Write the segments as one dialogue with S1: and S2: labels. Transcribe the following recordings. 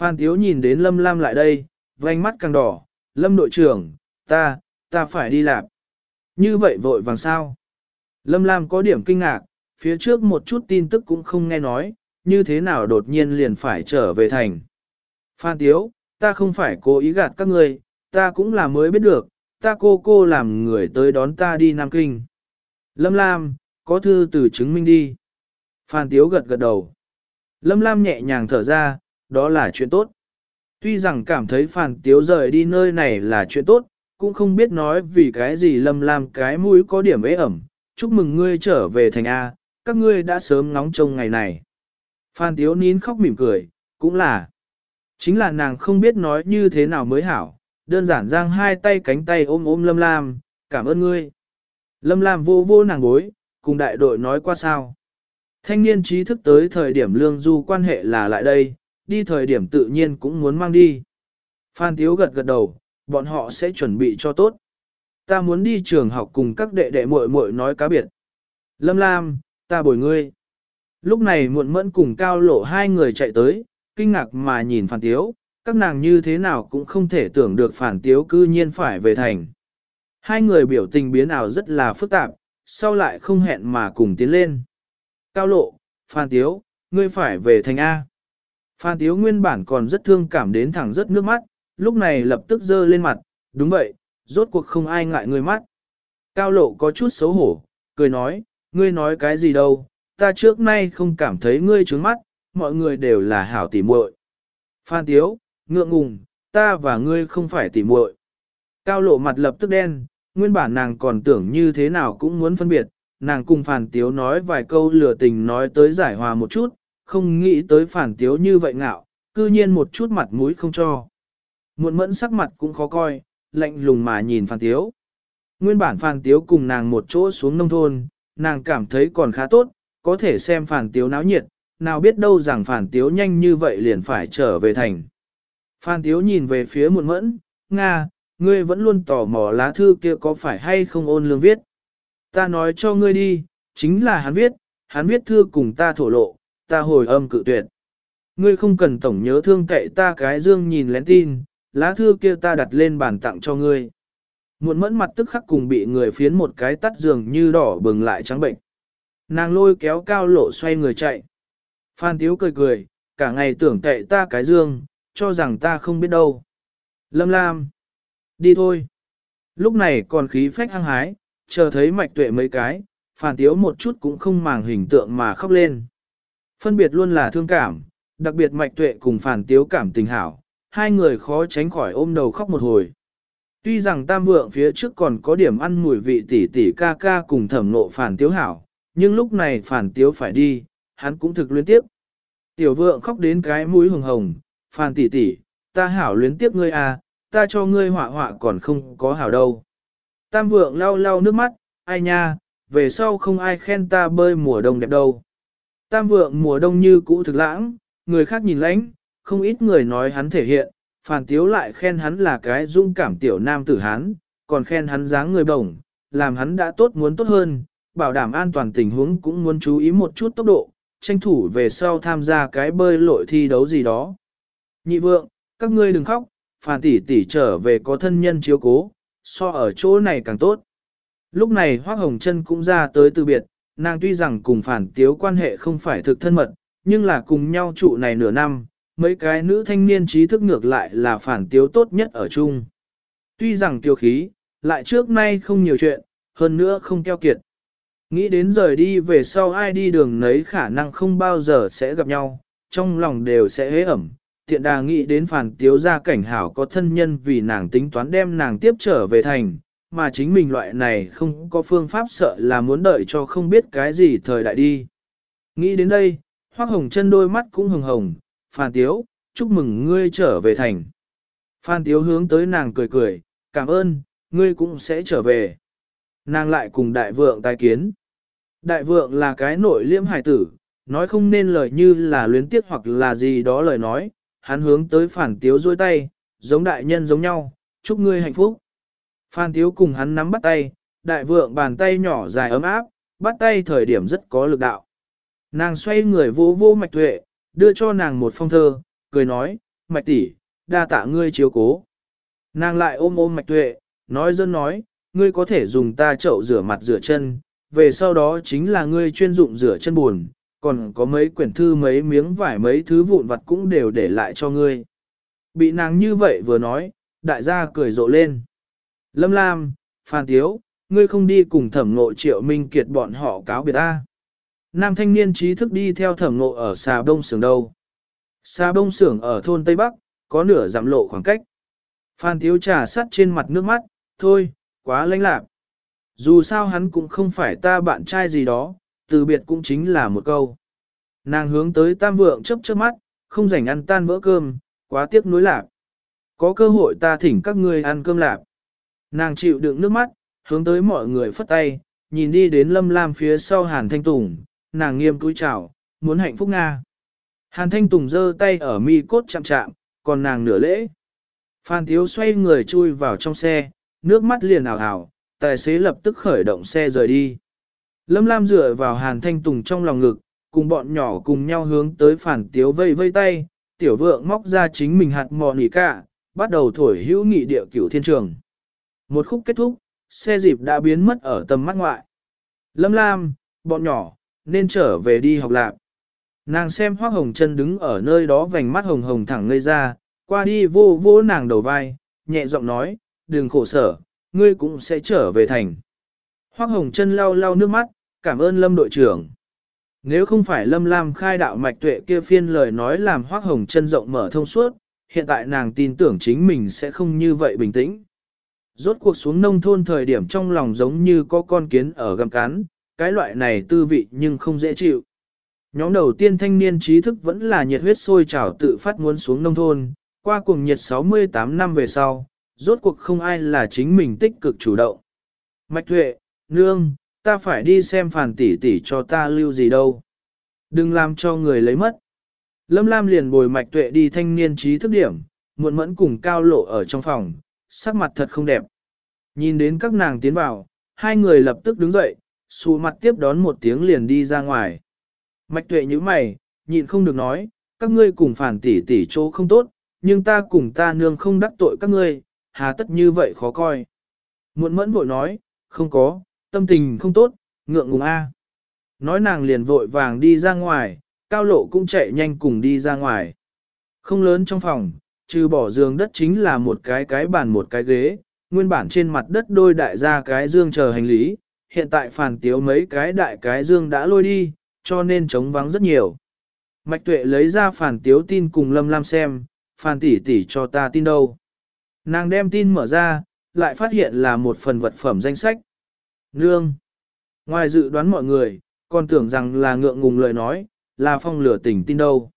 S1: Phan Tiếu nhìn đến Lâm Lam lại đây, vành mắt càng đỏ, Lâm đội trưởng, ta, ta phải đi làm. Như vậy vội vàng sao? Lâm Lam có điểm kinh ngạc, phía trước một chút tin tức cũng không nghe nói, như thế nào đột nhiên liền phải trở về thành. Phan Tiếu, ta không phải cố ý gạt các người, ta cũng là mới biết được, ta cô cô làm người tới đón ta đi Nam Kinh. Lâm Lam, có thư từ chứng minh đi. Phan Tiếu gật gật đầu. Lâm Lam nhẹ nhàng thở ra, đó là chuyện tốt. Tuy rằng cảm thấy Phan Tiếu rời đi nơi này là chuyện tốt, cũng không biết nói vì cái gì Lâm Lam cái mũi có điểm ế ẩm. Chúc mừng ngươi trở về thành A, các ngươi đã sớm ngóng trông ngày này. Phan Tiếu nín khóc mỉm cười, cũng là. Chính là nàng không biết nói như thế nào mới hảo, đơn giản giang hai tay cánh tay ôm ôm Lâm Lam, cảm ơn ngươi. Lâm Lam vô vô nàng bối, cùng đại đội nói qua sao. Thanh niên trí thức tới thời điểm lương du quan hệ là lại đây, đi thời điểm tự nhiên cũng muốn mang đi. Phan Tiếu gật gật đầu, bọn họ sẽ chuẩn bị cho tốt. Ta muốn đi trường học cùng các đệ đệ muội muội nói cá biệt. Lâm Lam, ta bồi ngươi. Lúc này muộn mẫn cùng cao lộ hai người chạy tới, kinh ngạc mà nhìn Phan Tiếu, các nàng như thế nào cũng không thể tưởng được Phan Tiếu cư nhiên phải về thành. Hai người biểu tình biến ảo rất là phức tạp, sau lại không hẹn mà cùng tiến lên. Cao lộ, Phan Tiếu, ngươi phải về thành A. Phan Tiếu nguyên bản còn rất thương cảm đến thẳng rất nước mắt, lúc này lập tức dơ lên mặt, đúng vậy, rốt cuộc không ai ngại ngươi mắt. Cao lộ có chút xấu hổ, cười nói, ngươi nói cái gì đâu, ta trước nay không cảm thấy ngươi trướng mắt, mọi người đều là hảo tỉ muội. Phan Tiếu, ngượng ngùng, ta và ngươi không phải tỉ muội. Cao lộ mặt lập tức đen, nguyên bản nàng còn tưởng như thế nào cũng muốn phân biệt, nàng cùng Phan Tiếu nói vài câu lừa tình nói tới giải hòa một chút, không nghĩ tới phản Tiếu như vậy ngạo, cư nhiên một chút mặt mũi không cho. Muộn mẫn sắc mặt cũng khó coi, lạnh lùng mà nhìn phản Tiếu. Nguyên bản phản Tiếu cùng nàng một chỗ xuống nông thôn, nàng cảm thấy còn khá tốt, có thể xem phản Tiếu náo nhiệt, nào biết đâu rằng phản Tiếu nhanh như vậy liền phải trở về thành. Phan Tiếu nhìn về phía muộn mẫn, Nga, ngươi vẫn luôn tò mò lá thư kia có phải hay không ôn lương viết. Ta nói cho ngươi đi, chính là hắn viết, hắn viết thư cùng ta thổ lộ, ta hồi âm cự tuyệt. Ngươi không cần tổng nhớ thương cậy ta cái dương nhìn lén tin, lá thư kia ta đặt lên bàn tặng cho ngươi. Muộn mẫn mặt tức khắc cùng bị người phiến một cái tắt giường như đỏ bừng lại trắng bệnh. Nàng lôi kéo cao lộ xoay người chạy. Phan Tiếu cười cười, cả ngày tưởng cậy ta cái dương, cho rằng ta không biết đâu. Lâm Lam. Đi thôi. Lúc này còn khí phách hăng hái, chờ thấy mạch tuệ mấy cái, Phan Tiếu một chút cũng không màng hình tượng mà khóc lên. Phân biệt luôn là thương cảm, đặc biệt mạch tuệ cùng phản Tiếu cảm tình hảo, hai người khó tránh khỏi ôm đầu khóc một hồi. Tuy rằng tam vượng phía trước còn có điểm ăn mùi vị tỷ tỷ ca ca cùng thẩm nộ phản tiếu hảo, nhưng lúc này phản tiếu phải đi, hắn cũng thực luyến tiếp. Tiểu vượng khóc đến cái mũi hồng hồng, phản tỷ tỷ, ta hảo luyến tiếp ngươi à, ta cho ngươi họa họa còn không có hảo đâu. Tam vượng lau lau nước mắt, ai nha, về sau không ai khen ta bơi mùa đông đẹp đâu. Tam vượng mùa đông như cũ thực lãng, người khác nhìn lãnh, không ít người nói hắn thể hiện, phản tiếu lại khen hắn là cái dung cảm tiểu nam tử hán, còn khen hắn dáng người bổng, làm hắn đã tốt muốn tốt hơn, bảo đảm an toàn tình huống cũng muốn chú ý một chút tốc độ, tranh thủ về sau tham gia cái bơi lội thi đấu gì đó. Nhị vượng, các ngươi đừng khóc, phản tỷ tỷ trở về có thân nhân chiếu cố, so ở chỗ này càng tốt. Lúc này Hoác Hồng Trân cũng ra tới từ biệt, nàng tuy rằng cùng phản tiếu quan hệ không phải thực thân mật, nhưng là cùng nhau trụ này nửa năm, mấy cái nữ thanh niên trí thức ngược lại là phản tiếu tốt nhất ở chung. Tuy rằng tiêu khí, lại trước nay không nhiều chuyện, hơn nữa không keo kiệt. Nghĩ đến rời đi về sau ai đi đường nấy khả năng không bao giờ sẽ gặp nhau, trong lòng đều sẽ hế ẩm. Tiện đà nghĩ đến phản tiếu ra cảnh hảo có thân nhân vì nàng tính toán đem nàng tiếp trở về thành, mà chính mình loại này không có phương pháp sợ là muốn đợi cho không biết cái gì thời đại đi. Nghĩ đến đây, hoác hồng chân đôi mắt cũng hồng hồng, Phan Tiếu, chúc mừng ngươi trở về thành. Phan Tiếu hướng tới nàng cười cười, cảm ơn, ngươi cũng sẽ trở về. Nàng lại cùng đại vượng tai kiến. Đại vượng là cái nội liêm hải tử, nói không nên lời như là luyến tiếc hoặc là gì đó lời nói, hắn hướng tới phản tiếu dôi tay, giống đại nhân giống nhau, chúc ngươi hạnh phúc. Phan tiếu cùng hắn nắm bắt tay, đại vượng bàn tay nhỏ dài ấm áp, bắt tay thời điểm rất có lực đạo. Nàng xoay người vô vô mạch tuệ, đưa cho nàng một phong thơ, cười nói, mạch tỷ, đa tạ ngươi chiếu cố. Nàng lại ôm ôm mạch tuệ, nói dân nói, ngươi có thể dùng ta chậu rửa mặt rửa chân, về sau đó chính là ngươi chuyên dụng rửa chân buồn, còn có mấy quyển thư mấy miếng vải mấy thứ vụn vặt cũng đều để lại cho ngươi. Bị nàng như vậy vừa nói, đại gia cười rộ lên. Lâm Lam, Phan Tiếu, ngươi không đi cùng thẩm ngộ triệu minh kiệt bọn họ cáo biệt ta. Nam thanh niên trí thức đi theo thẩm ngộ ở xà bông xưởng đâu. Xà bông xưởng ở thôn Tây Bắc, có nửa giảm lộ khoảng cách. Phan Tiếu trà sắt trên mặt nước mắt, thôi, quá lãnh lạc. Dù sao hắn cũng không phải ta bạn trai gì đó, từ biệt cũng chính là một câu. Nàng hướng tới tam vượng chớp chớp mắt, không rảnh ăn tan vỡ cơm, quá tiếc nuối lạc. Có cơ hội ta thỉnh các ngươi ăn cơm lạc. Nàng chịu đựng nước mắt, hướng tới mọi người phất tay, nhìn đi đến lâm lam phía sau Hàn Thanh Tùng, nàng nghiêm túi chào, muốn hạnh phúc Nga. Hàn Thanh Tùng giơ tay ở mi cốt chạm chạm, còn nàng nửa lễ. Phan Thiếu xoay người chui vào trong xe, nước mắt liền ảo ảo, tài xế lập tức khởi động xe rời đi. Lâm Lam dựa vào Hàn Thanh Tùng trong lòng ngực, cùng bọn nhỏ cùng nhau hướng tới phản tiếu vây vây tay, tiểu vượng móc ra chính mình hạt mò nỉ cả, bắt đầu thổi hữu nghị địa cửu thiên trường. Một khúc kết thúc, xe dịp đã biến mất ở tầm mắt ngoại. Lâm Lam, bọn nhỏ, nên trở về đi học lạc. Nàng xem Hoác Hồng chân đứng ở nơi đó vành mắt hồng hồng thẳng ngây ra, qua đi vô vô nàng đầu vai, nhẹ giọng nói, đừng khổ sở, ngươi cũng sẽ trở về thành. Hoác Hồng chân lau lau nước mắt, cảm ơn Lâm đội trưởng. Nếu không phải Lâm Lam khai đạo mạch tuệ kia phiên lời nói làm Hoác Hồng chân rộng mở thông suốt, hiện tại nàng tin tưởng chính mình sẽ không như vậy bình tĩnh. Rốt cuộc xuống nông thôn thời điểm trong lòng giống như có con kiến ở gầm cán, cái loại này tư vị nhưng không dễ chịu. Nhóm đầu tiên thanh niên trí thức vẫn là nhiệt huyết sôi trào tự phát muốn xuống nông thôn, qua cuồng nhiệt 68 năm về sau, rốt cuộc không ai là chính mình tích cực chủ động. Mạch Thuệ, Nương, ta phải đi xem phản tỷ tỷ cho ta lưu gì đâu. Đừng làm cho người lấy mất. Lâm Lam liền bồi Mạch Tuệ đi thanh niên trí thức điểm, muộn mẫn cùng cao lộ ở trong phòng, sắc mặt thật không đẹp. Nhìn đến các nàng tiến vào, hai người lập tức đứng dậy, xù mặt tiếp đón một tiếng liền đi ra ngoài. Mạch tuệ như mày, nhịn không được nói, các ngươi cùng phản tỷ tỷ chỗ không tốt, nhưng ta cùng ta nương không đắc tội các ngươi, hà tất như vậy khó coi. Muộn mẫn vội nói, không có, tâm tình không tốt, ngượng ngùng a. Nói nàng liền vội vàng đi ra ngoài, cao lộ cũng chạy nhanh cùng đi ra ngoài. Không lớn trong phòng, trừ bỏ giường đất chính là một cái cái bàn một cái ghế, nguyên bản trên mặt đất đôi đại ra cái dương chờ hành lý, hiện tại phản tiếu mấy cái đại cái dương đã lôi đi, cho nên trống vắng rất nhiều. Mạch tuệ lấy ra phản tiếu tin cùng Lâm Lam xem, phản tỷ tỷ cho ta tin đâu. Nàng đem tin mở ra, lại phát hiện là một phần vật phẩm danh sách. Nương. Ngoài dự đoán mọi người, còn tưởng rằng là ngượng ngùng lời nói, là phong lửa tỉnh tin đâu.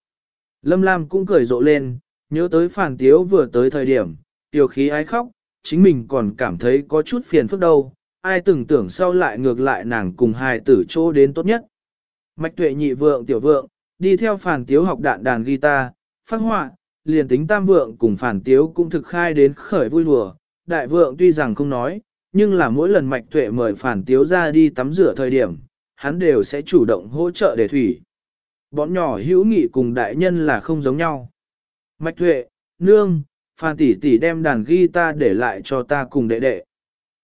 S1: Lâm Lam cũng cười rộ lên, nhớ tới phản tiếu vừa tới thời điểm, tiểu khí ái khóc, chính mình còn cảm thấy có chút phiền phức đâu, ai từng tưởng sau lại ngược lại nàng cùng hài tử chỗ đến tốt nhất. Mạch tuệ nhị vượng tiểu vượng, đi theo phản tiếu học đạn đàn guitar, phát họa, liền tính tam vượng cùng phản tiếu cũng thực khai đến khởi vui lùa. Đại vượng tuy rằng không nói, nhưng là mỗi lần mạch tuệ mời phản tiếu ra đi tắm rửa thời điểm, hắn đều sẽ chủ động hỗ trợ để thủy. Bọn nhỏ hữu nghị cùng đại nhân là không giống nhau. Mạch Thuệ, nương, Phan tỷ tỷ đem đàn guitar để lại cho ta cùng đệ đệ.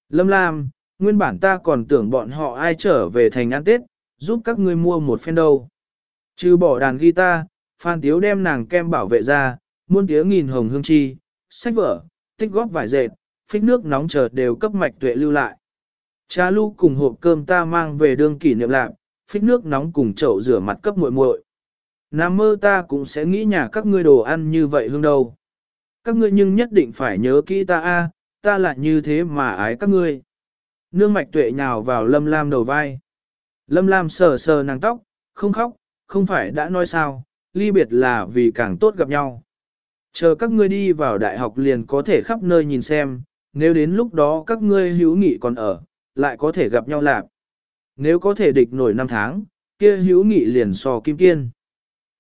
S1: Lâm Lam, nguyên bản ta còn tưởng bọn họ ai trở về thành ăn Tết, giúp các ngươi mua một phen đâu. Trừ bỏ đàn guitar, Phan Tiếu đem nàng kem bảo vệ ra, muôn tía nghìn hồng hương chi, sách vở, tích góp vải dệt, phích nước nóng chờ đều cấp mạch tuệ lưu lại. Cha lu cùng hộp cơm ta mang về đương kỷ niệm lạc, phích nước nóng cùng chậu rửa mặt cấp muội muội. Nam mơ ta cũng sẽ nghĩ nhà các ngươi đồ ăn như vậy hương đâu. Các ngươi nhưng nhất định phải nhớ kỹ ta a, ta là như thế mà ái các ngươi. Nương mạch tuệ nhào vào lâm lam đầu vai. Lâm lam sờ sờ nàng tóc, không khóc, không phải đã nói sao, ly biệt là vì càng tốt gặp nhau. Chờ các ngươi đi vào đại học liền có thể khắp nơi nhìn xem, nếu đến lúc đó các ngươi hữu nghị còn ở, lại có thể gặp nhau lạc. Nếu có thể địch nổi năm tháng, kia hữu nghị liền so kim kiên.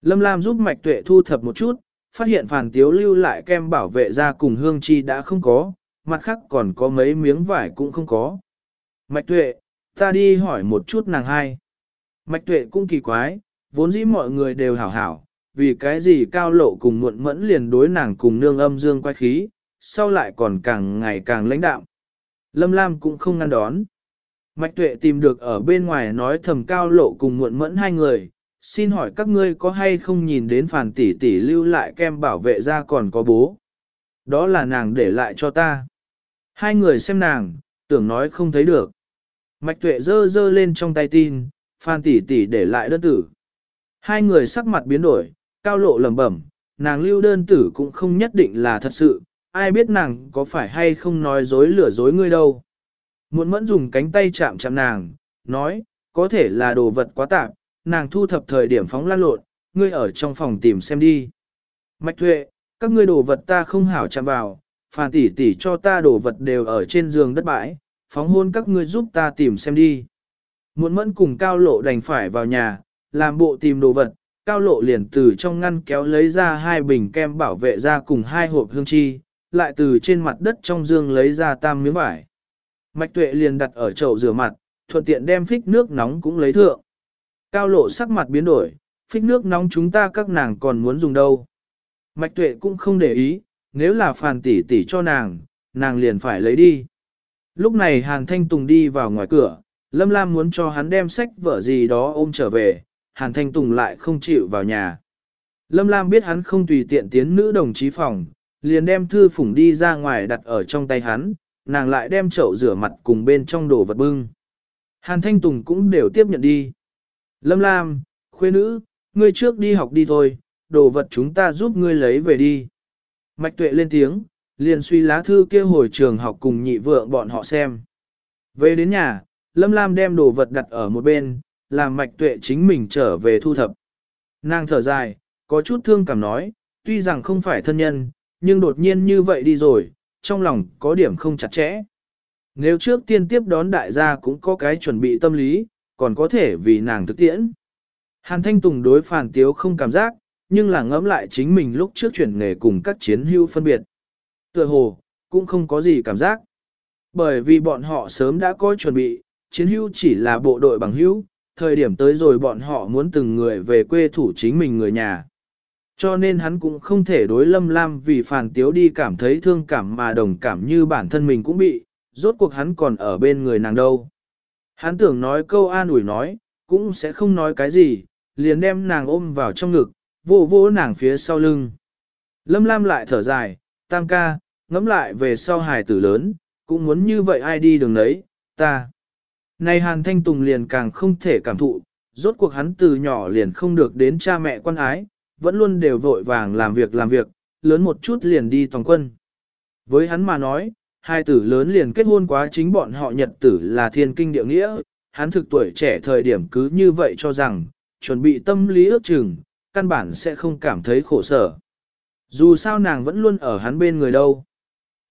S1: Lâm Lam giúp Mạch Tuệ thu thập một chút, phát hiện phản tiếu lưu lại kem bảo vệ da cùng hương chi đã không có, mặt khác còn có mấy miếng vải cũng không có. Mạch Tuệ, ta đi hỏi một chút nàng hai. Mạch Tuệ cũng kỳ quái, vốn dĩ mọi người đều hảo hảo, vì cái gì cao lộ cùng muộn mẫn liền đối nàng cùng nương âm dương quay khí, sau lại còn càng ngày càng lãnh đạm. Lâm Lam cũng không ngăn đón. Mạch tuệ tìm được ở bên ngoài nói thầm cao lộ cùng muộn mẫn hai người, xin hỏi các ngươi có hay không nhìn đến phản tỷ tỷ lưu lại kem bảo vệ ra còn có bố. Đó là nàng để lại cho ta. Hai người xem nàng, tưởng nói không thấy được. Mạch tuệ dơ dơ lên trong tay tin, phan tỷ tỷ để lại đơn tử. Hai người sắc mặt biến đổi, cao lộ lẩm bẩm, nàng lưu đơn tử cũng không nhất định là thật sự, ai biết nàng có phải hay không nói dối lừa dối ngươi đâu. Muộn mẫn dùng cánh tay chạm chạm nàng, nói, có thể là đồ vật quá tạp, nàng thu thập thời điểm phóng lan lộn, ngươi ở trong phòng tìm xem đi. Mạch Thuệ, các ngươi đồ vật ta không hảo chạm vào, phàn tỷ tỷ cho ta đồ vật đều ở trên giường đất bãi, phóng hôn các ngươi giúp ta tìm xem đi. Muộn mẫn cùng cao lộ đành phải vào nhà, làm bộ tìm đồ vật, cao lộ liền từ trong ngăn kéo lấy ra hai bình kem bảo vệ ra cùng hai hộp hương chi, lại từ trên mặt đất trong dương lấy ra tam miếng vải. Mạch tuệ liền đặt ở chậu rửa mặt, thuận tiện đem phích nước nóng cũng lấy thượng. Cao lộ sắc mặt biến đổi, phích nước nóng chúng ta các nàng còn muốn dùng đâu. Mạch tuệ cũng không để ý, nếu là phàn tỷ tỷ cho nàng, nàng liền phải lấy đi. Lúc này Hàn Thanh Tùng đi vào ngoài cửa, Lâm Lam muốn cho hắn đem sách vở gì đó ôm trở về, Hàn Thanh Tùng lại không chịu vào nhà. Lâm Lam biết hắn không tùy tiện tiến nữ đồng chí phòng, liền đem thư phủng đi ra ngoài đặt ở trong tay hắn, nàng lại đem chậu rửa mặt cùng bên trong đồ vật bưng. Hàn Thanh Tùng cũng đều tiếp nhận đi. Lâm Lam, khuê nữ, ngươi trước đi học đi thôi, đồ vật chúng ta giúp ngươi lấy về đi. Mạch tuệ lên tiếng, liền suy lá thư kia hồi trường học cùng nhị vượng bọn họ xem. Về đến nhà, Lâm Lam đem đồ vật đặt ở một bên, làm mạch tuệ chính mình trở về thu thập. Nàng thở dài, có chút thương cảm nói, tuy rằng không phải thân nhân, nhưng đột nhiên như vậy đi rồi, trong lòng có điểm không chặt chẽ. Nếu trước tiên tiếp đón đại gia cũng có cái chuẩn bị tâm lý, còn có thể vì nàng thực tiễn. Hàn Thanh Tùng đối phản tiếu không cảm giác, nhưng là ngẫm lại chính mình lúc trước chuyển nghề cùng các chiến hữu phân biệt. Tựa hồ, cũng không có gì cảm giác. Bởi vì bọn họ sớm đã có chuẩn bị, chiến hữu chỉ là bộ đội bằng hữu, thời điểm tới rồi bọn họ muốn từng người về quê thủ chính mình người nhà. Cho nên hắn cũng không thể đối lâm lam vì phản tiếu đi cảm thấy thương cảm mà đồng cảm như bản thân mình cũng bị, rốt cuộc hắn còn ở bên người nàng đâu. Hắn tưởng nói câu an ủi nói, cũng sẽ không nói cái gì, liền đem nàng ôm vào trong ngực, vỗ vỗ nàng phía sau lưng. Lâm Lam lại thở dài, tam ca, ngẫm lại về sau hài tử lớn, cũng muốn như vậy ai đi đường đấy, ta. Này Hàn Thanh Tùng liền càng không thể cảm thụ, rốt cuộc hắn từ nhỏ liền không được đến cha mẹ quan ái, vẫn luôn đều vội vàng làm việc làm việc, lớn một chút liền đi toàn quân. Với hắn mà nói, hai tử lớn liền kết hôn quá chính bọn họ nhật tử là thiên kinh địa nghĩa, hắn thực tuổi trẻ thời điểm cứ như vậy cho rằng, chuẩn bị tâm lý ước chừng, căn bản sẽ không cảm thấy khổ sở. Dù sao nàng vẫn luôn ở hắn bên người đâu.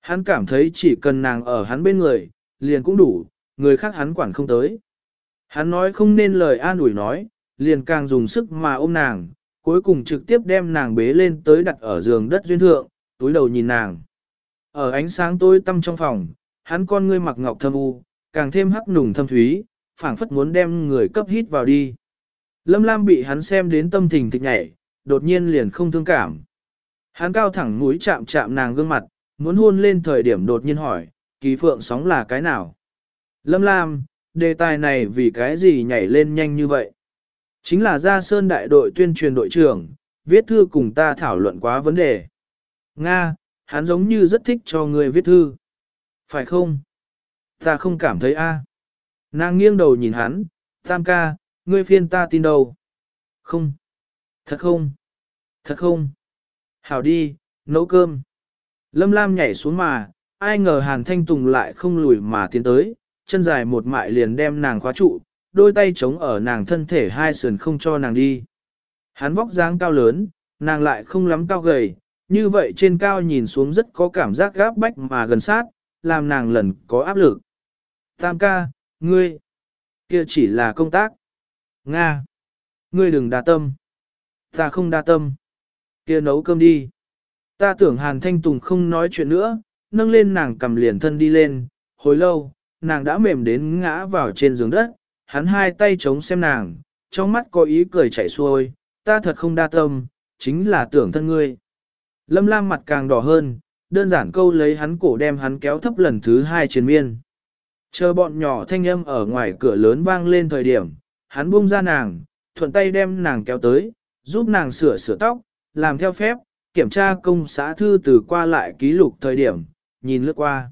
S1: Hắn cảm thấy chỉ cần nàng ở hắn bên người, liền cũng đủ, người khác hắn quản không tới. Hắn nói không nên lời an ủi nói, liền càng dùng sức mà ôm nàng, cuối cùng trực tiếp đem nàng bế lên tới đặt ở giường đất duyên thượng, túi đầu nhìn nàng. Ở ánh sáng tối tăm trong phòng, hắn con ngươi mặc ngọc thâm u, càng thêm hắc nùng thâm thúy, phảng phất muốn đem người cấp hít vào đi. Lâm Lam bị hắn xem đến tâm tình thịch nhảy, đột nhiên liền không thương cảm. Hắn cao thẳng mũi chạm chạm nàng gương mặt, muốn hôn lên thời điểm đột nhiên hỏi, kỳ phượng sóng là cái nào? Lâm Lam, đề tài này vì cái gì nhảy lên nhanh như vậy? Chính là Gia Sơn đại đội tuyên truyền đội trưởng, viết thư cùng ta thảo luận quá vấn đề. Nga, hắn giống như rất thích cho người viết thư. Phải không? Ta không cảm thấy a. Nàng nghiêng đầu nhìn hắn, tam ca, ngươi phiên ta tin đâu? Không. Thật không? Thật không? Hảo đi, nấu cơm. Lâm Lam nhảy xuống mà, ai ngờ Hàn Thanh Tùng lại không lùi mà tiến tới, chân dài một mại liền đem nàng khóa trụ, đôi tay chống ở nàng thân thể hai sườn không cho nàng đi. Hắn vóc dáng cao lớn, nàng lại không lắm cao gầy, như vậy trên cao nhìn xuống rất có cảm giác gáp bách mà gần sát, làm nàng lần có áp lực. Tam ca, ngươi, kia chỉ là công tác. Nga, ngươi đừng đa tâm. Ta không đa tâm. Kia nấu cơm đi. Ta tưởng Hàn Thanh Tùng không nói chuyện nữa, nâng lên nàng cầm liền thân đi lên, hồi lâu, nàng đã mềm đến ngã vào trên giường đất, hắn hai tay chống xem nàng, trong mắt có ý cười chảy xuôi, ta thật không đa tâm, chính là tưởng thân ngươi. Lâm Lam mặt càng đỏ hơn, đơn giản câu lấy hắn cổ đem hắn kéo thấp lần thứ hai trên miên. Chờ bọn nhỏ thanh âm ở ngoài cửa lớn vang lên thời điểm, hắn buông ra nàng, thuận tay đem nàng kéo tới, giúp nàng sửa sửa tóc, làm theo phép, kiểm tra công xã thư từ qua lại ký lục thời điểm, nhìn lướt qua.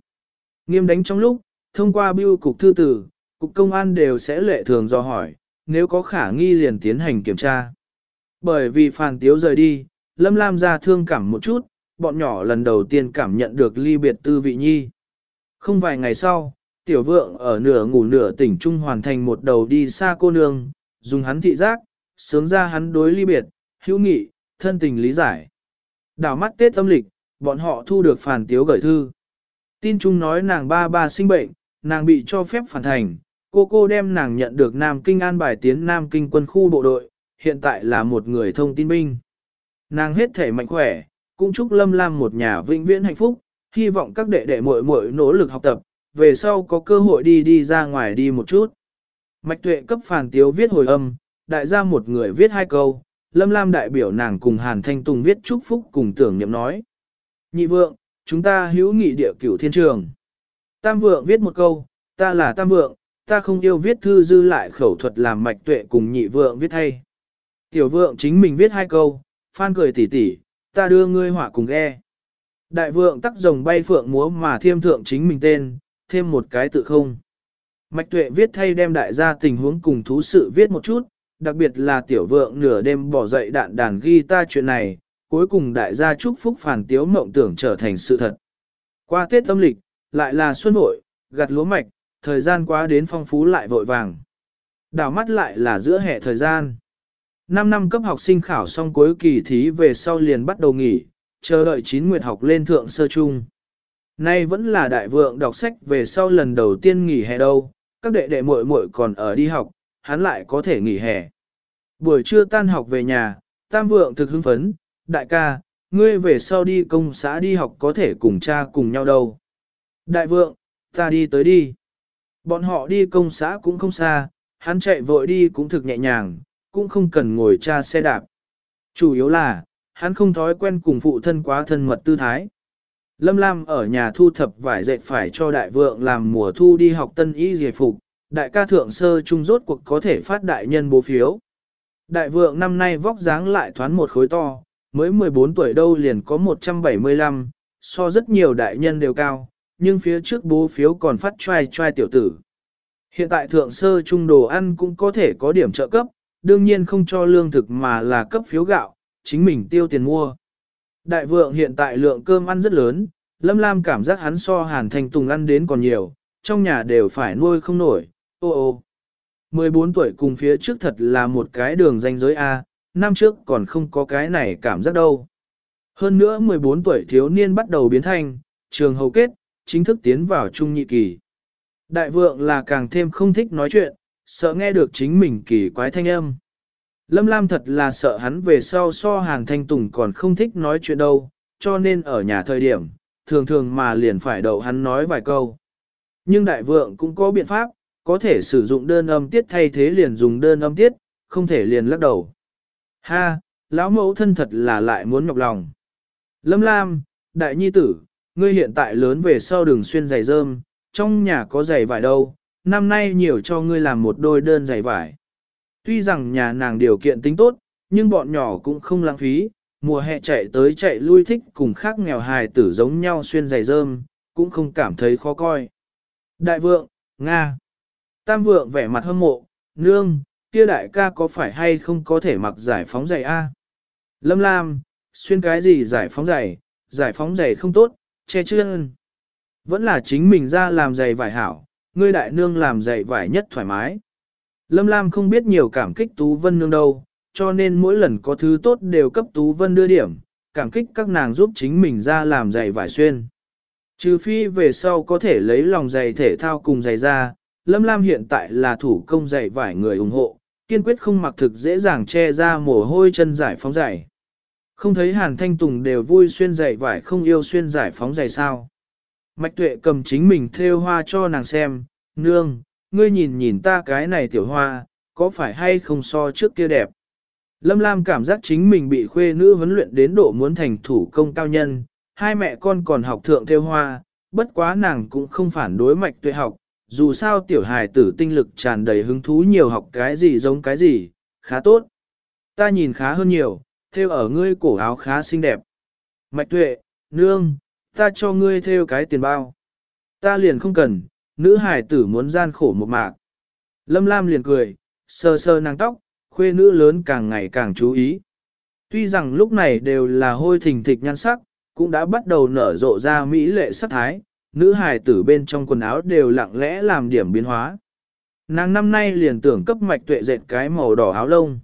S1: Nghiêm đánh trong lúc, thông qua biêu cục thư tử, cục công an đều sẽ lệ thường do hỏi, nếu có khả nghi liền tiến hành kiểm tra. Bởi vì phàn tiếu rời đi, Lâm Lam ra thương cảm một chút, bọn nhỏ lần đầu tiên cảm nhận được ly biệt tư vị nhi. Không vài ngày sau, tiểu vượng ở nửa ngủ nửa tỉnh trung hoàn thành một đầu đi xa cô nương, dùng hắn thị giác, sướng ra hắn đối ly biệt, hữu nghị, thân tình lý giải. Đảo mắt Tết âm lịch, bọn họ thu được phản tiếu gửi thư. Tin chung nói nàng ba ba sinh bệnh, nàng bị cho phép phản thành, cô cô đem nàng nhận được Nam Kinh an bài tiến Nam Kinh quân khu bộ đội, hiện tại là một người thông tin binh. Nàng hết thể mạnh khỏe, cũng chúc Lâm Lam một nhà vĩnh viễn hạnh phúc, hy vọng các đệ đệ muội muội nỗ lực học tập, về sau có cơ hội đi đi ra ngoài đi một chút. Mạch tuệ cấp phản tiếu viết hồi âm, đại gia một người viết hai câu, Lâm Lam đại biểu nàng cùng Hàn Thanh Tùng viết chúc phúc cùng tưởng niệm nói. Nhị vượng, chúng ta hữu nghị địa cửu thiên trường. Tam vượng viết một câu, ta là tam vượng, ta không yêu viết thư dư lại khẩu thuật làm mạch tuệ cùng nhị vượng viết thay. Tiểu vượng chính mình viết hai câu, phan cười tỉ tỉ, ta đưa ngươi họa cùng ghe. Đại vượng tắc rồng bay phượng múa mà thiêm thượng chính mình tên, thêm một cái tự không. Mạch tuệ viết thay đem đại gia tình huống cùng thú sự viết một chút, đặc biệt là tiểu vượng nửa đêm bỏ dậy đạn đàn ghi ta chuyện này, cuối cùng đại gia chúc phúc phản tiếu mộng tưởng trở thành sự thật. Qua Tết âm lịch, lại là xuân hội, gặt lúa mạch, thời gian quá đến phong phú lại vội vàng. Đảo mắt lại là giữa hè thời gian. Năm năm cấp học sinh khảo xong cuối kỳ thí về sau liền bắt đầu nghỉ, chờ đợi chín nguyệt học lên thượng sơ trung. Nay vẫn là đại vượng đọc sách về sau lần đầu tiên nghỉ hè đâu, các đệ đệ muội muội còn ở đi học, hắn lại có thể nghỉ hè. Buổi trưa tan học về nhà, tam vượng thực hưng phấn, đại ca, ngươi về sau đi công xã đi học có thể cùng cha cùng nhau đâu. Đại vượng, ta đi tới đi. Bọn họ đi công xã cũng không xa, hắn chạy vội đi cũng thực nhẹ nhàng, cũng không cần ngồi cha xe đạp. Chủ yếu là, hắn không thói quen cùng phụ thân quá thân mật tư thái. Lâm Lam ở nhà thu thập vải dệt phải cho đại vượng làm mùa thu đi học tân y Dề phục, đại ca thượng sơ trung rốt cuộc có thể phát đại nhân bố phiếu. Đại vượng năm nay vóc dáng lại thoán một khối to, mới 14 tuổi đâu liền có 175, so rất nhiều đại nhân đều cao, nhưng phía trước bố phiếu còn phát trai trai tiểu tử. Hiện tại thượng sơ trung đồ ăn cũng có thể có điểm trợ cấp, đương nhiên không cho lương thực mà là cấp phiếu gạo, chính mình tiêu tiền mua. Đại vượng hiện tại lượng cơm ăn rất lớn, Lâm Lam cảm giác hắn so Hàn Thành Tùng ăn đến còn nhiều, trong nhà đều phải nuôi không nổi, ô ô. 14 tuổi cùng phía trước thật là một cái đường danh giới A, năm trước còn không có cái này cảm giác đâu. Hơn nữa 14 tuổi thiếu niên bắt đầu biến thành, trường hầu kết, chính thức tiến vào trung nhị kỳ. Đại vượng là càng thêm không thích nói chuyện, sợ nghe được chính mình kỳ quái thanh âm. Lâm Lam thật là sợ hắn về sau so hàng Thanh Tùng còn không thích nói chuyện đâu, cho nên ở nhà thời điểm, thường thường mà liền phải đậu hắn nói vài câu. Nhưng đại vượng cũng có biện pháp, có thể sử dụng đơn âm tiết thay thế liền dùng đơn âm tiết, không thể liền lắc đầu. Ha, lão mẫu thân thật là lại muốn nhọc lòng. Lâm Lam, đại nhi tử, ngươi hiện tại lớn về sau đường xuyên giày rơm, trong nhà có giày vải đâu, năm nay nhiều cho ngươi làm một đôi đơn giày vải. Tuy rằng nhà nàng điều kiện tính tốt, nhưng bọn nhỏ cũng không lãng phí, mùa hè chạy tới chạy lui thích cùng khác nghèo hài tử giống nhau xuyên giày rơm, cũng không cảm thấy khó coi. Đại vượng, Nga. Tam vượng vẻ mặt hâm mộ, nương, kia đại ca có phải hay không có thể mặc giải phóng giày a? Lâm Lam, xuyên cái gì giải phóng giày, giải phóng giày không tốt, che chân. Vẫn là chính mình ra làm giày vải hảo, ngươi đại nương làm giày vải nhất thoải mái. Lâm Lam không biết nhiều cảm kích Tú Vân nương đâu, cho nên mỗi lần có thứ tốt đều cấp Tú Vân đưa điểm, cảm kích các nàng giúp chính mình ra làm giày vải xuyên. Trừ phi về sau có thể lấy lòng giày thể thao cùng giày ra, Lâm Lam hiện tại là thủ công giày vải người ủng hộ, kiên quyết không mặc thực dễ dàng che ra mồ hôi chân giải phóng giày. Không thấy Hàn Thanh Tùng đều vui xuyên giày vải không yêu xuyên giải phóng giày sao. Mạch tuệ cầm chính mình thêu hoa cho nàng xem, nương, ngươi nhìn nhìn ta cái này tiểu hoa, có phải hay không so trước kia đẹp. Lâm Lam cảm giác chính mình bị khuê nữ huấn luyện đến độ muốn thành thủ công cao nhân, hai mẹ con còn học thượng theo hoa, bất quá nàng cũng không phản đối mạch tuệ học, dù sao tiểu hài tử tinh lực tràn đầy hứng thú nhiều học cái gì giống cái gì, khá tốt. Ta nhìn khá hơn nhiều, theo ở ngươi cổ áo khá xinh đẹp. Mạch tuệ, nương, ta cho ngươi theo cái tiền bao. Ta liền không cần, nữ hải tử muốn gian khổ một mạc. Lâm Lam liền cười, sờ sờ nàng tóc, khuê nữ lớn càng ngày càng chú ý. Tuy rằng lúc này đều là hôi thình thịch nhan sắc, cũng đã bắt đầu nở rộ ra mỹ lệ sắc thái, nữ hài tử bên trong quần áo đều lặng lẽ làm điểm biến hóa. Nàng năm nay liền tưởng cấp mạch tuệ dệt cái màu đỏ áo lông.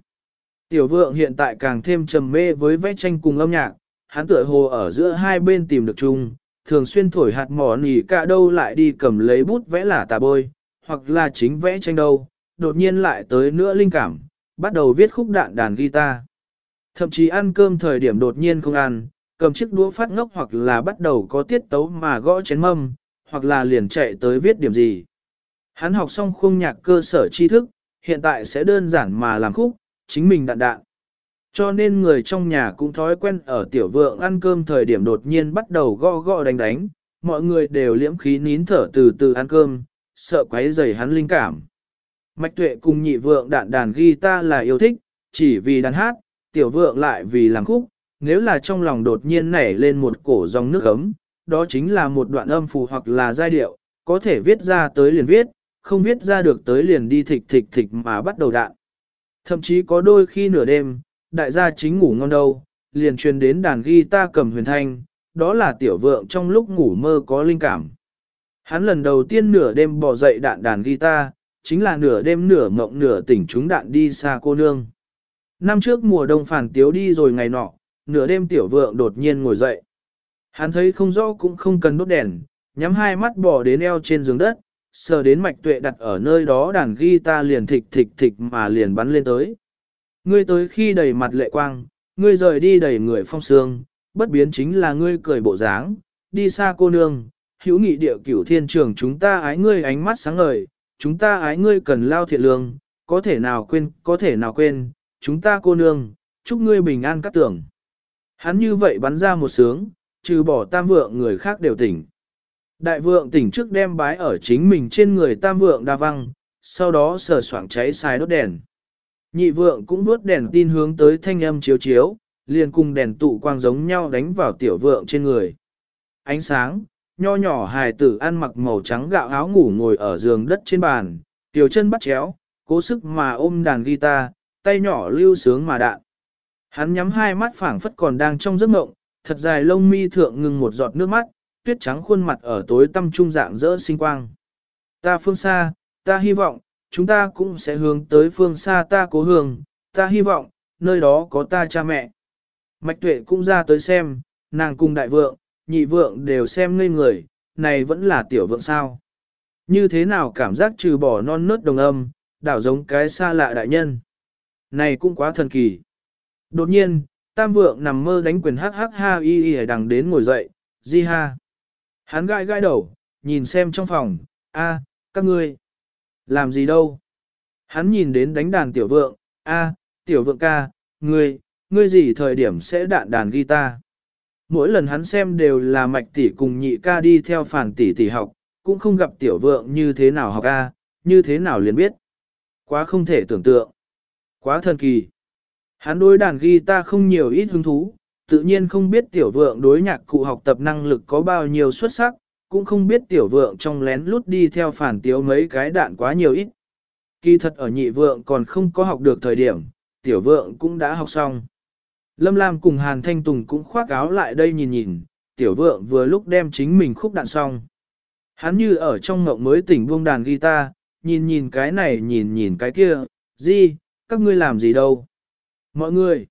S1: Tiểu vượng hiện tại càng thêm trầm mê với vẽ tranh cùng âm nhạc, hắn tựa hồ ở giữa hai bên tìm được chung, thường xuyên thổi hạt mỏ nỉ cả đâu lại đi cầm lấy bút vẽ là tà bôi, hoặc là chính vẽ tranh đâu, đột nhiên lại tới nữa linh cảm, bắt đầu viết khúc đạn đàn guitar. Thậm chí ăn cơm thời điểm đột nhiên không ăn, cầm chiếc đũa phát ngốc hoặc là bắt đầu có tiết tấu mà gõ chén mâm, hoặc là liền chạy tới viết điểm gì. Hắn học xong khung nhạc cơ sở tri thức, hiện tại sẽ đơn giản mà làm khúc, chính mình đạn đạn. Cho nên người trong nhà cũng thói quen ở tiểu vượng ăn cơm thời điểm đột nhiên bắt đầu gõ gõ đánh đánh, mọi người đều liễm khí nín thở từ từ ăn cơm, sợ quấy rầy hắn linh cảm. Mạch tuệ cùng nhị vượng đạn đàn guitar là yêu thích, chỉ vì đàn hát, tiểu vượng lại vì làm khúc, nếu là trong lòng đột nhiên nảy lên một cổ dòng nước ấm, đó chính là một đoạn âm phù hoặc là giai điệu, có thể viết ra tới liền viết, không viết ra được tới liền đi thịch thịch thịch mà bắt đầu đạn. Thậm chí có đôi khi nửa đêm, đại gia chính ngủ ngon đâu, liền truyền đến đàn guitar cầm huyền thanh, đó là tiểu vượng trong lúc ngủ mơ có linh cảm. Hắn lần đầu tiên nửa đêm bỏ dậy đạn đàn guitar, chính là nửa đêm nửa mộng nửa tỉnh chúng đạn đi xa cô nương. Năm trước mùa đông phản tiếu đi rồi ngày nọ, nửa đêm tiểu vượng đột nhiên ngồi dậy. Hắn thấy không rõ cũng không cần đốt đèn, nhắm hai mắt bỏ đến eo trên giường đất, sờ đến mạch tuệ đặt ở nơi đó đàn guitar liền thịch thịch thịch mà liền bắn lên tới. Ngươi tới khi đầy mặt lệ quang, ngươi rời đi đầy người phong sương, bất biến chính là ngươi cười bộ dáng, đi xa cô nương, hữu nghị địa cửu thiên trường chúng ta ái ngươi ánh mắt sáng ngời, chúng ta ái ngươi cần lao thiện lương, có thể nào quên, có thể nào quên, chúng ta cô nương, chúc ngươi bình an các tưởng. Hắn như vậy bắn ra một sướng, trừ bỏ tam vượng người khác đều tỉnh. Đại vượng tỉnh trước đem bái ở chính mình trên người tam vượng đa văng, sau đó sờ soảng cháy xài đốt đèn. Nhị vượng cũng đuốt đèn tin hướng tới thanh âm chiếu chiếu, liền cùng đèn tụ quang giống nhau đánh vào tiểu vượng trên người. Ánh sáng, nho nhỏ hài tử ăn mặc màu trắng gạo áo ngủ ngồi ở giường đất trên bàn, tiểu chân bắt chéo, cố sức mà ôm đàn guitar, tay nhỏ lưu sướng mà đạn. Hắn nhắm hai mắt phảng phất còn đang trong giấc mộng, thật dài lông mi thượng ngừng một giọt nước mắt, tuyết trắng khuôn mặt ở tối tăm trung dạng rỡ sinh quang. Ta phương xa, ta hy vọng, chúng ta cũng sẽ hướng tới phương xa ta cố hương, ta hy vọng, nơi đó có ta cha mẹ. Mạch tuệ cũng ra tới xem, nàng cùng đại vượng, nhị vượng đều xem ngây người, này vẫn là tiểu vượng sao. Như thế nào cảm giác trừ bỏ non nớt đồng âm, đảo giống cái xa lạ đại nhân. Này cũng quá thần kỳ. Đột nhiên, tam vượng nằm mơ đánh quyền hắc hắc ha y y đằng đến ngồi dậy, di ha. Hắn gai gai đầu, nhìn xem trong phòng, a, các ngươi, làm gì đâu. Hắn nhìn đến đánh đàn tiểu vượng, a, tiểu vượng ca, ngươi, ngươi gì thời điểm sẽ đạn đàn guitar. Mỗi lần hắn xem đều là mạch tỷ cùng nhị ca đi theo phản tỷ tỷ học, cũng không gặp tiểu vượng như thế nào học a, như thế nào liền biết. Quá không thể tưởng tượng. Quá thần kỳ. Hắn đối đàn guitar không nhiều ít hứng thú, tự nhiên không biết tiểu vượng đối nhạc cụ học tập năng lực có bao nhiêu xuất sắc, cũng không biết tiểu vượng trong lén lút đi theo phản tiếu mấy cái đạn quá nhiều ít. Kỳ thật ở nhị vượng còn không có học được thời điểm, tiểu vượng cũng đã học xong. Lâm Lam cùng Hàn Thanh Tùng cũng khoác áo lại đây nhìn nhìn, tiểu vượng vừa lúc đem chính mình khúc đạn xong. Hắn như ở trong ngộng mới tỉnh buông đàn guitar, nhìn nhìn cái này nhìn nhìn cái kia, gì, các ngươi làm gì đâu. Mọi người,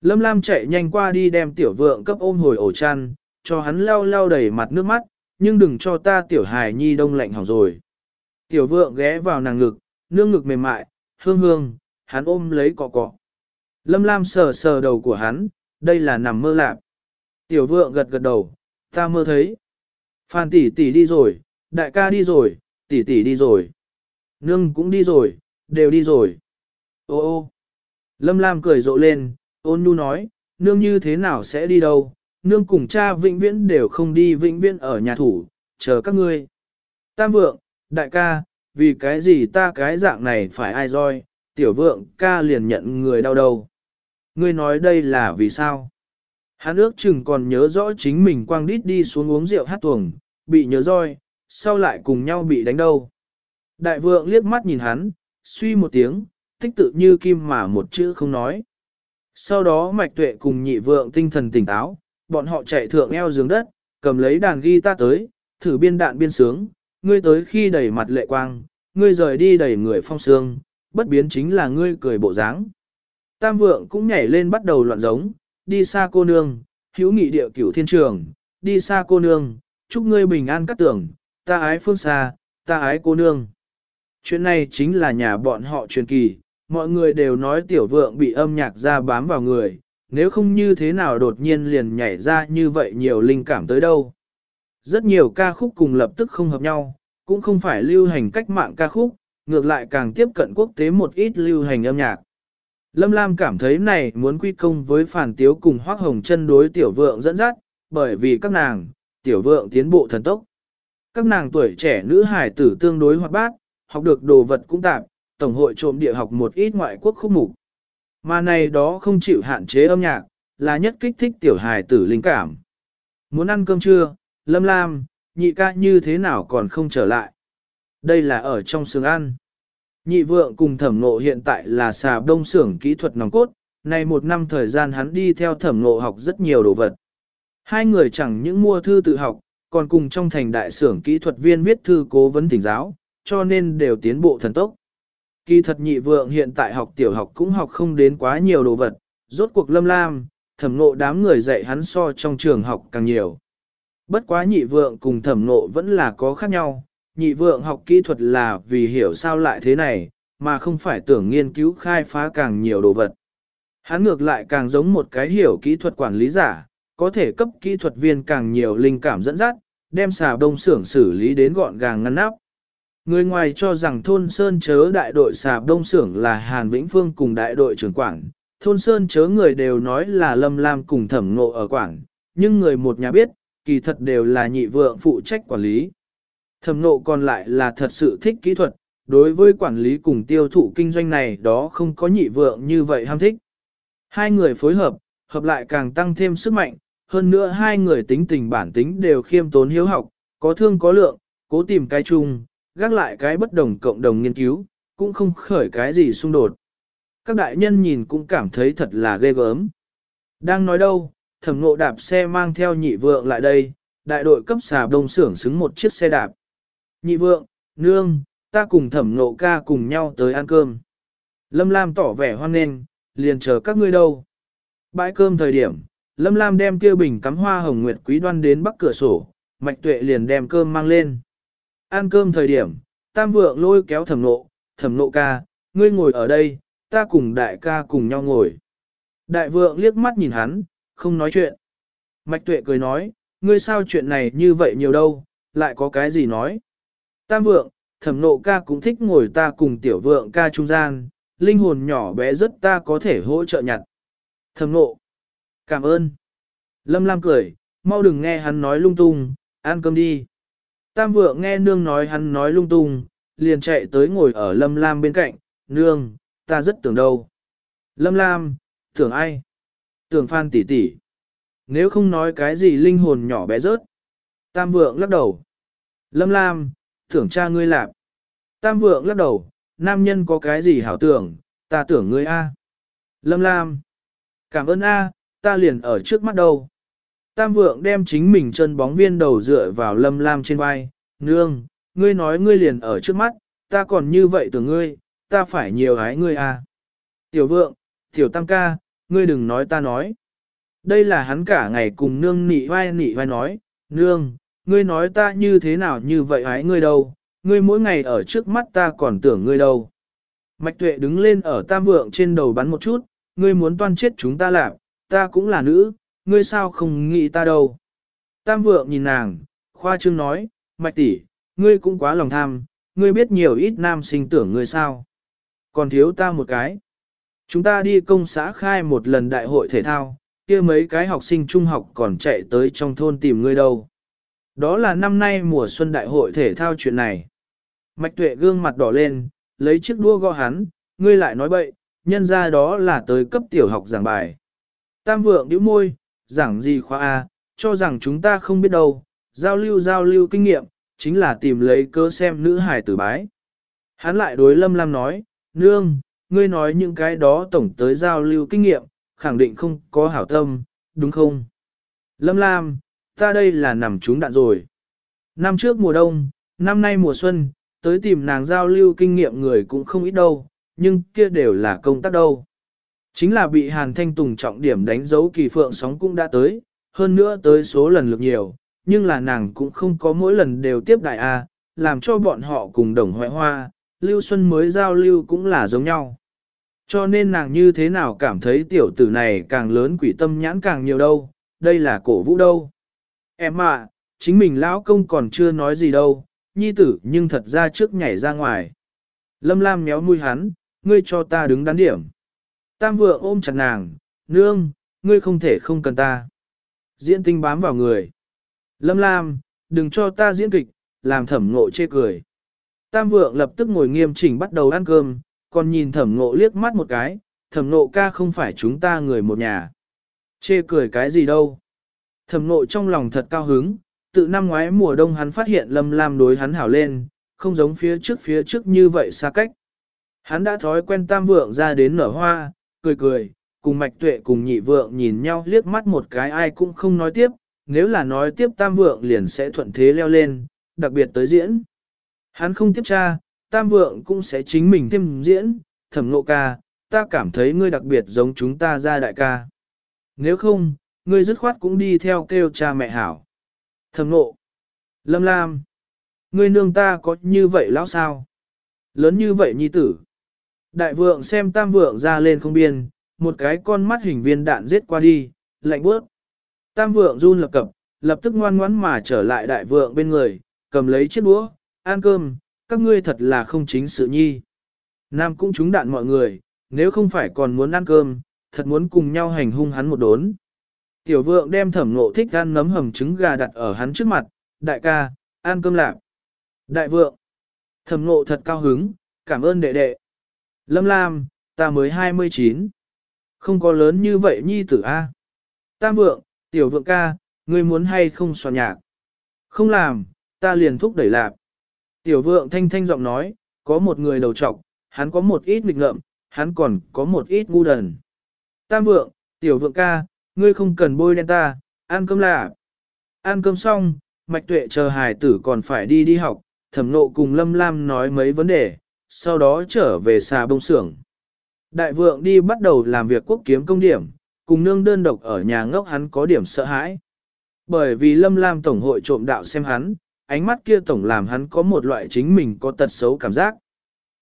S1: Lâm Lam chạy nhanh qua đi đem tiểu vượng cấp ôm hồi ổ chăn, cho hắn lau lau đầy mặt nước mắt, nhưng đừng cho ta tiểu hài nhi đông lạnh hỏng rồi. Tiểu vượng ghé vào nàng ngực, nương ngực mềm mại, hương hương, hắn ôm lấy cọ cọ. Lâm Lam sờ sờ đầu của hắn, đây là nằm mơ lạc. Tiểu vượng gật gật đầu, ta mơ thấy. Phan tỷ tỷ đi rồi, đại ca đi rồi, tỷ tỷ đi rồi. Nương cũng đi rồi, đều đi rồi. Ô ô. Lâm Lam cười rộ lên, ôn nhu nói, nương như thế nào sẽ đi đâu, nương cùng cha vĩnh viễn đều không đi vĩnh viễn ở nhà thủ, chờ các ngươi. Tam vượng, đại ca, vì cái gì ta cái dạng này phải ai roi, tiểu vượng ca liền nhận người đau đầu. Ngươi nói đây là vì sao? Hắn ước chừng còn nhớ rõ chính mình quang đít đi xuống uống rượu hát tuồng, bị nhớ roi, sau lại cùng nhau bị đánh đâu. Đại vượng liếc mắt nhìn hắn, suy một tiếng, tích tự như kim mà một chữ không nói. Sau đó mạch tuệ cùng nhị vượng tinh thần tỉnh táo, bọn họ chạy thượng eo giường đất, cầm lấy đàn guitar tới, thử biên đạn biên sướng, ngươi tới khi đẩy mặt lệ quang, ngươi rời đi đẩy người phong sương, bất biến chính là ngươi cười bộ dáng. Tam vượng cũng nhảy lên bắt đầu loạn giống, đi xa cô nương, hữu nghị địa cửu thiên trường, đi xa cô nương, chúc ngươi bình an cắt tưởng, ta ái phương xa, ta ái cô nương. Chuyện này chính là nhà bọn họ truyền kỳ, mọi người đều nói tiểu vượng bị âm nhạc ra bám vào người, nếu không như thế nào đột nhiên liền nhảy ra như vậy nhiều linh cảm tới đâu. Rất nhiều ca khúc cùng lập tức không hợp nhau, cũng không phải lưu hành cách mạng ca khúc, ngược lại càng tiếp cận quốc tế một ít lưu hành âm nhạc. Lâm Lam cảm thấy này muốn quy công với phản tiếu cùng hoác hồng chân đối tiểu vượng dẫn dắt, bởi vì các nàng, tiểu vượng tiến bộ thần tốc. Các nàng tuổi trẻ nữ hải tử tương đối hoạt bát, học được đồ vật cũng tạm, tổng hội trộm địa học một ít ngoại quốc khúc mục. Mà này đó không chịu hạn chế âm nhạc, là nhất kích thích tiểu hài tử linh cảm. Muốn ăn cơm trưa, lâm lam, nhị ca như thế nào còn không trở lại. Đây là ở trong xưởng ăn. Nhị vượng cùng thẩm nộ hiện tại là xà đông xưởng kỹ thuật nòng cốt, này một năm thời gian hắn đi theo thẩm nộ học rất nhiều đồ vật. Hai người chẳng những mua thư tự học, còn cùng trong thành đại xưởng kỹ thuật viên viết thư cố vấn thỉnh giáo, cho nên đều tiến bộ thần tốc. Kỳ thật nhị vượng hiện tại học tiểu học cũng học không đến quá nhiều đồ vật, rốt cuộc lâm lam, thẩm nộ đám người dạy hắn so trong trường học càng nhiều. Bất quá nhị vượng cùng thẩm nộ vẫn là có khác nhau, nhị vượng học kỹ thuật là vì hiểu sao lại thế này, mà không phải tưởng nghiên cứu khai phá càng nhiều đồ vật. Hắn ngược lại càng giống một cái hiểu kỹ thuật quản lý giả, có thể cấp kỹ thuật viên càng nhiều linh cảm dẫn dắt, đem xà đông xưởng xử lý đến gọn gàng ngăn nắp. Người ngoài cho rằng thôn Sơn chớ đại đội xà đông xưởng là Hàn Vĩnh Phương cùng đại đội trưởng quản, thôn Sơn chớ người đều nói là Lâm Lam cùng thẩm ngộ ở quản, nhưng người một nhà biết, kỳ thật đều là nhị vượng phụ trách quản lý. Thẩm ngộ còn lại là thật sự thích kỹ thuật, đối với quản lý cùng tiêu thụ kinh doanh này đó không có nhị vượng như vậy ham thích. Hai người phối hợp, hợp lại càng tăng thêm sức mạnh, hơn nữa hai người tính tình bản tính đều khiêm tốn hiếu học, có thương có lượng, cố tìm cái chung, gác lại cái bất đồng cộng đồng nghiên cứu, cũng không khởi cái gì xung đột. Các đại nhân nhìn cũng cảm thấy thật là ghê gớm. Đang nói đâu, thẩm ngộ đạp xe mang theo nhị vượng lại đây, đại đội cấp xà đông xưởng xứng một chiếc xe đạp. Nhị vượng, nương, ta cùng thẩm ngộ ca cùng nhau tới ăn cơm. Lâm Lam tỏ vẻ hoan nghênh, liền chờ các ngươi đâu. Bãi cơm thời điểm, Lâm Lam đem kia bình cắm hoa hồng nguyệt quý đoan đến bắc cửa sổ, mạch tuệ liền đem cơm mang lên. Ăn cơm thời điểm, tam vượng lôi kéo thẩm nộ, thẩm nộ ca, ngươi ngồi ở đây, ta cùng đại ca cùng nhau ngồi. Đại vượng liếc mắt nhìn hắn, không nói chuyện. Mạch tuệ cười nói, ngươi sao chuyện này như vậy nhiều đâu, lại có cái gì nói. Tam vượng, thẩm nộ ca cũng thích ngồi ta cùng tiểu vượng ca trung gian, linh hồn nhỏ bé rất ta có thể hỗ trợ nhặt. Thẩm nộ, cảm ơn. Lâm Lam cười, mau đừng nghe hắn nói lung tung, ăn cơm đi. Tam vượng nghe nương nói hắn nói lung tung, liền chạy tới ngồi ở Lâm Lam bên cạnh, nương, ta rất tưởng đâu. Lâm Lam, tưởng ai? Tưởng Phan tỷ tỷ. Nếu không nói cái gì linh hồn nhỏ bé rớt. Tam vượng lắc đầu. Lâm Lam, tưởng cha ngươi lạp. Tam vượng lắc đầu, nam nhân có cái gì hảo tưởng, ta tưởng ngươi A. Lâm Lam, cảm ơn A, ta liền ở trước mắt đâu. Tam vượng đem chính mình chân bóng viên đầu dựa vào lâm lam trên vai, nương, ngươi nói ngươi liền ở trước mắt, ta còn như vậy tưởng ngươi, ta phải nhiều hái ngươi à. Tiểu vượng, tiểu tam ca, ngươi đừng nói ta nói. Đây là hắn cả ngày cùng nương nị vai nị vai nói, nương, ngươi nói ta như thế nào như vậy hái ngươi đâu, ngươi mỗi ngày ở trước mắt ta còn tưởng ngươi đâu. Mạch tuệ đứng lên ở tam vượng trên đầu bắn một chút, ngươi muốn toan chết chúng ta làm, ta cũng là nữ, ngươi sao không nghĩ ta đâu. Tam vượng nhìn nàng, khoa trương nói, mạch tỷ, ngươi cũng quá lòng tham, ngươi biết nhiều ít nam sinh tưởng ngươi sao. Còn thiếu ta một cái. Chúng ta đi công xã khai một lần đại hội thể thao, kia mấy cái học sinh trung học còn chạy tới trong thôn tìm ngươi đâu. Đó là năm nay mùa xuân đại hội thể thao chuyện này. Mạch tuệ gương mặt đỏ lên, lấy chiếc đua gõ hắn, ngươi lại nói bậy, nhân ra đó là tới cấp tiểu học giảng bài. Tam vượng nhíu môi, giảng gì khoa A, cho rằng chúng ta không biết đâu, giao lưu giao lưu kinh nghiệm, chính là tìm lấy cơ xem nữ hải tử bái. Hắn lại đối Lâm Lam nói, nương, ngươi nói những cái đó tổng tới giao lưu kinh nghiệm, khẳng định không có hảo tâm, đúng không? Lâm Lam, ta đây là nằm trúng đạn rồi. Năm trước mùa đông, năm nay mùa xuân, tới tìm nàng giao lưu kinh nghiệm người cũng không ít đâu, nhưng kia đều là công tác đâu. Chính là bị Hàn Thanh Tùng trọng điểm đánh dấu kỳ phượng sóng cũng đã tới, hơn nữa tới số lần lượt nhiều, nhưng là nàng cũng không có mỗi lần đều tiếp đại A, làm cho bọn họ cùng đồng hoại hoa, Lưu Xuân mới giao lưu cũng là giống nhau. Cho nên nàng như thế nào cảm thấy tiểu tử này càng lớn quỷ tâm nhãn càng nhiều đâu, đây là cổ vũ đâu. Em ạ, chính mình lão công còn chưa nói gì đâu, nhi tử nhưng thật ra trước nhảy ra ngoài. Lâm Lam méo mũi hắn, ngươi cho ta đứng đắn điểm. Tam vượng ôm chặt nàng, nương, ngươi không thể không cần ta. Diễn tinh bám vào người. Lâm Lam, đừng cho ta diễn kịch, làm thẩm ngộ chê cười. Tam vượng lập tức ngồi nghiêm chỉnh bắt đầu ăn cơm, còn nhìn thẩm ngộ liếc mắt một cái, thẩm ngộ ca không phải chúng ta người một nhà. Chê cười cái gì đâu. Thẩm ngộ trong lòng thật cao hứng, tự năm ngoái mùa đông hắn phát hiện lâm lam đối hắn hảo lên, không giống phía trước phía trước như vậy xa cách. Hắn đã thói quen tam vượng ra đến nở hoa, cười cười, cùng mạch tuệ cùng nhị vượng nhìn nhau liếc mắt một cái ai cũng không nói tiếp, nếu là nói tiếp tam vượng liền sẽ thuận thế leo lên, đặc biệt tới diễn. Hắn không tiếp tra, tam vượng cũng sẽ chính mình thêm diễn, thẩm nộ ca, ta cảm thấy ngươi đặc biệt giống chúng ta ra đại ca. Nếu không, ngươi dứt khoát cũng đi theo kêu cha mẹ hảo. Thẩm nộ, lâm lam, ngươi nương ta có như vậy lão sao? Lớn như vậy nhi tử. Đại vượng xem tam vượng ra lên không biên, một cái con mắt hình viên đạn giết qua đi, lạnh bước. Tam vượng run lập cập, lập tức ngoan ngoãn mà trở lại đại vượng bên người, cầm lấy chiếc đũa, ăn cơm, các ngươi thật là không chính sự nhi. Nam cũng trúng đạn mọi người, nếu không phải còn muốn ăn cơm, thật muốn cùng nhau hành hung hắn một đốn. Tiểu vượng đem thẩm nộ thích ăn nấm hầm trứng gà đặt ở hắn trước mặt, đại ca, ăn cơm lạc. Đại vượng, thẩm nộ thật cao hứng, cảm ơn đệ đệ. Lâm Lam, ta mới 29. Không có lớn như vậy nhi tử A. Tam vượng, tiểu vượng ca, ngươi muốn hay không soạn nhạc? Không làm, ta liền thúc đẩy lạp. Tiểu vượng thanh thanh giọng nói, có một người đầu trọc, hắn có một ít nghịch ngợm, hắn còn có một ít ngu đần. Tam vượng, tiểu vượng ca, ngươi không cần bôi đen ta, ăn cơm lạp. Ăn cơm xong, mạch tuệ chờ hài tử còn phải đi đi học, thẩm nộ cùng Lâm Lam nói mấy vấn đề, sau đó trở về xà bông xưởng. Đại vượng đi bắt đầu làm việc quốc kiếm công điểm, cùng nương đơn độc ở nhà ngốc hắn có điểm sợ hãi. Bởi vì Lâm Lam Tổng hội trộm đạo xem hắn, ánh mắt kia Tổng làm hắn có một loại chính mình có tật xấu cảm giác.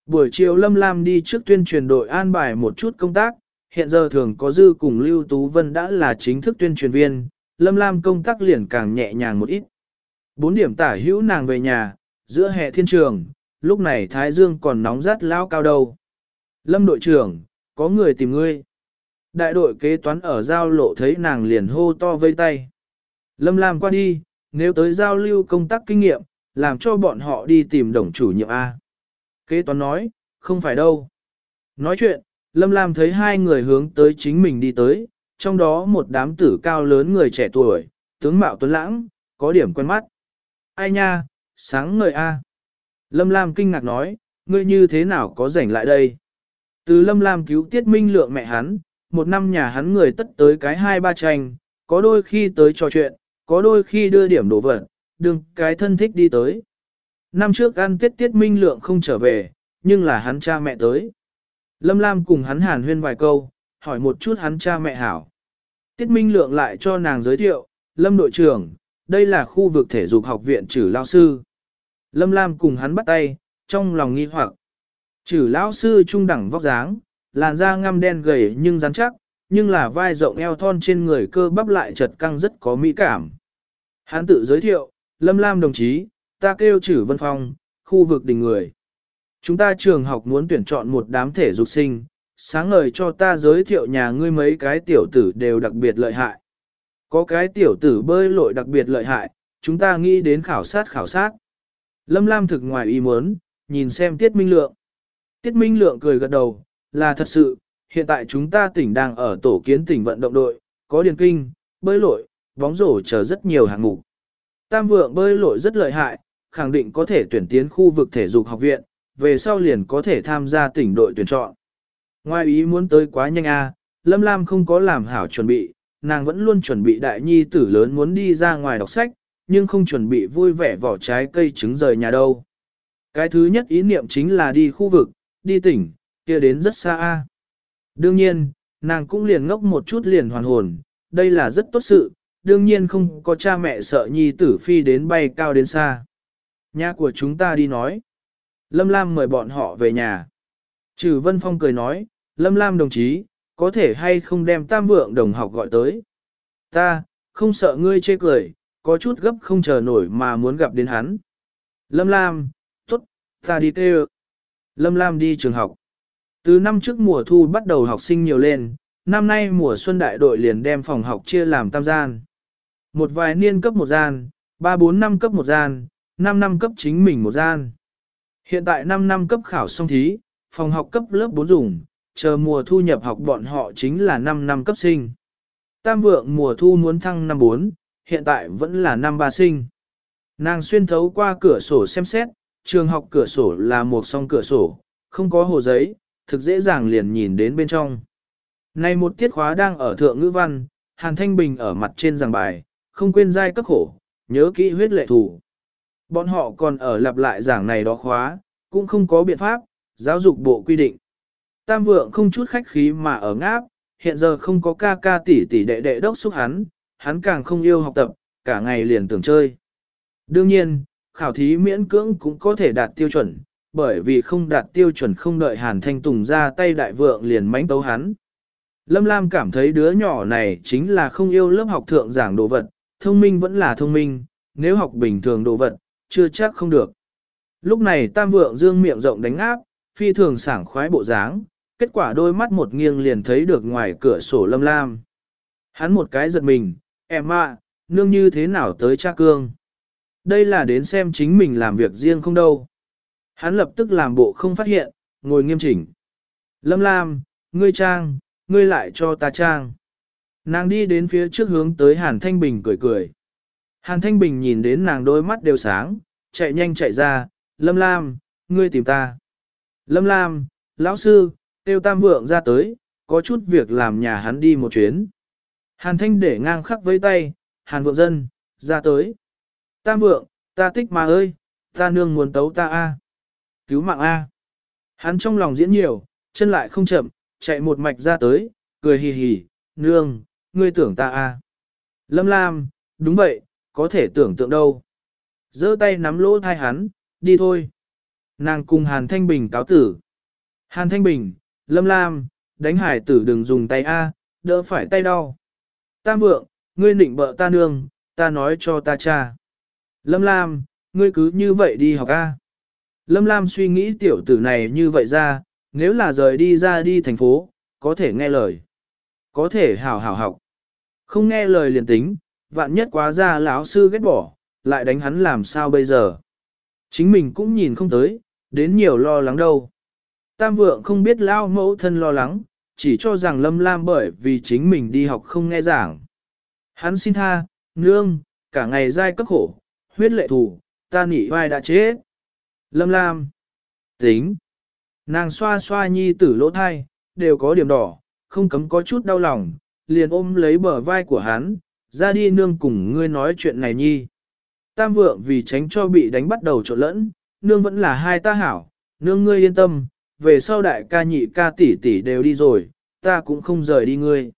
S1: Buổi chiều Lâm Lam đi trước tuyên truyền đội an bài một chút công tác, hiện giờ thường có dư cùng Lưu Tú Vân đã là chính thức tuyên truyền viên, Lâm Lam công tác liền càng nhẹ nhàng một ít. Bốn điểm tả hữu nàng về nhà, giữa hệ thiên trường, lúc này Thái Dương còn nóng rát lao cao đầu. Lâm đội trưởng, có người tìm ngươi. Đại đội kế toán ở giao lộ thấy nàng liền hô to vây tay. Lâm Lam qua đi, nếu tới giao lưu công tác kinh nghiệm, làm cho bọn họ đi tìm đồng chủ nhiệm A. Kế toán nói, không phải đâu. Nói chuyện, Lâm Lam thấy hai người hướng tới chính mình đi tới, trong đó một đám tử cao lớn người trẻ tuổi, tướng mạo tuấn lãng, có điểm quen mắt. Ai nha, sáng ngời A. Lâm Lam kinh ngạc nói, ngươi như thế nào có rảnh lại đây? Từ Lâm Lam cứu Tiết Minh lượng mẹ hắn, một năm nhà hắn người tất tới cái hai ba tranh, có đôi khi tới trò chuyện, có đôi khi đưa điểm đồ vật, đừng cái thân thích đi tới. Năm trước ăn tiết Tiết Minh lượng không trở về, nhưng là hắn cha mẹ tới. Lâm Lam cùng hắn hàn huyên vài câu, hỏi một chút hắn cha mẹ hảo. Tiết Minh lượng lại cho nàng giới thiệu, Lâm đội trưởng, đây là khu vực thể dục học viện trừ lao sư. Lâm Lam cùng hắn bắt tay, trong lòng nghi hoặc. Chử lão sư trung đẳng vóc dáng, làn da ngăm đen gầy nhưng rắn chắc, nhưng là vai rộng eo thon trên người cơ bắp lại chật căng rất có mỹ cảm. Hắn tự giới thiệu, Lâm Lam đồng chí, ta kêu chử vân phong, khu vực đình người. Chúng ta trường học muốn tuyển chọn một đám thể dục sinh, sáng ngời cho ta giới thiệu nhà ngươi mấy cái tiểu tử đều đặc biệt lợi hại. Có cái tiểu tử bơi lội đặc biệt lợi hại, chúng ta nghĩ đến khảo sát khảo sát. Lâm Lam thực ngoài ý muốn, nhìn xem Tiết Minh Lượng. Tiết Minh Lượng cười gật đầu, là thật sự, hiện tại chúng ta tỉnh đang ở tổ kiến tỉnh vận động đội, có điền kinh, bơi lội, bóng rổ chờ rất nhiều hạng mục. Tam vượng bơi lội rất lợi hại, khẳng định có thể tuyển tiến khu vực thể dục học viện, về sau liền có thể tham gia tỉnh đội tuyển chọn. Ngoài ý muốn tới quá nhanh a, Lâm Lam không có làm hảo chuẩn bị, nàng vẫn luôn chuẩn bị đại nhi tử lớn muốn đi ra ngoài đọc sách, nhưng không chuẩn bị vui vẻ vỏ trái cây trứng rời nhà đâu. Cái thứ nhất ý niệm chính là đi khu vực, đi tỉnh, kia đến rất xa a. Đương nhiên, nàng cũng liền ngốc một chút liền hoàn hồn, đây là rất tốt sự, đương nhiên không có cha mẹ sợ nhi tử phi đến bay cao đến xa. Nhà của chúng ta đi nói. Lâm Lam mời bọn họ về nhà. Trừ Vân Phong cười nói, Lâm Lam đồng chí, có thể hay không đem tam vượng đồng học gọi tới. Ta, không sợ ngươi chê cười, có chút gấp không chờ nổi mà muốn gặp đến hắn. Lâm Lam, tốt, ta đi tê Lâm Lam đi trường học. Từ năm trước mùa thu bắt đầu học sinh nhiều lên, năm nay mùa xuân đại đội liền đem phòng học chia làm tam gian. Một vài niên cấp một gian, ba bốn năm cấp một gian, năm năm cấp chính mình một gian. Hiện tại 5 năm cấp khảo xong thí, phòng học cấp lớp 4 dùng, chờ mùa thu nhập học bọn họ chính là 5 năm cấp sinh. Tam vượng mùa thu muốn thăng năm 4, hiện tại vẫn là năm ba sinh. Nàng xuyên thấu qua cửa sổ xem xét, trường học cửa sổ là một song cửa sổ, không có hồ giấy, thực dễ dàng liền nhìn đến bên trong. Này một tiết khóa đang ở thượng ngữ văn, Hàn Thanh Bình ở mặt trên giảng bài, không quên giai cấp khổ, nhớ kỹ huyết lệ thủ. Bọn họ còn ở lặp lại giảng này đó khóa, cũng không có biện pháp, giáo dục bộ quy định. Tam vượng không chút khách khí mà ở ngáp, hiện giờ không có ca ca tỷ tỷ đệ đệ đốc xúc hắn, hắn càng không yêu học tập, cả ngày liền tưởng chơi. Đương nhiên, khảo thí miễn cưỡng cũng có thể đạt tiêu chuẩn, bởi vì không đạt tiêu chuẩn không đợi Hàn Thanh Tùng ra tay đại vượng liền mánh tấu hắn. Lâm Lam cảm thấy đứa nhỏ này chính là không yêu lớp học thượng giảng đồ vật, thông minh vẫn là thông minh, nếu học bình thường đồ vật, chưa chắc không được. Lúc này tam vượng dương miệng rộng đánh áp, phi thường sảng khoái bộ dáng, kết quả đôi mắt một nghiêng liền thấy được ngoài cửa sổ lâm lam. Hắn một cái giật mình, em ạ, nương như thế nào tới cha cương. Đây là đến xem chính mình làm việc riêng không đâu. Hắn lập tức làm bộ không phát hiện, ngồi nghiêm chỉnh. Lâm Lam, ngươi trang, ngươi lại cho ta trang. Nàng đi đến phía trước hướng tới Hàn Thanh Bình cười cười. Hàn Thanh Bình nhìn đến nàng đôi mắt đều sáng, chạy nhanh chạy ra, Lâm Lam, ngươi tìm ta. Lâm Lam, lão sư, tiêu tam vượng ra tới, có chút việc làm nhà hắn đi một chuyến. Hàn Thanh để ngang khắc với tay, Hàn vượng dân, ra tới. Tam vượng, ta tích mà ơi, ta nương muốn tấu ta a, Cứu mạng a. Hắn trong lòng diễn nhiều, chân lại không chậm, chạy một mạch ra tới, cười hì hì, nương, ngươi tưởng ta a. Lâm Lam, đúng vậy, có thể tưởng tượng đâu. giơ tay nắm lỗ thai hắn, đi thôi. Nàng cùng Hàn Thanh Bình cáo tử. Hàn Thanh Bình, Lâm Lam, đánh hải tử đừng dùng tay A, đỡ phải tay đau. Tam vượng, ngươi nịnh bợ ta nương, ta nói cho ta cha. Lâm Lam, ngươi cứ như vậy đi học A. Lâm Lam suy nghĩ tiểu tử này như vậy ra, nếu là rời đi ra đi thành phố, có thể nghe lời. Có thể hảo hảo học. Không nghe lời liền tính, vạn nhất quá ra lão sư ghét bỏ, lại đánh hắn làm sao bây giờ. Chính mình cũng nhìn không tới, đến nhiều lo lắng đâu. Tam vượng không biết lao mẫu thân lo lắng, chỉ cho rằng Lâm Lam bởi vì chính mình đi học không nghe giảng. Hắn xin tha, nương, cả ngày dai cấp khổ, huyết lệ thủ, ta nỉ vai đã chết. Lâm Lam, tính, nàng xoa xoa nhi tử lỗ thai, đều có điểm đỏ, không cấm có chút đau lòng, liền ôm lấy bờ vai của hắn, ra đi nương cùng ngươi nói chuyện này nhi. Tam vượng vì tránh cho bị đánh bắt đầu trộn lẫn, nương vẫn là hai ta hảo, nương ngươi yên tâm, về sau đại ca nhị ca tỷ tỷ đều đi rồi, ta cũng không rời đi ngươi.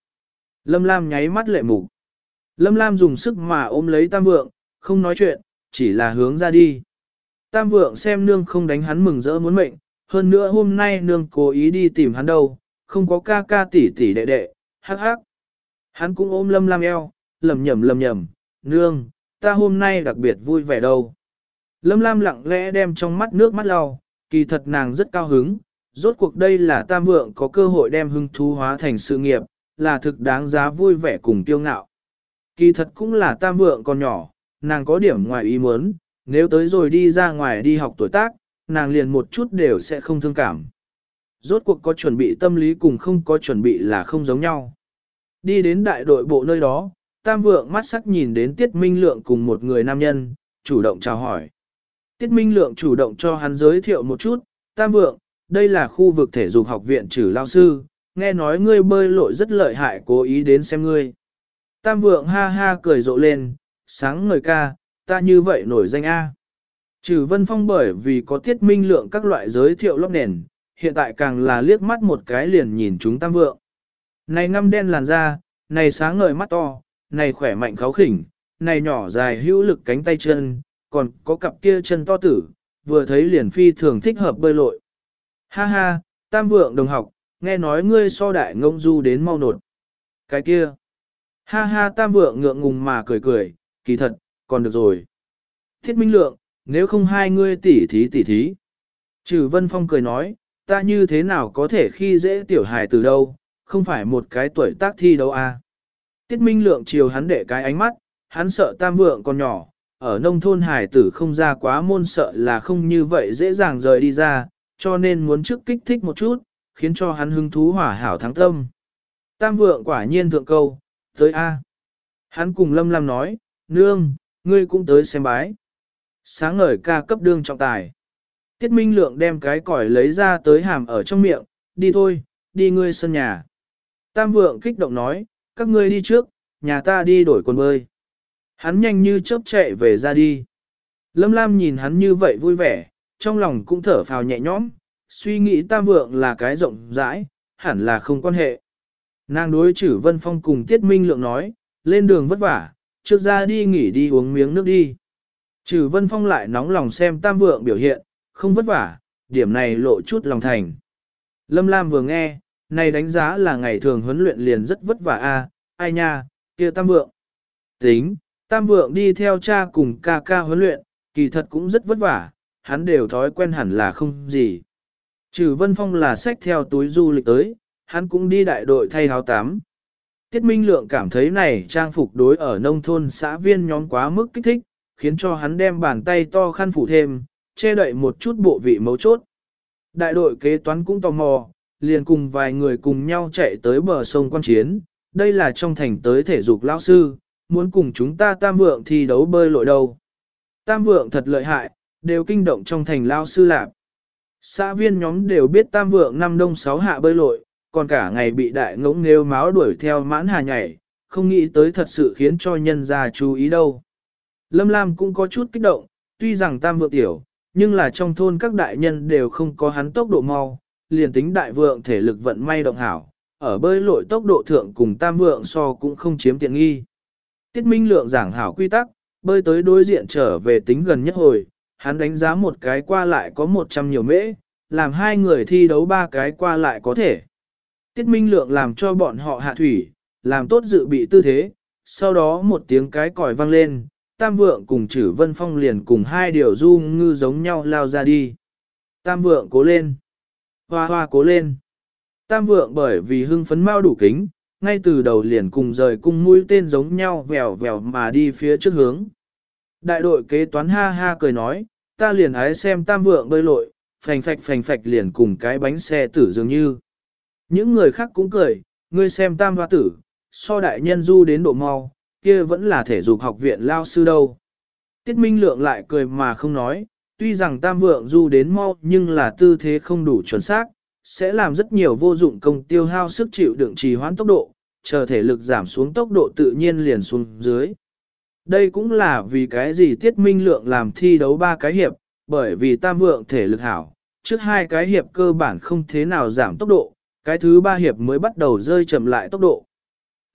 S1: Lâm Lam nháy mắt lệ mục. Lâm Lam dùng sức mà ôm lấy tam vượng, không nói chuyện, chỉ là hướng ra đi. Tam vượng xem nương không đánh hắn mừng rỡ muốn mệnh, hơn nữa hôm nay nương cố ý đi tìm hắn đâu, không có ca ca tỷ tỷ đệ đệ, hắc hắc. Hắn cũng ôm Lâm Lam eo, lầm nhầm lầm nhầm, nương, ta hôm nay đặc biệt vui vẻ đâu. Lâm Lam lặng lẽ đem trong mắt nước mắt lau, kỳ thật nàng rất cao hứng, rốt cuộc đây là tam vượng có cơ hội đem hưng thú hóa thành sự nghiệp, là thực đáng giá vui vẻ cùng tiêu ngạo. Kỳ thật cũng là tam vượng còn nhỏ, nàng có điểm ngoài ý muốn, nếu tới rồi đi ra ngoài đi học tuổi tác, nàng liền một chút đều sẽ không thương cảm. Rốt cuộc có chuẩn bị tâm lý cùng không có chuẩn bị là không giống nhau. Đi đến đại đội bộ nơi đó, tam vượng mắt sắc nhìn đến Tiết Minh Lượng cùng một người nam nhân, chủ động chào hỏi. Tiết Minh Lượng chủ động cho hắn giới thiệu một chút, tam vượng, đây là khu vực thể dục học viện trừ lao sư, nghe nói ngươi bơi lội rất lợi hại cố ý đến xem ngươi. Tam vượng ha ha cười rộ lên, sáng ngời ca, ta như vậy nổi danh A. Trừ vân phong bởi vì có tiết minh lượng các loại giới thiệu lóc nền, hiện tại càng là liếc mắt một cái liền nhìn chúng tam vượng. Này ngăm đen làn da, này sáng ngời mắt to, này khỏe mạnh kháo khỉnh, này nhỏ dài hữu lực cánh tay chân, còn có cặp kia chân to tử, vừa thấy liền phi thường thích hợp bơi lội. Ha ha, tam vượng đồng học, nghe nói ngươi so đại ngông du đến mau nột. Cái kia. Ha ha tam vượng ngượng ngùng mà cười cười, kỳ thật, còn được rồi. Thiết minh lượng, nếu không hai ngươi tỉ thí tỉ thí. Trừ vân phong cười nói, ta như thế nào có thể khi dễ tiểu hài từ đâu, không phải một cái tuổi tác thi đâu à. Tiết minh lượng chiều hắn để cái ánh mắt, hắn sợ tam vượng còn nhỏ, ở nông thôn hải tử không ra quá môn sợ là không như vậy dễ dàng rời đi ra, cho nên muốn trước kích thích một chút, khiến cho hắn hứng thú hỏa hảo thắng tâm. Tam vượng quả nhiên thượng câu, tới A. Hắn cùng Lâm Lam nói, nương, ngươi cũng tới xem bái. Sáng ngời ca cấp đương trọng tài. Tiết Minh Lượng đem cái còi lấy ra tới hàm ở trong miệng, đi thôi, đi ngươi sân nhà. Tam vượng kích động nói, các ngươi đi trước, nhà ta đi đổi quần bơi. Hắn nhanh như chớp chạy về ra đi. Lâm Lam nhìn hắn như vậy vui vẻ, trong lòng cũng thở phào nhẹ nhõm, suy nghĩ tam vượng là cái rộng rãi, hẳn là không quan hệ. Nàng đối chử Vân Phong cùng Tiết Minh Lượng nói, lên đường vất vả, trước ra đi nghỉ đi uống miếng nước đi. Chử Vân Phong lại nóng lòng xem tam vượng biểu hiện, không vất vả, điểm này lộ chút lòng thành. Lâm Lam vừa nghe, này đánh giá là ngày thường huấn luyện liền rất vất vả a, ai nha, kia tam vượng. Tính, tam vượng đi theo cha cùng ca ca huấn luyện, kỳ thật cũng rất vất vả, hắn đều thói quen hẳn là không gì. Trừ Vân Phong là sách theo túi du lịch tới, hắn cũng đi đại đội thay áo tắm. Tiết Minh Lượng cảm thấy này trang phục đối ở nông thôn xã viên nhóm quá mức kích thích, khiến cho hắn đem bàn tay to khăn phủ thêm, che đậy một chút bộ vị mấu chốt. Đại đội kế toán cũng tò mò, liền cùng vài người cùng nhau chạy tới bờ sông quan chiến, đây là trong thành tới thể dục lão sư, muốn cùng chúng ta tam vượng thi đấu bơi lội đâu. Tam vượng thật lợi hại, đều kinh động trong thành lao sư lạp. Xã viên nhóm đều biết tam vượng năm đông sáu hạ bơi lội, còn cả ngày bị đại ngỗng nêu máu đuổi theo mãn hà nhảy, không nghĩ tới thật sự khiến cho nhân gia chú ý đâu. Lâm Lam cũng có chút kích động, tuy rằng tam vượng tiểu, nhưng là trong thôn các đại nhân đều không có hắn tốc độ mau, liền tính đại vượng thể lực vận may động hảo, ở bơi lội tốc độ thượng cùng tam vượng so cũng không chiếm tiện nghi. Tiết Minh Lượng giảng hảo quy tắc, bơi tới đối diện trở về tính gần nhất hồi, hắn đánh giá một cái qua lại có 100 nhiều mễ, làm hai người thi đấu ba cái qua lại có thể. Tiết Minh Lượng làm cho bọn họ hạ thủy, làm tốt dự bị tư thế, sau đó một tiếng cái còi vang lên, Tam Vượng cùng Chử Vân Phong liền cùng hai điều du ngư giống nhau lao ra đi. Tam Vượng cố lên. Hoa hoa cố lên. Tam Vượng bởi vì hưng phấn mau đủ kính, ngay từ đầu liền cùng rời cung mũi tên giống nhau vèo vèo mà đi phía trước hướng. Đại đội kế toán ha ha cười nói, ta liền ái xem Tam Vượng bơi lội, phành phạch phành phạch liền cùng cái bánh xe tử dường như. Những người khác cũng cười, ngươi xem tam hoa tử, so đại nhân du đến độ mau, kia vẫn là thể dục học viện lao sư đâu. Tiết Minh Lượng lại cười mà không nói, tuy rằng tam vượng du đến mau nhưng là tư thế không đủ chuẩn xác, sẽ làm rất nhiều vô dụng công tiêu hao sức chịu đựng trì hoãn tốc độ, chờ thể lực giảm xuống tốc độ tự nhiên liền xuống dưới. Đây cũng là vì cái gì Tiết Minh Lượng làm thi đấu ba cái hiệp, bởi vì tam vượng thể lực hảo, trước hai cái hiệp cơ bản không thế nào giảm tốc độ, cái thứ ba hiệp mới bắt đầu rơi chậm lại tốc độ.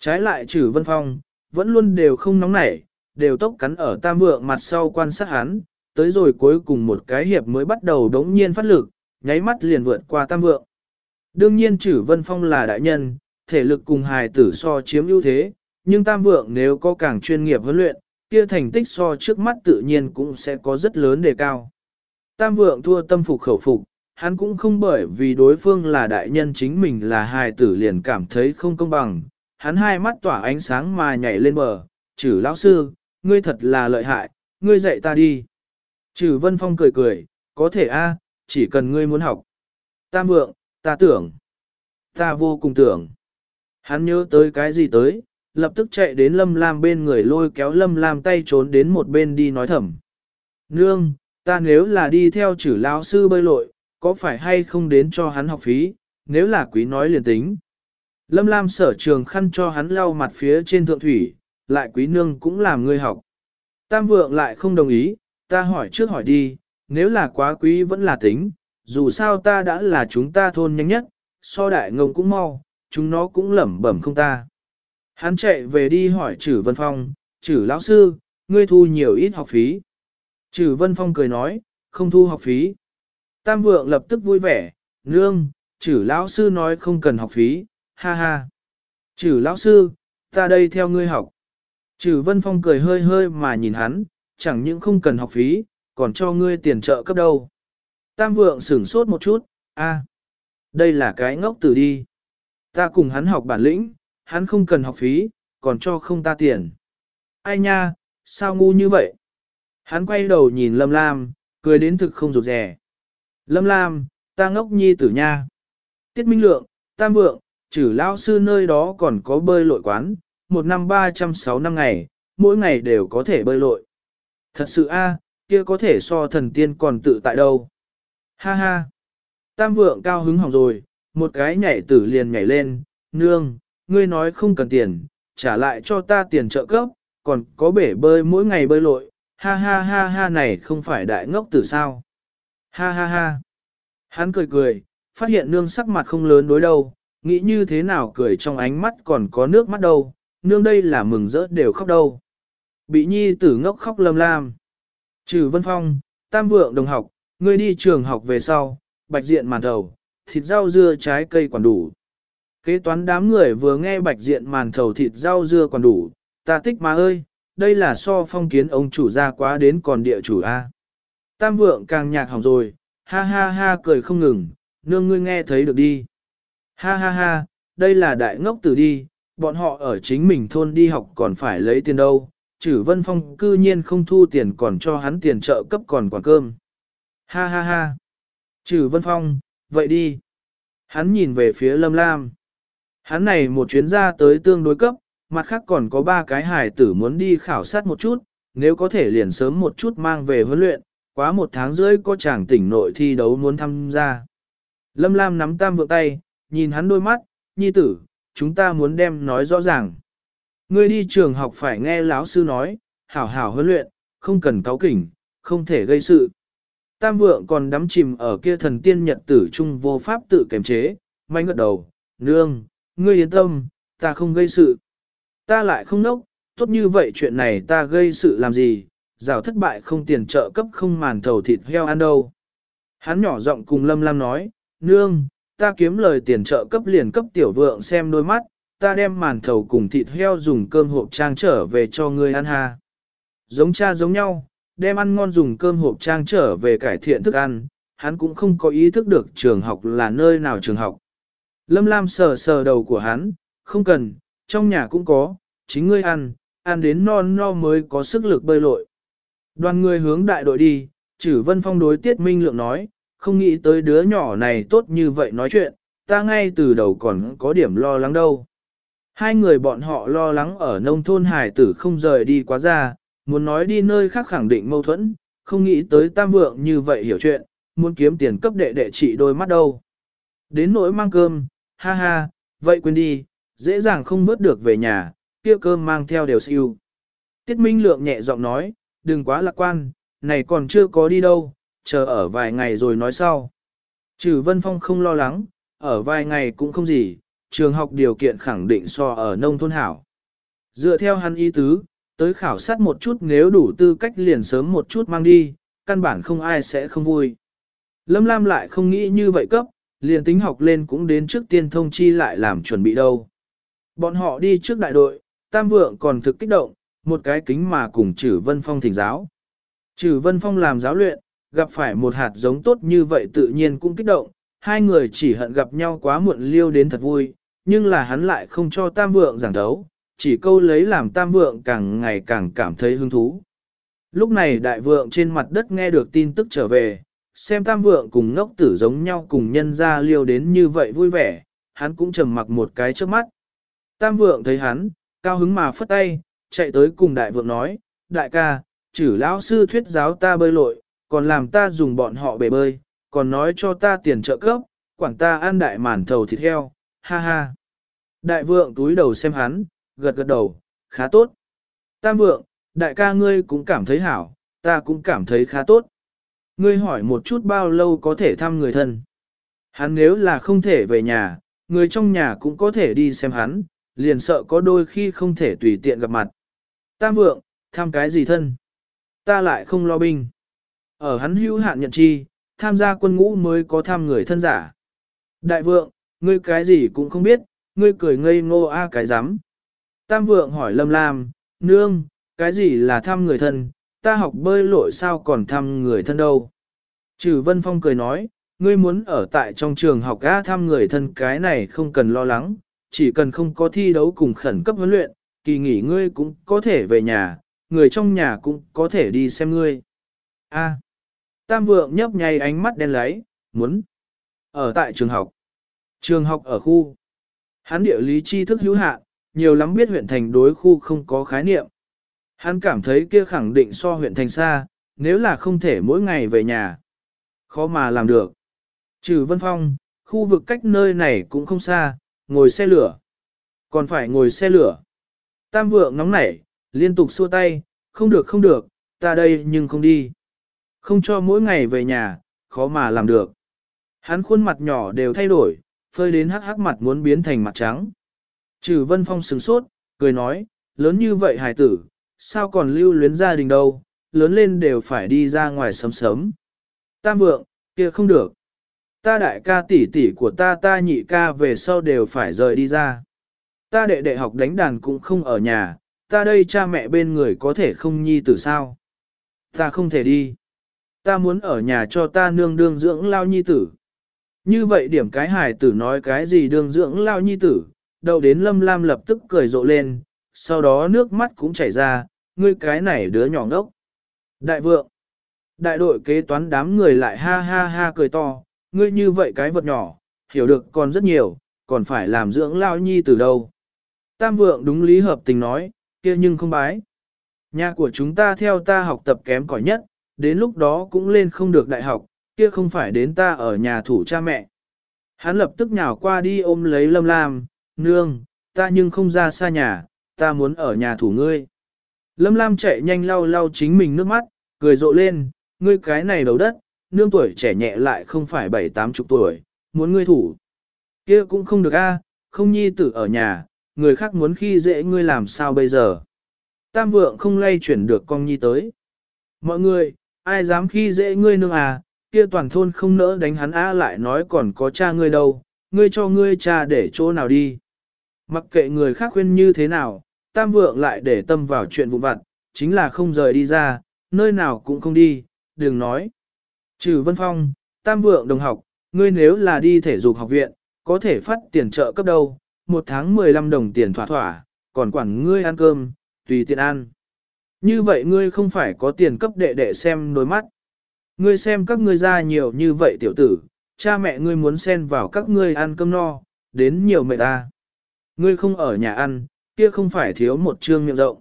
S1: Trái lại trừ vân phong, vẫn luôn đều không nóng nảy, đều tốc cắn ở tam vượng mặt sau quan sát hắn, tới rồi cuối cùng một cái hiệp mới bắt đầu đống nhiên phát lực, nháy mắt liền vượt qua tam vượng. Đương nhiên trừ vân phong là đại nhân, thể lực cùng hài tử so chiếm ưu thế, nhưng tam vượng nếu có càng chuyên nghiệp huấn luyện, kia thành tích so trước mắt tự nhiên cũng sẽ có rất lớn đề cao. Tam vượng thua tâm phục khẩu phục, hắn cũng không bởi vì đối phương là đại nhân chính mình là hài tử liền cảm thấy không công bằng. Hắn hai mắt tỏa ánh sáng mà nhảy lên bờ, chử lão sư, ngươi thật là lợi hại, ngươi dạy ta đi. Chử Vân Phong cười cười, có thể a, chỉ cần ngươi muốn học. Tam vượng, ta tưởng. Ta vô cùng tưởng. Hắn nhớ tới cái gì tới, lập tức chạy đến Lâm Lam bên người lôi kéo Lâm Lam tay trốn đến một bên đi nói thầm. Nương, ta nếu là đi theo chử lão sư bơi lội, có phải hay không đến cho hắn học phí, nếu là quý nói liền tính. Lâm Lam sở trường khăn cho hắn lau mặt phía trên thượng thủy, lại quý nương cũng làm người học. Tam vượng lại không đồng ý, ta hỏi trước hỏi đi, nếu là quá quý vẫn là tính, dù sao ta đã là chúng ta thôn nhanh nhất, so đại ngông cũng mau, chúng nó cũng lẩm bẩm không ta. Hắn chạy về đi hỏi chử Vân Phong, chử lão sư, ngươi thu nhiều ít học phí. Chử Vân Phong cười nói, không thu học phí. Tam vượng lập tức vui vẻ, nương, chử lão sư nói không cần học phí, ha ha. Chử lão sư, ta đây theo ngươi học. Chử Vân Phong cười hơi hơi mà nhìn hắn, chẳng những không cần học phí, còn cho ngươi tiền trợ cấp đâu. Tam vượng sửng sốt một chút, a, đây là cái ngốc tử đi. Ta cùng hắn học bản lĩnh, hắn không cần học phí, còn cho không ta tiền. Ai nha, sao ngu như vậy? Hắn quay đầu nhìn Lâm Lam, cười đến thực không rụt rè. Lâm Lam, ta ngốc nhi tử nha. Tiết Minh Lượng, Tam Vượng, trừ lao sư nơi đó còn có bơi lội quán, một năm 306 năm ngày, mỗi ngày đều có thể bơi lội. Thật sự a, kia có thể so thần tiên còn tự tại đâu. Ha ha. Tam Vượng cao hứng hỏng rồi, một cái nhảy tử liền nhảy lên, nương, ngươi nói không cần tiền, trả lại cho ta tiền trợ cấp, còn có bể bơi mỗi ngày bơi lội, ha ha ha ha này không phải đại ngốc tử sao. Ha ha ha. Hắn cười cười, phát hiện nương sắc mặt không lớn đối đâu, nghĩ như thế nào cười trong ánh mắt còn có nước mắt đâu, nương đây là mừng rỡ đều khóc đâu. Bị nhi tử ngốc khóc lâm lam. Trừ vân phong, tam vượng đồng học, ngươi đi trường học về sau, bạch diện màn đầu, thịt rau dưa trái cây quản đủ. Kế toán đám người vừa nghe bạch diện màn thầu thịt rau dưa còn đủ, ta tích má ơi, đây là so phong kiến ông chủ ra quá đến còn địa chủ A. Tam vượng càng nhạc hỏng rồi, ha ha ha cười không ngừng, nương ngươi nghe thấy được đi. Ha ha ha, đây là đại ngốc tử đi, bọn họ ở chính mình thôn đi học còn phải lấy tiền đâu, chử vân phong cư nhiên không thu tiền còn cho hắn tiền trợ cấp còn quản cơm. Ha ha ha, chử vân phong, vậy đi. Hắn nhìn về phía lâm lam. Hắn này một chuyến ra tới tương đối cấp, mặt khác còn có ba cái hài tử muốn đi khảo sát một chút, nếu có thể liền sớm một chút mang về huấn luyện, quá một tháng rưỡi có chàng tỉnh nội thi đấu muốn tham gia. Lâm Lam nắm tam vượng tay, nhìn hắn đôi mắt, nhi tử, chúng ta muốn đem nói rõ ràng. Ngươi đi trường học phải nghe lão sư nói, hảo hảo huấn luyện, không cần cáo kỉnh, không thể gây sự. Tam vượng còn đắm chìm ở kia thần tiên nhật tử trung vô pháp tự kiềm chế, manh ngất đầu, nương, ngươi yên tâm, ta không gây sự. Ta lại không nốc, tốt như vậy chuyện này ta gây sự làm gì, rào thất bại không tiền trợ cấp không màn thầu thịt heo ăn đâu. Hắn nhỏ giọng cùng Lâm Lam nói, nương, ta kiếm lời tiền trợ cấp liền cấp tiểu vượng xem đôi mắt, ta đem màn thầu cùng thịt heo dùng cơm hộp trang trở về cho ngươi ăn ha. Giống cha giống nhau, đem ăn ngon dùng cơm hộp trang trở về cải thiện thức ăn, hắn cũng không có ý thức được trường học là nơi nào trường học. Lâm Lam sờ sờ đầu của hắn, không cần, trong nhà cũng có, chính ngươi ăn, ăn đến non no mới có sức lực bơi lội. Đoàn người hướng đại đội đi, chử vân phong đối tiết minh lượng nói, không nghĩ tới đứa nhỏ này tốt như vậy nói chuyện, ta ngay từ đầu còn có điểm lo lắng đâu. Hai người bọn họ lo lắng ở nông thôn hải tử không rời đi quá ra, muốn nói đi nơi khác khẳng định mâu thuẫn, không nghĩ tới tam vượng như vậy hiểu chuyện, muốn kiếm tiền cấp đệ đệ trị đôi mắt đâu. Đến nỗi mang cơm, ha ha, vậy quên đi, dễ dàng không vớt được về nhà, kia cơm mang theo đều siêu. Tiết Minh Lượng nhẹ giọng nói, đừng quá lạc quan, này còn chưa có đi đâu, chờ ở vài ngày rồi nói sau. Trừ Vân Phong không lo lắng, ở vài ngày cũng không gì, trường học điều kiện khẳng định so ở nông thôn hảo. Dựa theo hắn ý tứ, tới khảo sát một chút nếu đủ tư cách liền sớm một chút mang đi, căn bản không ai sẽ không vui. Lâm Lam lại không nghĩ như vậy cấp, liền tính học lên cũng đến trước tiên thông chi lại làm chuẩn bị đâu. Bọn họ đi trước đại đội, tam vượng còn thực kích động, một cái kính mà cùng Trử Vân Phong thỉnh giáo. Trử Vân Phong làm giáo luyện, gặp phải một hạt giống tốt như vậy tự nhiên cũng kích động, hai người chỉ hận gặp nhau quá muộn liêu đến thật vui, nhưng là hắn lại không cho tam vượng giảng đấu, chỉ câu lấy làm tam vượng càng ngày càng cảm thấy hứng thú. Lúc này đại vượng trên mặt đất nghe được tin tức trở về, xem tam vượng cùng ngốc tử giống nhau cùng nhân ra liêu đến như vậy vui vẻ, hắn cũng trầm mặc một cái trước mắt. Tam vượng thấy hắn, cao hứng mà phất tay, chạy tới cùng đại vượng nói, đại ca, chử lão sư thuyết giáo ta bơi lội, còn làm ta dùng bọn họ bể bơi, còn nói cho ta tiền trợ cấp, quản ta ăn đại màn thầu thịt heo, ha ha. Đại vượng túi đầu xem hắn, gật gật đầu, khá tốt. Tam vượng, đại ca ngươi cũng cảm thấy hảo, ta cũng cảm thấy khá tốt. Ngươi hỏi một chút bao lâu có thể thăm người thân. Hắn nếu là không thể về nhà, người trong nhà cũng có thể đi xem hắn, liền sợ có đôi khi không thể tùy tiện gặp mặt. Tam vượng, tham cái gì thân? Ta lại không lo binh. Ở hắn hữu hạn nhận chi, tham gia quân ngũ mới có tham người thân giả. Đại vượng, ngươi cái gì cũng không biết, ngươi cười ngây ngô a cái rắm Tam vượng hỏi Lâm Lam, nương, cái gì là tham người thân, ta học bơi lội sao còn thăm người thân đâu. Trừ Vân Phong cười nói, ngươi muốn ở tại trong trường học ga thăm người thân cái này không cần lo lắng, chỉ cần không có thi đấu cùng khẩn cấp huấn luyện, kỳ nghỉ ngươi cũng có thể về nhà, người trong nhà cũng có thể đi xem ngươi. A. Tam vượng nhấp nháy ánh mắt đen lấy, muốn ở tại trường học. Trường học ở khu. Hắn địa lý tri thức hữu hạn, nhiều lắm biết huyện thành đối khu không có khái niệm. Hắn cảm thấy kia khẳng định so huyện thành xa, nếu là không thể mỗi ngày về nhà. Khó mà làm được. Trừ Vân Phong, khu vực cách nơi này cũng không xa, ngồi xe lửa. Còn phải ngồi xe lửa. Tam vượng nóng nảy, liên tục xua tay, không được không được, ta đây nhưng không đi. Không cho mỗi ngày về nhà, khó mà làm được. Hắn khuôn mặt nhỏ đều thay đổi, phơi đến hắc hắc mặt muốn biến thành mặt trắng. Trừ Vân Phong sừng sốt, cười nói, lớn như vậy hài tử, sao còn lưu luyến gia đình đâu, lớn lên đều phải đi ra ngoài sớm sớm. Tam vượng, kia không được. Ta đại ca tỷ tỷ của ta ta nhị ca về sau đều phải rời đi ra. Ta đệ đệ học đánh đàn cũng không ở nhà, ta đây cha mẹ bên người có thể không nhi tử sao. Ta không thể đi. Ta muốn ở nhà cho ta nương đương dưỡng lao nhi tử. Như vậy điểm cái hài tử nói cái gì đương dưỡng lao nhi tử, đầu đến lâm lam lập tức cười rộ lên, sau đó nước mắt cũng chảy ra, ngươi cái này đứa nhỏ ngốc. Đại vượng, đại đội kế toán đám người lại ha ha ha cười to, ngươi như vậy cái vật nhỏ, hiểu được còn rất nhiều, còn phải làm dưỡng lao nhi từ đâu. Tam vượng đúng lý hợp tình nói, kia nhưng không bái. Nhà của chúng ta theo ta học tập kém cỏi nhất, đến lúc đó cũng lên không được đại học, kia không phải đến ta ở nhà thủ cha mẹ. Hắn lập tức nhào qua đi ôm lấy lâm lam, nương, ta nhưng không ra xa nhà, ta muốn ở nhà thủ ngươi. Lâm Lam chạy nhanh lau lau chính mình nước mắt, cười rộ lên, ngươi cái này đầu đất, nương tuổi trẻ nhẹ lại không phải bảy tám chục tuổi, muốn ngươi thủ. kia cũng không được a, không nhi tử ở nhà, người khác muốn khi dễ ngươi làm sao bây giờ. Tam vượng không lay chuyển được con nhi tới. Mọi người, ai dám khi dễ ngươi nương à, kia toàn thôn không nỡ đánh hắn a lại nói còn có cha ngươi đâu, ngươi cho ngươi cha để chỗ nào đi. Mặc kệ người khác khuyên như thế nào, tam vượng lại để tâm vào chuyện vụn vặt, chính là không rời đi ra, nơi nào cũng không đi, đừng nói. Trừ Vân Phong, tam vượng đồng học, ngươi nếu là đi thể dục học viện, có thể phát tiền trợ cấp đâu, một tháng 15 đồng tiền thỏa thỏa, còn quản ngươi ăn cơm, tùy tiện ăn. Như vậy ngươi không phải có tiền cấp đệ đệ xem đôi mắt. Ngươi xem các ngươi ra nhiều như vậy tiểu tử, cha mẹ ngươi muốn xen vào các ngươi ăn cơm no, đến nhiều mẹ ta. À. Ngươi không ở nhà ăn, kia không phải thiếu một trương miệng rộng.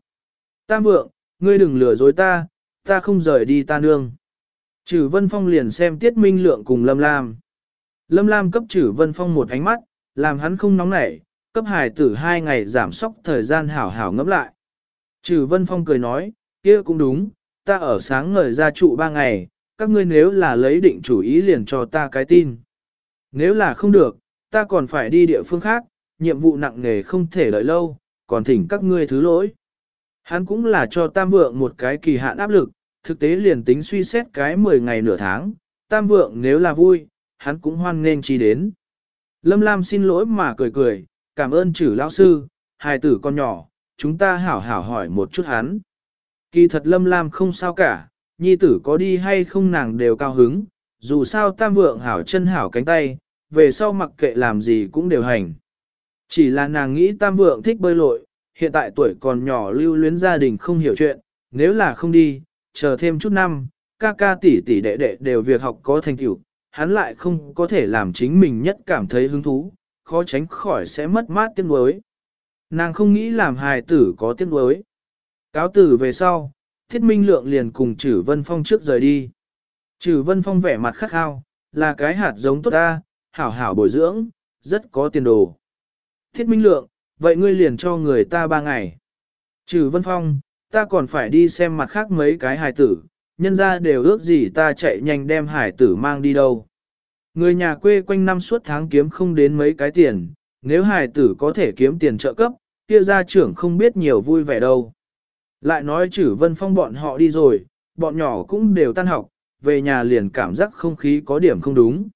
S1: Tam vượng, ngươi đừng lừa dối ta, ta không rời đi ta nương. Trừ Vân Phong liền xem Tiết Minh Lượng cùng Lâm Lam. Lâm Lam cấp Trừ Vân Phong một ánh mắt, làm hắn không nóng nảy, cấp hài tử hai ngày giảm sóc thời gian hảo hảo ngẫm lại. Trừ Vân Phong cười nói, kia cũng đúng, ta ở sáng ngời ra trụ ba ngày, các ngươi nếu là lấy định chủ ý liền cho ta cái tin. Nếu là không được, ta còn phải đi địa phương khác, nhiệm vụ nặng nề không thể đợi lâu, còn thỉnh các ngươi thứ lỗi. Hắn cũng là cho tam vượng một cái kỳ hạn áp lực, thực tế liền tính suy xét cái 10 ngày nửa tháng, tam vượng nếu là vui, hắn cũng hoan nghênh chi đến. Lâm Lam xin lỗi mà cười cười, cảm ơn chử lão sư, hài tử con nhỏ, chúng ta hảo hảo hỏi một chút hắn. Kỳ thật Lâm Lam không sao cả, nhi tử có đi hay không nàng đều cao hứng, dù sao tam vượng hảo chân hảo cánh tay, về sau mặc kệ làm gì cũng đều hành. Chỉ là nàng nghĩ tam vượng thích bơi lội, hiện tại tuổi còn nhỏ lưu luyến gia đình không hiểu chuyện, nếu là không đi, chờ thêm chút năm, ca ca tỷ tỷ đệ đệ đều việc học có thành tựu, hắn lại không có thể làm chính mình nhất cảm thấy hứng thú, khó tránh khỏi sẽ mất mát tiếng nuối. Nàng không nghĩ làm hài tử có tiếng nuối. Cáo tử về sau, Thiết Minh Lượng liền cùng Trử Vân Phong trước rời đi. Trử Vân Phong vẻ mặt khắc khao, là cái hạt giống tốt ta, hảo hảo bồi dưỡng, rất có tiền đồ. Thiết Minh Lượng, vậy ngươi liền cho người ta ba ngày. Trừ Vân Phong, ta còn phải đi xem mặt khác mấy cái hài tử, nhân ra đều ước gì ta chạy nhanh đem hải tử mang đi đâu. Người nhà quê quanh năm suốt tháng kiếm không đến mấy cái tiền, nếu hải tử có thể kiếm tiền trợ cấp, kia gia trưởng không biết nhiều vui vẻ đâu. Lại nói chử Vân Phong bọn họ đi rồi, bọn nhỏ cũng đều tan học, về nhà liền cảm giác không khí có điểm không đúng.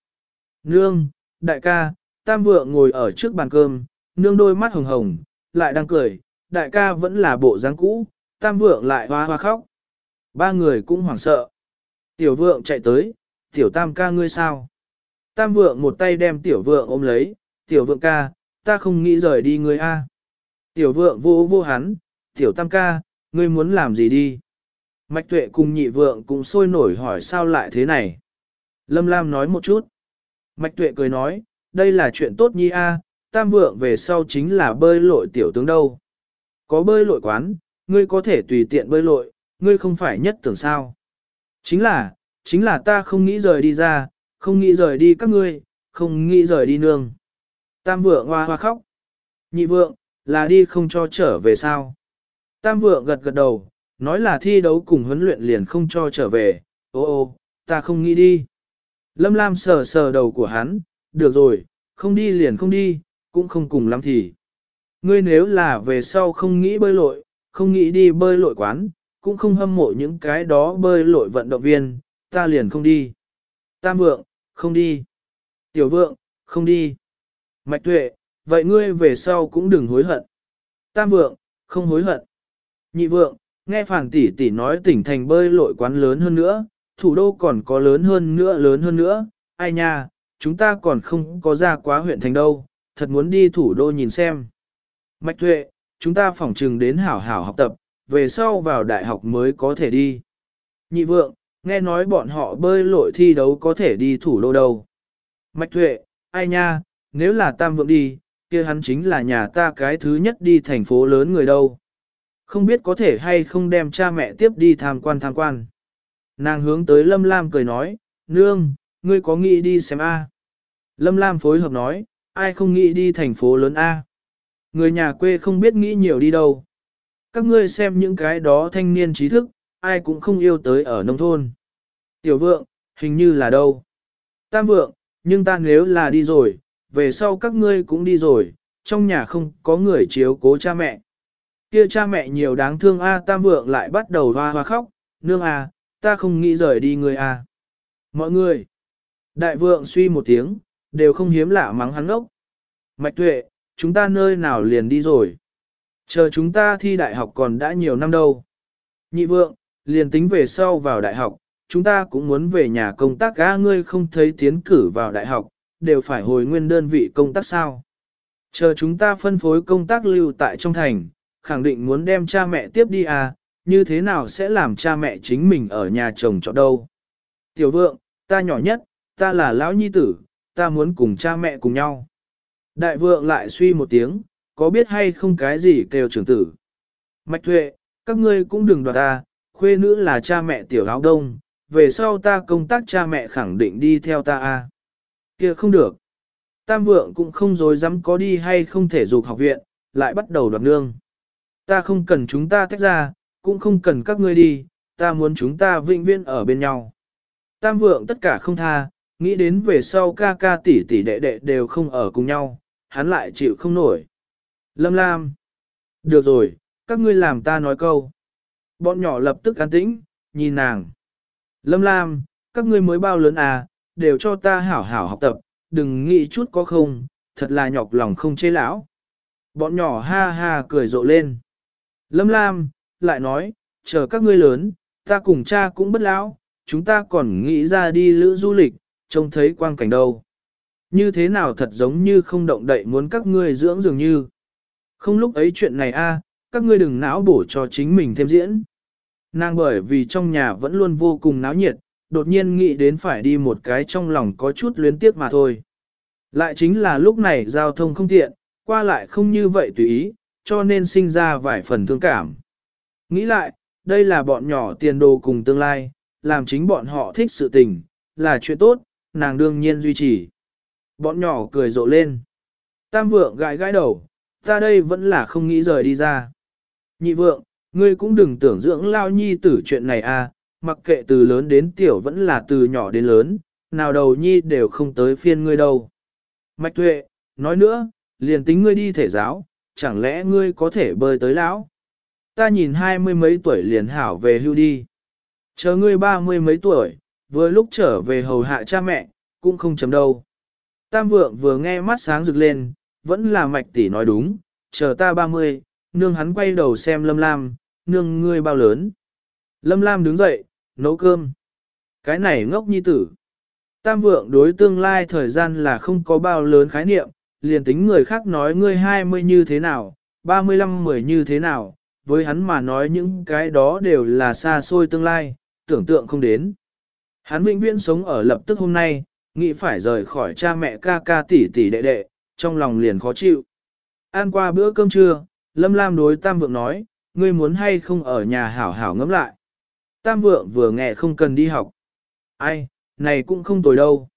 S1: Nương, đại ca, tam vượng ngồi ở trước bàn cơm, nương đôi mắt hồng hồng, lại đang cười, đại ca vẫn là bộ dáng cũ, tam vượng lại hoa hoa khóc. Ba người cũng hoảng sợ. Tiểu vượng chạy tới, tiểu tam ca ngươi sao? Tam vượng một tay đem tiểu vượng ôm lấy, tiểu vượng ca, ta không nghĩ rời đi ngươi a. Tiểu vượng vô vô hắn, tiểu tam ca, ngươi muốn làm gì đi? Mạch tuệ cùng nhị vượng cũng sôi nổi hỏi sao lại thế này. Lâm Lam nói một chút. Mạch tuệ cười nói, đây là chuyện tốt nhi a, tam vượng về sau chính là bơi lội tiểu tướng đâu. Có bơi lội quán, ngươi có thể tùy tiện bơi lội, ngươi không phải nhất tưởng sao. Chính là, chính là ta không nghĩ rời đi ra, không nghĩ rời đi các ngươi, không nghĩ rời đi nương. Tam vượng hoa hoa khóc. Nhị vượng, là đi không cho trở về sao. Tam vượng gật gật đầu, nói là thi đấu cùng huấn luyện liền không cho trở về, ô ô, ta không nghĩ đi. Lâm Lam sờ sờ đầu của hắn, được rồi, không đi liền không đi, cũng không cùng lắm thì. Ngươi nếu là về sau không nghĩ bơi lội, không nghĩ đi bơi lội quán, cũng không hâm mộ những cái đó bơi lội vận động viên, ta liền không đi. Tam vượng, không đi. Tiểu vượng, không đi. Mạch tuệ, vậy ngươi về sau cũng đừng hối hận. Tam vượng, không hối hận. Nhị vượng, nghe phản tỷ tỷ nói tỉnh thành bơi lội quán lớn hơn nữa, thủ đô còn có lớn hơn nữa lớn hơn nữa, ai nha, chúng ta còn không có ra quá huyện thành đâu, thật muốn đi thủ đô nhìn xem. Mạch tuệ, chúng ta phỏng trừng đến hảo hảo học tập, về sau vào đại học mới có thể đi. Nhị vượng, nghe nói bọn họ bơi lội thi đấu có thể đi thủ đô đâu. Mạch tuệ, ai nha, nếu là tam vượng đi, kia hắn chính là nhà ta cái thứ nhất đi thành phố lớn người đâu. Không biết có thể hay không đem cha mẹ tiếp đi tham quan tham quan. Nàng hướng tới Lâm Lam cười nói, nương, ngươi có nghĩ đi xem A. Lâm Lam phối hợp nói, ai không nghĩ đi thành phố lớn A. Người nhà quê không biết nghĩ nhiều đi đâu. Các ngươi xem những cái đó thanh niên trí thức, ai cũng không yêu tới ở nông thôn. Tiểu vượng, hình như là đâu. Tam vượng, nhưng ta nếu là đi rồi, về sau các ngươi cũng đi rồi, trong nhà không có người chiếu cố cha mẹ. Kia cha mẹ nhiều đáng thương a tam vượng lại bắt đầu hoa hoa khóc, nương a, ta không nghĩ rời đi người a. Mọi người, đại vượng suy một tiếng, đều không hiếm lạ mắng hắn ốc. Mạch tuệ, chúng ta nơi nào liền đi rồi. Chờ chúng ta thi đại học còn đã nhiều năm đâu. Nhị vượng, liền tính về sau vào đại học, chúng ta cũng muốn về nhà công tác gã ngươi không thấy tiến cử vào đại học, đều phải hồi nguyên đơn vị công tác sao. Chờ chúng ta phân phối công tác lưu tại trong thành, khẳng định muốn đem cha mẹ tiếp đi à, như thế nào sẽ làm cha mẹ chính mình ở nhà chồng chọn đâu. Tiểu vượng, ta nhỏ nhất, ta là lão nhi tử, ta muốn cùng cha mẹ cùng nhau. Đại vượng lại suy một tiếng, có biết hay không cái gì kêu trưởng tử. Mạch tuệ, các ngươi cũng đừng đoạt ta, khuê nữ là cha mẹ tiểu áo đông, về sau ta công tác cha mẹ khẳng định đi theo ta a. Kia không được. Tam vượng cũng không dối dám có đi hay không thể dục học viện, lại bắt đầu đoạt nương. Ta không cần chúng ta tách ra, cũng không cần các ngươi đi, ta muốn chúng ta vĩnh viễn ở bên nhau. Tam vượng tất cả không tha, nghĩ đến về sau ca ca tỷ tỷ đệ đệ đều không ở cùng nhau, hắn lại chịu không nổi. Lâm Lam. Được rồi, các ngươi làm ta nói câu. Bọn nhỏ lập tức an tĩnh, nhìn nàng. Lâm Lam, các ngươi mới bao lớn à, đều cho ta hảo hảo học tập, đừng nghĩ chút có không, thật là nhọc lòng không chê lão. Bọn nhỏ ha ha cười rộ lên. Lâm Lam, lại nói, chờ các ngươi lớn, ta cùng cha cũng bất lão, chúng ta còn nghĩ ra đi lữ du lịch, trông thấy quang cảnh đâu. Như thế nào thật giống như không động đậy muốn các ngươi dưỡng dường như. Không lúc ấy chuyện này a, các ngươi đừng não bổ cho chính mình thêm diễn. Nàng bởi vì trong nhà vẫn luôn vô cùng náo nhiệt, đột nhiên nghĩ đến phải đi một cái trong lòng có chút luyến tiếc mà thôi. Lại chính là lúc này giao thông không tiện, qua lại không như vậy tùy ý, cho nên sinh ra vài phần thương cảm. Nghĩ lại, đây là bọn nhỏ tiền đồ cùng tương lai, làm chính bọn họ thích sự tình, là chuyện tốt, nàng đương nhiên duy trì. Bọn nhỏ cười rộ lên. Tam vượng gãi gãi đầu, ta đây vẫn là không nghĩ rời đi ra. Nhị vượng, ngươi cũng đừng tưởng dưỡng lao nhi tử chuyện này à, mặc kệ từ lớn đến tiểu vẫn là từ nhỏ đến lớn, nào đầu nhi đều không tới phiên ngươi đâu. Mạch tuệ, nói nữa, liền tính ngươi đi thể giáo, chẳng lẽ ngươi có thể bơi tới lão? Ta nhìn hai mươi mấy tuổi liền hảo về hưu đi. Chờ ngươi ba mươi mấy tuổi, vừa lúc trở về hầu hạ cha mẹ, cũng không chấm đâu. Tam vượng vừa nghe mắt sáng rực lên, vẫn là mạch tỷ nói đúng, chờ ta ba mươi, nương hắn quay đầu xem lâm lam, nương ngươi bao lớn. Lâm lam đứng dậy, nấu cơm. Cái này ngốc nhi tử. Tam vượng đối tương lai thời gian là không có bao lớn khái niệm, liền tính người khác nói ngươi 20 như thế nào, 35 mười như thế nào, với hắn mà nói những cái đó đều là xa xôi tương lai, tưởng tượng không đến. Hắn vĩnh viễn sống ở lập tức hôm nay, nghĩ phải rời khỏi cha mẹ ca ca tỷ tỷ đệ đệ, trong lòng liền khó chịu. Ăn qua bữa cơm trưa, Lâm Lam đối Tam Vượng nói, ngươi muốn hay không ở nhà hảo hảo ngẫm lại. Tam Vượng vừa nghe không cần đi học. Ai, này cũng không tồi đâu.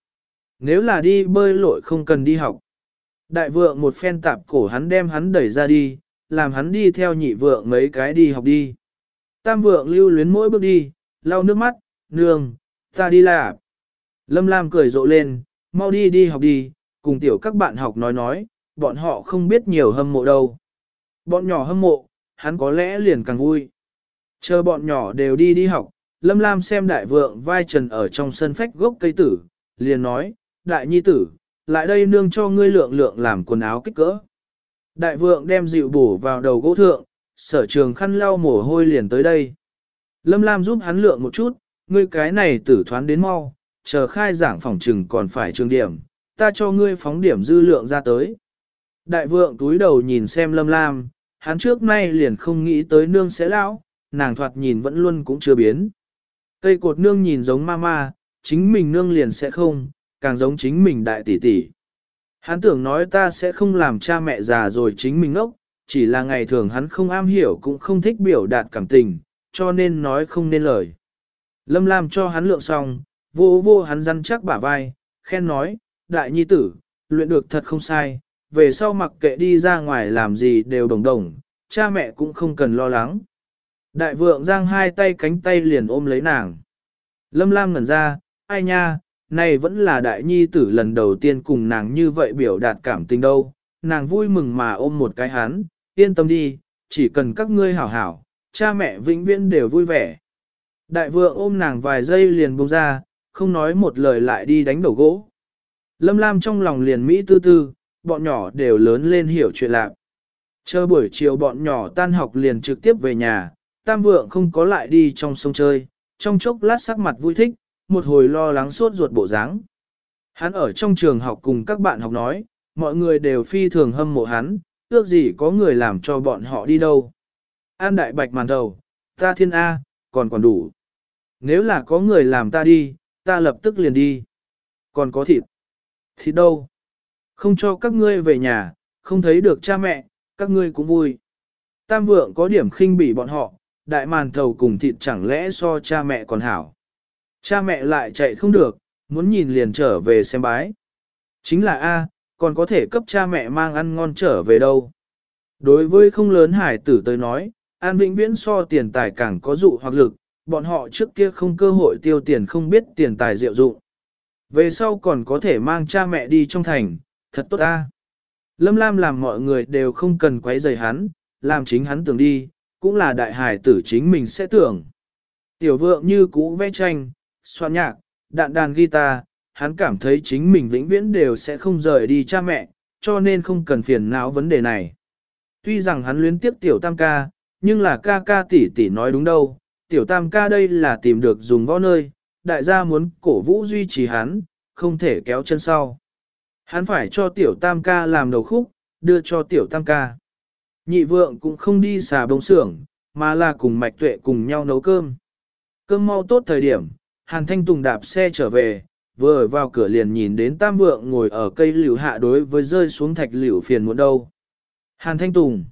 S1: Nếu là đi bơi lội không cần đi học. Đại vượng một phen tạp cổ hắn đem hắn đẩy ra đi, làm hắn đi theo nhị vượng mấy cái đi học đi. Tam vượng lưu luyến mỗi bước đi, lau nước mắt, nương, ta đi là. Lâm Lam cười rộ lên, mau đi đi học đi, cùng tiểu các bạn học nói nói, bọn họ không biết nhiều hâm mộ đâu. Bọn nhỏ hâm mộ, hắn có lẽ liền càng vui. Chờ bọn nhỏ đều đi đi học, Lâm Lam xem đại vượng vai trần ở trong sân phách gốc cây tử, liền nói, đại nhi tử, lại đây nương cho ngươi lượng lượng làm quần áo kích cỡ. Đại vượng đem dịu bổ vào đầu gỗ thượng, sở trường khăn lau mồ hôi liền tới đây. Lâm Lam giúp hắn lượng một chút, ngươi cái này tử thoán đến mau, chờ khai giảng phòng trừng còn phải trường điểm, ta cho ngươi phóng điểm dư lượng ra tới. Đại vượng túi đầu nhìn xem Lâm Lam, hắn trước nay liền không nghĩ tới nương sẽ lão, nàng thoạt nhìn vẫn luôn cũng chưa biến. Cây cột nương nhìn giống mama, chính mình nương liền sẽ không, càng giống chính mình đại tỷ tỷ. Hắn tưởng nói ta sẽ không làm cha mẹ già rồi chính mình ngốc, chỉ là ngày thường hắn không am hiểu cũng không thích biểu đạt cảm tình, cho nên nói không nên lời. Lâm Lam cho hắn lượng xong, vô vô hắn răn chắc bả vai, khen nói, đại nhi tử, luyện được thật không sai, về sau mặc kệ đi ra ngoài làm gì đều đồng đồng, cha mẹ cũng không cần lo lắng. Đại vượng giang hai tay cánh tay liền ôm lấy nàng. Lâm Lam ngẩn ra, ai nha, này vẫn là đại nhi tử lần đầu tiên cùng nàng như vậy biểu đạt cảm tình đâu. Nàng vui mừng mà ôm một cái hắn, yên tâm đi, chỉ cần các ngươi hảo hảo, cha mẹ vĩnh viễn đều vui vẻ. Đại vượng ôm nàng vài giây liền buông ra, không nói một lời lại đi đánh đầu gỗ. Lâm Lam trong lòng liền Mỹ tư tư, bọn nhỏ đều lớn lên hiểu chuyện lạc. Chờ buổi chiều bọn nhỏ tan học liền trực tiếp về nhà, tam vượng không có lại đi trong sông chơi, trong chốc lát sắc mặt vui thích, một hồi lo lắng suốt ruột bộ dáng. Hắn ở trong trường học cùng các bạn học nói, mọi người đều phi thường hâm mộ hắn, ước gì có người làm cho bọn họ đi đâu. An đại bạch màn đầu, ta thiên A, còn còn đủ. Nếu là có người làm ta đi, ta lập tức liền đi. Còn có thịt. Thịt đâu? Không cho các ngươi về nhà, không thấy được cha mẹ, các ngươi cũng vui. Tam vượng có điểm khinh bỉ bọn họ, đại màn thầu cùng thịt chẳng lẽ so cha mẹ còn hảo. Cha mẹ lại chạy không được, muốn nhìn liền trở về xem bái. Chính là A, còn có thể cấp cha mẹ mang ăn ngon trở về đâu. Đối với không lớn hải tử tới nói, an vĩnh viễn so tiền tài càng có dụ hoặc lực, bọn họ trước kia không cơ hội tiêu tiền không biết tiền tài diệu dụng. Về sau còn có thể mang cha mẹ đi trong thành, thật tốt ta. Lâm Lam làm mọi người đều không cần quấy rầy hắn, làm chính hắn tưởng đi, cũng là đại hải tử chính mình sẽ tưởng. Tiểu vượng như cũ vẽ tranh, soạn nhạc, đạn đàn guitar, hắn cảm thấy chính mình vĩnh viễn đều sẽ không rời đi cha mẹ, cho nên không cần phiền não vấn đề này. Tuy rằng hắn luyến tiếp tiểu tam ca, nhưng là ca ca tỷ tỷ nói đúng đâu, tiểu tam ca đây là tìm được dùng võ nơi, đại gia muốn cổ vũ duy trì hắn, không thể kéo chân sau. Hắn phải cho tiểu tam ca làm đầu khúc, đưa cho tiểu tam ca. Nhị vượng cũng không đi xà bông xưởng, mà là cùng mạch tuệ cùng nhau nấu cơm. Cơm mau tốt thời điểm, Hàn Thanh Tùng đạp xe trở về, vừa vào cửa liền nhìn đến tam vượng ngồi ở cây liễu hạ đối với rơi xuống thạch liễu phiền muộn đâu. Hàn Thanh Tùng.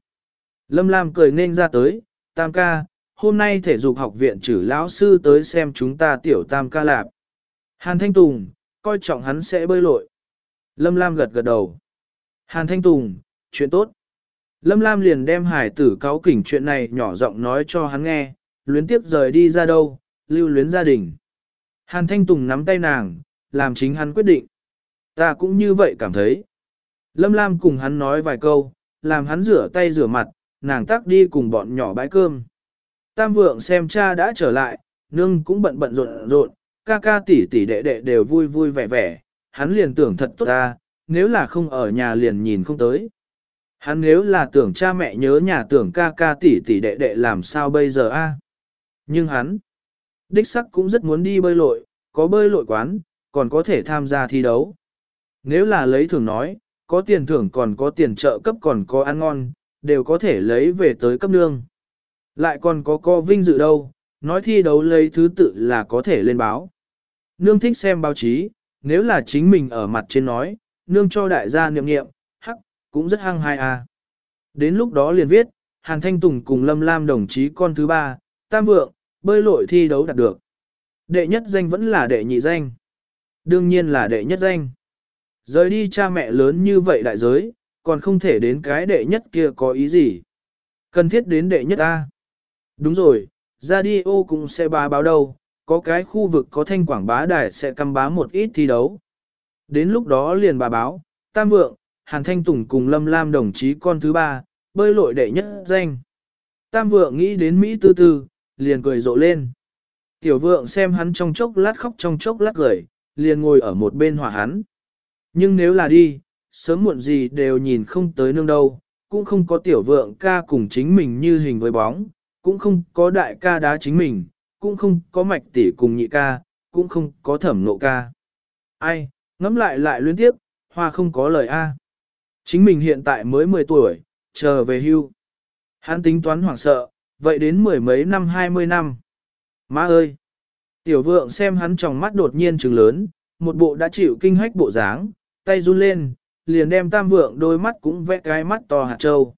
S1: Lâm Lam cười nên ra tới, tam ca, hôm nay thể dục học viện trừ lão sư tới xem chúng ta tiểu tam ca lạp. Hàn Thanh Tùng, coi trọng hắn sẽ bơi lội. Lâm Lam gật gật đầu. Hàn Thanh Tùng, chuyện tốt. Lâm Lam liền đem hải tử cáo kỉnh chuyện này nhỏ giọng nói cho hắn nghe, luyến tiếp rời đi ra đâu, lưu luyến gia đình. Hàn Thanh Tùng nắm tay nàng, làm chính hắn quyết định. Ta cũng như vậy cảm thấy. Lâm Lam cùng hắn nói vài câu, làm hắn rửa tay rửa mặt, nàng tắc đi cùng bọn nhỏ bãi cơm. Tam vượng xem cha đã trở lại, nương cũng bận bận rộn rộn, ca ca tỷ tỷ đệ đệ đều vui vui vẻ vẻ, hắn liền tưởng thật tốt ta, nếu là không ở nhà liền nhìn không tới. Hắn nếu là tưởng cha mẹ nhớ nhà tưởng ca ca tỷ tỷ đệ đệ làm sao bây giờ a? Nhưng hắn, đích sắc cũng rất muốn đi bơi lội, có bơi lội quán, còn có thể tham gia thi đấu. Nếu là lấy thưởng nói, có tiền thưởng còn có tiền trợ cấp còn có ăn ngon, đều có thể lấy về tới cấp nương. Lại còn có co vinh dự đâu, nói thi đấu lấy thứ tự là có thể lên báo. Nương thích xem báo chí, nếu là chính mình ở mặt trên nói, nương cho đại gia niệm niệm, hắc, cũng rất hăng hai à. Đến lúc đó liền viết, Hàn Thanh Tùng cùng Lâm Lam đồng chí con thứ ba, tam vượng, bơi lội thi đấu đạt được. Đệ nhất danh vẫn là đệ nhị danh. Đương nhiên là đệ nhất danh. Rời đi cha mẹ lớn như vậy đại giới, còn không thể đến cái đệ nhất kia có ý gì. Cần thiết đến đệ nhất A. Đúng rồi, radio cũng sẽ bá báo đâu, có cái khu vực có thanh quảng bá đài sẽ căm bá một ít thi đấu. Đến lúc đó liền bà báo, Tam Vượng, Hàn Thanh Tùng cùng Lâm Lam đồng chí con thứ ba, bơi lội đệ nhất danh. Tam Vượng nghĩ đến Mỹ tư tư, liền cười rộ lên. Tiểu Vượng xem hắn trong chốc lát khóc trong chốc lát cười, liền ngồi ở một bên hỏa hắn. Nhưng nếu là đi, sớm muộn gì đều nhìn không tới nương đâu, cũng không có tiểu vượng ca cùng chính mình như hình với bóng, cũng không có đại ca đá chính mình, cũng không có mạch tỷ cùng nhị ca, cũng không có thẩm nộ ca. Ai, ngẫm lại lại luyến tiếp, hoa không có lời A. Chính mình hiện tại mới 10 tuổi, chờ về hưu. Hắn tính toán hoảng sợ, vậy đến mười mấy năm 20 năm. Má ơi! Tiểu vượng xem hắn trong mắt đột nhiên trừng lớn, một bộ đã chịu kinh hách bộ dáng, tay run lên, liền đem tam vượng đôi mắt cũng vẽ cái mắt to hạt trâu.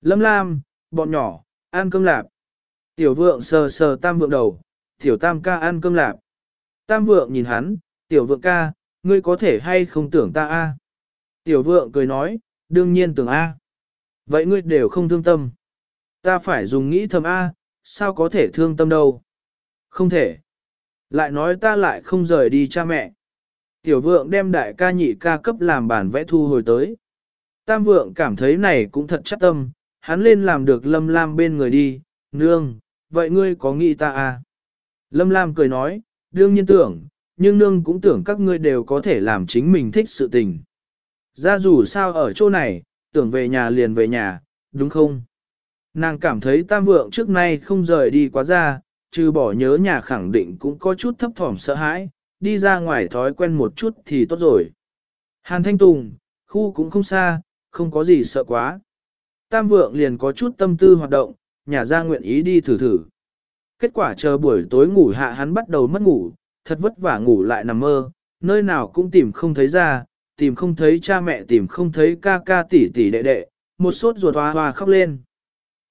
S1: Lâm lam, bọn nhỏ, ăn cơm lạp. Tiểu vượng sờ sờ tam vượng đầu, tiểu tam ca ăn cơm lạp. Tam vượng nhìn hắn, tiểu vượng ca, ngươi có thể hay không tưởng ta a? Tiểu vượng cười nói, đương nhiên tưởng a. Vậy ngươi đều không thương tâm. Ta phải dùng nghĩ thầm a, sao có thể thương tâm đâu. Không thể. Lại nói ta lại không rời đi cha mẹ. Tiểu vượng đem đại ca nhị ca cấp làm bản vẽ thu hồi tới. Tam vượng cảm thấy này cũng thật chắc tâm, hắn lên làm được lâm lam bên người đi, nương, vậy ngươi có nghĩ ta à? Lâm lam cười nói, đương nhiên tưởng, nhưng nương cũng tưởng các ngươi đều có thể làm chính mình thích sự tình. Ra dù sao ở chỗ này, tưởng về nhà liền về nhà, đúng không? Nàng cảm thấy tam vượng trước nay không rời đi quá ra, trừ bỏ nhớ nhà khẳng định cũng có chút thấp thỏm sợ hãi, đi ra ngoài thói quen một chút thì tốt rồi. Hàn Thanh Tùng, khu cũng không xa, không có gì sợ quá. Tam vượng liền có chút tâm tư hoạt động, nhà ra nguyện ý đi thử thử. Kết quả chờ buổi tối ngủ hạ hắn bắt đầu mất ngủ, thật vất vả ngủ lại nằm mơ, nơi nào cũng tìm không thấy ra, tìm không thấy cha mẹ tìm không thấy ca ca tỷ tỷ đệ đệ, một sốt ruột hoa hoa khóc lên.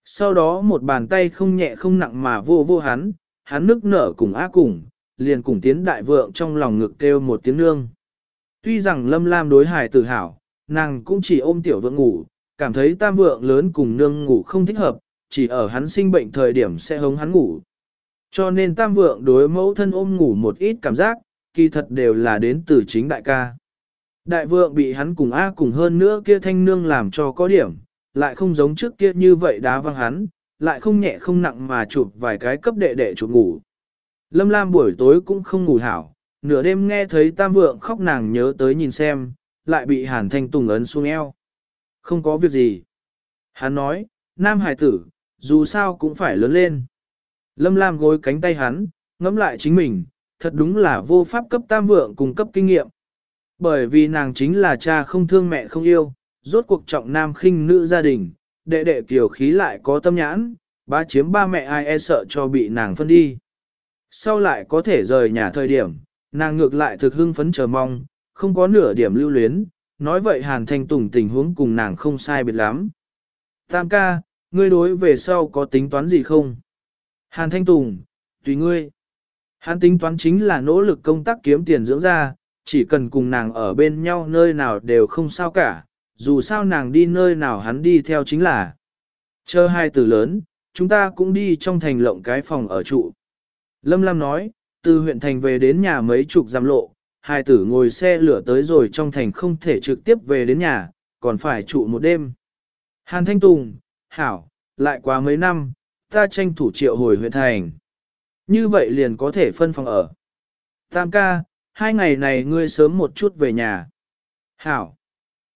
S1: Sau đó một bàn tay không nhẹ không nặng mà vô vô hắn, hắn nức nở cùng á cùng, liền cùng tiến đại vượng trong lòng ngực kêu một tiếng nương. Tuy rằng lâm lam đối hài tự hào, nàng cũng chỉ ôm tiểu vượng ngủ, cảm thấy tam vượng lớn cùng nương ngủ không thích hợp, chỉ ở hắn sinh bệnh thời điểm sẽ hống hắn ngủ. Cho nên tam vượng đối mẫu thân ôm ngủ một ít cảm giác, kỳ thật đều là đến từ chính đại ca. Đại vượng bị hắn cùng A cùng hơn nữa kia thanh nương làm cho có điểm, lại không giống trước kia như vậy đá văng hắn, lại không nhẹ không nặng mà chụp vài cái cấp đệ đệ chụp ngủ. Lâm Lam buổi tối cũng không ngủ hảo, nửa đêm nghe thấy tam vượng khóc nàng nhớ tới nhìn xem, lại bị hàn thanh tùng ấn xuống eo. Không có việc gì. Hắn nói, nam hải tử, dù sao cũng phải lớn lên. Lâm Lam gối cánh tay hắn, ngẫm lại chính mình, thật đúng là vô pháp cấp tam vượng cung cấp kinh nghiệm. Bởi vì nàng chính là cha không thương mẹ không yêu, rốt cuộc trọng nam khinh nữ gia đình, đệ đệ kiểu khí lại có tâm nhãn, ba chiếm ba mẹ ai e sợ cho bị nàng phân đi. Sau lại có thể rời nhà thời điểm, nàng ngược lại thực hưng phấn chờ mong, không có nửa điểm lưu luyến, nói vậy Hàn Thanh Tùng tình huống cùng nàng không sai biệt lắm. Tam ca, ngươi đối về sau có tính toán gì không? Hàn Thanh Tùng, tùy ngươi. Hàn tính toán chính là nỗ lực công tác kiếm tiền dưỡng ra, chỉ cần cùng nàng ở bên nhau nơi nào đều không sao cả, dù sao nàng đi nơi nào hắn đi theo chính là. Chờ hai từ lớn, chúng ta cũng đi trong thành lộng cái phòng ở trụ. Lâm Lam nói, từ huyện thành về đến nhà mấy chục giam lộ, hai tử ngồi xe lửa tới rồi trong thành không thể trực tiếp về đến nhà, còn phải trụ một đêm. Hàn Thanh Tùng, Hảo, lại quá mấy năm, ta tranh thủ triệu hồi huyện thành. Như vậy liền có thể phân phòng ở. Tam ca, hai ngày này ngươi sớm một chút về nhà. Hảo.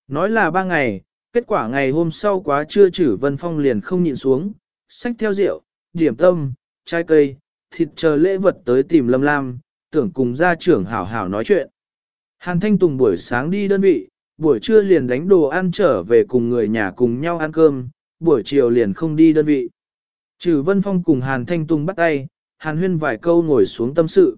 S1: Nói là ba ngày, kết quả ngày hôm sau quá trưa chử Vân Phong liền không nhịn xuống, xách theo rượu, điểm tâm, trái cây, thịt chờ lễ vật tới tìm Lâm Lam, tưởng cùng gia trưởng hảo hảo nói chuyện. Hàn Thanh Tùng buổi sáng đi đơn vị, buổi trưa liền đánh đồ ăn trở về cùng người nhà cùng nhau ăn cơm, buổi chiều liền không đi đơn vị. Trừ Vân Phong cùng Hàn Thanh Tùng bắt tay, Hàn Huyên vài câu ngồi xuống tâm sự.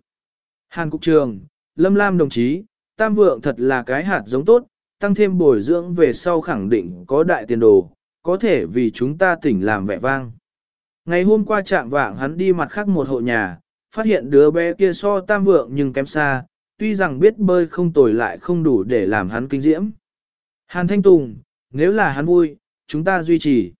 S1: Hàn Cục Trường, Lâm Lam đồng chí, Tam Vượng thật là cái hạt giống tốt, tăng thêm bồi dưỡng về sau khẳng định có đại tiền đồ, có thể vì chúng ta tỉnh làm vẻ vang. Ngày hôm qua trạng vạng hắn đi mặt khác một hộ nhà, phát hiện đứa bé kia so Tam Vượng nhưng kém xa, tuy rằng biết bơi không tồi lại không đủ để làm hắn kinh diễm. Hàn Thanh Tùng, nếu là hắn vui, chúng ta duy trì.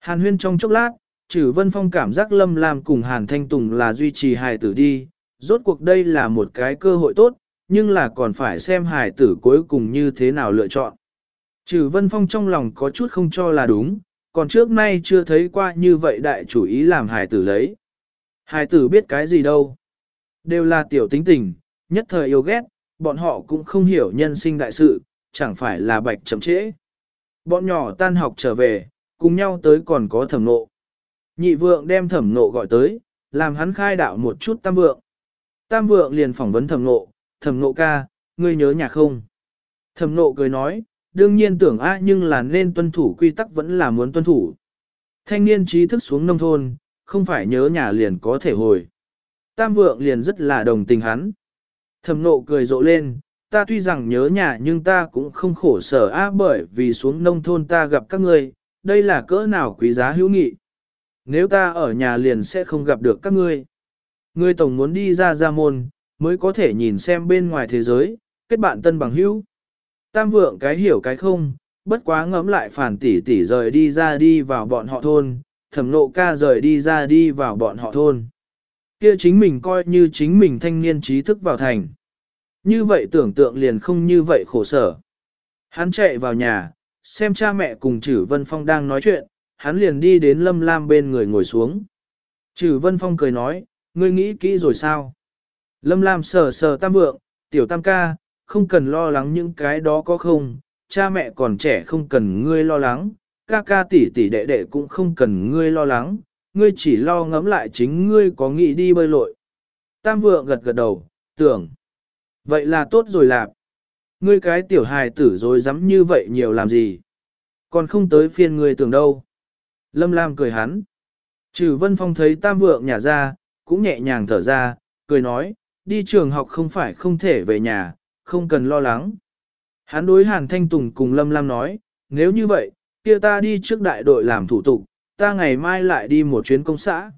S1: Hàn Huyên trong chốc lát, trừ Vân Phong cảm giác Lâm Lam cùng Hàn Thanh Tùng là duy trì hài tử đi, rốt cuộc đây là một cái cơ hội tốt, nhưng là còn phải xem hài tử cuối cùng như thế nào lựa chọn. Trừ Vân Phong trong lòng có chút không cho là đúng, còn trước nay chưa thấy qua như vậy đại chủ ý làm hài tử lấy hai tử biết cái gì đâu. Đều là tiểu tính tình, nhất thời yêu ghét, bọn họ cũng không hiểu nhân sinh đại sự, chẳng phải là bạch chậm trễ. Bọn nhỏ tan học trở về, cùng nhau tới còn có thẩm nộ. Nhị vượng đem thẩm nộ gọi tới, làm hắn khai đạo một chút tam vượng. Tam vượng liền phỏng vấn thẩm nộ, thẩm nộ ca, ngươi nhớ nhà không? Thẩm nộ cười nói, đương nhiên tưởng a nhưng là nên tuân thủ quy tắc vẫn là muốn tuân thủ. Thanh niên trí thức xuống nông thôn, không phải nhớ nhà liền có thể hồi. Tam vượng liền rất là đồng tình hắn. Thầm nộ cười rộ lên, ta tuy rằng nhớ nhà nhưng ta cũng không khổ sở á bởi vì xuống nông thôn ta gặp các ngươi, đây là cỡ nào quý giá hữu nghị. Nếu ta ở nhà liền sẽ không gặp được các ngươi. Ngươi tổng muốn đi ra ra môn, mới có thể nhìn xem bên ngoài thế giới, kết bạn tân bằng hữu. Tam vượng cái hiểu cái không, bất quá ngẫm lại phản tỷ tỷ rời đi ra đi vào bọn họ thôn, thẩm nộ ca rời đi ra đi vào bọn họ thôn. Kia chính mình coi như chính mình thanh niên trí thức vào thành. Như vậy tưởng tượng liền không như vậy khổ sở. Hắn chạy vào nhà, xem cha mẹ cùng Trử Vân Phong đang nói chuyện, hắn liền đi đến Lâm Lam bên người ngồi xuống. Trử Vân Phong cười nói, ngươi nghĩ kỹ rồi sao? Lâm Lam sờ sờ tam vượng, tiểu tam ca, không cần lo lắng những cái đó có không, cha mẹ còn trẻ không cần ngươi lo lắng, ca ca tỷ tỷ đệ đệ cũng không cần ngươi lo lắng, ngươi chỉ lo ngẫm lại chính ngươi có nghĩ đi bơi lội. Tam vượng gật gật đầu, tưởng. Vậy là tốt rồi lạp. Ngươi cái tiểu hài tử rồi dám như vậy nhiều làm gì? Còn không tới phiên ngươi tưởng đâu. Lâm Lam cười hắn. Trừ Vân Phong thấy Tam Vượng nhả ra, cũng nhẹ nhàng thở ra, cười nói, đi trường học không phải không thể về nhà, không cần lo lắng. Hắn đối Hàn Thanh Tùng cùng Lâm Lam nói, nếu như vậy, kia ta đi trước đại đội làm thủ tục, ta ngày mai lại đi một chuyến công xã.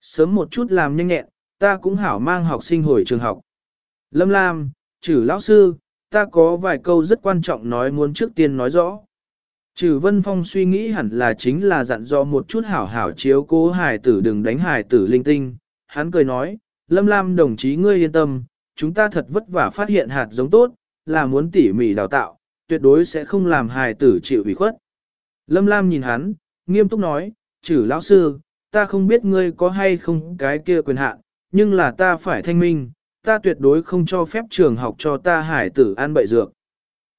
S1: Sớm một chút làm nhanh nhẹn, ta cũng hảo mang học sinh hồi trường học. Lâm Lam, trừ lão sư, ta có vài câu rất quan trọng nói muốn trước tiên nói rõ. Trừ Vân Phong suy nghĩ hẳn là chính là dặn dò một chút hảo hảo chiếu cố hải tử đừng đánh hải tử linh tinh. Hắn cười nói, Lâm Lam đồng chí ngươi yên tâm, chúng ta thật vất vả phát hiện hạt giống tốt, là muốn tỉ mỉ đào tạo, tuyệt đối sẽ không làm hài tử chịu ủy khuất. Lâm Lam nhìn hắn, nghiêm túc nói, chử lão sư, ta không biết ngươi có hay không cái kia quyền hạn, nhưng là ta phải thanh minh, ta tuyệt đối không cho phép trường học cho ta hải tử ăn bậy dược.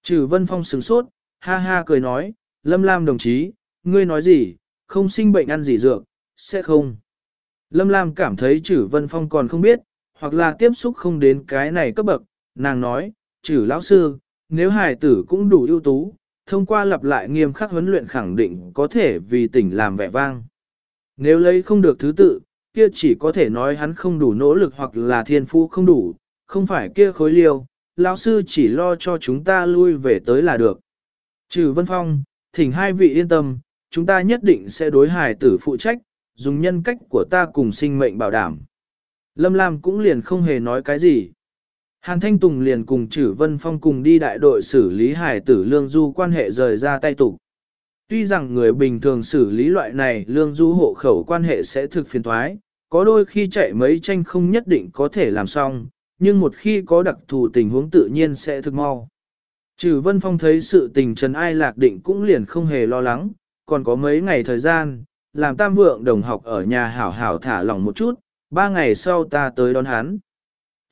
S1: Chử Vân Phong sửng sốt, ha ha cười nói, Lâm Lam đồng chí, ngươi nói gì, không sinh bệnh ăn gì dược, sẽ không. Lâm Lam cảm thấy chử Vân Phong còn không biết, hoặc là tiếp xúc không đến cái này cấp bậc, nàng nói, chử lão sư, nếu Hải tử cũng đủ ưu tú, thông qua lặp lại nghiêm khắc huấn luyện khẳng định có thể vì tỉnh làm vẻ vang. Nếu lấy không được thứ tự, kia chỉ có thể nói hắn không đủ nỗ lực hoặc là thiên phú không đủ, không phải kia khối liêu, lão sư chỉ lo cho chúng ta lui về tới là được. Trừ Vân Phong, thỉnh hai vị yên tâm, chúng ta nhất định sẽ đối hài tử phụ trách, dùng nhân cách của ta cùng sinh mệnh bảo đảm. Lâm Lam cũng liền không hề nói cái gì. Hàn Thanh Tùng liền cùng Trử Vân Phong cùng đi đại đội xử lý hải tử lương du quan hệ rời ra tay tục. Tuy rằng người bình thường xử lý loại này lương du hộ khẩu quan hệ sẽ thực phiền thoái, có đôi khi chạy mấy tranh không nhất định có thể làm xong, nhưng một khi có đặc thù tình huống tự nhiên sẽ thực mau. Trừ Vân Phong thấy sự tình Trần Ai Lạc Định cũng liền không hề lo lắng, còn có mấy ngày thời gian, làm tam vượng đồng học ở nhà hảo hảo thả lỏng một chút, ba ngày sau ta tới đón hắn.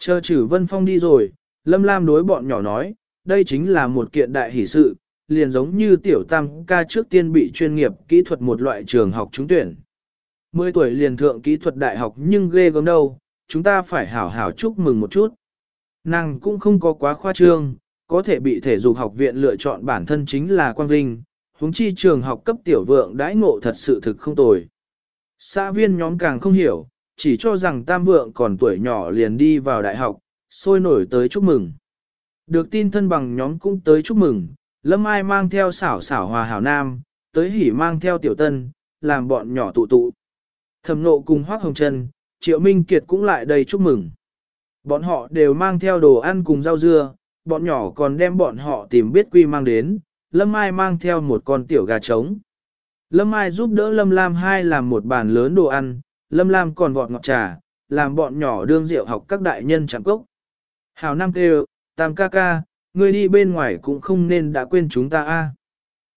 S1: Chờ trừ Vân Phong đi rồi, Lâm Lam đối bọn nhỏ nói, đây chính là một kiện đại hỷ sự, liền giống như tiểu tam ca trước tiên bị chuyên nghiệp kỹ thuật một loại trường học trúng tuyển. Mười tuổi liền thượng kỹ thuật đại học nhưng ghê gớm đâu, chúng ta phải hảo hảo chúc mừng một chút. Nàng cũng không có quá khoa trương, có thể bị thể dục học viện lựa chọn bản thân chính là quang vinh, huống chi trường học cấp tiểu vượng đãi ngộ thật sự thực không tồi. Xã viên nhóm càng không hiểu, chỉ cho rằng tam vượng còn tuổi nhỏ liền đi vào đại học, sôi nổi tới chúc mừng. Được tin thân bằng nhóm cũng tới chúc mừng, Lâm Ai mang theo xảo xảo hòa hảo nam, tới hỉ mang theo tiểu tân, làm bọn nhỏ tụ tụ. Thẩm nộ cùng Hoác Hồng Trân, Triệu Minh Kiệt cũng lại đây chúc mừng. Bọn họ đều mang theo đồ ăn cùng rau dưa, bọn nhỏ còn đem bọn họ tìm biết quy mang đến, Lâm Ai mang theo một con tiểu gà trống. Lâm Ai giúp đỡ Lâm Lam hai làm một bàn lớn đồ ăn, Lâm Lam còn vọt ngọt trà, làm bọn nhỏ đương rượu học các đại nhân chẳng cốc. Hào Nam kêu, Tam ca ca, ngươi đi bên ngoài cũng không nên đã quên chúng ta a.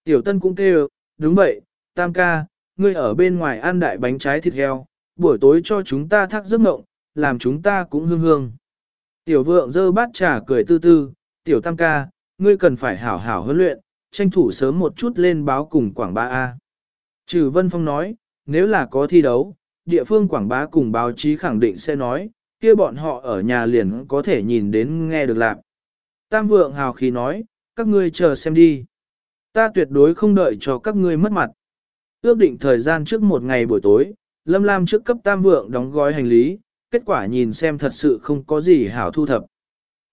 S1: Tiểu Tân cũng kêu, đúng vậy, Tam ca, ngươi ở bên ngoài ăn đại bánh trái thịt heo, buổi tối cho chúng ta thác giấc mộng, làm chúng ta cũng hương hương. Tiểu vượng dơ bát trà cười tư tư, tiểu tam ca, ngươi cần phải hảo hảo huấn luyện, tranh thủ sớm một chút lên báo cùng quảng Ba A. Trừ Vân Phong nói, nếu là có thi đấu, địa phương quảng bá cùng báo chí khẳng định sẽ nói, kia bọn họ ở nhà liền có thể nhìn đến nghe được lạc. Tam vượng hào khí nói, các ngươi chờ xem đi. Ta tuyệt đối không đợi cho các ngươi mất mặt. Ước định thời gian trước một ngày buổi tối, Lâm Lam trước cấp tam vượng đóng gói hành lý, kết quả nhìn xem thật sự không có gì hảo thu thập.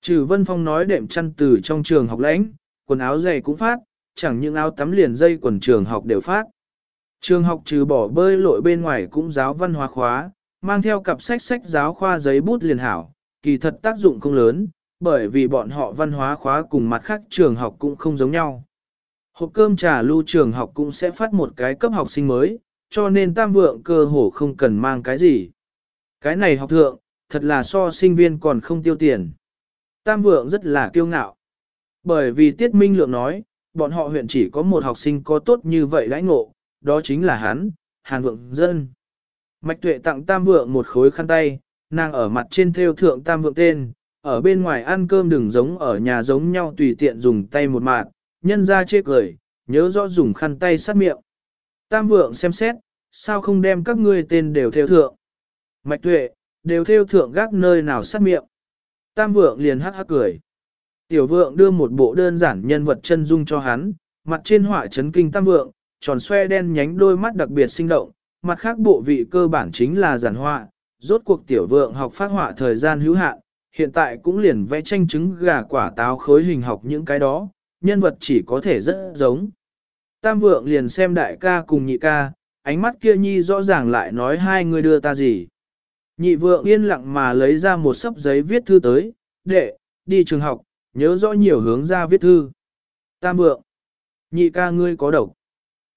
S1: Trừ Vân Phong nói đệm chăn từ trong trường học lãnh, quần áo dày cũng phát, chẳng những áo tắm liền dây quần trường học đều phát. Trường học trừ bỏ bơi lội bên ngoài cũng giáo văn hóa khóa, mang theo cặp sách sách giáo khoa giấy bút liền hảo, kỳ thật tác dụng không lớn, bởi vì bọn họ văn hóa khóa cùng mặt khác trường học cũng không giống nhau. Hộp cơm trà lưu trường học cũng sẽ phát một cái cấp học sinh mới, cho nên tam vượng cơ hồ không cần mang cái gì. Cái này học thượng, thật là so sinh viên còn không tiêu tiền. Tam vượng rất là kiêu ngạo. Bởi vì Tiết Minh Lượng nói, bọn họ huyện chỉ có một học sinh có tốt như vậy đãi ngộ, đó chính là hắn, Hàn Vượng Dân. Mạch Tuệ tặng Tam Vượng một khối khăn tay, nàng ở mặt trên thêu thượng Tam Vượng tên, ở bên ngoài ăn cơm đừng giống ở nhà giống nhau tùy tiện dùng tay một mạng, nhân ra chê cười, nhớ rõ dùng khăn tay sát miệng. Tam Vượng xem xét, sao không đem các ngươi tên đều thêu thượng. Mạch Tuệ, đều thêu thượng gác nơi nào sát miệng. Tam Vượng liền hắc hắc cười. Tiểu Vượng đưa một bộ đơn giản nhân vật chân dung cho hắn, mặt trên họa chấn kinh Tam Vượng, tròn xoe đen nhánh đôi mắt đặc biệt sinh động, mặt khác bộ vị cơ bản chính là giản họa, rốt cuộc tiểu vượng học phát họa thời gian hữu hạn, hiện tại cũng liền vẽ tranh trứng gà quả táo khối hình học những cái đó, nhân vật chỉ có thể rất giống. Tam vượng liền xem đại ca cùng nhị ca, ánh mắt kia nhi rõ ràng lại nói hai người đưa ta gì. Nhị vượng yên lặng mà lấy ra một sấp giấy viết thư tới, đệ, đi trường học, nhớ rõ nhiều hướng ra viết thư. Tam vượng, nhị ca ngươi có độc.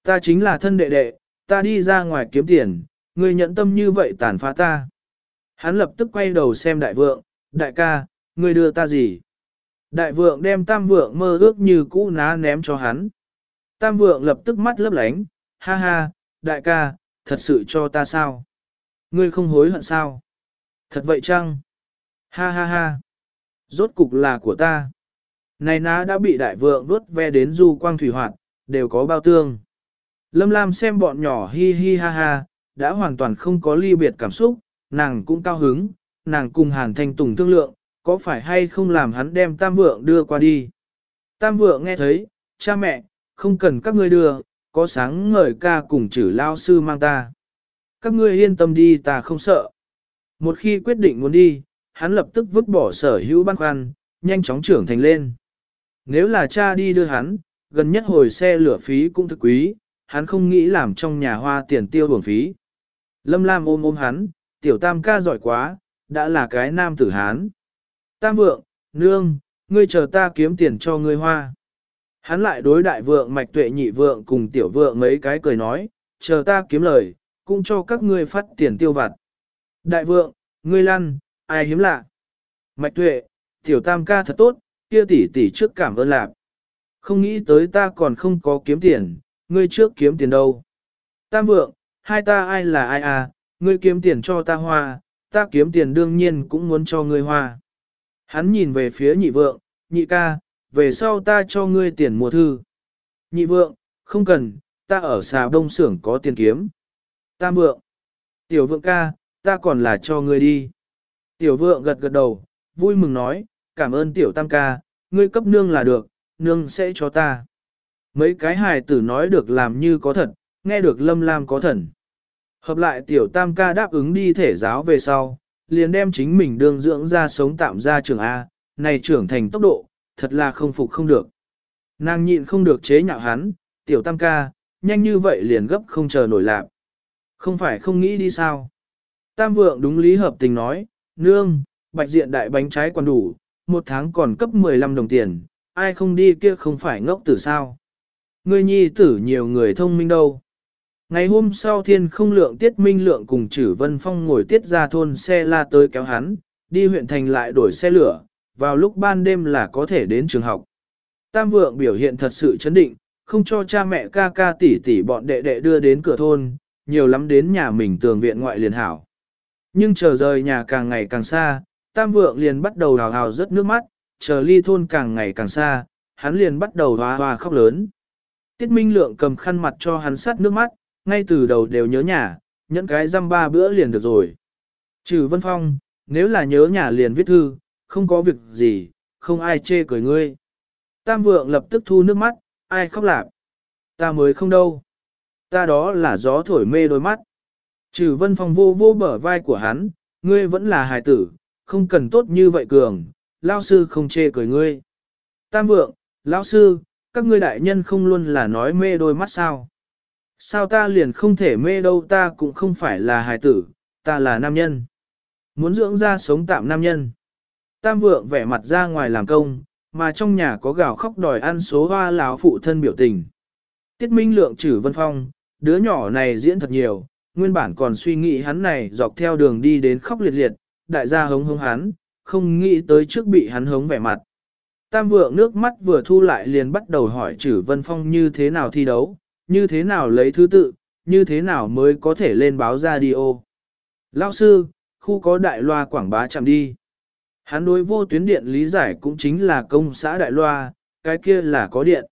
S1: Ta chính là thân đệ đệ, ta đi ra ngoài kiếm tiền, ngươi nhận tâm như vậy tàn phá ta. Hắn lập tức quay đầu xem đại vượng, đại ca, ngươi đưa ta gì? Đại vượng đem tam vượng mơ ước như cũ ná ném cho hắn. Tam vượng lập tức mắt lấp lánh, ha ha, đại ca, thật sự cho ta sao? Ngươi không hối hận sao? Thật vậy chăng? Ha ha ha. Rốt cục là của ta. Này ná đã bị đại vượng đốt ve đến du quang thủy hoạt, đều có bao tương. Lâm Lam xem bọn nhỏ hi hi ha ha, đã hoàn toàn không có ly biệt cảm xúc, nàng cũng cao hứng, nàng cùng Hàn Thanh Tùng thương lượng, có phải hay không làm hắn đem tam vượng đưa qua đi. Tam vượng nghe thấy, cha mẹ, không cần các ngươi đưa, có sáng ngời ca cùng chử lao sư mang ta. Các ngươi yên tâm đi ta không sợ. Một khi quyết định muốn đi, hắn lập tức vứt bỏ sở hữu băn khoăn, nhanh chóng trưởng thành lên. Nếu là cha đi đưa hắn, gần nhất hồi xe lửa phí cũng thực quý, hắn không nghĩ làm trong nhà hoa tiền tiêu bổng phí. Lâm Lam ôm ôm hắn, tiểu tam ca giỏi quá, đã là cái nam tử hán. Tam vượng, nương, ngươi chờ ta kiếm tiền cho ngươi hoa. Hắn lại đối đại vượng mạch tuệ nhị vượng cùng tiểu vượng mấy cái cười nói, chờ ta kiếm lời, cũng cho các ngươi phát tiền tiêu vặt. Đại vượng, ngươi lăn, ai hiếm lạ. Mạch tuệ, tiểu tam ca thật tốt, kia tỷ tỷ trước cảm ơn lạc. Không nghĩ tới ta còn không có kiếm tiền, ngươi trước kiếm tiền đâu. Tam vượng, hai ta ai là ai à, ngươi kiếm tiền cho ta hoa, ta kiếm tiền đương nhiên cũng muốn cho ngươi hoa. Hắn nhìn về phía nhị vượng, nhị ca, về sau ta cho ngươi tiền mua thư. Nhị vượng, không cần, ta ở xà đông xưởng có tiền kiếm. Tam vượng, tiểu vượng ca, ta còn là cho ngươi đi. Tiểu vượng gật gật đầu, vui mừng nói, cảm ơn tiểu tam ca, ngươi cấp nương là được, nương sẽ cho ta. Mấy cái hài tử nói được làm như có thật, nghe được lâm lam có thần. Hợp lại tiểu tam ca đáp ứng đi thể giáo về sau, liền đem chính mình đương dưỡng ra sống tạm ra trường A, này trưởng thành tốc độ, thật là không phục không được. Nàng nhịn không được chế nhạo hắn, tiểu tam ca, nhanh như vậy liền gấp không chờ nổi lạc. Không phải không nghĩ đi sao. Tam vượng đúng lý hợp tình nói, nương, bạch diện đại bánh trái còn đủ, một tháng còn cấp 15 đồng tiền, ai không đi kia không phải ngốc tử sao. Ngươi nhi tử nhiều người thông minh đâu. Ngày hôm sau thiên không lượng tiết minh lượng cùng chử vân phong ngồi tiết ra thôn xe la tới kéo hắn, đi huyện thành lại đổi xe lửa, vào lúc ban đêm là có thể đến trường học. Tam vượng biểu hiện thật sự chấn định, không cho cha mẹ ca ca tỷ tỷ bọn đệ đệ đưa đến cửa thôn, nhiều lắm đến nhà mình tường viện ngoại liền hảo. Nhưng chờ rời nhà càng ngày càng xa, tam vượng liền bắt đầu hào hào rớt nước mắt, chờ ly thôn càng ngày càng xa, hắn liền bắt đầu hoa hoa khóc lớn. Tiết Minh Lượng cầm khăn mặt cho hắn sát nước mắt, ngay từ đầu đều nhớ nhà, nhẫn cái răm ba bữa liền được rồi. Trừ Vân Phong, nếu là nhớ nhà liền viết thư, không có việc gì, không ai chê cười ngươi. Tam vượng lập tức thu nước mắt, ai khóc lạc. Ta mới không đâu. Ta đó là gió thổi mê đôi mắt. Trừ Vân Phong vô vô bở vai của hắn, ngươi vẫn là hài tử, không cần tốt như vậy cường, lao sư không chê cười ngươi. Tam vượng, lão sư, các ngươi đại nhân không luôn là nói mê đôi mắt sao. Sao ta liền không thể mê đâu ta cũng không phải là hài tử, ta là nam nhân. Muốn dưỡng ra sống tạm nam nhân. Tam vượng vẻ mặt ra ngoài làm công, mà trong nhà có gào khóc đòi ăn số hoa lão phụ thân biểu tình. Tiết Minh Lượng trừ Vân Phong, đứa nhỏ này diễn thật nhiều, nguyên bản còn suy nghĩ hắn này dọc theo đường đi đến khóc liệt liệt, đại gia hống hống hắn, không nghĩ tới trước bị hắn hống vẻ mặt. Tam vượng nước mắt vừa thu lại liền bắt đầu hỏi Trử Vân Phong như thế nào thi đấu, như thế nào lấy thứ tự, như thế nào mới có thể lên báo radio. Lão sư, khu có đại loa quảng bá chạm đi. Hắn đối vô tuyến điện lý giải cũng chính là công xã đại loa, cái kia là có điện.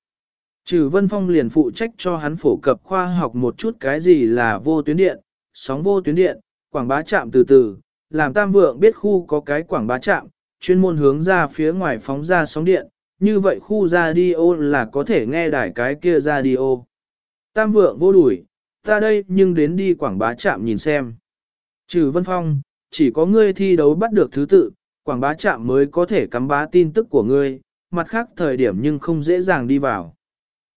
S1: Trừ Vân Phong liền phụ trách cho hắn phổ cập khoa học một chút cái gì là vô tuyến điện, sóng vô tuyến điện, quảng bá chạm từ từ, làm tam vượng biết khu có cái quảng bá chạm, chuyên môn hướng ra phía ngoài phóng ra sóng điện, như vậy khu radio là có thể nghe đài cái kia radio. Tam vượng vô đuổi, ta đây nhưng đến đi quảng bá chạm nhìn xem. Trừ Vân Phong, chỉ có ngươi thi đấu bắt được thứ tự, quảng bá chạm mới có thể cắm bá tin tức của ngươi, mặt khác thời điểm nhưng không dễ dàng đi vào.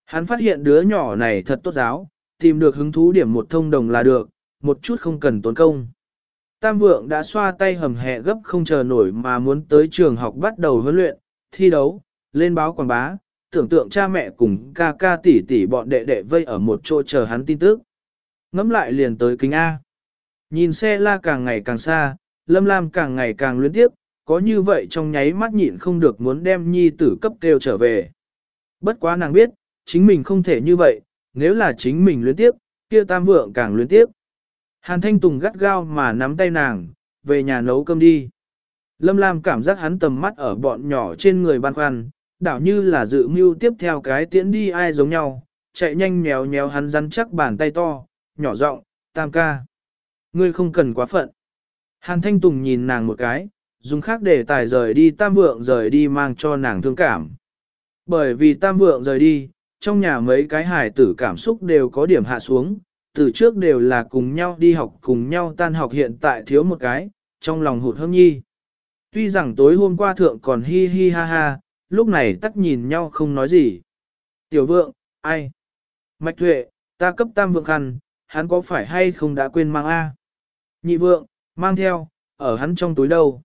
S1: Hắn phát hiện đứa nhỏ này thật tốt giáo, tìm được hứng thú điểm một thông đồng là được, một chút không cần tốn công. Tam vượng đã xoa tay hầm hẹ gấp không chờ nổi mà muốn tới trường học bắt đầu huấn luyện, thi đấu, lên báo quảng bá, tưởng tượng cha mẹ cùng ca ca tỷ tỷ bọn đệ đệ vây ở một chỗ chờ hắn tin tức. Ngắm lại liền tới kính A. Nhìn xe la càng ngày càng xa, lâm lam càng ngày càng luyến tiếp, có như vậy trong nháy mắt nhịn không được muốn đem nhi tử cấp kêu trở về. Bất quá nàng biết, chính mình không thể như vậy, nếu là chính mình luyến tiếp, kia tam vượng càng luyến tiếp. Hàn Thanh Tùng gắt gao mà nắm tay nàng, về nhà nấu cơm đi. Lâm Lam cảm giác hắn tầm mắt ở bọn nhỏ trên người ban khoăn, đảo như là dự mưu tiếp theo cái tiễn đi ai giống nhau, chạy nhanh nhéo nhéo hắn rắn chắc bàn tay to, nhỏ giọng, tam ca. Ngươi không cần quá phận. Hàn Thanh Tùng nhìn nàng một cái, dùng khác để tài rời đi tam vượng rời đi mang cho nàng thương cảm. Bởi vì tam vượng rời đi, trong nhà mấy cái Hải tử cảm xúc đều có điểm hạ xuống, từ trước đều là cùng nhau đi học cùng nhau tan học hiện tại thiếu một cái, trong lòng hụt hâm nhi. Tuy rằng tối hôm qua thượng còn hi hi ha ha, lúc này tắt nhìn nhau không nói gì. Tiểu vượng, ai? Mạch tuệ, ta cấp tam vượng khăn, hắn có phải hay không đã quên mang A? Nhị vượng, mang theo, ở hắn trong túi đâu?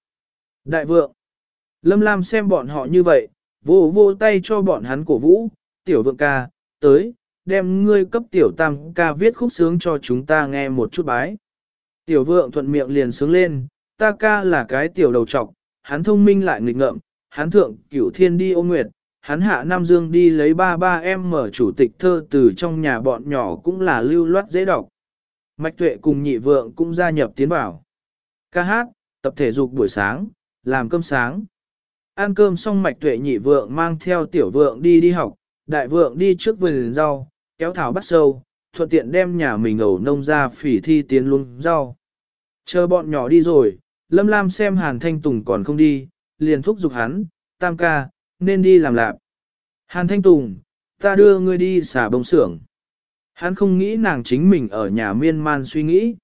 S1: Đại vượng, Lâm Lam xem bọn họ như vậy, vô vô tay cho bọn hắn cổ vũ, tiểu vượng ca, tới, đem ngươi cấp tiểu tam ca viết khúc sướng cho chúng ta nghe một chút bái. Tiểu vượng thuận miệng liền sướng lên, ta ca là cái tiểu đầu trọc, hắn thông minh lại nghịch ngợm, hắn thượng cửu thiên đi ô nguyệt, hắn hạ Nam Dương đi lấy ba ba em mở chủ tịch thơ từ trong nhà bọn nhỏ cũng là lưu loát dễ đọc. Mạch tuệ cùng nhị vượng cũng gia nhập tiến vào. Ca hát, tập thể dục buổi sáng, làm cơm sáng. Ăn cơm xong mạch tuệ nhị vượng mang theo tiểu vượng đi đi học, đại vượng đi trước vườn rau, kéo thảo bắt sâu, thuận tiện đem nhà mình ẩu nông ra phỉ thi tiến luôn rau. Chờ bọn nhỏ đi rồi, Lâm Lam xem Hàn Thanh Tùng còn không đi, liền thúc giục hắn, tam ca, nên đi làm lạp. Hàn Thanh Tùng, ta đưa ngươi đi xả bông xưởng. Hắn không nghĩ nàng chính mình ở nhà miên man suy nghĩ.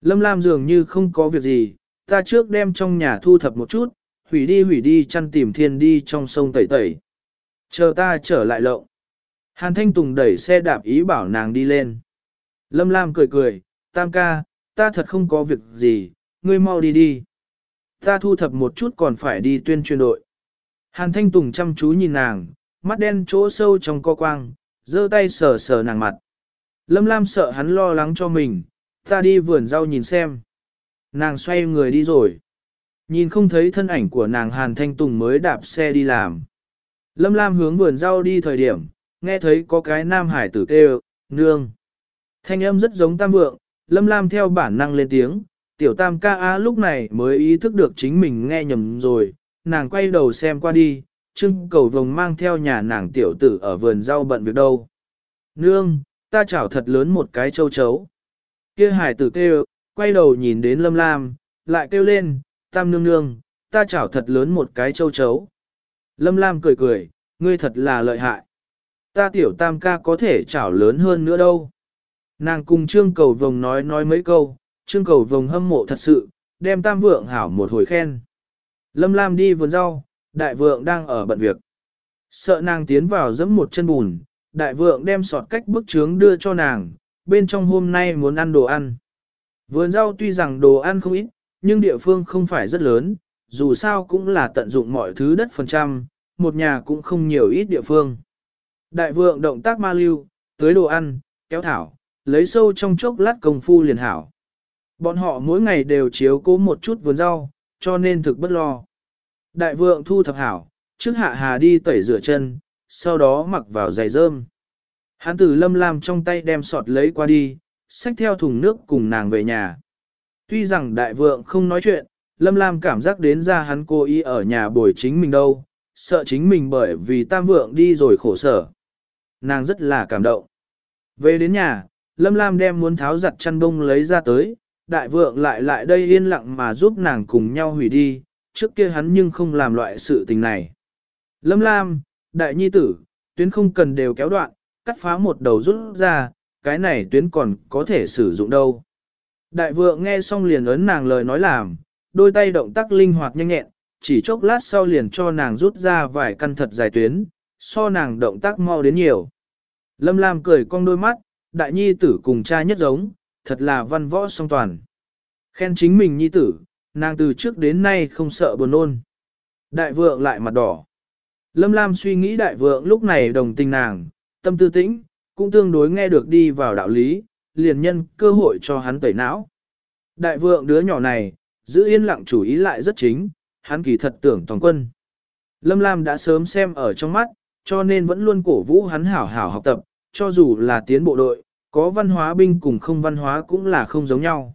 S1: Lâm Lam dường như không có việc gì, ta trước đem trong nhà thu thập một chút, hủy đi hủy đi chăn tìm thiên đi trong sông tẩy tẩy. Chờ ta trở lại lộng. Hàn Thanh Tùng đẩy xe đạp ý bảo nàng đi lên. Lâm Lam cười cười, tam ca, ta thật không có việc gì, ngươi mau đi đi. Ta thu thập một chút còn phải đi tuyên truyền đội. Hàn Thanh Tùng chăm chú nhìn nàng, mắt đen chỗ sâu trong co quang, giơ tay sờ sờ nàng mặt. Lâm Lam sợ hắn lo lắng cho mình, ta đi vườn rau nhìn xem. Nàng xoay người đi rồi. Nhìn không thấy thân ảnh của nàng Hàn Thanh Tùng mới đạp xe đi làm. Lâm Lam hướng vườn rau đi thời điểm, nghe thấy có cái nam hải tử kêu, nương. Thanh âm rất giống tam vượng, Lâm Lam theo bản năng lên tiếng, tiểu tam ca á lúc này mới ý thức được chính mình nghe nhầm rồi, nàng quay đầu xem qua đi, trưng cầu vồng mang theo nhà nàng tiểu tử ở vườn rau bận việc đâu. Nương, ta chảo thật lớn một cái châu chấu. Kia hải tử kêu, quay đầu nhìn đến lâm lam, lại kêu lên, tam nương nương, ta chảo thật lớn một cái châu chấu. Lâm lam cười cười, ngươi thật là lợi hại. Ta tiểu tam ca có thể chảo lớn hơn nữa đâu. Nàng cùng trương cầu vồng nói nói mấy câu, trương cầu vồng hâm mộ thật sự, đem tam vượng hảo một hồi khen. Lâm lam đi vườn rau, đại vượng đang ở bận việc. Sợ nàng tiến vào dẫm một chân bùn, đại vượng đem sọt cách bức trướng đưa cho nàng, bên trong hôm nay muốn ăn đồ ăn. Vườn rau tuy rằng đồ ăn không ít, nhưng địa phương không phải rất lớn, dù sao cũng là tận dụng mọi thứ đất phần trăm, một nhà cũng không nhiều ít địa phương. Đại vượng động tác ma lưu, tới đồ ăn, kéo thảo, lấy sâu trong chốc lát công phu liền hảo. Bọn họ mỗi ngày đều chiếu cố một chút vườn rau, cho nên thực bất lo. Đại vượng thu thập hảo, trước hạ hà đi tẩy rửa chân, sau đó mặc vào giày rơm. Hán tử lâm lam trong tay đem sọt lấy qua đi, xách theo thùng nước cùng nàng về nhà. Tuy rằng đại vượng không nói chuyện, lâm lam cảm giác đến ra hắn cố ý ở nhà bồi chính mình đâu, sợ chính mình bởi vì tam vượng đi rồi khổ sở. Nàng rất là cảm động. Về đến nhà, lâm lam đem muốn tháo giặt chăn bông lấy ra tới, đại vượng lại lại đây yên lặng mà giúp nàng cùng nhau hủy đi, trước kia hắn nhưng không làm loại sự tình này. Lâm Lam, đại nhi tử, tuyến không cần đều kéo đoạn, cắt phá một đầu rút ra, cái này tuyến còn có thể sử dụng đâu. Đại vượng nghe xong liền ấn nàng lời nói làm, đôi tay động tác linh hoạt nhanh nhẹn, chỉ chốc lát sau liền cho nàng rút ra vài căn thật dài tuyến, so nàng động tác mau đến nhiều. Lâm Lam cười cong đôi mắt, đại nhi tử cùng cha nhất giống, thật là văn võ song toàn. Khen chính mình nhi tử, nàng từ trước đến nay không sợ buồn nôn. Đại vượng lại mặt đỏ. Lâm Lam suy nghĩ đại vượng lúc này đồng tình nàng, tâm tư tĩnh, cũng tương đối nghe được đi vào đạo lý, liền nhân cơ hội cho hắn tẩy não. Đại vượng đứa nhỏ này, giữ yên lặng chủ ý lại rất chính, hắn kỳ thật tưởng toàn quân. Lâm Lam đã sớm xem ở trong mắt, cho nên vẫn luôn cổ vũ hắn hảo hảo học tập, cho dù là tiến bộ đội, có văn hóa binh cùng không văn hóa cũng là không giống nhau.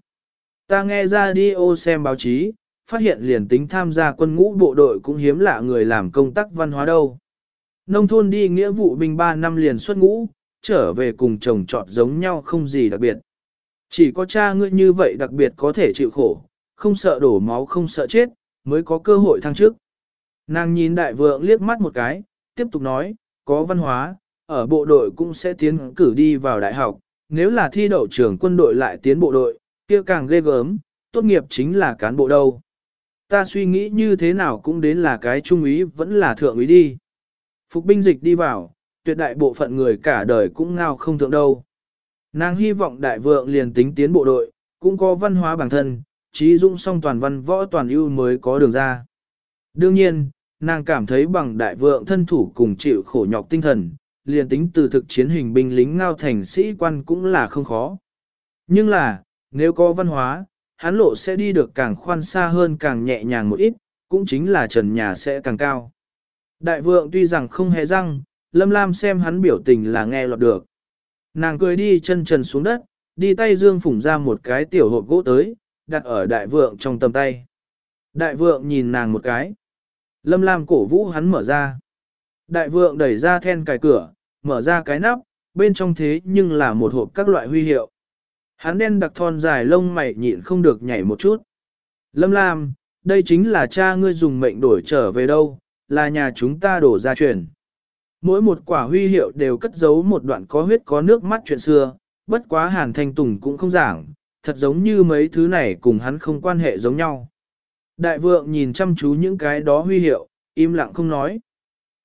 S1: Ta nghe ra đi ô xem báo chí, phát hiện liền tính tham gia quân ngũ bộ đội cũng hiếm lạ người làm công tác văn hóa đâu. Nông thôn đi nghĩa vụ binh 3 năm liền xuất ngũ, trở về cùng chồng trọt giống nhau không gì đặc biệt. Chỉ có cha ngươi như vậy đặc biệt có thể chịu khổ, không sợ đổ máu không sợ chết, mới có cơ hội thăng chức. Nàng nhìn đại vượng liếc mắt một cái, tiếp tục nói, có văn hóa, ở bộ đội cũng sẽ tiến cử đi vào đại học, nếu là thi đậu trưởng quân đội lại tiến bộ đội, kia càng ghê gớm, tốt nghiệp chính là cán bộ đâu. Ta suy nghĩ như thế nào cũng đến là cái trung úy vẫn là thượng úy đi. Phục binh dịch đi vào, tuyệt đại bộ phận người cả đời cũng ngao không thượng đâu. Nàng hy vọng đại vượng liền tính tiến bộ đội, cũng có văn hóa bản thân, trí dung song toàn văn võ toàn ưu mới có đường ra. Đương nhiên, nàng cảm thấy bằng đại vượng thân thủ cùng chịu khổ nhọc tinh thần, liền tính từ thực chiến hình binh lính ngao thành sĩ quan cũng là không khó. Nhưng là, nếu có văn hóa, hắn lộ sẽ đi được càng khoan xa hơn càng nhẹ nhàng một ít, cũng chính là trần nhà sẽ càng cao. Đại vượng tuy rằng không hề răng, Lâm Lam xem hắn biểu tình là nghe lọt được. Nàng cười đi chân trần xuống đất, đi tay dương phủng ra một cái tiểu hộp gỗ tới, đặt ở đại vượng trong tầm tay. Đại vượng nhìn nàng một cái. Lâm Lam cổ vũ hắn mở ra. Đại vượng đẩy ra then cài cửa, mở ra cái nắp, bên trong thế nhưng là một hộp các loại huy hiệu. Hắn đen đặc thon dài lông mày nhịn không được nhảy một chút. Lâm Lam, đây chính là cha ngươi dùng mệnh đổi trở về đâu, là nhà chúng ta đổ ra truyền. Mỗi một quả huy hiệu đều cất giấu một đoạn có huyết có nước mắt chuyện xưa, bất quá Hàn Thanh Tùng cũng không giảng, thật giống như mấy thứ này cùng hắn không quan hệ giống nhau. Đại vượng nhìn chăm chú những cái đó huy hiệu, im lặng không nói.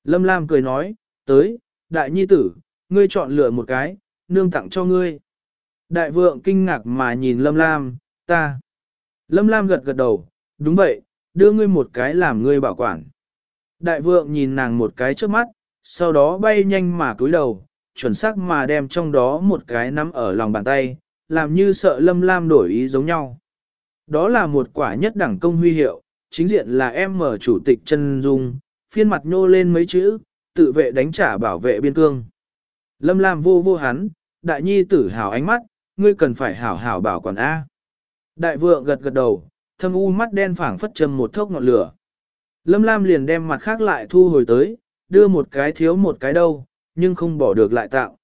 S1: Lâm Lam cười nói, tới, đại nhi tử, ngươi chọn lựa một cái, nương tặng cho ngươi. Đại vượng kinh ngạc mà nhìn Lâm Lam, ta. Lâm Lam gật gật đầu, đúng vậy, đưa ngươi một cái làm ngươi bảo quản. Đại vượng nhìn nàng một cái trước mắt, sau đó bay nhanh mà cúi đầu, chuẩn xác mà đem trong đó một cái nắm ở lòng bàn tay, làm như sợ Lâm Lam đổi ý giống nhau. Đó là một quả nhất đẳng công huy hiệu, chính diện là em mở chủ tịch chân dung, phiên mặt nhô lên mấy chữ, tự vệ đánh trả bảo vệ biên cương. Lâm Lam vô vô hắn, đại nhi tử hào ánh mắt, ngươi cần phải hảo hảo bảo quản A. Đại vượng gật gật đầu, thâm u mắt đen phảng phất châm một thốc ngọn lửa. Lâm Lam liền đem mặt khác lại thu hồi tới, đưa một cái thiếu một cái đâu, nhưng không bỏ được lại tạo.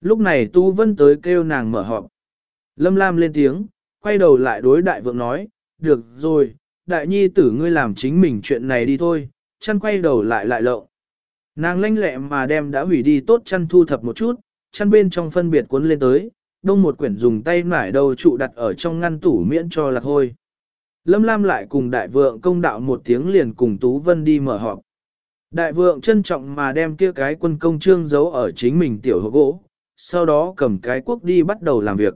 S1: Lúc này Tu Vân tới kêu nàng mở họp. Lâm Lam lên tiếng, quay đầu lại đối đại vượng nói, được rồi, đại nhi tử ngươi làm chính mình chuyện này đi thôi, chăn quay đầu lại lại lộng. Nàng lanh lẹ mà đem đã hủy đi tốt chăn thu thập một chút, chăn bên trong phân biệt cuốn lên tới, đông một quyển dùng tay nải đầu trụ đặt ở trong ngăn tủ miễn cho lạc hôi. Lâm Lam lại cùng đại vượng công đạo một tiếng liền cùng Tú Vân đi mở họp. Đại vượng trân trọng mà đem kia cái quân công trương giấu ở chính mình tiểu hộp gỗ, sau đó cầm cái quốc đi bắt đầu làm việc.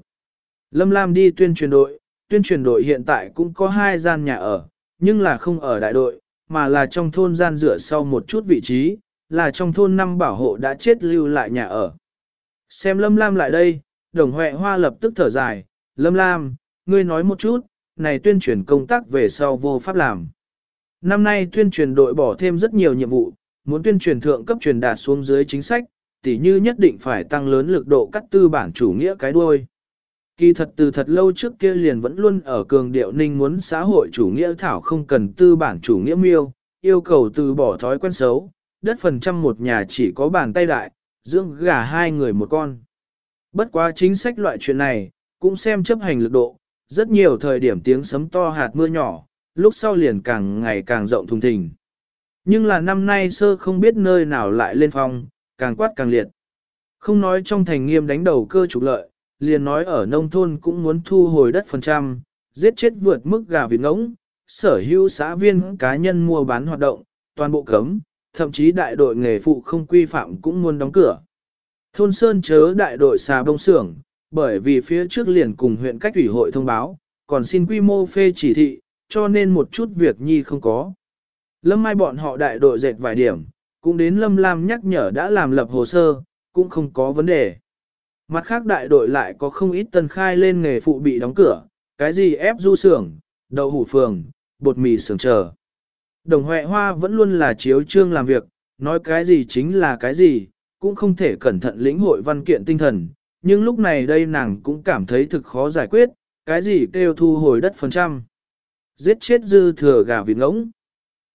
S1: Lâm Lam đi tuyên truyền đội, tuyên truyền đội hiện tại cũng có hai gian nhà ở, nhưng là không ở đại đội, mà là trong thôn gian rửa sau một chút vị trí, là trong thôn năm bảo hộ đã chết lưu lại nhà ở. Xem Lâm Lam lại đây, đồng huệ hoa lập tức thở dài, Lâm Lam, ngươi nói một chút, này tuyên truyền công tác về sau vô pháp làm. Năm nay tuyên truyền đội bỏ thêm rất nhiều nhiệm vụ, muốn tuyên truyền thượng cấp truyền đạt xuống dưới chính sách, tỉ như nhất định phải tăng lớn lực độ cắt tư bản chủ nghĩa cái đuôi. Kỳ thật từ thật lâu trước kia liền vẫn luôn ở cường điệu ninh muốn xã hội chủ nghĩa thảo không cần tư bản chủ nghĩa miêu, yêu cầu từ bỏ thói quen xấu, đất phần trăm một nhà chỉ có bàn tay đại, dưỡng gà hai người một con. Bất quá chính sách loại chuyện này, cũng xem chấp hành lực độ, rất nhiều thời điểm tiếng sấm to hạt mưa nhỏ, lúc sau liền càng ngày càng rộng thùng thình. Nhưng là năm nay sơ không biết nơi nào lại lên phong, càng quát càng liệt. Không nói trong thành nghiêm đánh đầu cơ trục lợi, liền nói ở nông thôn cũng muốn thu hồi đất phần trăm, giết chết vượt mức gà vịt ngỗng, sở hữu xã viên cá nhân mua bán hoạt động, toàn bộ cấm, thậm chí đại đội nghề phụ không quy phạm cũng muốn đóng cửa. Thôn Sơn chớ đại đội xà bông xưởng, bởi vì phía trước liền cùng huyện cách ủy hội thông báo, còn xin quy mô phê chỉ thị, cho nên một chút việc nhi không có. Lâm Mai bọn họ đại đội dệt vài điểm, cũng đến Lâm Lam nhắc nhở đã làm lập hồ sơ, cũng không có vấn đề. Mặt khác đại đội lại có không ít tân khai lên nghề phụ bị đóng cửa, cái gì ép du xưởng, đậu hủ phường, bột mì xưởng chờ. Đồng Huệ Hoa vẫn luôn là chiếu trương làm việc, nói cái gì chính là cái gì, cũng không thể cẩn thận lĩnh hội văn kiện tinh thần, nhưng lúc này đây nàng cũng cảm thấy thực khó giải quyết, cái gì kêu thu hồi đất phần trăm. Giết chết dư thừa gà vịt ngỗng.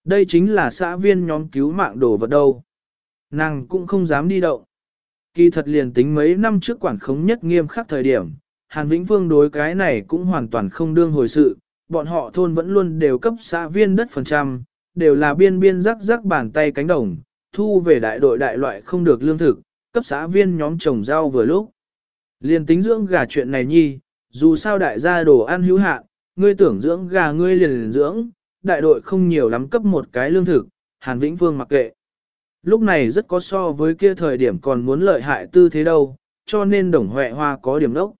S1: Đây chính là xã viên nhóm cứu mạng đồ vật đâu. Nàng cũng không dám đi động. Kỳ thật liền tính mấy năm trước quản khống nhất nghiêm khắc thời điểm, Hàn Vĩnh Vương đối cái này cũng hoàn toàn không đương hồi sự, bọn họ thôn vẫn luôn đều cấp xã viên đất phần trăm, đều là biên biên rắc rắc bàn tay cánh đồng, thu về đại đội đại loại không được lương thực, cấp xã viên nhóm trồng rau vừa lúc. Liên tính dưỡng gà chuyện này nhi, dù sao đại gia đồ ăn hữu hạn, ngươi tưởng dưỡng gà ngươi liền, dưỡng, đại đội không nhiều lắm cấp một cái lương thực, Hàn Vĩnh Vương mặc kệ. Lúc này rất có so với kia thời điểm còn muốn lợi hại tư thế đâu, cho nên đồng huệ hoa có điểm đốc.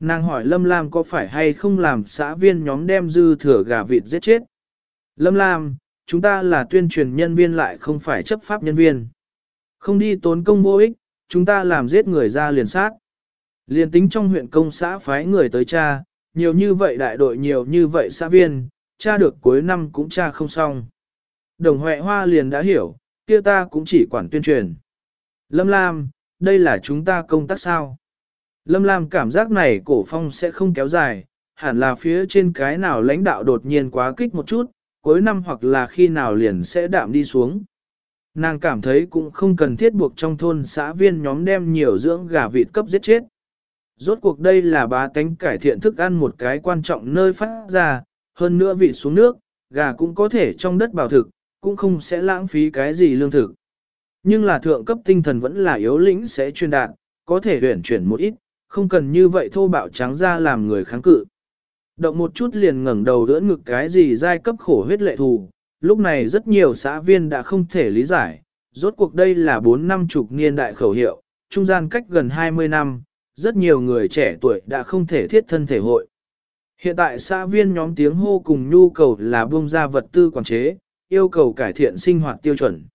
S1: Nàng hỏi Lâm Lam có phải hay không làm xã viên nhóm đem dư thừa gà vịt giết chết. Lâm Lam, chúng ta là tuyên truyền nhân viên lại không phải chấp pháp nhân viên. Không đi tốn công vô ích, chúng ta làm giết người ra liền sát. Liền tính trong huyện công xã phái người tới cha, nhiều như vậy đại đội nhiều như vậy xã viên, cha được cuối năm cũng cha không xong. Đồng Huệ Hoa liền đã hiểu, kia ta cũng chỉ quản tuyên truyền. Lâm Lam, đây là chúng ta công tác sao? Lâm Lam cảm giác này cổ phong sẽ không kéo dài, hẳn là phía trên cái nào lãnh đạo đột nhiên quá kích một chút, cuối năm hoặc là khi nào liền sẽ đạm đi xuống. Nàng cảm thấy cũng không cần thiết buộc trong thôn xã viên nhóm đem nhiều dưỡng gà vịt cấp giết chết. Rốt cuộc đây là bá tánh cải thiện thức ăn một cái quan trọng nơi phát ra, hơn nữa vịt xuống nước, gà cũng có thể trong đất bảo thực, cũng không sẽ lãng phí cái gì lương thực. Nhưng là thượng cấp tinh thần vẫn là yếu lĩnh sẽ truyền đạt, có thể huyển chuyển một ít, không cần như vậy thô bạo trắng ra làm người kháng cự. Động một chút liền ngẩng đầu đỡ ngực cái gì giai cấp khổ huyết lệ thù, lúc này rất nhiều xã viên đã không thể lý giải, rốt cuộc đây là 4 năm chục niên đại khẩu hiệu, trung gian cách gần 20 năm, rất nhiều người trẻ tuổi đã không thể thiết thân thể hội. Hiện tại xã viên nhóm tiếng hô cùng nhu cầu là buông ra vật tư quản chế, yêu cầu cải thiện sinh hoạt tiêu chuẩn.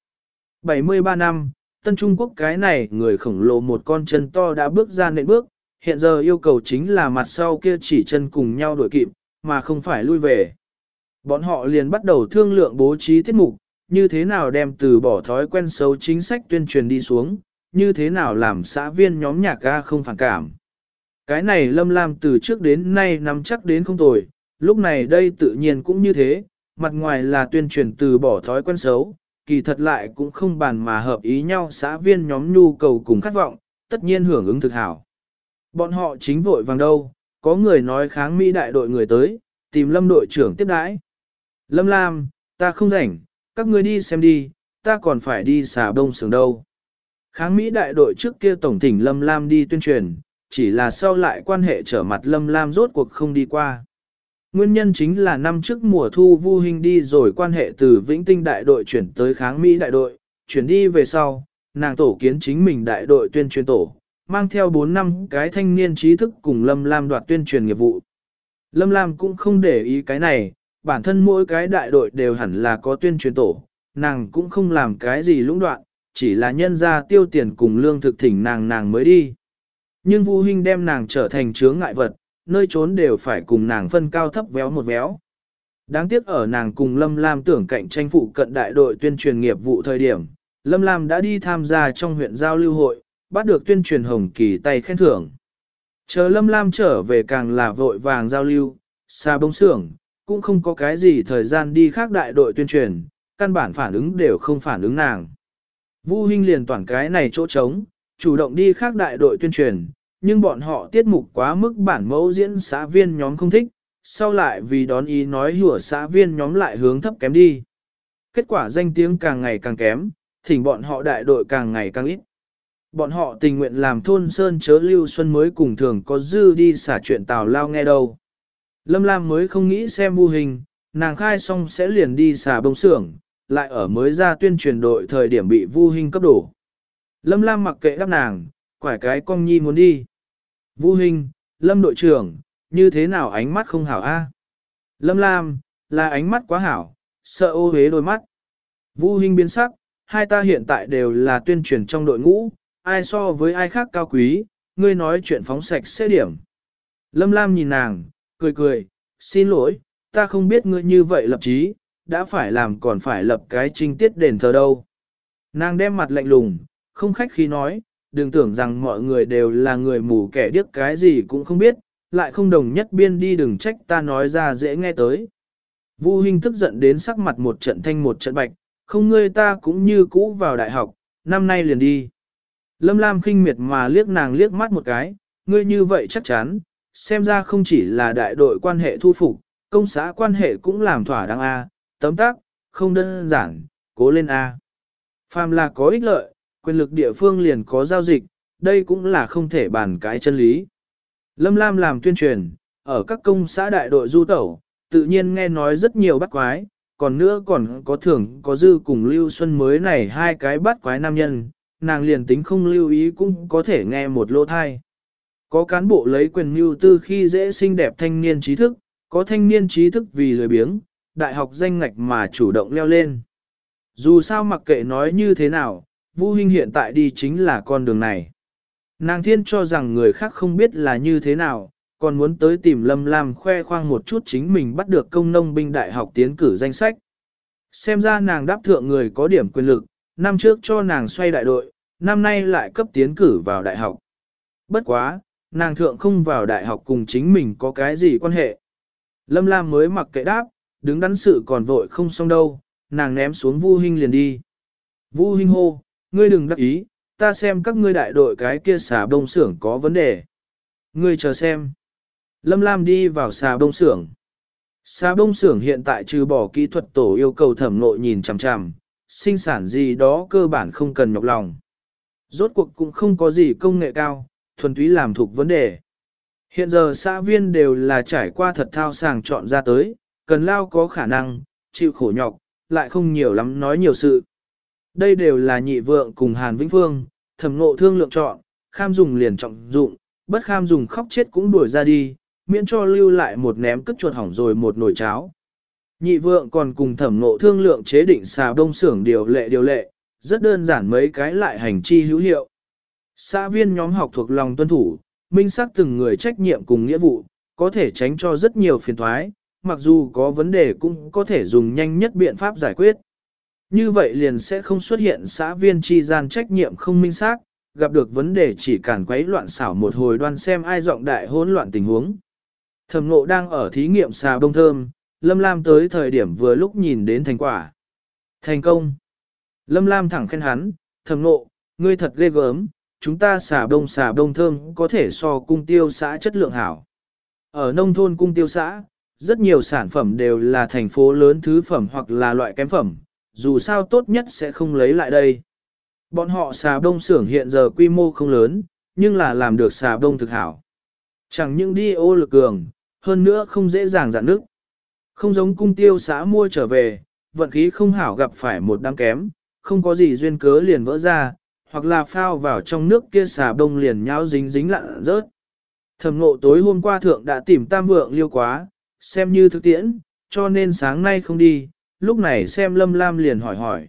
S1: 73 năm, Tân Trung Quốc cái này người khổng lồ một con chân to đã bước ra nệm bước, hiện giờ yêu cầu chính là mặt sau kia chỉ chân cùng nhau đổi kịp, mà không phải lui về. Bọn họ liền bắt đầu thương lượng bố trí tiết mục, như thế nào đem từ bỏ thói quen xấu chính sách tuyên truyền đi xuống, như thế nào làm xã viên nhóm nhạc ca không phản cảm. Cái này Lâm Lam từ trước đến nay nắm chắc đến không tồi, lúc này đây tự nhiên cũng như thế, mặt ngoài là tuyên truyền từ bỏ thói quen xấu, kỳ thật lại cũng không bàn mà hợp ý nhau xã viên nhóm nhu cầu cùng khát vọng, tất nhiên hưởng ứng thực hảo. Bọn họ chính vội vàng đâu, có người nói kháng Mỹ đại đội người tới, tìm Lâm đội trưởng tiếp đãi. Lâm Lam, ta không rảnh, các ngươi đi xem đi, ta còn phải đi xà bông sướng đâu. Kháng Mỹ đại đội trước kia tổng thỉnh Lâm Lam đi tuyên truyền, chỉ là sau lại quan hệ trở mặt Lâm Lam rốt cuộc không đi qua. Nguyên nhân chính là năm trước mùa thu Vu Hinh đi rồi quan hệ từ Vĩnh Tinh đại đội chuyển tới kháng Mỹ đại đội, chuyển đi về sau, nàng tổ kiến chính mình đại đội tuyên truyền tổ, mang theo 4 năm cái thanh niên trí thức cùng Lâm Lam đoạt tuyên truyền nghiệp vụ. Lâm Lam cũng không để ý cái này, bản thân mỗi cái đại đội đều hẳn là có tuyên truyền tổ, nàng cũng không làm cái gì lũng đoạn, chỉ là nhân ra tiêu tiền cùng lương thực thỉnh nàng nàng mới đi. Nhưng Vu Hinh đem nàng trở thành chướng ngại vật, nơi trốn đều phải cùng nàng phân cao thấp véo một véo. Đáng tiếc ở nàng cùng Lâm Lam tưởng cạnh tranh phụ cận đại đội tuyên truyền nghiệp vụ thời điểm, Lâm Lam đã đi tham gia trong huyện giao lưu hội, bắt được tuyên truyền hồng kỳ tay khen thưởng. Chờ Lâm Lam trở về càng là vội vàng giao lưu, xa bông xưởng, cũng không có cái gì thời gian đi khác đại đội tuyên truyền, căn bản phản ứng đều không phản ứng nàng. Vu Hinh liền toàn cái này chỗ trống, chủ động đi khác đại đội tuyên truyền, nhưng bọn họ tiết mục quá mức bản mẫu diễn xã viên nhóm không thích, sau lại vì đón ý nói hùa xã viên nhóm lại hướng thấp kém đi. Kết quả danh tiếng càng ngày càng kém, thỉnh bọn họ đại đội càng ngày càng ít. Bọn họ tình nguyện làm thôn sơn chớ lưu xuân mới cùng thường có dư đi xả chuyện tào lao nghe đâu. Lâm Lam mới không nghĩ xem vu hình, nàng khai xong sẽ liền đi xả bông xưởng, lại ở mới ra tuyên truyền đội thời điểm bị vu hình cấp đổ. Lâm Lam mặc kệ đáp nàng, quải cái con nhi muốn đi. Vu Hinh, Lâm đội trưởng, như thế nào ánh mắt không hảo a? Lâm Lam, là ánh mắt quá hảo, sợ ô hế đôi mắt. Vu Hinh biến sắc, hai ta hiện tại đều là tuyên truyền trong đội ngũ, ai so với ai khác cao quý, ngươi nói chuyện phóng sạch sẽ điểm. Lâm Lam nhìn nàng, cười cười, xin lỗi, ta không biết ngươi như vậy lập trí, đã phải làm còn phải lập cái trinh tiết đền thờ đâu. Nàng đem mặt lạnh lùng, không khách khí nói, đừng tưởng rằng mọi người đều là người mù kẻ điếc cái gì cũng không biết, lại không đồng nhất biên đi đừng trách ta nói ra dễ nghe tới. Vu Hinh tức giận đến sắc mặt một trận thanh một trận bạch, không ngươi ta cũng như cũ vào đại học, năm nay liền đi. Lâm Lam khinh miệt mà liếc nàng liếc mắt một cái, ngươi như vậy chắc chắn, xem ra không chỉ là đại đội quan hệ thu phục, công xã quan hệ cũng làm thỏa đáng A, tấm tác, không đơn giản, cố lên A. Phàm là có ích lợi, quyền lực địa phương liền có giao dịch, đây cũng là không thể bàn cái chân lý. Lâm Lam làm tuyên truyền, ở các công xã đại đội du tẩu, tự nhiên nghe nói rất nhiều bắt quái, còn nữa còn có thưởng có dư cùng Lưu Xuân mới này hai cái bắt quái nam nhân, nàng liền tính không lưu ý cũng có thể nghe một lô thai. Có cán bộ lấy quyền mưu tư khi dễ xinh đẹp thanh niên trí thức, có thanh niên trí thức vì lười biếng, đại học danh ngạch mà chủ động leo lên. Dù sao mặc kệ nói như thế nào, Vu Hinh hiện tại đi chính là con đường này. Nàng thiên cho rằng người khác không biết là như thế nào, còn muốn tới tìm Lâm Lam khoe khoang một chút chính mình bắt được công nông binh đại học tiến cử danh sách. Xem ra nàng đáp thượng người có điểm quyền lực, năm trước cho nàng xoay đại đội, năm nay lại cấp tiến cử vào đại học. Bất quá, nàng thượng không vào đại học cùng chính mình có cái gì quan hệ. Lâm Lam mới mặc kệ đáp, đứng đắn sự còn vội không xong đâu, nàng ném xuống Vu Hinh liền đi. Vu Hinh hô, ngươi đừng đắc ý, ta xem các ngươi đại đội cái kia xà bông xưởng có vấn đề. Ngươi chờ xem. Lâm Lam đi vào xà bông xưởng. Xà bông xưởng hiện tại trừ bỏ kỹ thuật tổ yêu cầu thẩm nội nhìn chằm chằm, sinh sản gì đó cơ bản không cần nhọc lòng. Rốt cuộc cũng không có gì công nghệ cao, thuần túy làm thuộc vấn đề. Hiện giờ xã viên đều là trải qua thật thao sàng chọn ra tới, cần lao có khả năng, chịu khổ nhọc, lại không nhiều lắm nói nhiều sự. Đây đều là nhị vượng cùng Hàn Vĩnh Phương, thẩm ngộ thương lượng chọn, kham dùng liền trọng dụng, bất kham dùng khóc chết cũng đuổi ra đi, miễn cho lưu lại một ném cất chuột hỏng rồi một nồi cháo. Nhị vượng còn cùng thẩm ngộ thương lượng chế định xà đông xưởng điều lệ điều lệ, rất đơn giản mấy cái lại hành chi hữu hiệu. Xã viên nhóm học thuộc lòng tuân thủ, minh xác từng người trách nhiệm cùng nghĩa vụ, có thể tránh cho rất nhiều phiền thoái, mặc dù có vấn đề cũng có thể dùng nhanh nhất biện pháp giải quyết. Như vậy liền sẽ không xuất hiện xã viên chi gian trách nhiệm không minh xác, gặp được vấn đề chỉ cản quấy loạn xảo một hồi đoan xem ai giọng đại hỗn loạn tình huống. Thẩm ngộ đang ở thí nghiệm xà bông thơm, Lâm Lam tới thời điểm vừa lúc nhìn đến thành quả. Thành công. Lâm Lam thẳng khen hắn, thẩm ngộ, ngươi thật ghê gớm, chúng ta xà bông xà bông thơm có thể so cung tiêu xã chất lượng hảo. Ở nông thôn cung tiêu xã, rất nhiều sản phẩm đều là thành phố lớn thứ phẩm hoặc là loại kém phẩm, dù sao tốt nhất sẽ không lấy lại đây. Bọn họ xà bông xưởng hiện giờ quy mô không lớn, nhưng là làm được xà bông thực hảo. Chẳng những đi ô lực cường, hơn nữa không dễ dàng dạn nước. Không giống cung tiêu xã mua trở về, vận khí không hảo gặp phải một đám kém, không có gì duyên cớ liền vỡ ra, hoặc là phao vào trong nước kia xà bông liền nháo dính dính lặn rớt. Thẩm ngộ tối hôm qua thượng đã tìm tam vượng liêu quá, xem như thực tiễn, cho nên sáng nay không đi, lúc này xem lâm lam liền hỏi hỏi.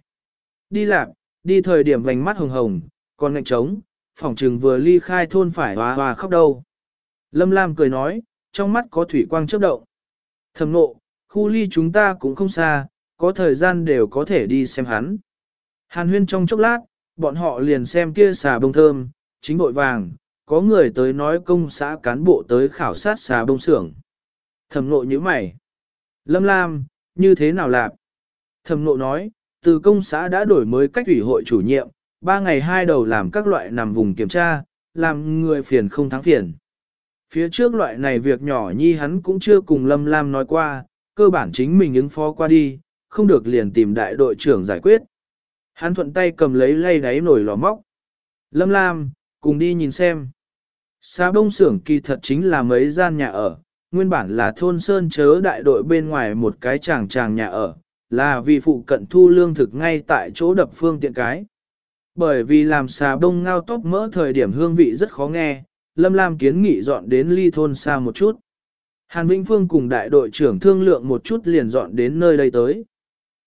S1: Đi lạc, đi thời điểm vành mắt hồng hồng, còn ngạnh trống, phòng trừng vừa ly khai thôn phải hòa hòa khóc đâu. Lâm lam cười nói, trong mắt có thủy quang chớp động. Thầm nộ, khu ly chúng ta cũng không xa, có thời gian đều có thể đi xem hắn. Hàn huyên trong chốc lát, bọn họ liền xem kia xà bông thơm, chính bội vàng, có người tới nói công xã cán bộ tới khảo sát xà bông xưởng. Thẩm nộ như mày. Lâm Lam, như thế nào lạp? Thẩm nộ nói, từ công xã đã đổi mới cách ủy hội chủ nhiệm, ba ngày hai đầu làm các loại nằm vùng kiểm tra, làm người phiền không thắng phiền. Phía trước loại này việc nhỏ nhi hắn cũng chưa cùng Lâm Lam nói qua, cơ bản chính mình ứng phó qua đi, không được liền tìm đại đội trưởng giải quyết. Hắn thuận tay cầm lấy lay đáy nổi lò móc. Lâm Lam, cùng đi nhìn xem. Xá bông xưởng kỳ thật chính là mấy gian nhà ở, nguyên bản là thôn sơn chớ đại đội bên ngoài một cái tràng tràng nhà ở, là vì phụ cận thu lương thực ngay tại chỗ đập phương tiện cái. Bởi vì làm xà bông ngao tóc mỡ thời điểm hương vị rất khó nghe, Lâm Lam kiến nghị dọn đến ly thôn xa một chút. Hàn Vĩnh Phương cùng đại đội trưởng thương lượng một chút liền dọn đến nơi đây tới.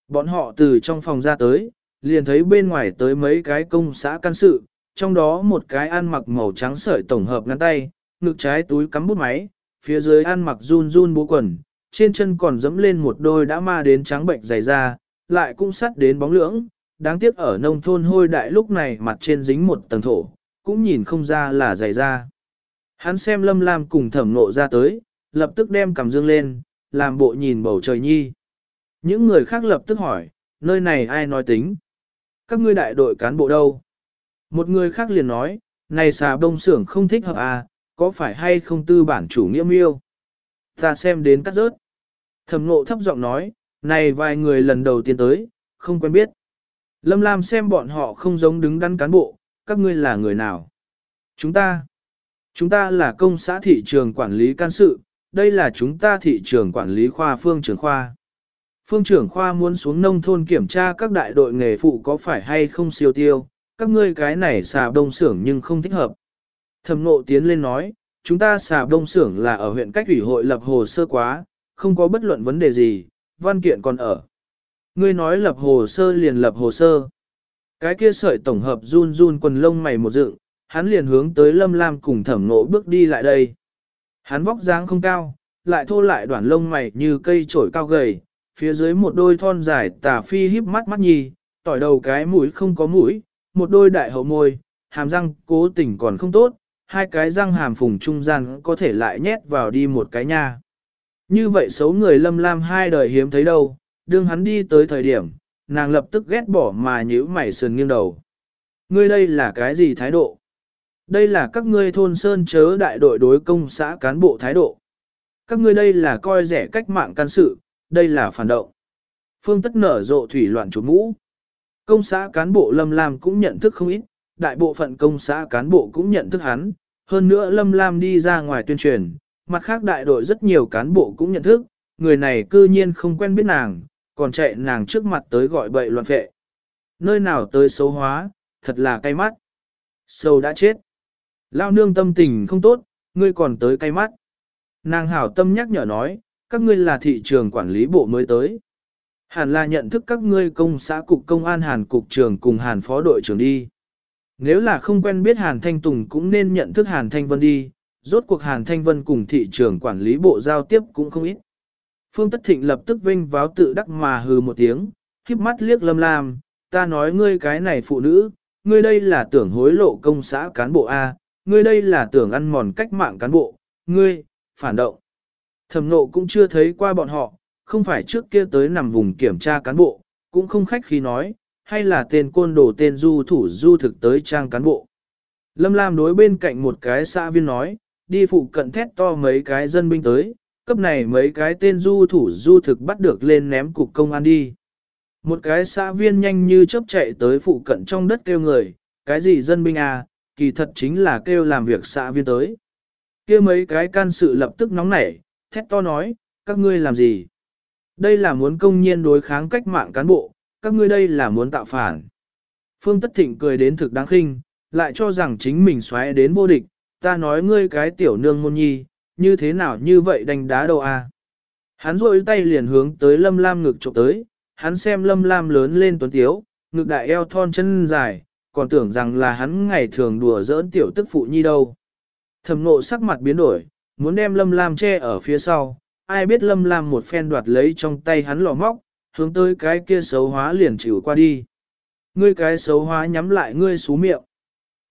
S1: Bọn họ từ trong phòng ra tới, liền thấy bên ngoài tới mấy cái công xã can sự, trong đó một cái ăn mặc màu trắng sợi tổng hợp ngắn tay, ngực trái túi cắm bút máy, phía dưới ăn mặc run run bố quần, trên chân còn dẫm lên một đôi đã ma đến trắng bệnh dày da, lại cũng sắt đến bóng lưỡng, đáng tiếc ở nông thôn hôi đại lúc này mặt trên dính một tầng thổ, cũng nhìn không ra là dày da. Hắn xem lâm lam cùng thẩm nộ ra tới, lập tức đem cầm dương lên, làm bộ nhìn bầu trời nhi. Những người khác lập tức hỏi, nơi này ai nói tính? Các ngươi đại đội cán bộ đâu? Một người khác liền nói, này xà bông xưởng không thích hợp à, có phải hay không tư bản chủ nghĩa miêu? Ta xem đến cắt rớt. Thẩm ngộ thấp giọng nói, này vài người lần đầu tiên tới, không quen biết. Lâm Lam xem bọn họ không giống đứng đắn cán bộ, các ngươi là người nào? Chúng ta. Chúng ta là công xã thị trường quản lý can sự, đây là chúng ta thị trường quản lý khoa phương trưởng khoa. Phương trưởng khoa muốn xuống nông thôn kiểm tra các đại đội nghề phụ có phải hay không siêu tiêu, các ngươi cái này xà đông xưởng nhưng không thích hợp. Thẩm nộ tiến lên nói, chúng ta xà đông xưởng là ở huyện cách ủy hội lập hồ sơ quá, không có bất luận vấn đề gì, văn kiện còn ở. Ngươi nói lập hồ sơ liền lập hồ sơ. Cái kia sợi tổng hợp run run quần lông mày một dựng, hắn liền hướng tới lâm lam cùng thẩm nộ bước đi lại đây. Hắn vóc dáng không cao, lại thô lại đoạn lông mày như cây trổi cao gầy, phía dưới một đôi thon dài tà phi híp mắt mắt nhì, tỏi đầu cái mũi không có mũi, một đôi đại hậu môi, hàm răng cố tình còn không tốt, hai cái răng hàm phùng trung gian có thể lại nhét vào đi một cái nha. Như vậy xấu người lâm lam hai đời hiếm thấy đâu, đương hắn đi tới thời điểm, nàng lập tức ghét bỏ mà nhíu mày sườn nghiêng đầu. Ngươi đây là cái gì thái độ? Đây là các ngươi thôn sơn chớ đại đội đối công xã cán bộ thái độ. Các ngươi đây là coi rẻ cách mạng can sự, đây là phản động. Phương tất nở rộ thủy loạn chủ mũ. Công xã cán bộ Lâm Lam cũng nhận thức không ít, đại bộ phận công xã cán bộ cũng nhận thức hắn. Hơn nữa Lâm Lam đi ra ngoài tuyên truyền, mặt khác đại đội rất nhiều cán bộ cũng nhận thức, người này cư nhiên không quen biết nàng, còn chạy nàng trước mặt tới gọi bậy loạn vệ. Nơi nào tới xấu hóa, thật là cay mắt. Sâu đã chết. Lao nương tâm tình không tốt, ngươi còn tới cay mắt. Nàng hảo tâm nhắc nhở nói, các ngươi là thị trường quản lý bộ mới tới. Hàn là nhận thức các ngươi công xã cục công an Hàn cục trưởng cùng Hàn phó đội trưởng đi. Nếu là không quen biết Hàn Thanh Tùng cũng nên nhận thức Hàn Thanh Vân đi, rốt cuộc Hàn Thanh Vân cùng thị trường quản lý bộ giao tiếp cũng không ít. Phương Tất Thịnh lập tức vinh váo tự đắc mà hừ một tiếng, khiếp mắt liếc lâm lam, ta nói ngươi cái này phụ nữ, ngươi đây là tưởng hối lộ công xã cán bộ A, ngươi đây là tưởng ăn mòn cách mạng cán bộ, ngươi, phản động. Thẩm nộ cũng chưa thấy qua bọn họ, không phải trước kia tới nằm vùng kiểm tra cán bộ, cũng không khách khi nói, hay là tên côn đồ tên du thủ du thực tới trang cán bộ. Lâm Lam đối bên cạnh một cái xã viên nói, đi phụ cận thét to mấy cái dân binh tới, cấp này mấy cái tên du thủ du thực bắt được lên ném cục công an đi. Một cái xã viên nhanh như chớp chạy tới phụ cận trong đất kêu người, cái gì dân binh à, kỳ thật chính là kêu làm việc xã viên tới. kia mấy cái can sự lập tức nóng nảy, thét to nói, các ngươi làm gì? Đây là muốn công nhiên đối kháng cách mạng cán bộ, các ngươi đây là muốn tạo phản. Phương Tất Thịnh cười đến thực đáng khinh, lại cho rằng chính mình xoáy đến vô địch, ta nói ngươi cái tiểu nương môn nhi, như thế nào như vậy đánh đá đâu à? Hắn rôi tay liền hướng tới lâm lam ngực trộm tới, hắn xem lâm lam lớn lên tuấn tiếu, ngực đại eo thon chân dài, còn tưởng rằng là hắn ngày thường đùa giỡn tiểu tức phụ nhi đâu. Thẩm nộ sắc mặt biến đổi, muốn đem lâm lam che ở phía sau, ai biết lâm lam một phen đoạt lấy trong tay hắn lò móc, hướng tới cái kia xấu hóa liền chịu qua đi. Ngươi cái xấu hóa nhắm lại ngươi xú miệng.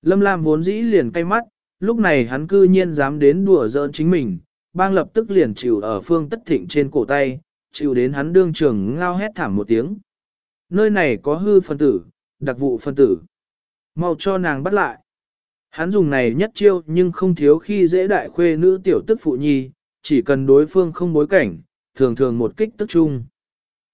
S1: Lâm lam vốn dĩ liền cay mắt, lúc này hắn cư nhiên dám đến đùa giỡn chính mình, bang lập tức liền chịu ở phương tất thịnh trên cổ tay, chịu đến hắn đương trường ngao hét thảm một tiếng. Nơi này có hư phân tử, đặc vụ phân tử. Mau cho nàng bắt lại. Hắn dùng này nhất chiêu nhưng không thiếu khi dễ đại khuê nữ tiểu tức phụ nhi, chỉ cần đối phương không bối cảnh, thường thường một kích tức chung.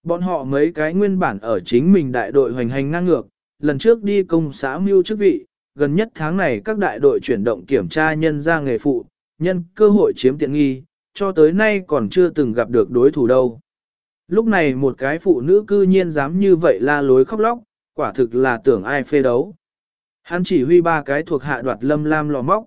S1: Bọn họ mấy cái nguyên bản ở chính mình đại đội hoành hành ngang ngược, lần trước đi công xã mưu chức vị, gần nhất tháng này các đại đội chuyển động kiểm tra nhân ra nghề phụ, nhân cơ hội chiếm tiện nghi, cho tới nay còn chưa từng gặp được đối thủ đâu. Lúc này một cái phụ nữ cư nhiên dám như vậy la lối khóc lóc, quả thực là tưởng ai phê đấu. Hắn chỉ huy ba cái thuộc hạ đoạt Lâm Lam lò móc.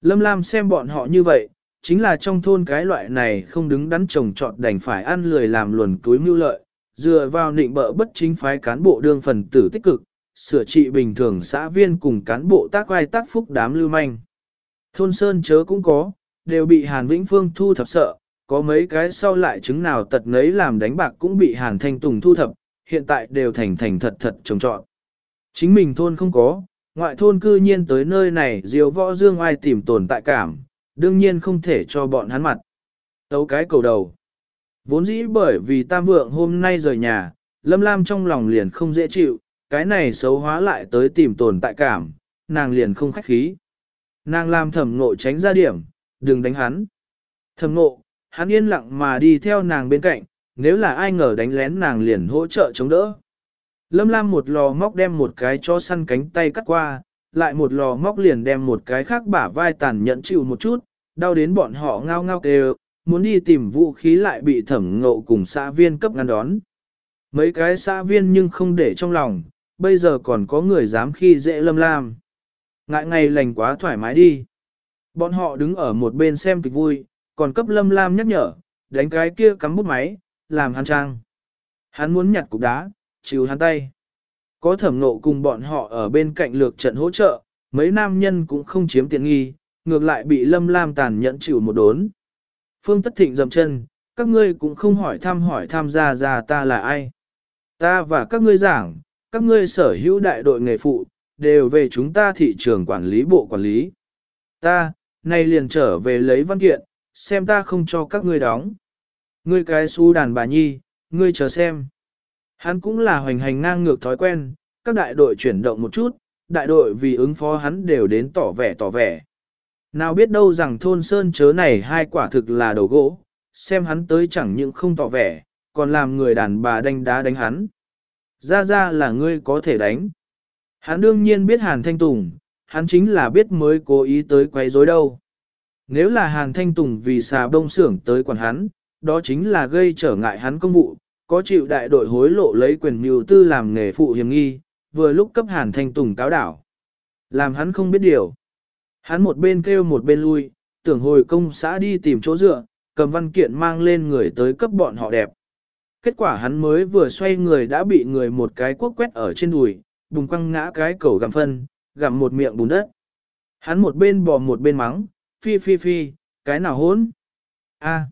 S1: Lâm Lam xem bọn họ như vậy, chính là trong thôn cái loại này không đứng đắn trồng trọt đành phải ăn lười làm luồn túi mưu lợi, dựa vào nịnh bợ bất chính phái cán bộ đương phần tử tích cực, sửa trị bình thường xã viên cùng cán bộ tác vai tác phúc đám lưu manh. Thôn Sơn chớ cũng có, đều bị Hàn Vĩnh Phương thu thập sợ, có mấy cái sau lại chứng nào tật nấy làm đánh bạc cũng bị Hàn Thanh Tùng thu thập, hiện tại đều thành thành thật thật trồng trọt. Chính mình thôn không có, ngoại thôn cư nhiên tới nơi này diều võ dương ai tìm tồn tại cảm, đương nhiên không thể cho bọn hắn mặt. Tấu cái cầu đầu. Vốn dĩ bởi vì tam vượng hôm nay rời nhà, Lâm Lam trong lòng liền không dễ chịu, cái này xấu hóa lại tới tìm tồn tại cảm, nàng liền không khách khí. Nàng làm thẩm ngộ tránh ra điểm, đừng đánh hắn. Thẩm ngộ, hắn yên lặng mà đi theo nàng bên cạnh, nếu là ai ngờ đánh lén nàng liền hỗ trợ chống đỡ. Lâm Lam một lò móc đem một cái cho săn cánh tay cắt qua, lại một lò móc liền đem một cái khác bả vai tàn nhẫn chịu một chút, đau đến bọn họ ngao ngao kêu, muốn đi tìm vũ khí lại bị thẩm ngộ cùng xã viên cấp ngăn đón. Mấy cái xã viên nhưng không để trong lòng, bây giờ còn có người dám khi dễ lâm lam. Ngại ngày lành quá thoải mái đi. Bọn họ đứng ở một bên xem kịch vui, còn cấp lâm lam nhắc nhở, đánh cái kia cắm bút máy, làm hắn trang. Hắn muốn nhặt cục đá, chịu hắn tay. Có thẩm nộ cùng bọn họ ở bên cạnh lược trận hỗ trợ, mấy nam nhân cũng không chiếm tiện nghi, ngược lại bị lâm lam tàn nhẫn chịu một đốn. Phương Tất Thịnh dầm chân, các ngươi cũng không hỏi thăm hỏi tham gia ra ta là ai. Ta và các ngươi giảng, các ngươi sở hữu đại đội nghề phụ, đều về chúng ta thị trường quản lý bộ quản lý. Ta, nay liền trở về lấy văn kiện, xem ta không cho các ngươi đóng. Ngươi cái su đàn bà nhi, ngươi chờ xem. Hắn cũng là hoành hành ngang ngược thói quen, các đại đội chuyển động một chút, đại đội vì ứng phó hắn đều đến tỏ vẻ tỏ vẻ. Nào biết đâu rằng thôn sơn chớ này hai quả thực là đầu gỗ, xem hắn tới chẳng những không tỏ vẻ, còn làm người đàn bà đánh đá đánh hắn. Ra ra là ngươi có thể đánh. Hắn đương nhiên biết Hàn Thanh Tùng, hắn chính là biết mới cố ý tới quấy rối đâu. Nếu là Hàn Thanh Tùng vì xà bông xưởng tới quản hắn, đó chính là gây trở ngại hắn công vụ, có chịu đại đội hối lộ lấy quyền mưu tư làm nghề phụ hiểm nghi, vừa lúc cấp Hàn Thanh Tùng cáo đảo. Làm hắn không biết điều. Hắn một bên kêu một bên lui, tưởng hồi công xã đi tìm chỗ dựa, cầm văn kiện mang lên người tới cấp bọn họ đẹp. Kết quả hắn mới vừa xoay người đã bị người một cái quốc quét ở trên đùi, bùng quăng ngã cái cầu gặm phân, gặm một miệng bùn đất. Hắn một bên bò một bên mắng, phi phi phi, cái nào hốn? A.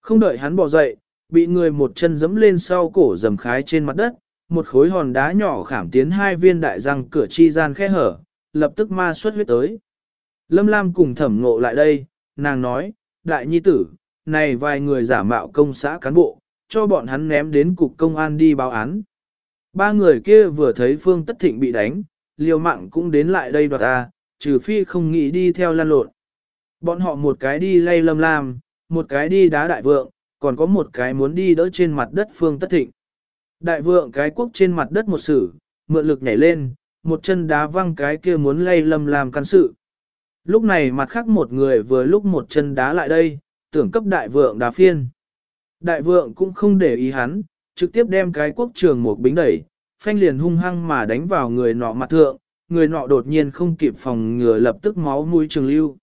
S1: Không đợi hắn bò dậy, bị người một chân giẫm lên sau cổ dầm khái trên mặt đất, một khối hòn đá nhỏ khảm tiến hai viên đại răng cửa chi gian khe hở, lập tức ma xuất huyết tới. Lâm Lam cùng thẩm ngộ lại đây, nàng nói, đại nhi tử, này vài người giả mạo công xã cán bộ, cho bọn hắn ném đến cục công an đi báo án. Ba người kia vừa thấy Phương Tất Thịnh bị đánh, liều mạng cũng đến lại đây đoạt ta, trừ phi không nghĩ đi theo lan lộn. Bọn họ một cái đi lay lâm lam, một cái đi đá đại vượng, còn có một cái muốn đi đỡ trên mặt đất Phương Tất Thịnh. Đại vượng cái quốc trên mặt đất một sử, mượn lực nhảy lên, một chân đá văng cái kia muốn lay lâm làm căn sự. Lúc này mặt khác một người vừa lúc một chân đá lại đây, tưởng cấp đại vượng đá phiên. Đại vượng cũng không để ý hắn, trực tiếp đem cái quốc trường một bính đẩy, phanh liền hung hăng mà đánh vào người nọ mặt thượng, người nọ đột nhiên không kịp phòng ngừa lập tức máu mũi trường lưu.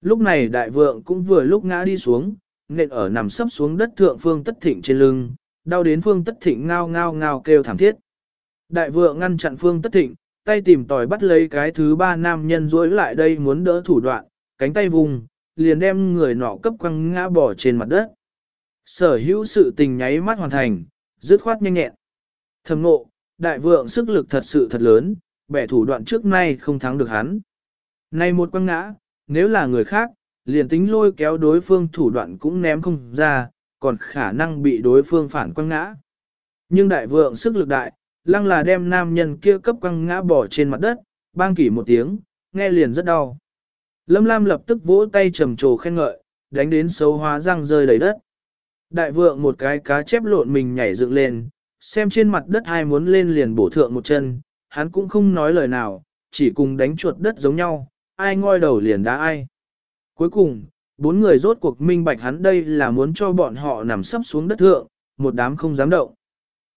S1: Lúc này đại vượng cũng vừa lúc ngã đi xuống, nện ở nằm sấp xuống đất thượng phương tất thịnh trên lưng, đau đến phương tất thịnh ngao ngao ngao kêu thảm thiết. Đại vượng ngăn chặn phương tất thịnh, tay tìm tòi bắt lấy cái thứ ba nam nhân rối lại đây muốn đỡ thủ đoạn, cánh tay vùng, liền đem người nọ cấp quăng ngã bỏ trên mặt đất. Sở hữu sự tình nháy mắt hoàn thành, dứt khoát nhanh nhẹn. Thầm nộ, đại vượng sức lực thật sự thật lớn, bẻ thủ đoạn trước nay không thắng được hắn. nay một quăng ngã, nếu là người khác, liền tính lôi kéo đối phương thủ đoạn cũng ném không ra, còn khả năng bị đối phương phản quăng ngã. Nhưng đại vượng sức lực đại, lăng là đem nam nhân kia cấp quăng ngã bỏ trên mặt đất, bang kỷ một tiếng, nghe liền rất đau. Lâm Lam lập tức vỗ tay trầm trồ khen ngợi, đánh đến xấu hóa răng rơi đầy đất. Đại vượng một cái cá chép lộn mình nhảy dựng lên, xem trên mặt đất ai muốn lên liền bổ thượng một chân, hắn cũng không nói lời nào, chỉ cùng đánh chuột đất giống nhau, ai ngoi đầu liền đá ai. Cuối cùng, bốn người rốt cuộc minh bạch hắn đây là muốn cho bọn họ nằm sấp xuống đất thượng, một đám không dám động.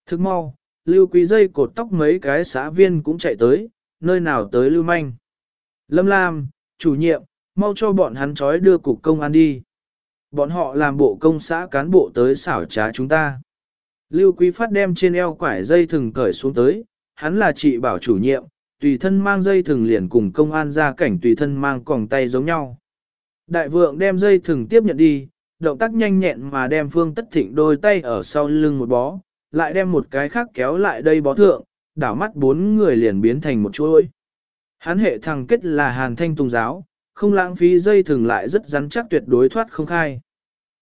S1: Thức mau, lưu quý dây cột tóc mấy cái xã viên cũng chạy tới, nơi nào tới lưu manh. Lâm Lam, chủ nhiệm, mau cho bọn hắn trói đưa cục công an đi. Bọn họ làm bộ công xã cán bộ tới xảo trá chúng ta. Lưu Quý Phát đem trên eo quải dây thừng cởi xuống tới, hắn là chị bảo chủ nhiệm, tùy thân mang dây thừng liền cùng công an ra cảnh tùy thân mang còng tay giống nhau. Đại vượng đem dây thừng tiếp nhận đi, động tác nhanh nhẹn mà đem phương tất thịnh đôi tay ở sau lưng một bó, lại đem một cái khác kéo lại đây bó thượng, đảo mắt bốn người liền biến thành một chuỗi. Hắn hệ thằng kết là hàn thanh tùng giáo, không lãng phí dây thừng lại rất rắn chắc tuyệt đối thoát không khai.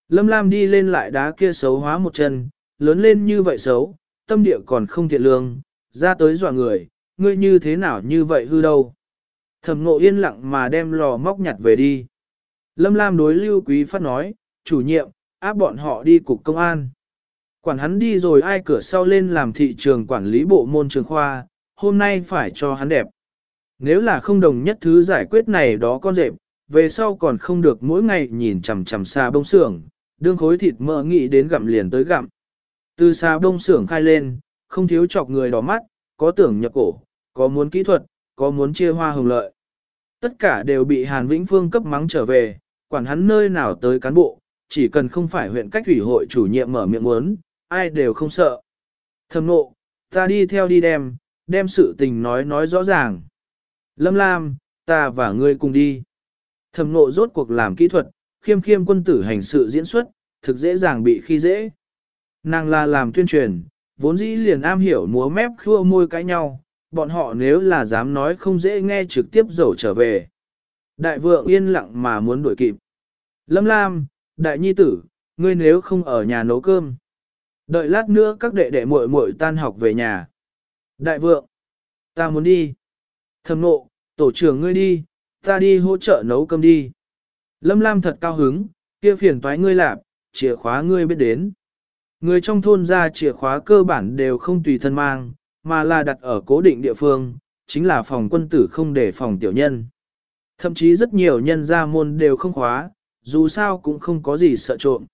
S1: Lâm Lam đi lên lại đá kia xấu hóa một chân, lớn lên như vậy xấu, tâm địa còn không thiện lương, ra tới dọa người, ngươi như thế nào như vậy hư đâu. Thẩm ngộ yên lặng mà đem lò móc nhặt về đi. Lâm Lam đối Lưu Quý Phát nói, chủ nhiệm, áp bọn họ đi cục công an. Quản hắn đi rồi ai cửa sau lên làm thị trường quản lý bộ môn trường khoa, hôm nay phải cho hắn đẹp. Nếu là không đồng nhất thứ giải quyết này đó con rệp, về sau còn không được mỗi ngày nhìn chằm chằm xa bông xưởng, đương khối thịt mỡ nghĩ đến gặm liền tới gặm. Từ xa bông xưởng khai lên, không thiếu chọc người đỏ mắt, có tưởng nhập cổ, có muốn kỹ thuật, có muốn chia hoa hồng lợi. Tất cả đều bị Hàn Vĩnh Phương cấp mắng trở về, quản hắn nơi nào tới cán bộ, chỉ cần không phải huyện cách thủy hội chủ nhiệm mở miệng muốn, ai đều không sợ. Thầm nộ, ta đi theo đi đem, đem sự tình nói nói rõ ràng. Lâm Lam, ta và ngươi cùng đi. Thầm nộ rốt cuộc làm kỹ thuật, khiêm khiêm quân tử hành sự diễn xuất, thực dễ dàng bị khi dễ. Nàng là làm tuyên truyền, vốn dĩ liền am hiểu múa mép khua môi cãi nhau, bọn họ nếu là dám nói không dễ nghe trực tiếp dầu trở về. Đại vượng yên lặng mà muốn đuổi kịp. Lâm Lam, đại nhi tử, ngươi nếu không ở nhà nấu cơm. Đợi lát nữa các đệ đệ muội muội tan học về nhà. Đại vượng, ta muốn đi. Thầm nộ, tổ trưởng ngươi đi, ta đi hỗ trợ nấu cơm đi. Lâm Lam thật cao hứng, kia phiền toái ngươi lạp, chìa khóa ngươi biết đến. Người trong thôn ra chìa khóa cơ bản đều không tùy thân mang, mà là đặt ở cố định địa phương, chính là phòng quân tử không để phòng tiểu nhân. Thậm chí rất nhiều nhân gia môn đều không khóa, dù sao cũng không có gì sợ trộm.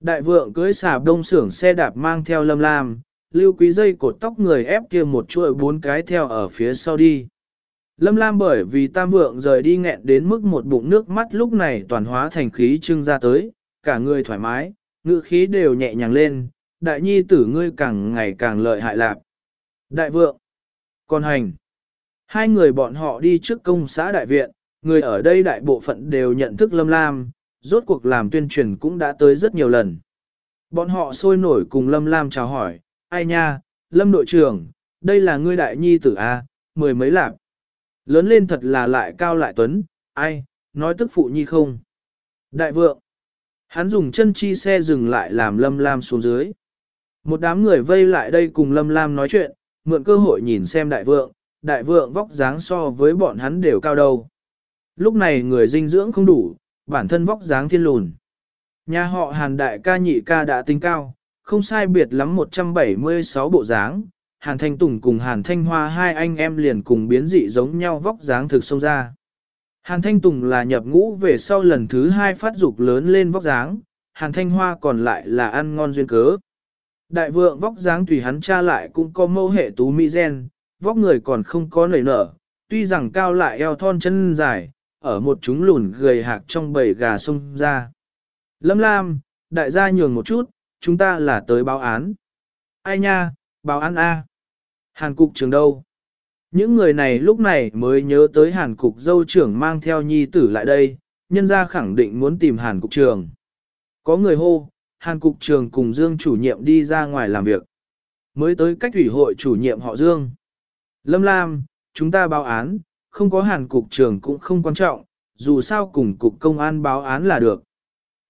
S1: Đại vượng cưới xà đông xưởng xe đạp mang theo lâm lam, lưu quý dây cột tóc người ép kia một chuỗi bốn cái theo ở phía sau đi. Lâm lam bởi vì tam vượng rời đi nghẹn đến mức một bụng nước mắt lúc này toàn hóa thành khí trưng ra tới, cả người thoải mái, ngữ khí đều nhẹ nhàng lên, đại nhi tử ngươi càng ngày càng lợi hại lạc. Đại vượng, con hành. Hai người bọn họ đi trước công xã đại viện, người ở đây đại bộ phận đều nhận thức Lâm Lam, rốt cuộc làm tuyên truyền cũng đã tới rất nhiều lần. Bọn họ sôi nổi cùng Lâm Lam chào hỏi, ai nha, Lâm đội trưởng, đây là ngươi đại nhi tử A, mười mấy lạc. Lớn lên thật là lại cao lại tuấn, ai, nói tức phụ nhi không. Đại vượng, hắn dùng chân chi xe dừng lại làm Lâm Lam xuống dưới. Một đám người vây lại đây cùng Lâm Lam nói chuyện, mượn cơ hội nhìn xem đại vượng, đại vượng vóc dáng so với bọn hắn đều cao đầu. Lúc này người dinh dưỡng không đủ, bản thân vóc dáng thiên lùn. Nhà họ Hàn đại ca nhị ca đã tính cao, không sai biệt lắm 176 bộ dáng. Hàn Thanh Tùng cùng Hàn Thanh Hoa hai anh em liền cùng biến dị giống nhau vóc dáng thực xông ra. Hàn Thanh Tùng là nhập ngũ về sau lần thứ hai phát dục lớn lên vóc dáng, Hàn Thanh Hoa còn lại là ăn ngon duyên cớ. Đại vượng vóc dáng tùy hắn cha lại cũng có mâu hệ tú mỹ gen, vóc người còn không có nảy nở, tuy rằng cao lại eo thon chân dài, ở một chúng lùn gầy hạc trong bầy gà sông ra. Lâm Lam, đại gia nhường một chút, chúng ta là tới báo án. Ai nha, báo án A. Hàn cục trường đâu? Những người này lúc này mới nhớ tới hàn cục dâu trưởng mang theo nhi tử lại đây, nhân ra khẳng định muốn tìm hàn cục trường. Có người hô, hàn cục trường cùng Dương chủ nhiệm đi ra ngoài làm việc. Mới tới cách ủy hội chủ nhiệm họ Dương. Lâm Lam, chúng ta báo án, không có hàn cục trường cũng không quan trọng, dù sao cùng cục công an báo án là được.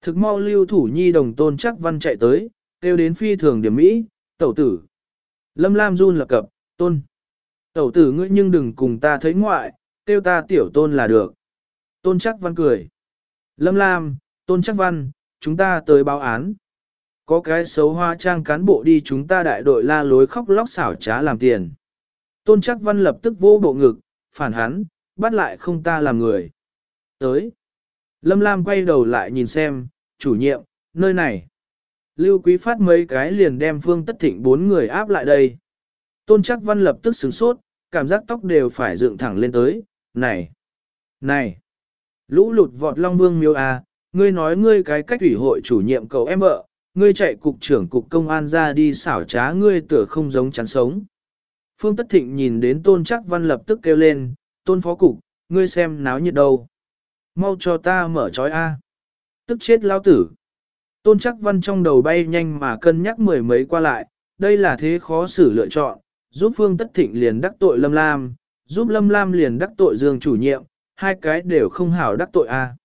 S1: Thực mau lưu thủ nhi đồng tôn chắc văn chạy tới, kêu đến phi thường điểm Mỹ, tẩu tử. Lâm Lam run lập cập, tôn. Tẩu tử ngươi nhưng đừng cùng ta thấy ngoại, kêu ta tiểu tôn là được. Tôn chắc văn cười. Lâm Lam, tôn chắc văn, chúng ta tới báo án. Có cái xấu hoa trang cán bộ đi chúng ta đại đội la lối khóc lóc xảo trá làm tiền. Tôn chắc văn lập tức vô bộ ngực, phản hắn, bắt lại không ta làm người. Tới. Lâm Lam quay đầu lại nhìn xem, chủ nhiệm, nơi này. Lưu Quý Phát mấy cái liền đem Phương Tất Thịnh bốn người áp lại đây. Tôn chắc văn lập tức sửng sốt, cảm giác tóc đều phải dựng thẳng lên tới. Này! Này! Lũ lụt vọt Long Vương miêu à, ngươi nói ngươi cái cách ủy hội chủ nhiệm cậu em vợ, ngươi chạy cục trưởng cục công an ra đi xảo trá ngươi tựa không giống chắn sống. Phương Tất Thịnh nhìn đến tôn chắc văn lập tức kêu lên, tôn phó cục, ngươi xem náo nhiệt đâu. Mau cho ta mở trói A. Tức chết lao tử. Tôn chắc văn trong đầu bay nhanh mà cân nhắc mười mấy qua lại, đây là thế khó xử lựa chọn, giúp Phương Tất Thịnh liền đắc tội Lâm Lam, giúp Lâm Lam liền đắc tội Dương chủ nhiệm, hai cái đều không hảo đắc tội A.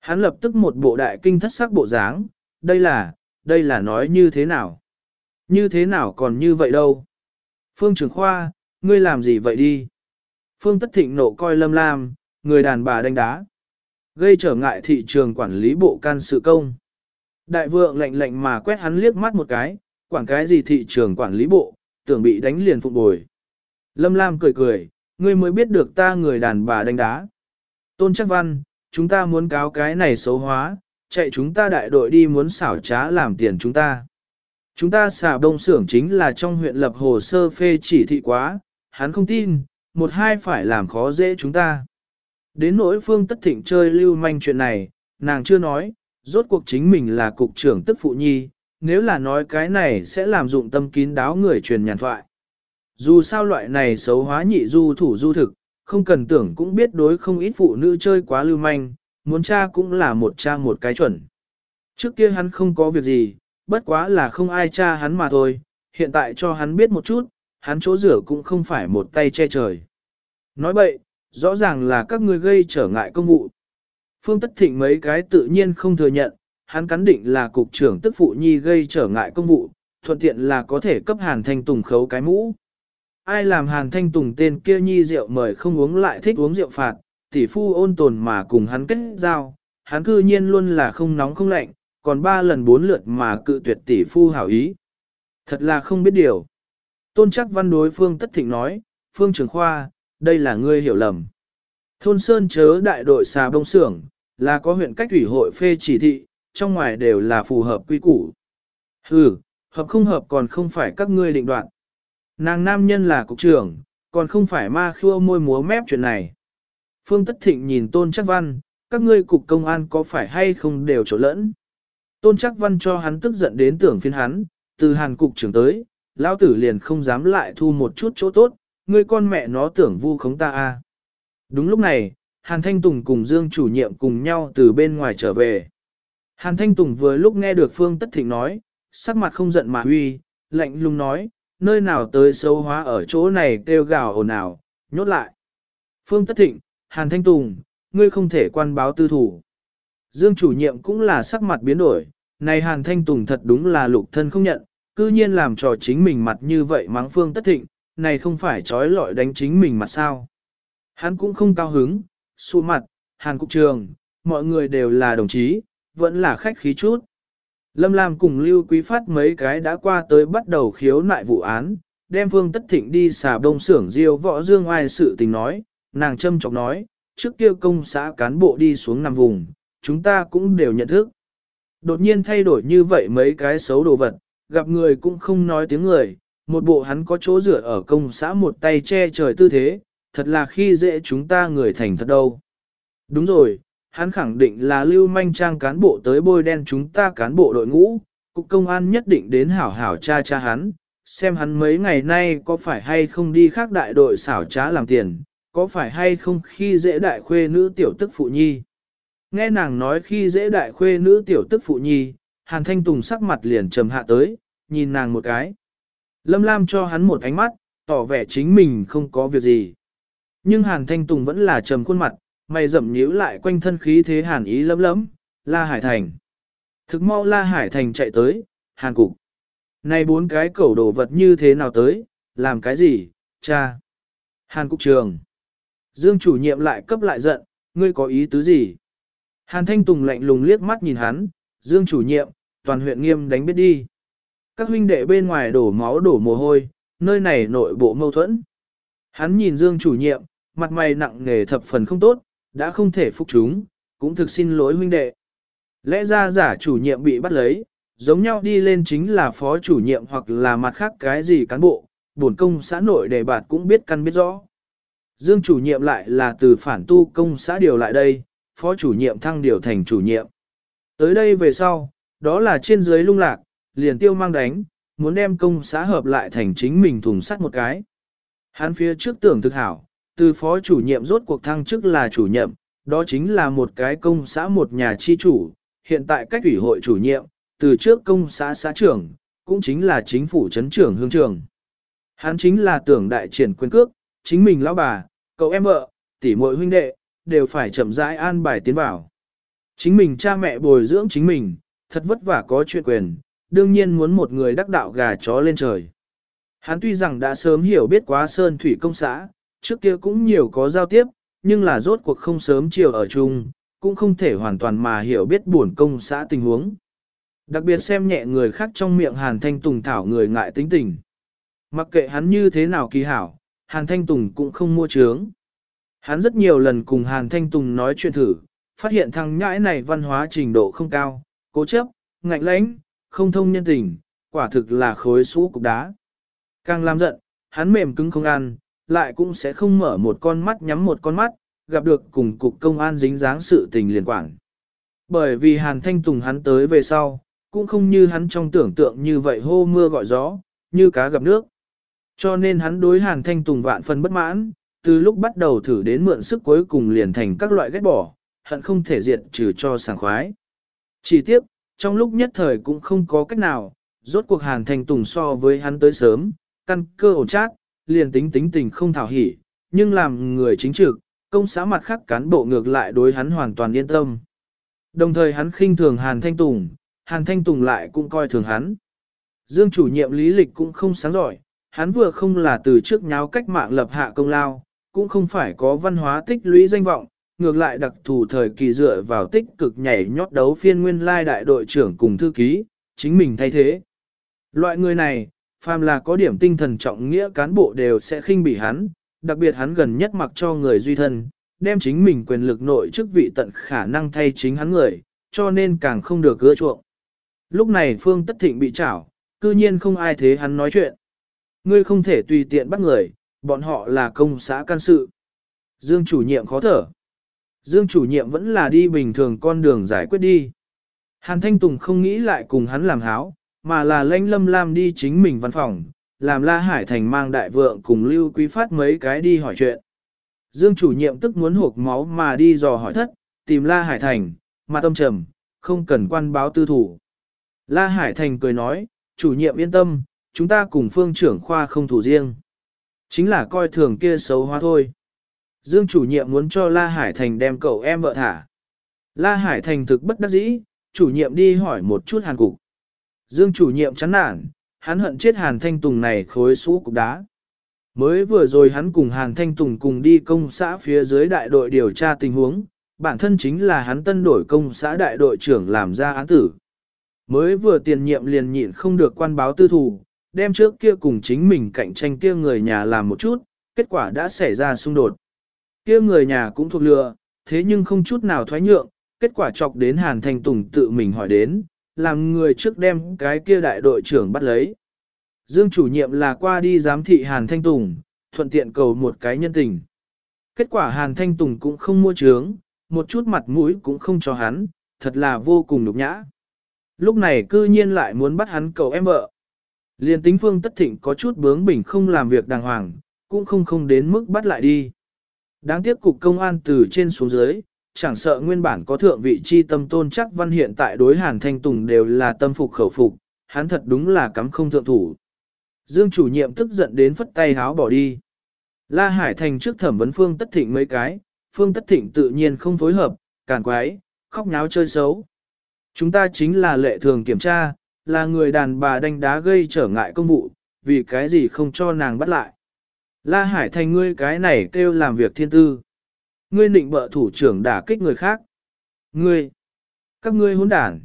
S1: Hắn lập tức một bộ đại kinh thất sắc bộ dáng, đây là, đây là nói như thế nào? Như thế nào còn như vậy đâu? Phương trưởng khoa, ngươi làm gì vậy đi? Phương Tất Thịnh nộ coi Lâm Lam, người đàn bà đánh đá. Gây trở ngại thị trường quản lý bộ can sự công. Đại vượng lạnh lạnh mà quét hắn liếc mắt một cái, quản cái gì thị trường quản lý bộ, tưởng bị đánh liền phục bồi. Lâm Lam cười cười, ngươi mới biết được ta người đàn bà đánh đá. Tôn chắc văn, chúng ta muốn cáo cái này xấu hóa, chạy chúng ta đại đội đi muốn xảo trá làm tiền chúng ta. Chúng ta xả đông xưởng chính là trong huyện lập hồ sơ phê chỉ thị quá, hắn không tin, một hai phải làm khó dễ chúng ta. Đến nỗi phương tất thịnh chơi lưu manh chuyện này, nàng chưa nói, rốt cuộc chính mình là cục trưởng tức phụ nhi, nếu là nói cái này sẽ làm dụng tâm kín đáo người truyền nhàn thoại. Dù sao loại này xấu hóa nhị du thủ du thực, không cần tưởng cũng biết đối không ít phụ nữ chơi quá lưu manh, muốn cha cũng là một cha một cái chuẩn. Trước kia hắn không có việc gì, bất quá là không ai cha hắn mà thôi, hiện tại cho hắn biết một chút, hắn chỗ rửa cũng không phải một tay che trời. Nói bậy, rõ ràng là các ngươi gây trở ngại công vụ. Phương Tất Thịnh mấy cái tự nhiên không thừa nhận, hắn cắn định là cục trưởng tức phụ nhi gây trở ngại công vụ, thuận tiện là có thể cấp Hàn Thanh Tùng khấu cái mũ. Ai làm Hàn Thanh Tùng tên kia nhi rượu mời không uống lại thích uống rượu phạt, tỷ phu ôn tồn mà cùng hắn kết giao, hắn cư nhiên luôn là không nóng không lạnh, còn ba lần bốn lượt mà cự tuyệt tỷ phu hảo ý. Thật là không biết điều. Tôn chắc văn đối Phương Tất Thịnh nói, Phương Trường Khoa, đây là ngươi hiểu lầm. Thôn Sơn chớ đại đội xà bông xưởng, là có huyện cách ủy hội phê chỉ thị, trong ngoài đều là phù hợp quy củ. Ừ, hợp không hợp còn không phải các ngươi định đoạt. Nàng nam nhân là cục trưởng, còn không phải ma khua môi múa mép chuyện này. Phương Tất Thịnh nhìn Tôn Chắc Văn, các ngươi cục công an có phải hay không đều chỗ lẫn. Tôn Chắc Văn cho hắn tức giận đến tưởng phiên hắn, từ hàn cục trưởng tới, lão tử liền không dám lại thu một chút chỗ tốt, ngươi con mẹ nó tưởng vu khống ta a. À. Đúng lúc này, Hàn Thanh Tùng cùng Dương chủ nhiệm cùng nhau từ bên ngoài trở về. Hàn Thanh Tùng vừa lúc nghe được Phương Tất Thịnh nói, sắc mặt không giận mà huy, lạnh lùng nói, nơi nào tới xấu hóa ở chỗ này kêu gào ồn ào, nhốt lại. Phương Tất Thịnh, Hàn Thanh Tùng, ngươi không thể quan báo tư thủ. Dương chủ nhiệm cũng là sắc mặt biến đổi, này Hàn Thanh Tùng thật đúng là lục thân không nhận, cư nhiên làm trò chính mình mặt như vậy mắng Phương Tất Thịnh, này không phải trói lọi đánh chính mình mặt sao. Hắn cũng không cao hứng, xu mặt, Hàn Cục Trường, mọi người đều là đồng chí, vẫn là khách khí chút. Lâm Lam cùng Lưu Quý Phát mấy cái đã qua tới bắt đầu khiếu nại vụ án, đem Phương Tất Thịnh đi xà đông xưởng diêu võ dương ai sự tình nói, nàng châm chọc nói, trước kia công xã cán bộ đi xuống nằm vùng, chúng ta cũng đều nhận thức. Đột nhiên thay đổi như vậy mấy cái xấu đồ vật, gặp người cũng không nói tiếng người, một bộ hắn có chỗ dựa ở công xã một tay che trời tư thế, thật là khi dễ chúng ta người thành thật đâu. Đúng rồi, hắn khẳng định là lưu manh trang cán bộ tới bôi đen chúng ta cán bộ đội ngũ, cục công an nhất định đến hảo hảo cha cha hắn, xem hắn mấy ngày nay có phải hay không đi khác đại đội xảo trá làm tiền, có phải hay không khi dễ đại khuê nữ tiểu tức phụ nhi. Nghe nàng nói khi dễ đại khuê nữ tiểu tức phụ nhi, Hàn Thanh Tùng sắc mặt liền trầm hạ tới, nhìn nàng một cái. Lâm Lam cho hắn một ánh mắt, tỏ vẻ chính mình không có việc gì. Nhưng Hàn Thanh Tùng vẫn là trầm khuôn mặt, mày rậm nhíu lại quanh thân khí thế Hàn ý lấm lấm, La Hải Thành. Thực mau La Hải Thành chạy tới, Hàn Cục. Này bốn cái cẩu đồ vật như thế nào tới, làm cái gì, cha. Hàn Cục trường. Dương chủ nhiệm lại cấp lại giận, ngươi có ý tứ gì? Hàn Thanh Tùng lạnh lùng liếc mắt nhìn hắn, Dương chủ nhiệm, toàn huyện nghiêm đánh biết đi. Các huynh đệ bên ngoài đổ máu đổ mồ hôi, nơi này nội bộ mâu thuẫn. Hắn nhìn Dương chủ nhiệm, mặt mày nặng nề thập phần không tốt, đã không thể phục chúng, cũng thực xin lỗi huynh đệ. Lẽ ra giả chủ nhiệm bị bắt lấy, giống nhau đi lên chính là phó chủ nhiệm hoặc là mặt khác cái gì cán bộ, bổn công xã nội đề bạt cũng biết căn biết rõ. Dương chủ nhiệm lại là từ phản tu công xã điều lại đây, phó chủ nhiệm thăng điều thành chủ nhiệm. Tới đây về sau, đó là trên dưới lung lạc, liền tiêu mang đánh, muốn đem công xã hợp lại thành chính mình thùng sắt một cái. Hắn phía trước tưởng thực hảo, từ phó chủ nhiệm rốt cuộc thăng chức là chủ nhiệm, đó chính là một cái công xã một nhà chi chủ, hiện tại cách ủy hội chủ nhiệm, từ trước công xã xã trưởng, cũng chính là chính phủ chấn trưởng hương trường. Hắn chính là tưởng đại triển quyền cước, chính mình lão bà, cậu em vợ, tỷ muội huynh đệ, đều phải chậm rãi an bài tiến vào. Chính mình cha mẹ bồi dưỡng chính mình, thật vất vả có chuyện quyền, đương nhiên muốn một người đắc đạo gà chó lên trời. Hắn tuy rằng đã sớm hiểu biết quá sơn thủy công xã, trước kia cũng nhiều có giao tiếp, nhưng là rốt cuộc không sớm chiều ở chung, cũng không thể hoàn toàn mà hiểu biết buồn công xã tình huống. Đặc biệt xem nhẹ người khác trong miệng Hàn Thanh Tùng thảo người ngại tính tình. Mặc kệ hắn như thế nào kỳ hảo, Hàn Thanh Tùng cũng không mua trướng. Hắn rất nhiều lần cùng Hàn Thanh Tùng nói chuyện thử, phát hiện thằng nhãi này văn hóa trình độ không cao, cố chấp, ngạnh lãnh, không thông nhân tình, quả thực là khối sũ cục đá. Càng làm giận, hắn mềm cứng không ăn, lại cũng sẽ không mở một con mắt nhắm một con mắt, gặp được cùng cục công an dính dáng sự tình liên quan. Bởi vì Hàn Thanh Tùng hắn tới về sau, cũng không như hắn trong tưởng tượng như vậy hô mưa gọi gió, như cá gặp nước. Cho nên hắn đối Hàn Thanh Tùng vạn phần bất mãn, từ lúc bắt đầu thử đến mượn sức cuối cùng liền thành các loại ghét bỏ, hận không thể diệt trừ cho sảng khoái. Chỉ tiếc, trong lúc nhất thời cũng không có cách nào, rốt cuộc Hàn thành Tùng so với hắn tới sớm, căn cơ ổn chát, liền tính tính tình không thảo hỉ, nhưng làm người chính trực, công xã mặt khác cán bộ ngược lại đối hắn hoàn toàn yên tâm. Đồng thời hắn khinh thường Hàn Thanh Tùng, Hàn Thanh Tùng lại cũng coi thường hắn. Dương chủ nhiệm lý lịch cũng không sáng giỏi, hắn vừa không là từ trước nháo cách mạng lập hạ công lao, cũng không phải có văn hóa tích lũy danh vọng, ngược lại đặc thù thời kỳ dựa vào tích cực nhảy nhót đấu phiên nguyên lai đại đội trưởng cùng thư ký, chính mình thay thế. Loại người này, phàm là có điểm tinh thần trọng nghĩa cán bộ đều sẽ khinh bỉ hắn, đặc biệt hắn gần nhất mặc cho người duy thân, đem chính mình quyền lực nội chức vị tận khả năng thay chính hắn người, cho nên càng không được gỡ chuộng. Lúc này Phương Tất Thịnh bị trảo, cư nhiên không ai thế hắn nói chuyện. Ngươi không thể tùy tiện bắt người, bọn họ là công xã can sự. Dương chủ nhiệm khó thở. Dương chủ nhiệm vẫn là đi bình thường con đường giải quyết đi. Hàn Thanh Tùng không nghĩ lại cùng hắn làm háo, mà là lãnh lâm lam đi chính mình văn phòng, làm La Hải Thành mang đại vượng cùng Lưu Quý Phát mấy cái đi hỏi chuyện. Dương chủ nhiệm tức muốn hộp máu mà đi dò hỏi thất, tìm La Hải Thành, mà tâm trầm, không cần quan báo tư thủ. La Hải Thành cười nói, chủ nhiệm yên tâm, chúng ta cùng phương trưởng khoa không thủ riêng. Chính là coi thường kia xấu hóa thôi. Dương chủ nhiệm muốn cho La Hải Thành đem cậu em vợ thả. La Hải Thành thực bất đắc dĩ, chủ nhiệm đi hỏi một chút hàn cục. Dương chủ nhiệm chán nản, hắn hận chết Hàn Thanh Tùng này khối sũ cục đá. Mới vừa rồi hắn cùng Hàn Thanh Tùng cùng đi công xã phía dưới đại đội điều tra tình huống, bản thân chính là hắn tân đổi công xã đại đội trưởng làm ra án tử. Mới vừa tiền nhiệm liền nhịn không được quan báo tư thủ, đem trước kia cùng chính mình cạnh tranh kia người nhà làm một chút, kết quả đã xảy ra xung đột. Kia người nhà cũng thuộc lừa, thế nhưng không chút nào thoái nhượng, kết quả chọc đến Hàn Thanh Tùng tự mình hỏi đến, làm người trước đem cái kia đại đội trưởng bắt lấy. Dương chủ nhiệm là qua đi giám thị Hàn Thanh Tùng, thuận tiện cầu một cái nhân tình. Kết quả Hàn Thanh Tùng cũng không mua trướng, một chút mặt mũi cũng không cho hắn, thật là vô cùng nhục nhã. Lúc này cư nhiên lại muốn bắt hắn cầu em vợ. Liên tính phương tất thịnh có chút bướng bỉnh không làm việc đàng hoàng, cũng không không đến mức bắt lại đi. Đáng tiếc cục công an từ trên xuống dưới, chẳng sợ nguyên bản có thượng vị chi tâm tôn chắc văn hiện tại đối Hàn Thanh Tùng đều là tâm phục khẩu phục, hắn thật đúng là cắm không thượng thủ. Dương chủ nhiệm tức giận đến phất tay háo bỏ đi. La Hải Thành trước thẩm vấn Phương Tất Thịnh mấy cái, Phương Tất Thịnh tự nhiên không phối hợp, càn quái, khóc nháo chơi xấu. Chúng ta chính là lệ thường kiểm tra, là người đàn bà đánh đá gây trở ngại công vụ, vì cái gì không cho nàng bắt lại. La Hải Thành ngươi cái này kêu làm việc thiên tư. Ngươi định bợ thủ trưởng đả kích người khác. Ngươi, các ngươi hỗn đản.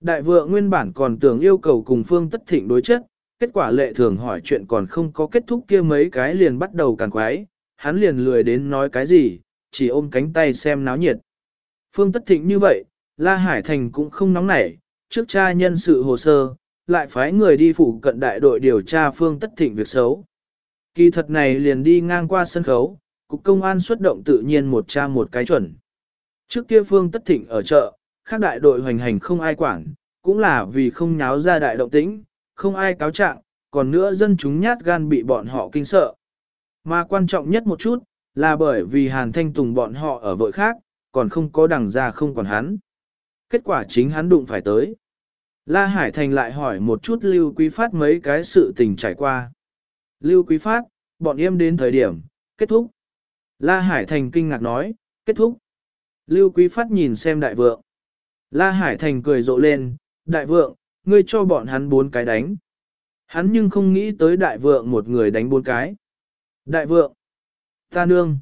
S1: Đại vượng nguyên bản còn tưởng yêu cầu cùng Phương Tất Thịnh đối chất, kết quả lệ thường hỏi chuyện còn không có kết thúc kia mấy cái liền bắt đầu càng quái, hắn liền lười đến nói cái gì, chỉ ôm cánh tay xem náo nhiệt. Phương Tất Thịnh như vậy, La Hải Thành cũng không nóng nảy, trước tra nhân sự hồ sơ, lại phái người đi phụ cận đại đội điều tra Phương Tất Thịnh việc xấu. Kỳ thật này liền đi ngang qua sân khấu, cục công an xuất động tự nhiên một tra một cái chuẩn. Trước kia Phương Tất Thịnh ở chợ, khác đại đội hoành hành không ai quản, cũng là vì không nháo ra đại động tĩnh, không ai cáo trạng, còn nữa dân chúng nhát gan bị bọn họ kinh sợ. Mà quan trọng nhất một chút, là bởi vì Hàn Thanh Tùng bọn họ ở vội khác, còn không có đằng ra không còn hắn. Kết quả chính hắn đụng phải tới. La Hải Thành lại hỏi một chút Lưu Quý Phát mấy cái sự tình trải qua. Lưu Quý Phát, bọn em đến thời điểm, kết thúc. La Hải Thành kinh ngạc nói, kết thúc. Lưu Quý Phát nhìn xem đại vượng. La Hải Thành cười rộ lên, đại vượng, ngươi cho bọn hắn bốn cái đánh. Hắn nhưng không nghĩ tới đại vượng một người đánh bốn cái. Đại vượng, Ta nương.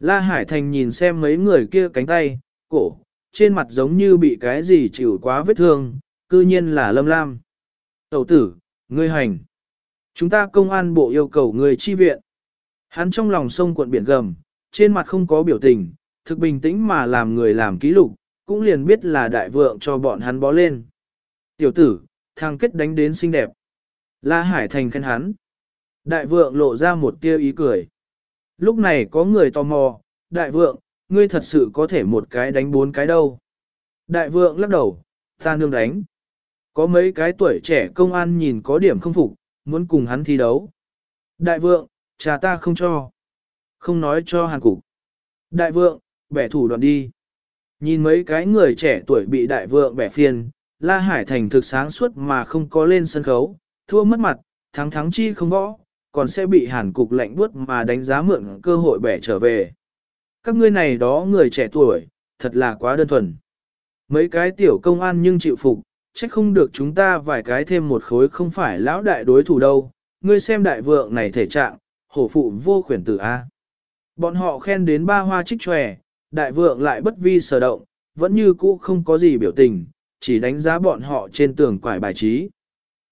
S1: La Hải Thành nhìn xem mấy người kia cánh tay, cổ, trên mặt giống như bị cái gì chịu quá vết thương, cư nhiên là lâm lam. Tẩu tử, ngươi hành. Chúng ta công an bộ yêu cầu người chi viện. Hắn trong lòng sông cuộn biển gầm, trên mặt không có biểu tình, thực bình tĩnh mà làm người làm ký lục, cũng liền biết là đại vượng cho bọn hắn bó lên. Tiểu tử, thằng kết đánh đến xinh đẹp. La Hải Thành khen hắn. Đại vượng lộ ra một tia ý cười. Lúc này có người tò mò, đại vượng, ngươi thật sự có thể một cái đánh bốn cái đâu. Đại vượng lắc đầu, ta nương đánh. Có mấy cái tuổi trẻ công an nhìn có điểm không phục, muốn cùng hắn thi đấu. Đại vượng, cha ta không cho. Không nói cho hàn cục. Đại vượng, bẻ thủ đoạn đi. Nhìn mấy cái người trẻ tuổi bị đại vượng bẻ phiền, La Hải Thành thực sáng suốt mà không có lên sân khấu, thua mất mặt, thắng thắng chi không võ, còn sẽ bị hàn cục lạnh buốt mà đánh giá mượn cơ hội bẻ trở về. Các ngươi này đó người trẻ tuổi, thật là quá đơn thuần. Mấy cái tiểu công an nhưng chịu phục, trách không được chúng ta vài cái thêm một khối không phải lão đại đối thủ đâu. Ngươi xem đại vượng này thể trạng, hổ phụ vô khuyển tử A. Bọn họ khen đến ba hoa trích tròe, đại vượng lại bất vi sở động, vẫn như cũ không có gì biểu tình, chỉ đánh giá bọn họ trên tường quải bài trí.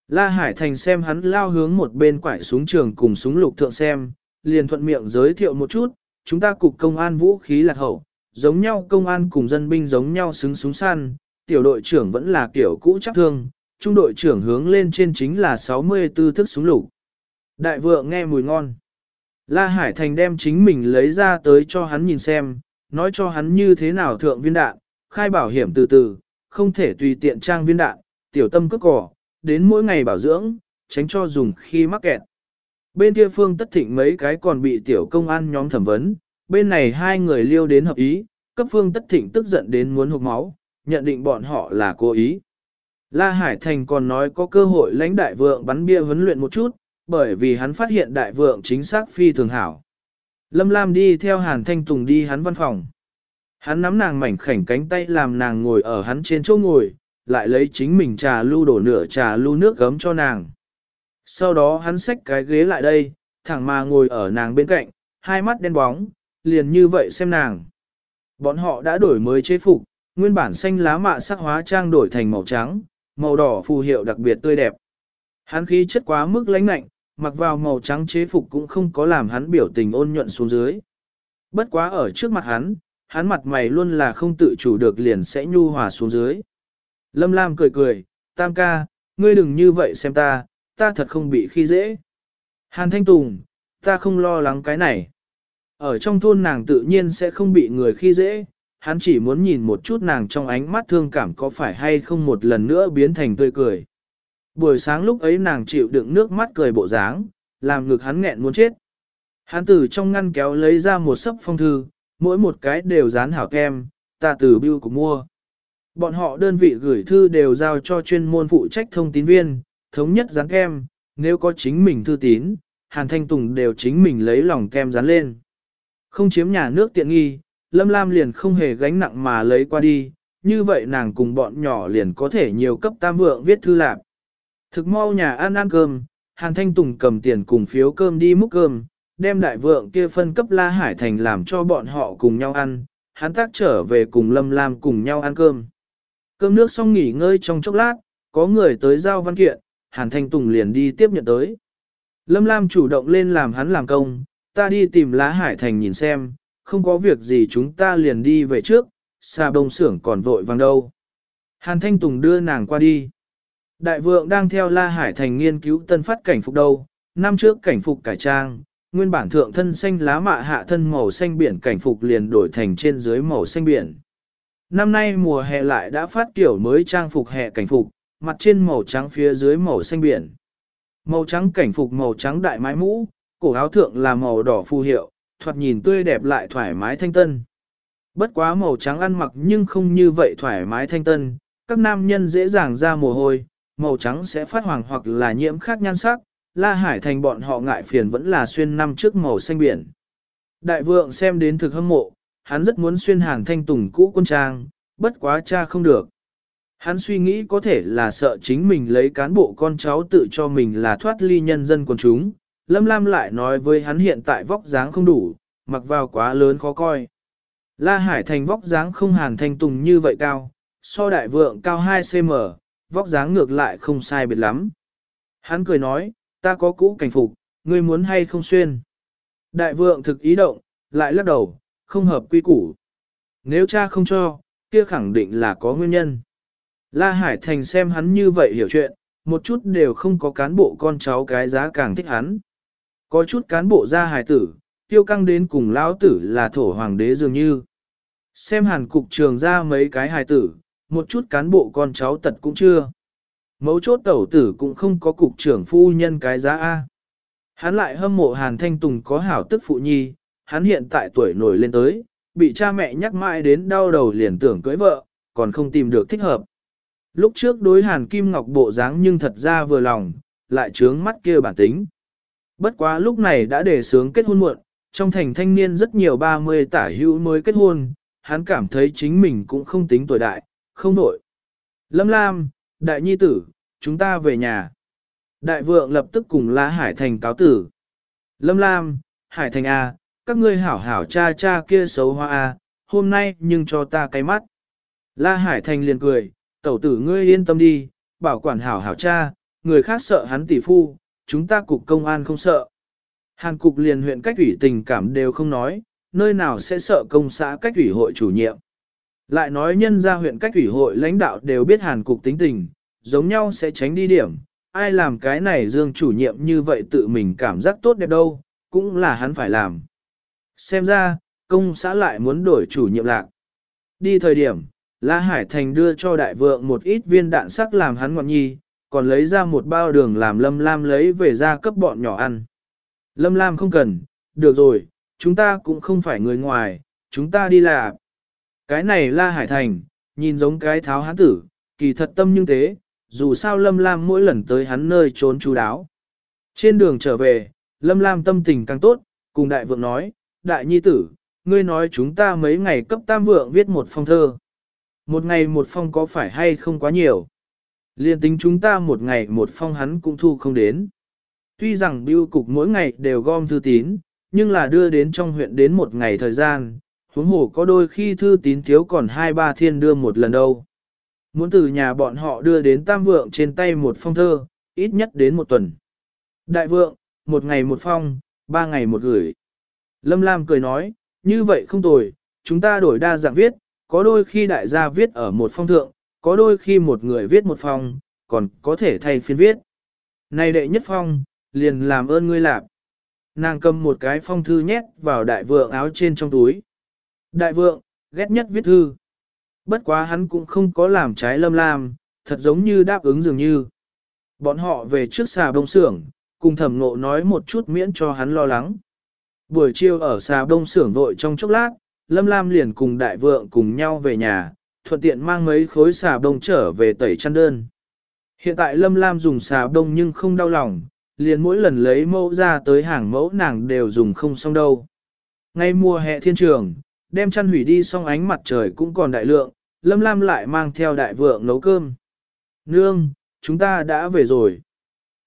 S1: La Hải Thành xem hắn lao hướng một bên quải súng trường cùng súng lục thượng xem, liền thuận miệng giới thiệu một chút, chúng ta cục công an vũ khí lạc hậu, giống nhau công an cùng dân binh giống nhau xứng súng săn, tiểu đội trưởng vẫn là kiểu cũ chắc thương, trung đội trưởng hướng lên trên chính là 64 thức súng lục. Đại vượng nghe mùi ngon. La Hải Thành đem chính mình lấy ra tới cho hắn nhìn xem, nói cho hắn như thế nào thượng viên đạn, khai bảo hiểm từ từ, không thể tùy tiện trang viên đạn, tiểu tâm cất cỏ, đến mỗi ngày bảo dưỡng, tránh cho dùng khi mắc kẹt. Bên kia phương tất thịnh mấy cái còn bị tiểu công an nhóm thẩm vấn, bên này hai người liêu đến hợp ý, cấp phương tất thịnh tức giận đến muốn hụt máu, nhận định bọn họ là cố ý. La Hải Thành còn nói có cơ hội lãnh đại vượng bắn bia huấn luyện một chút, bởi vì hắn phát hiện đại vượng chính xác phi thường hảo. Lâm Lam đi theo Hàn Thanh Tùng đi hắn văn phòng. Hắn nắm nàng mảnh khảnh cánh tay làm nàng ngồi ở hắn trên chỗ ngồi, lại lấy chính mình trà lưu đổ nửa trà lưu nước gấm cho nàng. Sau đó hắn xách cái ghế lại đây, thẳng mà ngồi ở nàng bên cạnh, hai mắt đen bóng, liền như vậy xem nàng. Bọn họ đã đổi mới chế phục, nguyên bản xanh lá mạ sắc hóa trang đổi thành màu trắng, màu đỏ phù hiệu đặc biệt tươi đẹp. Hắn khí chất quá mức lãnh lạnh, mặc vào màu trắng chế phục cũng không có làm hắn biểu tình ôn nhuận xuống dưới. Bất quá ở trước mặt hắn, hắn mặt mày luôn là không tự chủ được liền sẽ nhu hòa xuống dưới. Lâm Lam cười cười, tam ca, ngươi đừng như vậy xem ta, ta thật không bị khi dễ. Hàn Thanh Tùng, ta không lo lắng cái này. Ở trong thôn nàng tự nhiên sẽ không bị người khi dễ, hắn chỉ muốn nhìn một chút nàng trong ánh mắt thương cảm có phải hay không một lần nữa biến thành tươi cười. Buổi sáng lúc ấy nàng chịu đựng nước mắt cười bộ dáng, làm ngực hắn nghẹn muốn chết. Hắn từ trong ngăn kéo lấy ra một sấp phong thư, mỗi một cái đều dán hảo kem, ta từ bưu của mua. Bọn họ đơn vị gửi thư đều giao cho chuyên môn phụ trách thông tín viên, thống nhất dán kem, nếu có chính mình thư tín, Hàn Thanh Tùng đều chính mình lấy lòng kem dán lên. Không chiếm nhà nước tiện nghi, Lâm Lam liền không hề gánh nặng mà lấy qua đi, như vậy nàng cùng bọn nhỏ liền có thể nhiều cấp tam vượng viết thư lạc. Thực mau nhà ăn ăn cơm, Hàn Thanh Tùng cầm tiền cùng phiếu cơm đi múc cơm, đem đại vượng kia phân cấp La Hải Thành làm cho bọn họ cùng nhau ăn, hắn tác trở về cùng Lâm Lam cùng nhau ăn cơm. Cơm nước xong nghỉ ngơi trong chốc lát, có người tới giao văn kiện, Hàn Thanh Tùng liền đi tiếp nhận tới. Lâm Lam chủ động lên làm hắn làm công, ta đi tìm lá hải thành nhìn xem, không có việc gì chúng ta liền đi về trước, xa bông xưởng còn vội vàng đâu. Hàn Thanh Tùng đưa nàng qua đi. Đại vượng đang theo La Hải Thành nghiên cứu tân phát cảnh phục đâu, năm trước cảnh phục cải trang, nguyên bản thượng thân xanh lá mạ hạ thân màu xanh biển cảnh phục liền đổi thành trên dưới màu xanh biển. Năm nay mùa hè lại đã phát kiểu mới trang phục hè cảnh phục, mặt trên màu trắng phía dưới màu xanh biển. Màu trắng cảnh phục màu trắng đại mái mũ, cổ áo thượng là màu đỏ phù hiệu, thoạt nhìn tươi đẹp lại thoải mái thanh tân. Bất quá màu trắng ăn mặc nhưng không như vậy thoải mái thanh tân, các nam nhân dễ dàng ra mồ hôi, màu trắng sẽ phát hoàng hoặc là nhiễm khác nhan sắc, La Hải thành bọn họ ngại phiền vẫn là xuyên năm trước màu xanh biển. Đại vượng xem đến thực hâm mộ, hắn rất muốn xuyên hàng thanh tùng cũ quân trang, bất quá cha không được. Hắn suy nghĩ có thể là sợ chính mình lấy cán bộ con cháu tự cho mình là thoát ly nhân dân quần chúng. Lâm Lam lại nói với hắn hiện tại vóc dáng không đủ, mặc vào quá lớn khó coi. La Hải Thành vóc dáng không hàn thanh tùng như vậy cao, so đại vượng cao 2cm, vóc dáng ngược lại không sai biệt lắm. Hắn cười nói, ta có cũ cảnh phục, ngươi muốn hay không xuyên. Đại vượng thực ý động, lại lắc đầu, không hợp quy củ. Nếu cha không cho, kia khẳng định là có nguyên nhân. La Hải Thành xem hắn như vậy hiểu chuyện, một chút đều không có cán bộ con cháu cái giá càng thích hắn. Có chút cán bộ ra hài tử, tiêu căng đến cùng lão tử là thổ hoàng đế dường như. Xem hàn cục trường ra mấy cái hài tử, một chút cán bộ con cháu tật cũng chưa. Mấu chốt tẩu tử cũng không có cục trưởng phu nhân cái giá A. Hắn lại hâm mộ hàn thanh tùng có hảo tức phụ nhi, hắn hiện tại tuổi nổi lên tới, bị cha mẹ nhắc mãi đến đau đầu liền tưởng cưới vợ, còn không tìm được thích hợp. Lúc trước đối hàn kim ngọc bộ dáng nhưng thật ra vừa lòng, lại trướng mắt kia bản tính. Bất quá lúc này đã để sướng kết hôn muộn, trong thành thanh niên rất nhiều 30 tả hữu mới kết hôn, hắn cảm thấy chính mình cũng không tính tuổi đại, không nổi. Lâm Lam, đại nhi tử, chúng ta về nhà. Đại vượng lập tức cùng La Hải Thành cáo tử. Lâm Lam, Hải Thành A, các ngươi hảo hảo cha cha kia xấu hoa A, à, hôm nay nhưng cho ta cái mắt. La Hải Thành liền cười, tẩu tử ngươi yên tâm đi, bảo quản hảo hảo cha, người khác sợ hắn tỷ phu, chúng ta cục công an không sợ. Hàn cục liền huyện cách ủy tình cảm đều không nói, nơi nào sẽ sợ công xã cách ủy hội chủ nhiệm. Lại nói nhân ra huyện cách ủy hội lãnh đạo đều biết hàn cục tính tình, giống nhau sẽ tránh đi điểm, ai làm cái này dương chủ nhiệm như vậy tự mình cảm giác tốt đẹp đâu, cũng là hắn phải làm. Xem ra, công xã lại muốn đổi chủ nhiệm lạc. Đi thời điểm, La Hải Thành đưa cho đại vượng một ít viên đạn sắc làm hắn ngọn nhi, còn lấy ra một bao đường làm Lâm Lam lấy về ra cấp bọn nhỏ ăn. Lâm Lam không cần, được rồi, chúng ta cũng không phải người ngoài, chúng ta đi là. Cái này La Hải Thành, nhìn giống cái tháo hán tử, kỳ thật tâm nhưng thế, dù sao Lâm Lam mỗi lần tới hắn nơi trốn chú đáo. Trên đường trở về, Lâm Lam tâm tình càng tốt, cùng đại vượng nói, đại nhi tử, ngươi nói chúng ta mấy ngày cấp tam vượng viết một phong thơ. Một ngày một phong có phải hay không quá nhiều? Liên tính chúng ta một ngày một phong hắn cũng thu không đến. Tuy rằng biêu cục mỗi ngày đều gom thư tín, nhưng là đưa đến trong huyện đến một ngày thời gian, huống hồ có đôi khi thư tín thiếu còn hai ba thiên đưa một lần đâu. Muốn từ nhà bọn họ đưa đến tam vượng trên tay một phong thơ, ít nhất đến một tuần. Đại vượng, một ngày một phong, ba ngày một gửi. Lâm Lam cười nói, như vậy không tồi, chúng ta đổi đa dạng viết, có đôi khi đại gia viết ở một phong thượng, có đôi khi một người viết một phong, còn có thể thay phiên viết. Này đệ nhất phong, liền làm ơn ngươi lạp. Nàng cầm một cái phong thư nhét vào đại vượng áo trên trong túi. Đại vượng, ghét nhất viết thư. Bất quá hắn cũng không có làm trái lâm lam, thật giống như đáp ứng dường như. Bọn họ về trước xà đông xưởng, cùng thẩm ngộ nói một chút miễn cho hắn lo lắng. Buổi chiều ở xà đông xưởng vội trong chốc lát, lâm lam liền cùng đại vượng cùng nhau về nhà, thuận tiện mang mấy khối xà đông trở về tẩy chăn đơn. Hiện tại lâm lam dùng xà đông nhưng không đau lòng, liền mỗi lần lấy mẫu ra tới hàng mẫu nàng đều dùng không xong đâu. Ngay mùa hè thiên trường, đem chăn hủy đi xong ánh mặt trời cũng còn đại lượng, Lâm Lam lại mang theo đại vượng nấu cơm. Nương, chúng ta đã về rồi.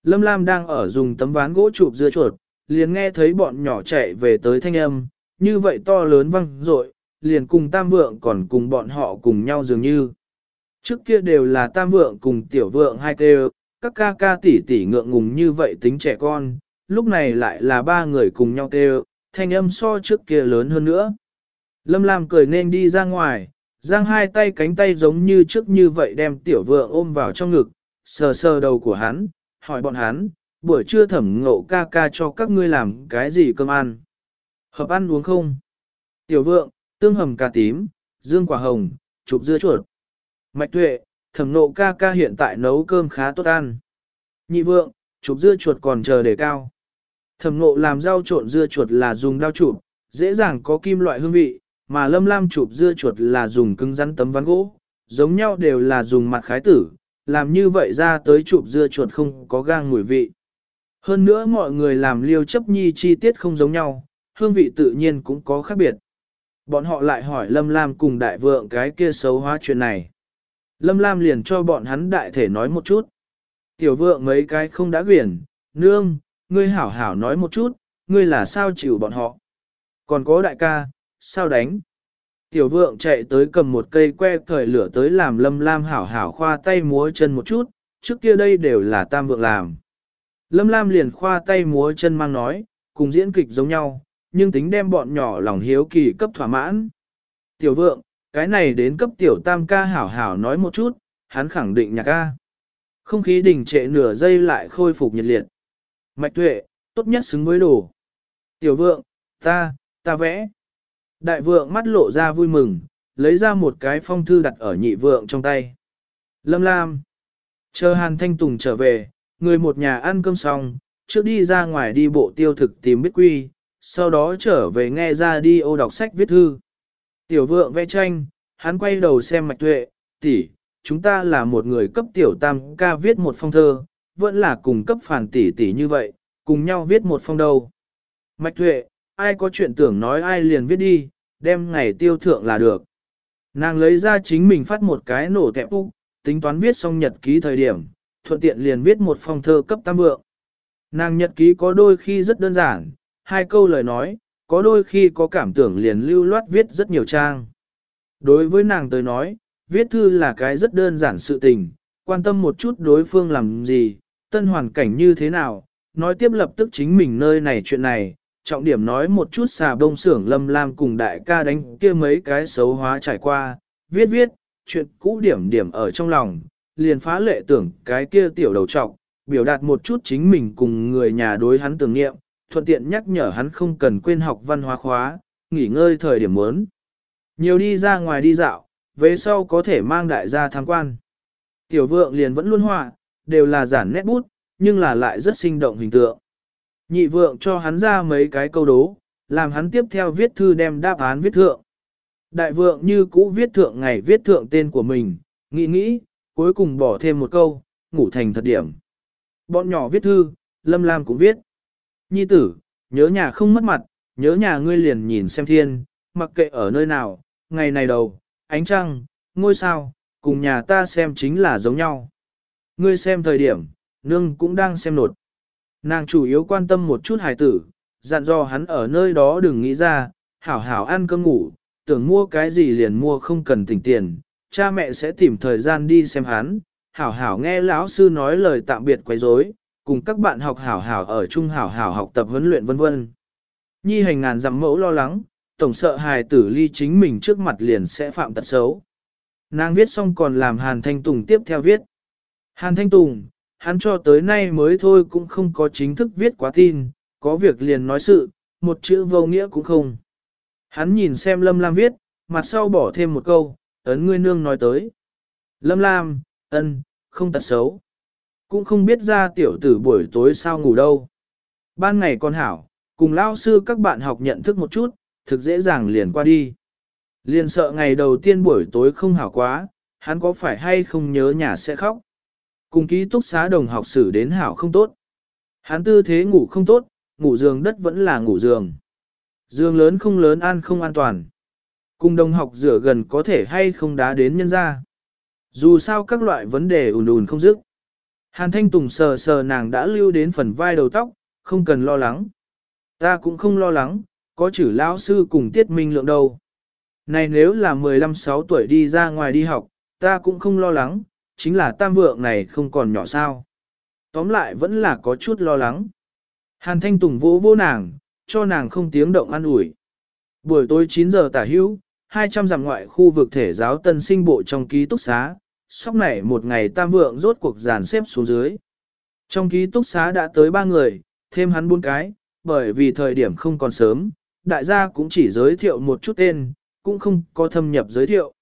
S1: Lâm Lam đang ở dùng tấm ván gỗ chụp dưa chuột, liền nghe thấy bọn nhỏ chạy về tới thanh âm, như vậy to lớn văng rội, liền cùng tam vượng còn cùng bọn họ cùng nhau dường như. Trước kia đều là tam vượng cùng tiểu vượng hai kêu, các ca ca tỷ tỷ ngượng ngùng như vậy tính trẻ con, lúc này lại là ba người cùng nhau kêu, thanh âm so trước kia lớn hơn nữa. Lâm Lam cười nên đi ra ngoài, giang hai tay cánh tay giống như trước như vậy đem tiểu vượng ôm vào trong ngực, sờ sờ đầu của hắn, hỏi bọn hắn, buổi trưa thẩm ngộ ca ca cho các ngươi làm cái gì cơm ăn. Hợp ăn uống không? Tiểu vượng, tương hầm cà tím, dương quả hồng, chụp dưa chuột. Mạch tuệ, thẩm nộ ca ca hiện tại nấu cơm khá tốt ăn. Nhị vượng, chụp dưa chuột còn chờ để cao. Thẩm nộ làm rau trộn dưa chuột là dùng đao chụp, dễ dàng có kim loại hương vị, mà lâm lam chụp dưa chuột là dùng cứng rắn tấm ván gỗ, giống nhau đều là dùng mặt khái tử, làm như vậy ra tới chụp dưa chuột không có gang mùi vị. Hơn nữa mọi người làm liêu chấp nhi chi tiết không giống nhau, hương vị tự nhiên cũng có khác biệt. Bọn họ lại hỏi Lâm Lam cùng đại vượng cái kia xấu hóa chuyện này. Lâm Lam liền cho bọn hắn đại thể nói một chút. Tiểu vượng mấy cái không đã quyển, nương, ngươi hảo hảo nói một chút, ngươi là sao chịu bọn họ. Còn có đại ca, sao đánh? Tiểu vượng chạy tới cầm một cây que cởi lửa tới làm lâm lam hảo hảo khoa tay múa chân một chút, trước kia đây đều là tam vượng làm. Lâm lam liền khoa tay múa chân mang nói, cùng diễn kịch giống nhau, nhưng tính đem bọn nhỏ lòng hiếu kỳ cấp thỏa mãn. Tiểu vượng, cái này đến cấp tiểu tam ca hảo hảo nói một chút, hắn khẳng định nhạc ca. Không khí đình trệ nửa giây lại khôi phục nhiệt liệt. Mạch tuệ, tốt nhất xứng với đồ. Tiểu vượng, ta, ta vẽ. Đại vượng mắt lộ ra vui mừng, lấy ra một cái phong thư đặt ở nhị vượng trong tay. Lâm Lam. Chờ Hàn Thanh Tùng trở về, người một nhà ăn cơm xong, trước đi ra ngoài đi bộ tiêu thực tìm biết quy, sau đó trở về nghe ra đi ô đọc sách viết thư. Tiểu vượng vẽ tranh, hắn quay đầu xem mạch tuệ, tỷ, chúng ta là một người cấp tiểu tam ca viết một phong thơ, vẫn là cùng cấp phản tỷ tỷ như vậy, cùng nhau viết một phong đầu Mạch tuệ, ai có chuyện tưởng nói ai liền viết đi, đem ngày tiêu thượng là được. Nàng lấy ra chính mình phát một cái nổ kẹp úc, tính toán viết xong nhật ký thời điểm, thuận tiện liền viết một phong thơ cấp tam vượng. Nàng nhật ký có đôi khi rất đơn giản, hai câu lời nói, có đôi khi có cảm tưởng liền lưu loát viết rất nhiều trang. Đối với nàng tới nói, viết thư là cái rất đơn giản sự tình, quan tâm một chút đối phương làm gì, tân hoàn cảnh như thế nào, nói tiếp lập tức chính mình nơi này chuyện này, trọng điểm nói một chút xà bông xưởng lâm lam cùng đại ca đánh kia mấy cái xấu hóa trải qua, viết viết, chuyện cũ điểm điểm ở trong lòng, liền phá lệ tưởng cái kia tiểu đầu trọc, biểu đạt một chút chính mình cùng người nhà đối hắn tưởng nghiệm, thuận tiện nhắc nhở hắn không cần quên học văn hóa khóa, nghỉ ngơi thời điểm muốn. Nhiều đi ra ngoài đi dạo, về sau có thể mang đại gia tham quan. Tiểu vượng liền vẫn luôn họa, đều là giản nét bút, nhưng là lại rất sinh động hình tượng. Nhị vượng cho hắn ra mấy cái câu đố, làm hắn tiếp theo viết thư đem đáp án viết thượng. Đại vượng như cũ viết thượng ngày viết thượng tên của mình, nghĩ nghĩ, cuối cùng bỏ thêm một câu, ngủ thành thật điểm. Bọn nhỏ viết thư, Lâm Lam cũng viết. Nhi tử, nhớ nhà không mất mặt, nhớ nhà ngươi liền nhìn xem thiên, mặc kệ ở nơi nào, ngày này đầu, ánh trăng, ngôi sao, cùng nhà ta xem chính là giống nhau. Ngươi xem thời điểm, nương cũng đang xem nột. Nàng chủ yếu quan tâm một chút hài tử, dặn dò hắn ở nơi đó đừng nghĩ ra, hảo hảo ăn cơm ngủ, tưởng mua cái gì liền mua không cần tỉnh tiền, cha mẹ sẽ tìm thời gian đi xem hắn, hảo hảo nghe lão sư nói lời tạm biệt quấy rối, cùng các bạn học hảo hảo ở chung hảo hảo học tập huấn luyện vân vân. Nhi hành ngàn dặm mẫu lo lắng, tổng sợ hài tử ly chính mình trước mặt liền sẽ phạm tật xấu. Nàng viết xong còn làm Hàn Thanh Tùng tiếp theo viết. Hàn Thanh Tùng, hắn cho tới nay mới thôi cũng không có chính thức viết quá tin, có việc liền nói sự, một chữ vô nghĩa cũng không. Hắn nhìn xem Lâm Lam viết, mặt sau bỏ thêm một câu, ấn ngươi nương nói tới. Lâm Lam, ân, không tật xấu. Cũng không biết ra tiểu tử buổi tối sao ngủ đâu. Ban ngày con hảo, cùng lao sư các bạn học nhận thức một chút, thực dễ dàng liền qua đi. Liền sợ ngày đầu tiên buổi tối không hảo quá, hắn có phải hay không nhớ nhà sẽ khóc. Cùng ký túc xá đồng học xử đến hảo không tốt. Hắn tư thế ngủ không tốt, ngủ giường đất vẫn là ngủ giường. Giường lớn không lớn an không an toàn. Cùng đồng học rửa gần có thể hay không đá đến nhân ra. Dù sao các loại vấn đề ùn ùn không dứt. Hàn Thanh Tùng sờ sờ nàng đã lưu đến phần vai đầu tóc, không cần lo lắng. Ta cũng không lo lắng, có chữ lão sư cùng tiết minh lượng đâu. Này nếu là 15-6 tuổi đi ra ngoài đi học, ta cũng không lo lắng, chính là tam vượng này không còn nhỏ sao. Tóm lại vẫn là có chút lo lắng. Hàn Thanh Tùng vỗ vỗ nàng, cho nàng không tiếng động an ủi. Buổi tối 9 giờ tả hữu, 200 dặm ngoại khu vực thể giáo tân sinh bộ trong ký túc xá, sóc nảy một ngày tam vượng rốt cuộc dàn xếp xuống dưới. Trong ký túc xá đã tới ba người, thêm hắn bốn cái, bởi vì thời điểm không còn sớm, đại gia cũng chỉ giới thiệu một chút tên, cũng không có thâm nhập giới thiệu.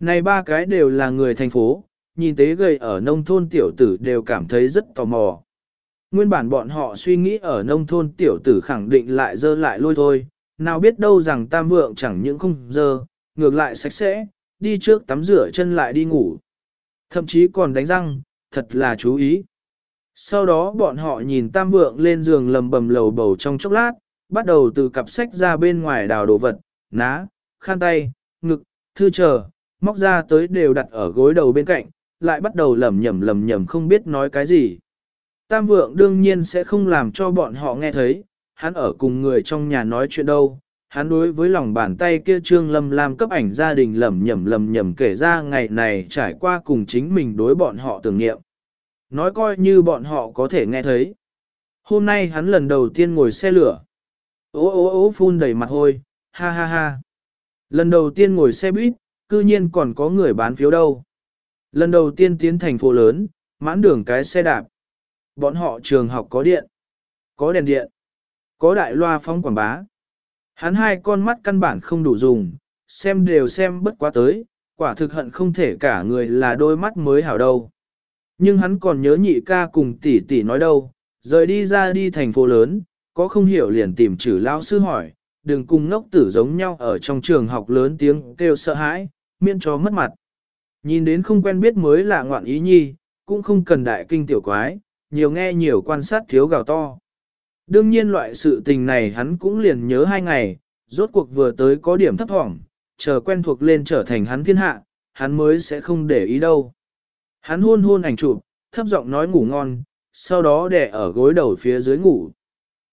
S1: Này ba cái đều là người thành phố, nhìn tế gầy ở nông thôn tiểu tử đều cảm thấy rất tò mò. Nguyên bản bọn họ suy nghĩ ở nông thôn tiểu tử khẳng định lại dơ lại lôi thôi, nào biết đâu rằng tam vượng chẳng những không dơ, ngược lại sạch sẽ, đi trước tắm rửa chân lại đi ngủ. Thậm chí còn đánh răng, thật là chú ý. Sau đó bọn họ nhìn tam vượng lên giường lầm bầm lầu bầu trong chốc lát, bắt đầu từ cặp sách ra bên ngoài đào đồ vật, ná, khăn tay, ngực, thư chờ, móc ra tới đều đặt ở gối đầu bên cạnh, lại bắt đầu lầm nhầm lầm nhầm không biết nói cái gì. Tam vượng đương nhiên sẽ không làm cho bọn họ nghe thấy, hắn ở cùng người trong nhà nói chuyện đâu, hắn đối với lòng bàn tay kia trương lâm lam cấp ảnh gia đình lầm nhầm lầm nhầm kể ra ngày này trải qua cùng chính mình đối bọn họ tưởng niệm. Nói coi như bọn họ có thể nghe thấy. Hôm nay hắn lần đầu tiên ngồi xe lửa. Ô ô ô phun đầy mặt hôi, ha ha ha. Lần đầu tiên ngồi xe buýt, cư nhiên còn có người bán phiếu đâu. Lần đầu tiên tiến thành phố lớn, mãn đường cái xe đạp. Bọn họ trường học có điện, có đèn điện, có đại loa phóng quảng bá. Hắn hai con mắt căn bản không đủ dùng, xem đều xem bất quá tới, quả thực hận không thể cả người là đôi mắt mới hảo đâu. Nhưng hắn còn nhớ nhị ca cùng tỷ tỷ nói đâu, rời đi ra đi thành phố lớn, có không hiểu liền tìm chữ lao sư hỏi, đừng cùng ngốc tử giống nhau ở trong trường học lớn tiếng kêu sợ hãi, miễn cho mất mặt. Nhìn đến không quen biết mới là ngoạn ý nhi, cũng không cần đại kinh tiểu quái, nhiều nghe nhiều quan sát thiếu gào to. Đương nhiên loại sự tình này hắn cũng liền nhớ hai ngày, rốt cuộc vừa tới có điểm thấp thỏm, chờ quen thuộc lên trở thành hắn thiên hạ, hắn mới sẽ không để ý đâu. Hắn hôn hôn ảnh chụp, thấp giọng nói ngủ ngon, sau đó đè ở gối đầu phía dưới ngủ.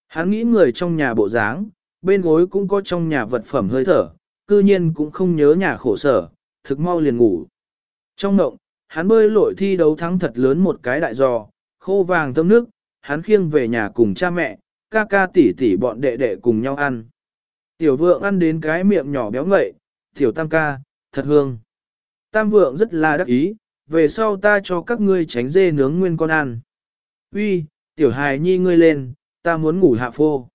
S1: Hắn nghĩ người trong nhà bộ dáng, bên gối cũng có trong nhà vật phẩm hơi thở, cư nhiên cũng không nhớ nhà khổ sở, thực mau liền ngủ. Trong ngộng, hắn bơi lội thi đấu thắng thật lớn một cái đại giò, khô vàng thơm nước, hắn khiêng về nhà cùng cha mẹ, ca ca tỷ tỷ bọn đệ đệ cùng nhau ăn. Tiểu vượng ăn đến cái miệng nhỏ béo ngậy, tiểu tam ca, thật hương. Tam vượng rất là đắc ý, về sau ta cho các ngươi tránh dê nướng nguyên con ăn. Uy, tiểu hài nhi ngươi lên, ta muốn ngủ hạ phô.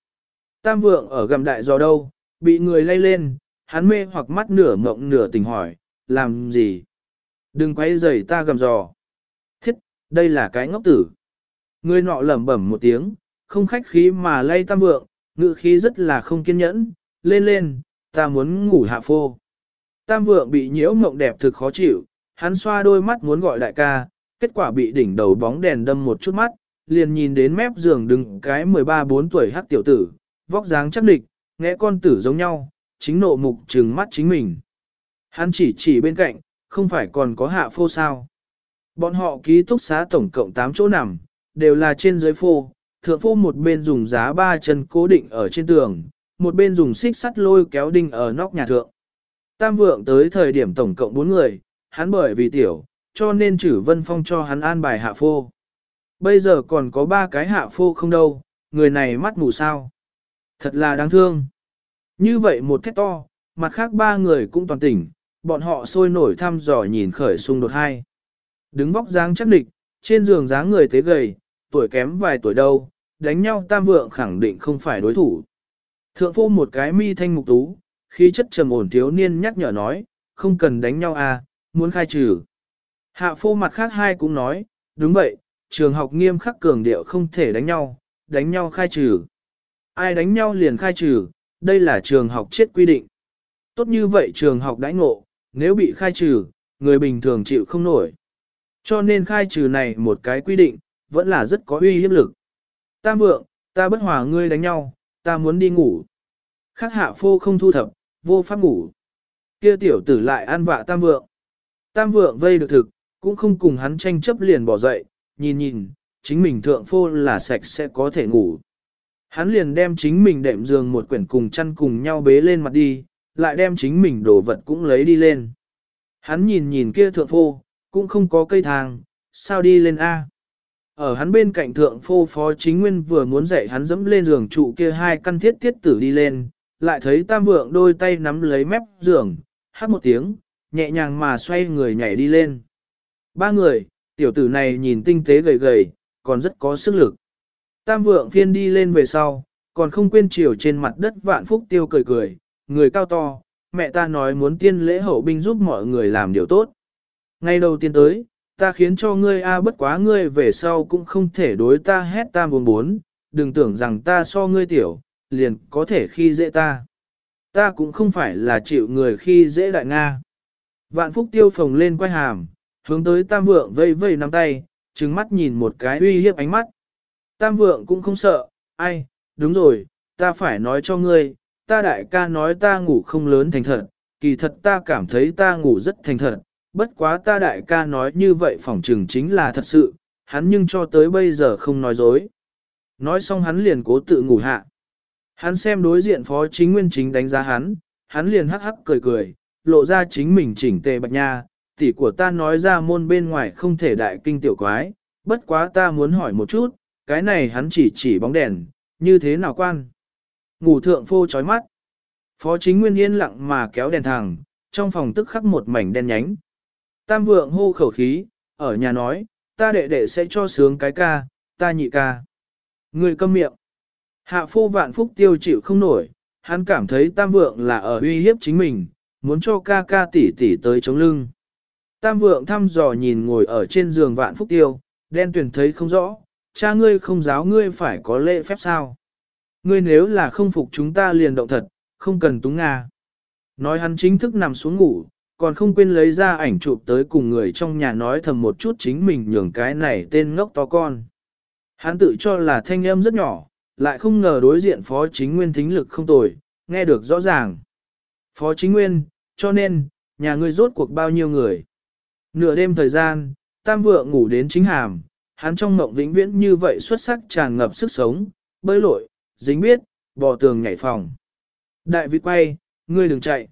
S1: Tam vượng ở gầm đại giò đâu, bị người lay lên, hắn mê hoặc mắt nửa mộng nửa tỉnh hỏi, làm gì? Đừng quay rầy ta gầm giò. Thiết, đây là cái ngốc tử. Ngươi nọ lẩm bẩm một tiếng, không khách khí mà lay tam vượng, ngự khí rất là không kiên nhẫn, lên lên, ta muốn ngủ hạ phô. Tam vượng bị nhiễu mộng đẹp thực khó chịu, hắn xoa đôi mắt muốn gọi đại ca, kết quả bị đỉnh đầu bóng đèn đâm một chút mắt, liền nhìn đến mép giường đứng cái 13-4 tuổi hắc tiểu tử, vóc dáng chắc địch, nghe con tử giống nhau, chính nộ mục trừng mắt chính mình. Hắn chỉ chỉ bên cạnh, không phải còn có hạ phô sao. Bọn họ ký túc xá tổng cộng 8 chỗ nằm, đều là trên dưới phô, thượng phô một bên dùng giá ba chân cố định ở trên tường, một bên dùng xích sắt lôi kéo đinh ở nóc nhà thượng. Tam vượng tới thời điểm tổng cộng 4 người, hắn bởi vì tiểu, cho nên chử vân phong cho hắn an bài hạ phô. Bây giờ còn có ba cái hạ phô không đâu, người này mắt mù sao. Thật là đáng thương. Như vậy một thét to, mặt khác ba người cũng toàn tỉnh, bọn họ sôi nổi thăm dò nhìn khởi xung đột hai. Đứng vóc dáng chắc địch, trên giường dáng người tế gầy, tuổi kém vài tuổi đâu, đánh nhau tam vượng khẳng định không phải đối thủ. Thượng phu một cái mi thanh mục tú, khí chất trầm ổn thiếu niên nhắc nhở nói, không cần đánh nhau à, muốn khai trừ. Hạ phu mặt khác hai cũng nói, đúng vậy, trường học nghiêm khắc cường điệu không thể đánh nhau, đánh nhau khai trừ. Ai đánh nhau liền khai trừ, đây là trường học chết quy định. Tốt như vậy trường học đãi ngộ, nếu bị khai trừ, người bình thường chịu không nổi. Cho nên khai trừ này một cái quy định, vẫn là rất có uy hiếp lực. Tam vượng, ta bất hòa ngươi đánh nhau, ta muốn đi ngủ. Khác hạ phô không thu thập, vô pháp ngủ. Kia tiểu tử lại an vạ tam vượng. Tam vượng vây được thực, cũng không cùng hắn tranh chấp liền bỏ dậy, nhìn nhìn, chính mình thượng phô là sạch sẽ có thể ngủ. Hắn liền đem chính mình đệm giường một quyển cùng chăn cùng nhau bế lên mặt đi, lại đem chính mình đồ vật cũng lấy đi lên. Hắn nhìn nhìn kia thượng phô, cũng không có cây thang, sao đi lên A. Ở hắn bên cạnh thượng phô phó chính nguyên vừa muốn dạy hắn dẫm lên giường trụ kia hai căn thiết thiết tử đi lên, lại thấy tam vượng đôi tay nắm lấy mép giường, hát một tiếng, nhẹ nhàng mà xoay người nhảy đi lên. Ba người, tiểu tử này nhìn tinh tế gầy gầy, còn rất có sức lực. Tam vượng phiên đi lên về sau, còn không quên chiều trên mặt đất vạn phúc tiêu cười cười, người cao to, mẹ ta nói muốn tiên lễ hậu binh giúp mọi người làm điều tốt. Ngay đầu tiên tới, ta khiến cho ngươi a bất quá ngươi về sau cũng không thể đối ta hét ta buồn bốn, đừng tưởng rằng ta so ngươi tiểu, liền có thể khi dễ ta. Ta cũng không phải là chịu người khi dễ đại Nga. Vạn phúc tiêu phồng lên quay hàm, hướng tới tam vượng vây vây nắm tay, trừng mắt nhìn một cái uy hiếp ánh mắt. Tam vượng cũng không sợ, ai, đúng rồi, ta phải nói cho ngươi, ta đại ca nói ta ngủ không lớn thành thật, kỳ thật ta cảm thấy ta ngủ rất thành thật, bất quá ta đại ca nói như vậy phỏng trừng chính là thật sự, hắn nhưng cho tới bây giờ không nói dối. Nói xong hắn liền cố tự ngủ hạ. Hắn xem đối diện phó chính nguyên chính đánh giá hắn, hắn liền hắc hắc cười cười, lộ ra chính mình chỉnh tề bạch nha, tỷ của ta nói ra môn bên ngoài không thể đại kinh tiểu quái, bất quá ta muốn hỏi một chút, cái này hắn chỉ chỉ bóng đèn, như thế nào quan? Ngủ thượng phô chói mắt. Phó chính nguyên yên lặng mà kéo đèn thẳng, trong phòng tức khắc một mảnh đen nhánh. Tam vượng hô khẩu khí, ở nhà nói, ta đệ đệ sẽ cho sướng cái ca, ta nhị ca. Người câm miệng. Hạ phô vạn phúc tiêu chịu không nổi, hắn cảm thấy tam vượng là ở uy hiếp chính mình, muốn cho ca ca tỷ tỷ tới chống lưng. Tam vượng thăm dò nhìn ngồi ở trên giường vạn phúc tiêu, đen tuyển thấy không rõ, cha ngươi không giáo ngươi phải có lễ phép sao. Ngươi nếu là không phục chúng ta liền động thật, không cần túng nga. Nói hắn chính thức nằm xuống ngủ, còn không quên lấy ra ảnh chụp tới cùng người trong nhà nói thầm một chút chính mình nhường cái này tên ngốc to con. Hắn tự cho là thanh âm rất nhỏ, lại không ngờ đối diện phó chính nguyên thính lực không tồi, nghe được rõ ràng. Phó chính nguyên, cho nên, nhà ngươi rốt cuộc bao nhiêu người. Nửa đêm thời gian, tam vượng ngủ đến chính hàm, hắn trong mộng vĩnh viễn như vậy xuất sắc tràn ngập sức sống, bơi lội, dính biết, bò tường nhảy phòng. Đại vị quay, ngươi đừng chạy.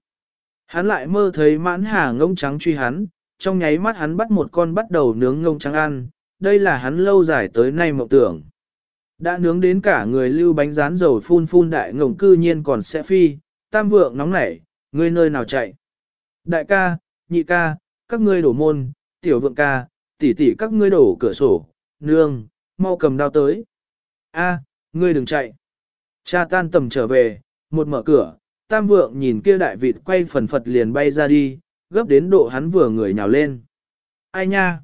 S1: Hắn lại mơ thấy mãn hà ngông trắng truy hắn, trong nháy mắt hắn bắt một con bắt đầu nướng ngông trắng ăn, đây là hắn lâu dài tới nay mộng tưởng. Đã nướng đến cả người lưu bánh rán dầu phun phun đại ngông cư nhiên còn sẽ phi, tam vượng nóng nảy, ngươi nơi nào chạy. Đại ca, nhị ca, các ngươi đổ môn, tiểu vượng ca, tỷ tỷ các ngươi đổ cửa sổ, nương, mau cầm đao tới. A, ngươi đừng chạy. Cha tan tầm trở về, một mở cửa, tam vượng nhìn kia đại vịt quay phần phật liền bay ra đi, gấp đến độ hắn vừa người nhào lên. Ai nha?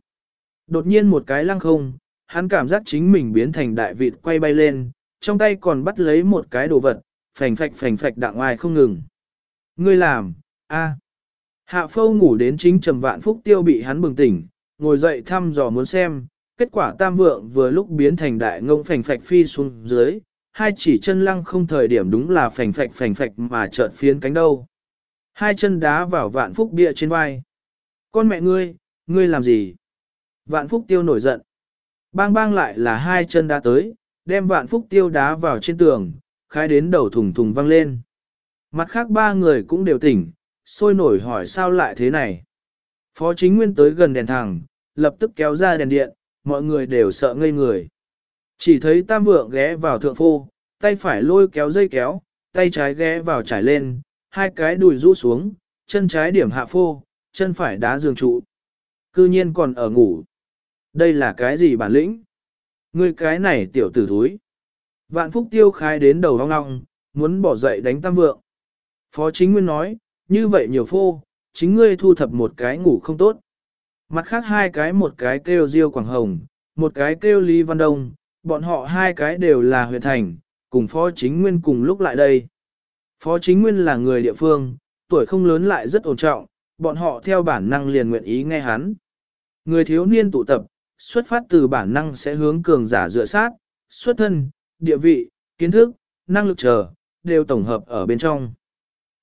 S1: Đột nhiên một cái lăng không, hắn cảm giác chính mình biến thành đại vịt quay bay lên, trong tay còn bắt lấy một cái đồ vật, phành phạch phành phạch đặng ngoài không ngừng. Ngươi làm, a. Hạ phâu ngủ đến chính trầm vạn phúc tiêu bị hắn bừng tỉnh, ngồi dậy thăm dò muốn xem, kết quả tam vượng vừa lúc biến thành đại ngông phành phạch phi xuống dưới, hai chỉ chân lăng không thời điểm đúng là phành phạch phành phạch mà chợt phiến cánh đâu. Hai chân đá vào vạn phúc bia trên vai. Con mẹ ngươi, ngươi làm gì? Vạn phúc tiêu nổi giận. Bang bang lại là hai chân đá tới, đem vạn phúc tiêu đá vào trên tường, khai đến đầu thùng thùng văng lên. Mặt khác ba người cũng đều tỉnh, sôi nổi hỏi sao lại thế này. Phó chính nguyên tới gần đèn thẳng, lập tức kéo ra đèn điện, mọi người đều sợ ngây người. Chỉ thấy tam vượng ghé vào thượng phô, tay phải lôi kéo dây kéo, tay trái ghé vào trải lên, hai cái đùi rũ xuống, chân trái điểm hạ phô, chân phải đá giường trụ. Cư nhiên còn ở ngủ. Đây là cái gì bản lĩnh? Ngươi cái này tiểu tử thúi. Vạn phúc tiêu khai đến đầu hoang ngọng, muốn bỏ dậy đánh tam vượng. Phó chính nguyên nói, như vậy nhiều phô, chính ngươi thu thập một cái ngủ không tốt. Mặt khác hai cái một cái kêu Diêu Quảng Hồng, một cái kêu Lý Văn Đông, bọn họ hai cái đều là huyện thành, cùng Phó Chính Nguyên cùng lúc lại đây. Phó Chính Nguyên là người địa phương, tuổi không lớn lại rất ổn trọng, bọn họ theo bản năng liền nguyện ý nghe hắn. Người thiếu niên tụ tập, xuất phát từ bản năng sẽ hướng cường giả dựa sát, xuất thân, địa vị, kiến thức, năng lực chờ, đều tổng hợp ở bên trong.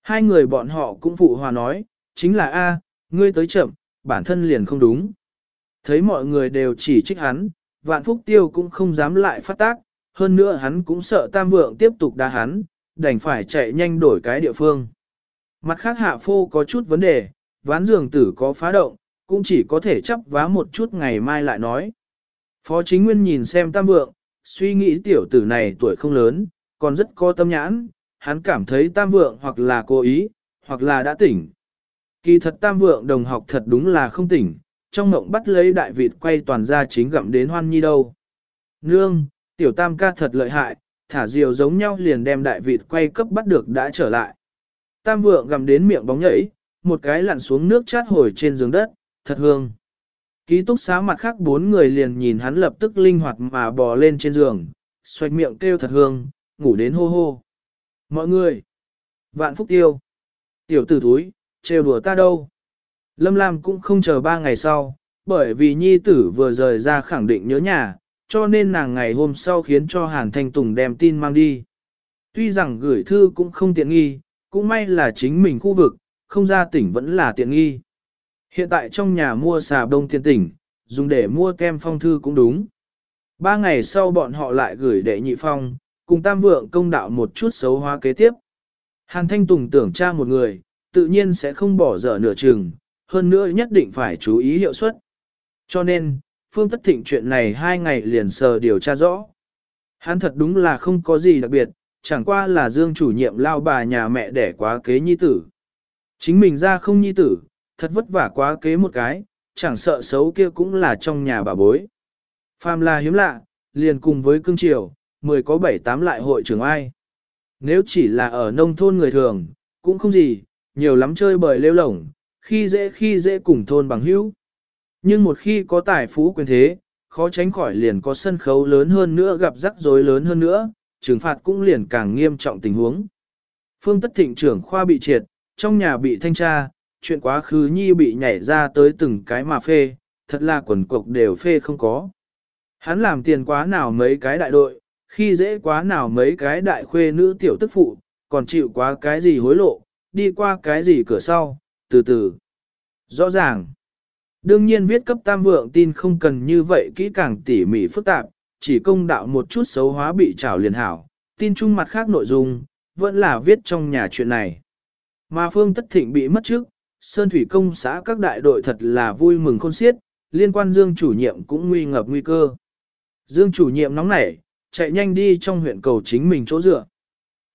S1: Hai người bọn họ cũng phụ hòa nói, chính là A, ngươi tới chậm, bản thân liền không đúng. Thấy mọi người đều chỉ trích hắn, vạn phúc tiêu cũng không dám lại phát tác, hơn nữa hắn cũng sợ tam vượng tiếp tục đá hắn, đành phải chạy nhanh đổi cái địa phương. Mặt khác hạ phô có chút vấn đề, ván giường tử có phá động, cũng chỉ có thể chấp vá một chút ngày mai lại nói. Phó chính nguyên nhìn xem tam vượng, suy nghĩ tiểu tử này tuổi không lớn, còn rất có tâm nhãn, hắn cảm thấy tam vượng hoặc là cố ý, hoặc là đã tỉnh. Kỳ thật tam vượng đồng học thật đúng là không tỉnh, trong mộng bắt lấy đại vịt quay toàn ra chính gặm đến hoan nhi đâu. Nương, tiểu tam ca thật lợi hại, thả diều giống nhau liền đem đại vịt quay cấp bắt được đã trở lại. Tam vượng gặm đến miệng bóng nhảy, một cái lặn xuống nước chát hồi trên giường đất, thật hương. Ký túc xá mặt khác bốn người liền nhìn hắn lập tức linh hoạt mà bò lên trên giường, xoạch miệng kêu thật hương, ngủ đến hô hô. Mọi người! Vạn phúc tiêu! Tiểu tử thúi, trêu đùa ta đâu? Lâm Lam cũng không chờ ba ngày sau, bởi vì nhi tử vừa rời ra khẳng định nhớ nhà, cho nên nàng ngày hôm sau khiến cho Hàn Thanh Tùng đem tin mang đi. Tuy rằng gửi thư cũng không tiện nghi, cũng may là chính mình khu vực, không ra tỉnh vẫn là tiện nghi. Hiện tại trong nhà mua xà đông tiền tỉnh, dùng để mua kem phong thư cũng đúng. Ba ngày sau bọn họ lại gửi đệ nhị phong, cùng tam vượng công đạo một chút xấu hóa kế tiếp. Hàn Thanh Tùng tưởng cha một người, tự nhiên sẽ không bỏ dở nửa chừng, hơn nữa nhất định phải chú ý hiệu suất. Cho nên, Phương Tất Thịnh chuyện này hai ngày liền sờ điều tra rõ. Hắn thật đúng là không có gì đặc biệt, chẳng qua là Dương chủ nhiệm lao bà nhà mẹ đẻ quá kế nhi tử. Chính mình ra không nhi tử, thật vất vả quá kế một cái, chẳng sợ xấu kia cũng là trong nhà bà bối. Phàm là hiếm lạ, liền cùng với cương triều, mười có bảy tám lại hội trưởng ai. Nếu chỉ là ở nông thôn người thường, cũng không gì, nhiều lắm chơi bời lêu lổng, khi dễ khi dễ cùng thôn bằng hữu. Nhưng một khi có tài phú quyền thế, khó tránh khỏi liền có sân khấu lớn hơn nữa gặp rắc rối lớn hơn nữa, trừng phạt cũng liền càng nghiêm trọng tình huống. Phương Tất Thịnh trưởng khoa bị triệt, trong nhà bị thanh tra, chuyện quá khứ nhi bị nhảy ra tới từng cái mà phê, thật là quần cục đều phê không có. Hắn làm tiền quá nào mấy cái đại đội, khi dễ quá nào mấy cái đại khuê nữ tiểu tức phụ, còn chịu quá cái gì hối lộ, đi qua cái gì cửa sau, từ từ. Rõ ràng. Đương nhiên viết cấp tam vượng tin không cần như vậy kỹ càng tỉ mỉ phức tạp, chỉ công đạo một chút xấu hóa bị trảo liền hảo, tin chung mặt khác nội dung, vẫn là viết trong nhà chuyện này. Mà Phương Tất Thịnh bị mất trước, Sơn Thủy Công xã các đại đội thật là vui mừng khôn xiết, liên quan Dương chủ nhiệm cũng nguy ngập nguy cơ. Dương chủ nhiệm nóng nảy, chạy nhanh đi trong huyện cầu chính mình chỗ dựa.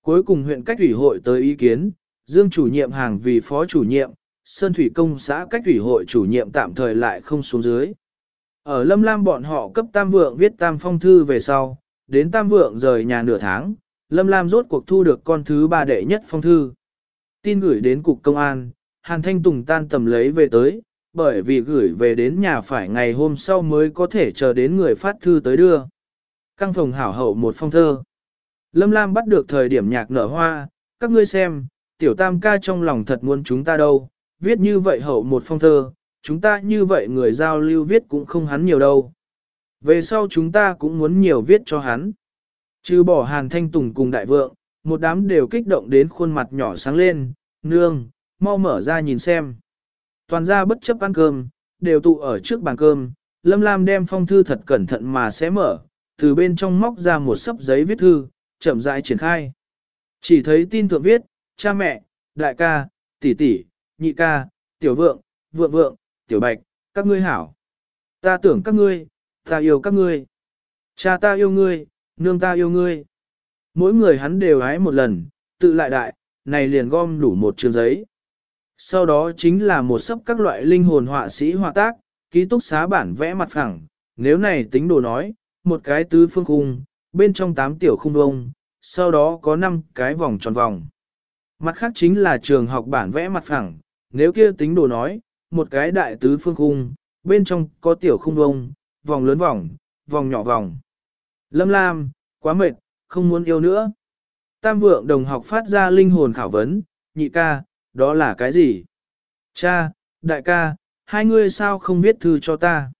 S1: Cuối cùng huyện cách ủy hội tới ý kiến, Dương chủ nhiệm hàng vì phó chủ nhiệm, Sơn Thủy Công xã cách Thủy hội chủ nhiệm tạm thời lại không xuống dưới. Ở Lâm Lam bọn họ cấp Tam Vượng viết Tam Phong Thư về sau, đến Tam Vượng rời nhà nửa tháng, Lâm Lam rốt cuộc thu được con thứ ba đệ nhất Phong Thư. Tin gửi đến Cục Công an, Hàn Thanh Tùng tan tầm lấy về tới, bởi vì gửi về đến nhà phải ngày hôm sau mới có thể chờ đến người phát thư tới đưa. Căng phòng hảo hậu một phong thơ. Lâm Lam bắt được thời điểm nhạc nở hoa, các ngươi xem, tiểu tam ca trong lòng thật muốn chúng ta đâu, viết như vậy hậu một phong thơ, chúng ta như vậy người giao lưu viết cũng không hắn nhiều đâu. Về sau chúng ta cũng muốn nhiều viết cho hắn. Chứ bỏ hàn thanh tùng cùng đại vượng, một đám đều kích động đến khuôn mặt nhỏ sáng lên, nương, mau mở ra nhìn xem. Toàn ra bất chấp ăn cơm, đều tụ ở trước bàn cơm, Lâm Lam đem phong thư thật cẩn thận mà sẽ mở, từ bên trong móc ra một sấp giấy viết thư, chậm rãi triển khai. Chỉ thấy tin thượng viết, cha mẹ, đại ca, tỷ tỷ, nhị ca, tiểu vượng, vượng vượng, tiểu bạch, các ngươi hảo. Ta tưởng các ngươi, ta yêu các ngươi. Cha ta yêu ngươi, nương ta yêu ngươi. Mỗi người hắn đều hái một lần, tự lại đại, này liền gom đủ một trường giấy. Sau đó chính là một sấp các loại linh hồn họa sĩ họa tác, ký túc xá bản vẽ mặt phẳng, nếu này tính đồ nói, một cái tứ phương khung, bên trong tám tiểu khung đông, sau đó có năm cái vòng tròn vòng. Mặt khác chính là trường học bản vẽ mặt phẳng, nếu kia tính đồ nói, một cái đại tứ phương khung, bên trong có tiểu khung vông, vòng lớn vòng, vòng nhỏ vòng. Lâm Lam, quá mệt, không muốn yêu nữa. Tam vượng đồng học phát ra linh hồn khảo vấn, nhị ca, đó là cái gì? Cha, đại ca, hai ngươi sao không viết thư cho ta?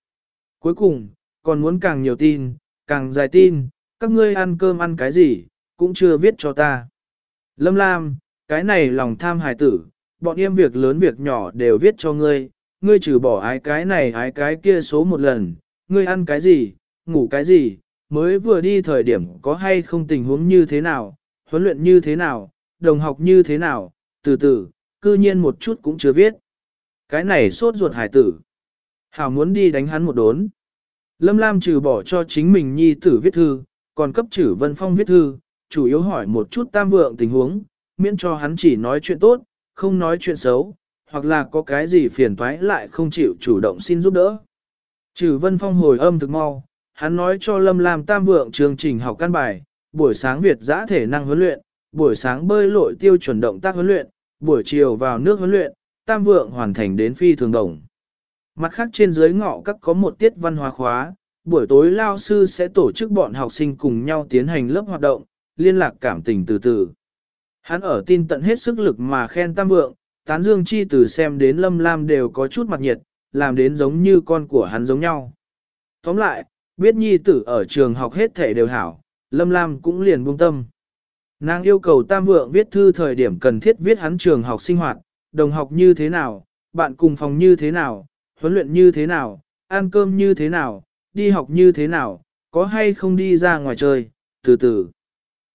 S1: Cuối cùng, còn muốn càng nhiều tin, càng dài tin, các ngươi ăn cơm ăn cái gì, cũng chưa viết cho ta. Lâm Lam, cái này lòng tham hài tử, bọn em việc lớn việc nhỏ đều viết cho ngươi, ngươi trừ bỏ ái cái này ái cái kia số một lần, ngươi ăn cái gì, ngủ cái gì, mới vừa đi thời điểm có hay không tình huống như thế nào, huấn luyện như thế nào, đồng học như thế nào, từ từ, cư nhiên một chút cũng chưa viết. Cái này sốt ruột hải tử. Hảo muốn đi đánh hắn một đốn. Lâm Lam trừ bỏ cho chính mình nhi tử viết thư, còn cấp chử Vân Phong viết thư, chủ yếu hỏi một chút tam vượng tình huống, miễn cho hắn chỉ nói chuyện tốt, không nói chuyện xấu, hoặc là có cái gì phiền toái lại không chịu chủ động xin giúp đỡ. Trừ Vân Phong hồi âm thực mau, hắn nói cho Lâm Lam tam vượng chương trình học căn bài, buổi sáng Việt giã thể năng huấn luyện, buổi sáng bơi lội tiêu chuẩn động tác huấn luyện, buổi chiều vào nước huấn luyện, tam vượng hoàn thành đến phi thường đồng. Mặt khác trên dưới ngọ các có một tiết văn hóa khóa, buổi tối lao sư sẽ tổ chức bọn học sinh cùng nhau tiến hành lớp hoạt động, liên lạc cảm tình từ từ. Hắn ở tin tận hết sức lực mà khen tam vượng, tán dương chi từ xem đến lâm lam đều có chút mặt nhiệt, làm đến giống như con của hắn giống nhau. Tóm lại, biết nhi tử ở trường học hết thể đều hảo, lâm lam cũng liền buông tâm. Nàng yêu cầu tam vượng viết thư thời điểm cần thiết viết hắn trường học sinh hoạt, đồng học như thế nào, bạn cùng phòng như thế nào, huấn luyện như thế nào, ăn cơm như thế nào, đi học như thế nào, có hay không đi ra ngoài chơi, từ từ.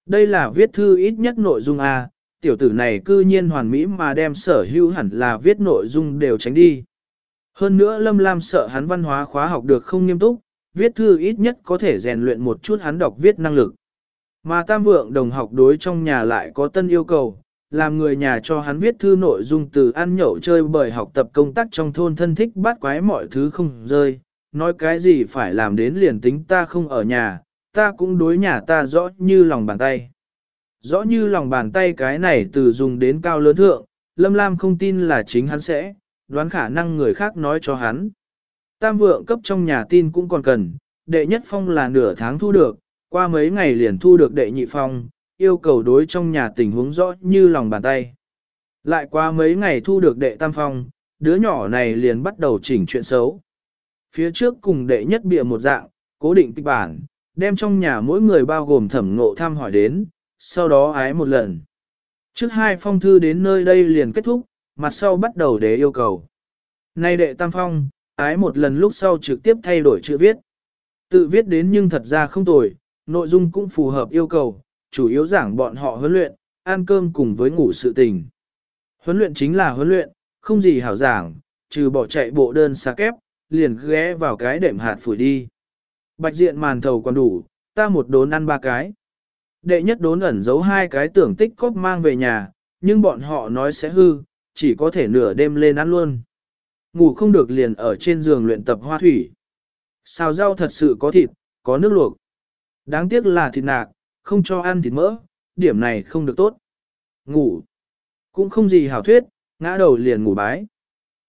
S1: Đây là viết thư ít nhất nội dung A, tiểu tử này cư nhiên hoàn mỹ mà đem sở hữu hẳn là viết nội dung đều tránh đi. Hơn nữa Lâm Lam sợ hắn văn hóa khóa học được không nghiêm túc, viết thư ít nhất có thể rèn luyện một chút hắn đọc viết năng lực. Mà tam vượng đồng học đối trong nhà lại có tân yêu cầu, làm người nhà cho hắn viết thư nội dung từ ăn nhậu chơi bởi học tập công tác trong thôn thân thích bắt quái mọi thứ không rơi, nói cái gì phải làm đến liền tính ta không ở nhà, ta cũng đối nhà ta rõ như lòng bàn tay. Rõ như lòng bàn tay cái này từ dùng đến cao lớn thượng, Lâm Lam không tin là chính hắn sẽ, đoán khả năng người khác nói cho hắn. Tam vượng cấp trong nhà tin cũng còn cần, đệ nhất phong là nửa tháng thu được, qua mấy ngày liền thu được đệ nhị phong, yêu cầu đối trong nhà tình huống rõ như lòng bàn tay. Lại qua mấy ngày thu được đệ tam phong, đứa nhỏ này liền bắt đầu chỉnh chuyện xấu. Phía trước cùng đệ nhất bịa một dạng, cố định kịch bản, đem trong nhà mỗi người bao gồm thẩm ngộ thăm hỏi đến, sau đó ái một lần. Trước hai phong thư đến nơi đây liền kết thúc, mặt sau bắt đầu để yêu cầu. Nay đệ tam phong, ái một lần lúc sau trực tiếp thay đổi chữ viết. Tự viết đến nhưng thật ra không tồi, nội dung cũng phù hợp yêu cầu, chủ yếu giảng bọn họ huấn luyện, ăn cơm cùng với ngủ sự tình. Huấn luyện chính là huấn luyện, không gì hảo giảng, trừ bỏ chạy bộ đơn xa kép, liền ghé vào cái đệm hạt phủi đi. Bạch diện màn thầu còn đủ, ta một đốn ăn ba cái. Đệ nhất đốn ẩn giấu hai cái tưởng tích cóp mang về nhà, nhưng bọn họ nói sẽ hư, chỉ có thể nửa đêm lên ăn luôn. Ngủ không được liền ở trên giường luyện tập hoa thủy. Xào rau thật sự có thịt, có nước luộc. Đáng tiếc là thịt nạc, không cho ăn thịt mỡ, điểm này không được tốt. Ngủ. Cũng không gì hảo thuyết, ngã đầu liền ngủ bái.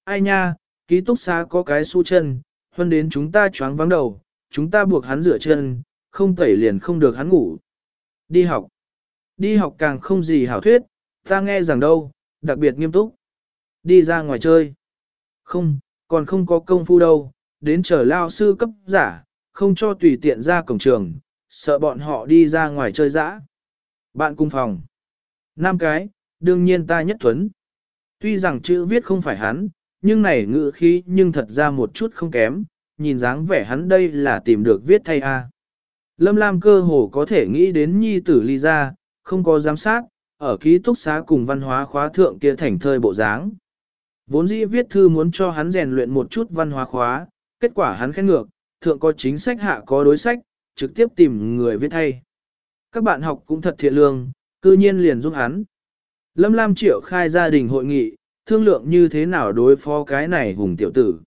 S1: Ai nha, ký túc xá có cái su chân, hơn đến chúng ta choáng vắng đầu, chúng ta buộc hắn rửa chân, không tẩy liền không được hắn ngủ. Đi học. Đi học càng không gì hảo thuyết, ta nghe rằng đâu, đặc biệt nghiêm túc. Đi ra ngoài chơi. Không, còn không có công phu đâu, đến chờ lao sư cấp giả, không cho tùy tiện ra cổng trường, sợ bọn họ đi ra ngoài chơi dã. Bạn cùng phòng. Năm cái, đương nhiên ta nhất thuấn. Tuy rằng chữ viết không phải hắn, nhưng này ngữ khí nhưng thật ra một chút không kém, nhìn dáng vẻ hắn đây là tìm được viết thay a. Lâm Lam cơ hồ có thể nghĩ đến nhi tử ly ra, không có giám sát, ở ký túc xá cùng văn hóa khóa thượng kia thành thơi bộ dáng. Vốn dĩ viết thư muốn cho hắn rèn luyện một chút văn hóa khóa, kết quả hắn khen ngược, thượng có chính sách hạ có đối sách, trực tiếp tìm người viết thay. Các bạn học cũng thật thiện lương, cư nhiên liền giúp hắn. Lâm Lam triệu khai gia đình hội nghị, thương lượng như thế nào đối phó cái này hùng tiểu tử.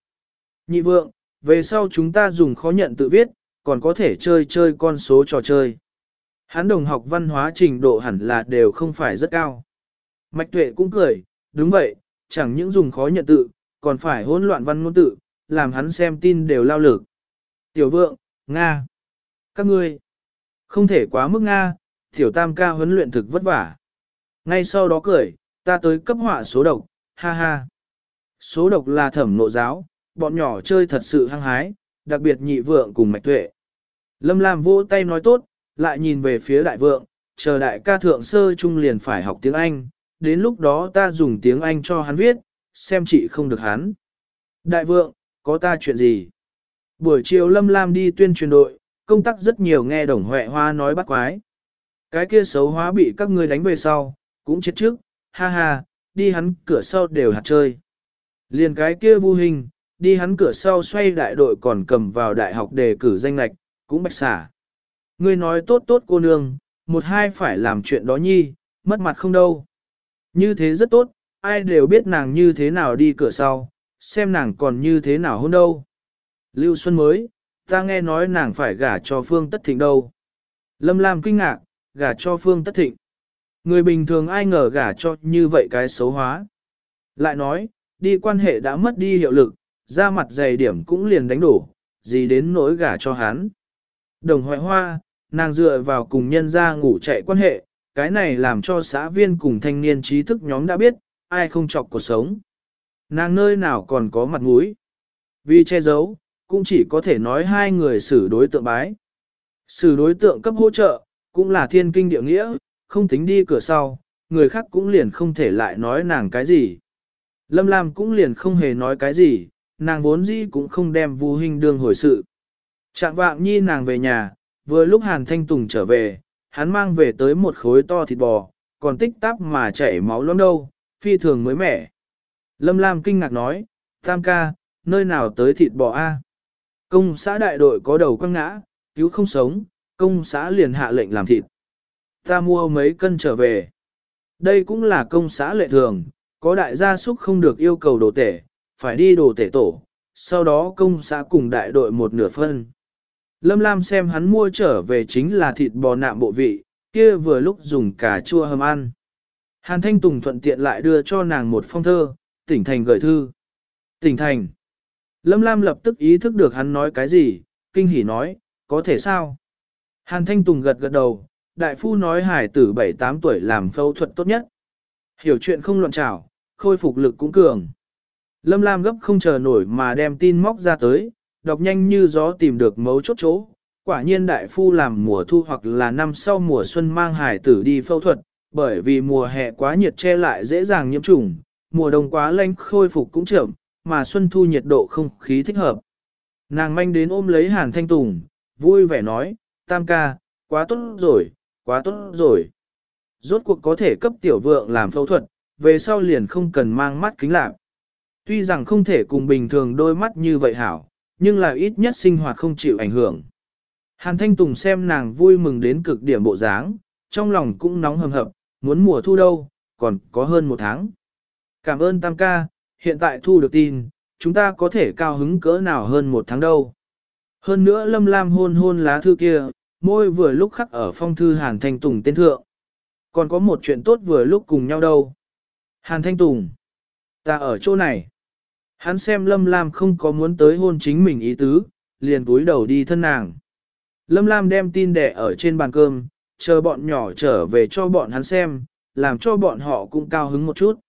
S1: Nhị vượng, về sau chúng ta dùng khó nhận tự viết, còn có thể chơi chơi con số trò chơi. Hắn đồng học văn hóa trình độ hẳn là đều không phải rất cao. Mạch tuệ cũng cười, đúng vậy, chẳng những dùng khó nhận tự, còn phải hỗn loạn văn ngôn tự, làm hắn xem tin đều lao lực. Tiểu vượng, Nga. Các ngươi, không thể quá mức Nga, tiểu tam ca huấn luyện thực vất vả. Ngay sau đó cười, ta tới cấp họa số độc, ha ha. Số độc là thẩm nộ giáo, bọn nhỏ chơi thật sự hăng hái, đặc biệt nhị vượng cùng mạch tuệ. Lâm Lam vỗ tay nói tốt, lại nhìn về phía đại vượng, chờ đại ca thượng sơ trung liền phải học tiếng Anh, đến lúc đó ta dùng tiếng Anh cho hắn viết, xem chị không được hắn. Đại vượng, có ta chuyện gì? Buổi chiều Lâm Lam đi tuyên truyền đội, công tác rất nhiều nghe đồng huệ hoa nói bắt quái. Cái kia xấu hóa bị các ngươi đánh về sau, cũng chết trước, ha ha, đi hắn cửa sau đều hạt chơi. Liền cái kia vu hình, đi hắn cửa sau xoay đại đội còn cầm vào đại học đề cử danh lạch, cũng bạch xả. Ngươi nói tốt tốt cô nương, một hai phải làm chuyện đó nhi, mất mặt không đâu. Như thế rất tốt, ai đều biết nàng như thế nào đi cửa sau, xem nàng còn như thế nào hôn đâu. Lưu Xuân mới, ta nghe nói nàng phải gả cho Phương Tất Thịnh đâu. Lâm Lam kinh ngạc, gả cho Phương Tất Thịnh. Người bình thường ai ngờ gả cho như vậy cái xấu hóa. Lại nói, đi quan hệ đã mất đi hiệu lực, ra mặt dày điểm cũng liền đánh đổ, gì đến nỗi gả cho hắn. Đồng hoại hoa, nàng dựa vào cùng nhân ra ngủ chạy quan hệ, cái này làm cho xã viên cùng thanh niên trí thức nhóm đã biết, ai không chọc cuộc sống. Nàng nơi nào còn có mặt mũi. Vì che giấu, cũng chỉ có thể nói hai người xử đối tượng bái. Xử đối tượng cấp hỗ trợ, cũng là thiên kinh địa nghĩa, không tính đi cửa sau, người khác cũng liền không thể lại nói nàng cái gì. Lâm Lam cũng liền không hề nói cái gì, nàng vốn dĩ cũng không đem Vu Hinh đương hồi sự. Trạng vạng nhi nàng về nhà, vừa lúc Hàn Thanh Tùng trở về, hắn mang về tới một khối to thịt bò, còn tích tắp mà chảy máu lắm đâu, phi thường mới mẻ. Lâm Lam kinh ngạc nói, tam ca, nơi nào tới thịt bò A. Công xã đại đội có đầu quăng ngã, cứu không sống, công xã liền hạ lệnh làm thịt. Ta mua mấy cân trở về. Đây cũng là công xã lệ thường, có đại gia súc không được yêu cầu đồ tể, phải đi đồ tể tổ, sau đó công xã cùng đại đội một nửa phân. Lâm Lam xem hắn mua trở về chính là thịt bò nạm bộ vị, kia vừa lúc dùng cà chua hầm ăn. Hàn Thanh Tùng thuận tiện lại đưa cho nàng một phong thơ, tỉnh thành gửi thư. Tỉnh thành. Lâm Lam lập tức ý thức được hắn nói cái gì, kinh hỉ nói, có thể sao? Hàn Thanh Tùng gật gật đầu, đại phu nói hải tử 7-8 tuổi làm phẫu thuật tốt nhất. Hiểu chuyện không loạn trảo, khôi phục lực cũng cường. Lâm Lam gấp không chờ nổi mà đem tin móc ra tới, đọc nhanh như gió tìm được mấu chốt chỗ. Quả nhiên đại phu làm mùa thu hoặc là năm sau mùa xuân mang hải tử đi phẫu thuật, bởi vì mùa hè quá nhiệt che lại dễ dàng nhiễm trùng, mùa đông quá lạnh khôi phục cũng chậm, mà xuân thu nhiệt độ không khí thích hợp. Nàng manh đến ôm lấy Hàn Thanh Tùng, vui vẻ nói, tam ca, quá tốt rồi, quá tốt rồi. Rốt cuộc có thể cấp tiểu vượng làm phẫu thuật, về sau liền không cần mang mắt kính lạc. Tuy rằng không thể cùng bình thường đôi mắt như vậy hảo, nhưng là ít nhất sinh hoạt không chịu ảnh hưởng. Hàn Thanh Tùng xem nàng vui mừng đến cực điểm bộ dáng, trong lòng cũng nóng hầm hập, muốn mùa thu đâu, còn có hơn một tháng. Cảm ơn Tam ca, hiện tại thu được tin, chúng ta có thể cao hứng cỡ nào hơn một tháng đâu. Hơn nữa Lâm Lam hôn hôn lá thư kia, môi vừa lúc khắc ở phong thư Hàn Thanh Tùng tên thượng. Còn có một chuyện tốt vừa lúc cùng nhau đâu. Hàn Thanh Tùng, ta ở chỗ này. Hắn xem Lâm Lam không có muốn tới hôn chính mình ý tứ, liền cúi đầu đi thân nàng. Lâm Lam đem tin đẻ ở trên bàn cơm, chờ bọn nhỏ trở về cho bọn hắn xem, làm cho bọn họ cũng cao hứng một chút.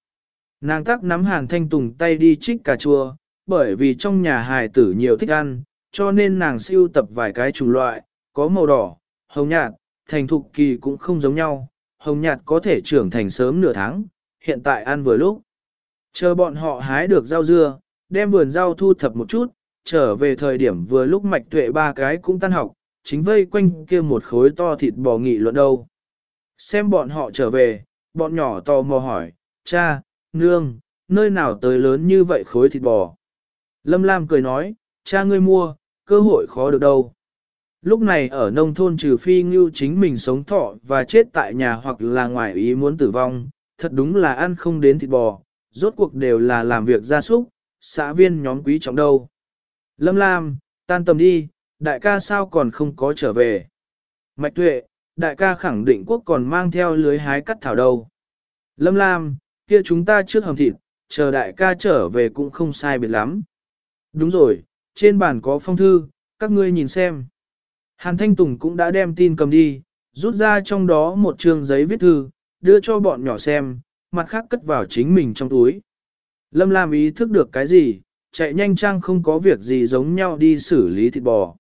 S1: Nàng tắc nắm hàn thanh tùng tay đi trích cà chua, bởi vì trong nhà hài tử nhiều thích ăn, cho nên nàng siêu tập vài cái chủng loại, có màu đỏ, hồng nhạt, thành thục kỳ cũng không giống nhau, hồng nhạt có thể trưởng thành sớm nửa tháng, hiện tại ăn vừa lúc. Chờ bọn họ hái được rau dưa, đem vườn rau thu thập một chút, trở về thời điểm vừa lúc mạch tuệ ba cái cũng tan học, chính vây quanh kia một khối to thịt bò nghị luận đâu. Xem bọn họ trở về, bọn nhỏ to mò hỏi, cha, nương, nơi nào tới lớn như vậy khối thịt bò. Lâm Lam cười nói, cha ngươi mua, cơ hội khó được đâu. Lúc này ở nông thôn trừ phi ngưu chính mình sống thọ và chết tại nhà hoặc là ngoài ý muốn tử vong, thật đúng là ăn không đến thịt bò, rốt cuộc đều là làm việc gia súc, xã viên nhóm quý trọng đâu. Lâm Lam, tan tầm đi, đại ca sao còn không có trở về. Mạch tuệ, đại ca khẳng định quốc còn mang theo lưới hái cắt thảo đâu. Lâm Lam, kia chúng ta trước hầm thịt, chờ đại ca trở về cũng không sai biệt lắm. Đúng rồi, trên bàn có phong thư, các ngươi nhìn xem. Hàn Thanh Tùng cũng đã đem tin cầm đi, rút ra trong đó một trường giấy viết thư, đưa cho bọn nhỏ xem, mặt khác cất vào chính mình trong túi. Lâm Lam ý thức được cái gì, chạy nhanh trang không có việc gì giống nhau đi xử lý thịt bò.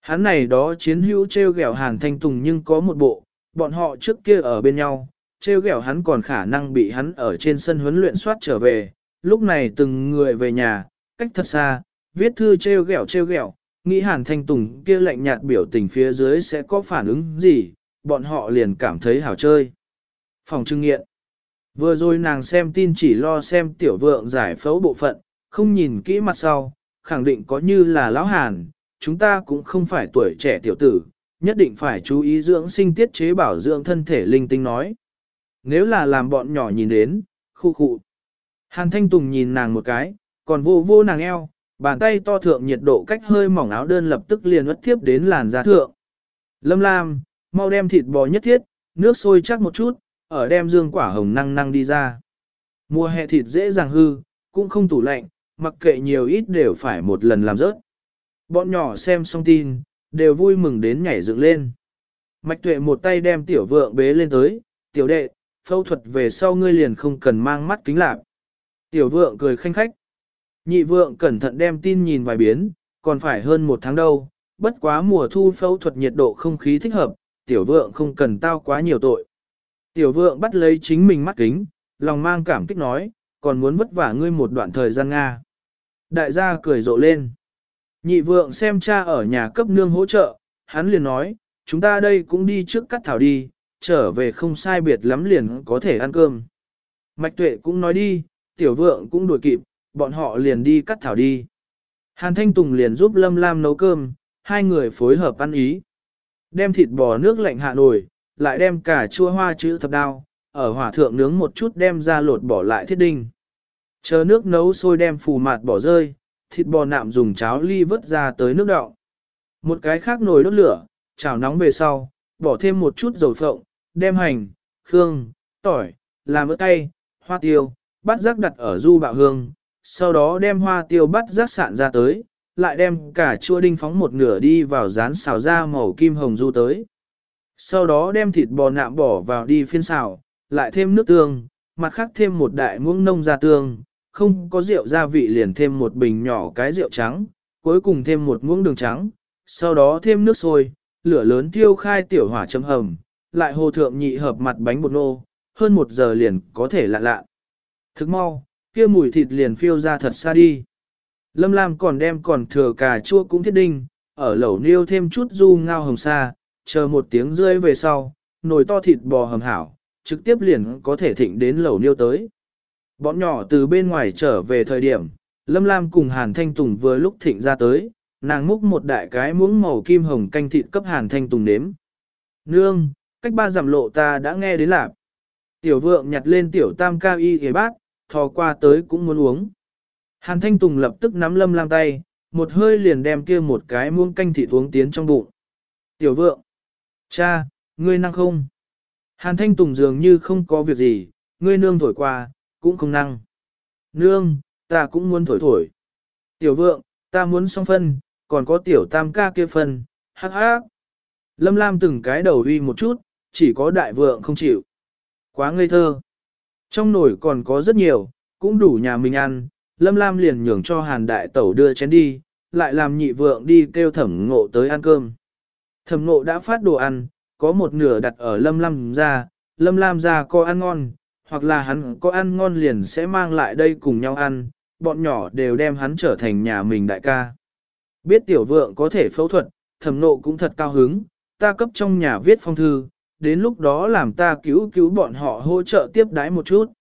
S1: Hắn này đó chiến hữu treo gẻo Hàn Thanh Tùng nhưng có một bộ, bọn họ trước kia ở bên nhau, treo gẻo hắn còn khả năng bị hắn ở trên sân huấn luyện soát trở về, lúc này từng người về nhà, cách thật xa, viết thư treo gẻo treo gẻo, nghĩ Hàn Thanh Tùng kia lạnh nhạt biểu tình phía dưới sẽ có phản ứng gì, bọn họ liền cảm thấy hảo chơi. Phòng trưng nghiện. Vừa rồi nàng xem tin chỉ lo xem tiểu vượng giải phẫu bộ phận, không nhìn kỹ mặt sau, khẳng định có như là lão hàn, chúng ta cũng không phải tuổi trẻ tiểu tử, nhất định phải chú ý dưỡng sinh tiết chế bảo dưỡng thân thể linh tinh nói. Nếu là làm bọn nhỏ nhìn đến, khu khu. Hàn Thanh Tùng nhìn nàng một cái, còn vô vô nàng eo, bàn tay to thượng nhiệt độ cách hơi mỏng áo đơn lập tức liền ướt tiếp đến làn da thượng. Lâm Lam, mau đem thịt bò nhất thiết, nước sôi chắc một chút, ở đem dương quả hồng năng năng đi ra. Mùa hè thịt dễ dàng hư, cũng không tủ lạnh, mặc kệ nhiều ít đều phải một lần làm rớt. Bọn nhỏ xem xong tin, đều vui mừng đến nhảy dựng lên. Mạch tuệ một tay đem tiểu vượng bế lên tới, tiểu đệ, phẫu thuật về sau ngươi liền không cần mang mắt kính lạc. Tiểu vượng cười khanh khách. Nhị vượng cẩn thận đem tin nhìn vài biến, còn phải hơn một tháng đâu, bất quá mùa thu phẫu thuật nhiệt độ không khí thích hợp, tiểu vượng không cần tao quá nhiều tội. Tiểu vượng bắt lấy chính mình mắt kính, lòng mang cảm kích nói, còn muốn vất vả ngươi một đoạn thời gian Nga. Đại gia cười rộ lên. Nhị vượng xem cha ở nhà cấp nương hỗ trợ, hắn liền nói, chúng ta đây cũng đi trước cắt thảo đi, trở về không sai biệt lắm liền có thể ăn cơm. Mạch tuệ cũng nói đi, tiểu vượng cũng đuổi kịp, bọn họ liền đi cắt thảo đi. Hàn Thanh Tùng liền giúp Lâm Lam nấu cơm, hai người phối hợp ăn ý. Đem thịt bò nước lạnh hạ nổi, lại đem cả chua hoa chữ thập đao, ở hỏa thượng nướng một chút đem ra lột bỏ lại thiết đinh. Chờ nước nấu sôi đem phù mạt bỏ rơi, thịt bò nạm dùng cháo ly vớt ra tới nước đọng. Một cái khác nồi đốt lửa, chảo nóng về sau, bỏ thêm một chút dầu phộng, đem hành, khương, tỏi, làm ớt cay, hoa tiêu, bắt rác đặt ở du bạo hương, sau đó đem hoa tiêu bắt rác sạn ra tới, lại đem cả chua đinh phóng một nửa đi vào rán xào ra màu kim hồng du tới. Sau đó đem thịt bò nạm bỏ vào đi phiên xào, lại thêm nước tương, mặt khác thêm một đại muỗng nông gia tương, không có rượu gia vị liền thêm một bình nhỏ cái rượu trắng, cuối cùng thêm một muỗng đường trắng, sau đó thêm nước sôi, lửa lớn thiêu khai tiểu hỏa châm hầm, lại hồ thượng nhị hợp mặt bánh bột nô, hơn một giờ liền có thể lạ lạ. Thức mau, kia mùi thịt liền phiêu ra thật xa đi. Lâm Lam còn đem còn thừa cà chua cũng thiết đinh, ở lẩu niêu thêm chút du ngao hồng sa, chờ một tiếng rơi về sau, nồi to thịt bò hầm hảo, trực tiếp liền có thể thịnh đến lẩu niêu tới. Bọn nhỏ từ bên ngoài trở về thời điểm, Lâm Lam cùng Hàn Thanh Tùng vừa lúc thịnh ra tới, nàng múc một đại cái muỗng màu kim hồng canh thịt cấp Hàn Thanh Tùng nếm. Nương, cách ba giảm lộ ta đã nghe đến lạc. Tiểu vượng nhặt lên tiểu tam cao y ghế bát, thò qua tới cũng muốn uống. Hàn Thanh Tùng lập tức nắm Lâm Lam tay, một hơi liền đem kia một cái muỗng canh thịt uống tiến trong bụng. Tiểu vượng, cha, ngươi năng không? Hàn Thanh Tùng dường như không có việc gì, ngươi nương thổi qua, cũng không năng. Nương, ta cũng muốn thổi thổi. Tiểu vượng, ta muốn xong phân, còn có tiểu tam ca kia phân, hắc hắc. Lâm Lam từng cái đầu uy một chút, chỉ có đại vượng không chịu. Quá ngây thơ. Trong nồi còn có rất nhiều, cũng đủ nhà mình ăn, Lâm Lam liền nhường cho hàn đại tẩu đưa chén đi, lại làm nhị vượng đi kêu thẩm ngộ tới ăn cơm. Thẩm ngộ đã phát đồ ăn, có một nửa đặt ở Lâm Lam ra, Lâm Lam ra có ăn ngon, hoặc là hắn có ăn ngon liền sẽ mang lại đây cùng nhau ăn, bọn nhỏ đều đem hắn trở thành nhà mình đại ca. Biết tiểu vượng có thể phẫu thuật, thẩm nộ cũng thật cao hứng, ta cấp trong nhà viết phong thư, đến lúc đó làm ta cứu cứu bọn họ hỗ trợ tiếp đái một chút.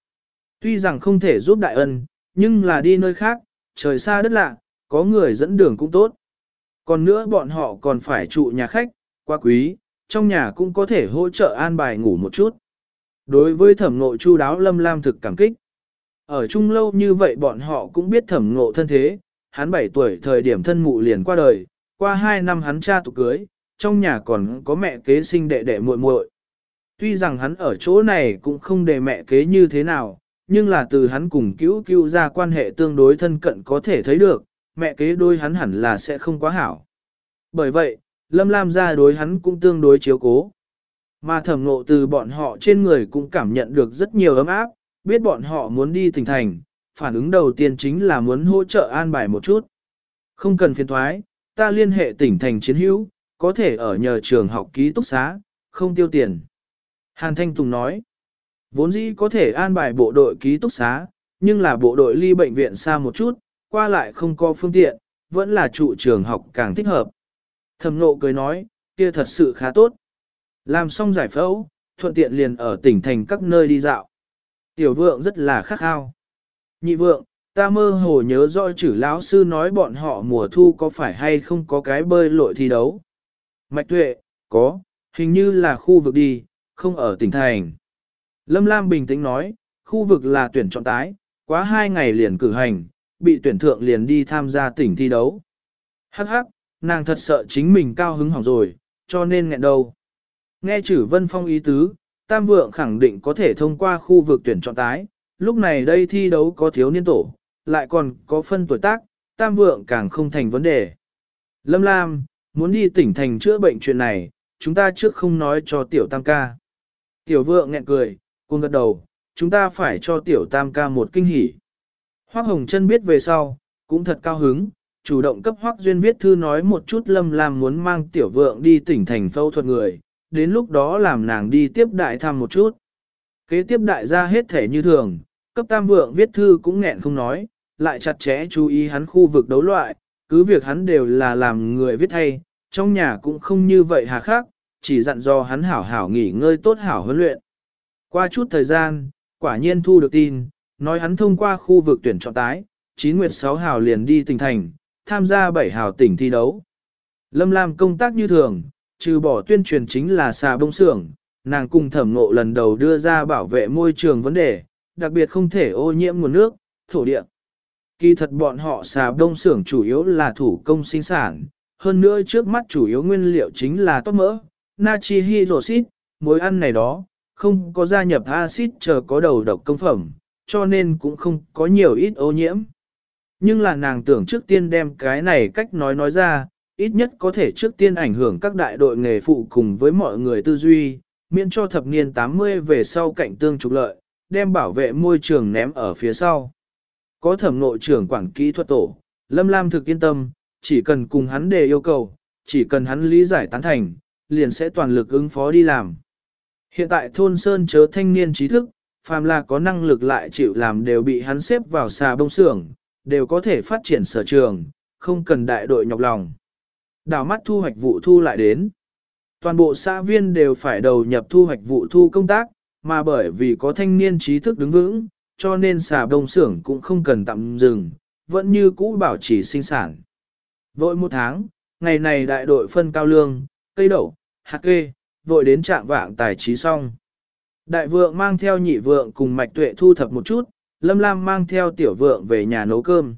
S1: Tuy rằng không thể giúp đại ân, nhưng là đi nơi khác, trời xa đất lạ, có người dẫn đường cũng tốt. Còn nữa bọn họ còn phải trụ nhà khách, quá quý, trong nhà cũng có thể hỗ trợ an bài ngủ một chút. Đối với thẩm ngộ chu đáo lâm lam thực cảm kích. Ở chung lâu như vậy bọn họ cũng biết thẩm ngộ thân thế, hắn 7 tuổi thời điểm thân mụ liền qua đời, qua 2 năm hắn cha tục cưới, trong nhà còn có mẹ kế sinh đệ đệ muội muội. Tuy rằng hắn ở chỗ này cũng không để mẹ kế như thế nào, nhưng là từ hắn cùng cứu cứu ra quan hệ tương đối thân cận có thể thấy được, mẹ kế đôi hắn hẳn là sẽ không quá hảo. Bởi vậy, Lâm Lam ra đối hắn cũng tương đối chiếu cố. Mà thẩm ngộ từ bọn họ trên người cũng cảm nhận được rất nhiều ấm áp, biết bọn họ muốn đi tỉnh thành, phản ứng đầu tiên chính là muốn hỗ trợ an bài một chút. Không cần phiền thoái, ta liên hệ tỉnh thành chiến hữu, có thể ở nhờ trường học ký túc xá, không tiêu tiền. Hàn Thanh Tùng nói, vốn dĩ có thể an bài bộ đội ký túc xá, nhưng là bộ đội ly bệnh viện xa một chút, qua lại không có phương tiện, vẫn là trụ trường học càng thích hợp. Thẩm nộ cười nói, kia thật sự khá tốt. Làm xong giải phẫu, thuận tiện liền ở tỉnh thành các nơi đi dạo. Tiểu vượng rất là khắc khao. Nhị vượng, ta mơ hồ nhớ rõ chữ lão sư nói bọn họ mùa thu có phải hay không có cái bơi lội thi đấu. Mạch tuệ, có, hình như là khu vực đi, không ở tỉnh thành. Lâm Lam bình tĩnh nói, khu vực là tuyển chọn tái, quá hai ngày liền cử hành, bị tuyển thượng liền đi tham gia tỉnh thi đấu. Hắc hắc, nàng thật sợ chính mình cao hứng hỏng rồi, cho nên nghẹn đâu. Nghe chử vân phong ý tứ, Tam Vượng khẳng định có thể thông qua khu vực tuyển chọn tái, lúc này đây thi đấu có thiếu niên tổ, lại còn có phân tuổi tác, Tam Vượng càng không thành vấn đề. Lâm Lam, muốn đi tỉnh thành chữa bệnh chuyện này, chúng ta trước không nói cho Tiểu Tam ca. Tiểu Vượng nghẹn cười, cuồng gật đầu, chúng ta phải cho Tiểu Tam ca một kinh hỉ. Hoác Hồng Trân biết về sau, cũng thật cao hứng, chủ động cấp Hoác Duyên viết thư nói một chút Lâm Lam muốn mang Tiểu Vượng đi tỉnh thành phẫu thuật người, đến lúc đó làm nàng đi tiếp đại thăm một chút. Kế tiếp đại gia hết thể như thường, cấp tam vượng viết thư cũng nghẹn không nói, lại chặt chẽ chú ý hắn khu vực đấu loại, cứ việc hắn đều là làm người viết thay, trong nhà cũng không như vậy hà khắc, chỉ dặn do hắn hảo hảo nghỉ ngơi tốt hảo huấn luyện. Qua chút thời gian, quả nhiên thu được tin, nói hắn thông qua khu vực tuyển chọn tái, 9 nguyệt 6 hào liền đi tỉnh thành, tham gia 7 hào tỉnh thi đấu. Lâm Lam công tác như thường, trừ bỏ tuyên truyền chính là xà bông xưởng, nàng cùng thẩm ngộ lần đầu đưa ra bảo vệ môi trường vấn đề, đặc biệt không thể ô nhiễm nguồn nước, thổ địa. Kỳ thật bọn họ xà bông xưởng chủ yếu là thủ công sinh sản, hơn nữa trước mắt chủ yếu nguyên liệu chính là tốt mỡ, natri hydroxit, muối ăn này đó, không có gia nhập axit chờ có đầu độc công phẩm, cho nên cũng không có nhiều ít ô nhiễm. Nhưng là nàng tưởng trước tiên đem cái này cách nói nói ra, ít nhất có thể trước tiên ảnh hưởng các đại đội nghề phụ cùng với mọi người tư duy, miễn cho thập niên 80 về sau cạnh tương trục lợi, đem bảo vệ môi trường ném ở phía sau. Có thẩm nội trưởng quản kỹ thuật tổ, Lâm Lam thực yên tâm, chỉ cần cùng hắn đề yêu cầu, chỉ cần hắn lý giải tán thành, liền sẽ toàn lực ứng phó đi làm. Hiện tại thôn Sơn chớ thanh niên trí thức, phàm là có năng lực lại chịu làm đều bị hắn xếp vào xà bông xưởng, đều có thể phát triển sở trường, không cần đại đội nhọc lòng. Đào mắt thu hoạch vụ thu lại đến. Toàn bộ xã viên đều phải đầu nhập thu hoạch vụ thu công tác, mà bởi vì có thanh niên trí thức đứng vững, cho nên xà bông xưởng cũng không cần tạm dừng, vẫn như cũ bảo trì sinh sản. Vội một tháng, ngày này đại đội phân cao lương, cây đậu, hạt kê, vội đến trạng vạng tài trí xong. Đại vượng mang theo nhị vượng cùng mạch tuệ thu thập một chút, Lâm Lam mang theo tiểu vượng về nhà nấu cơm.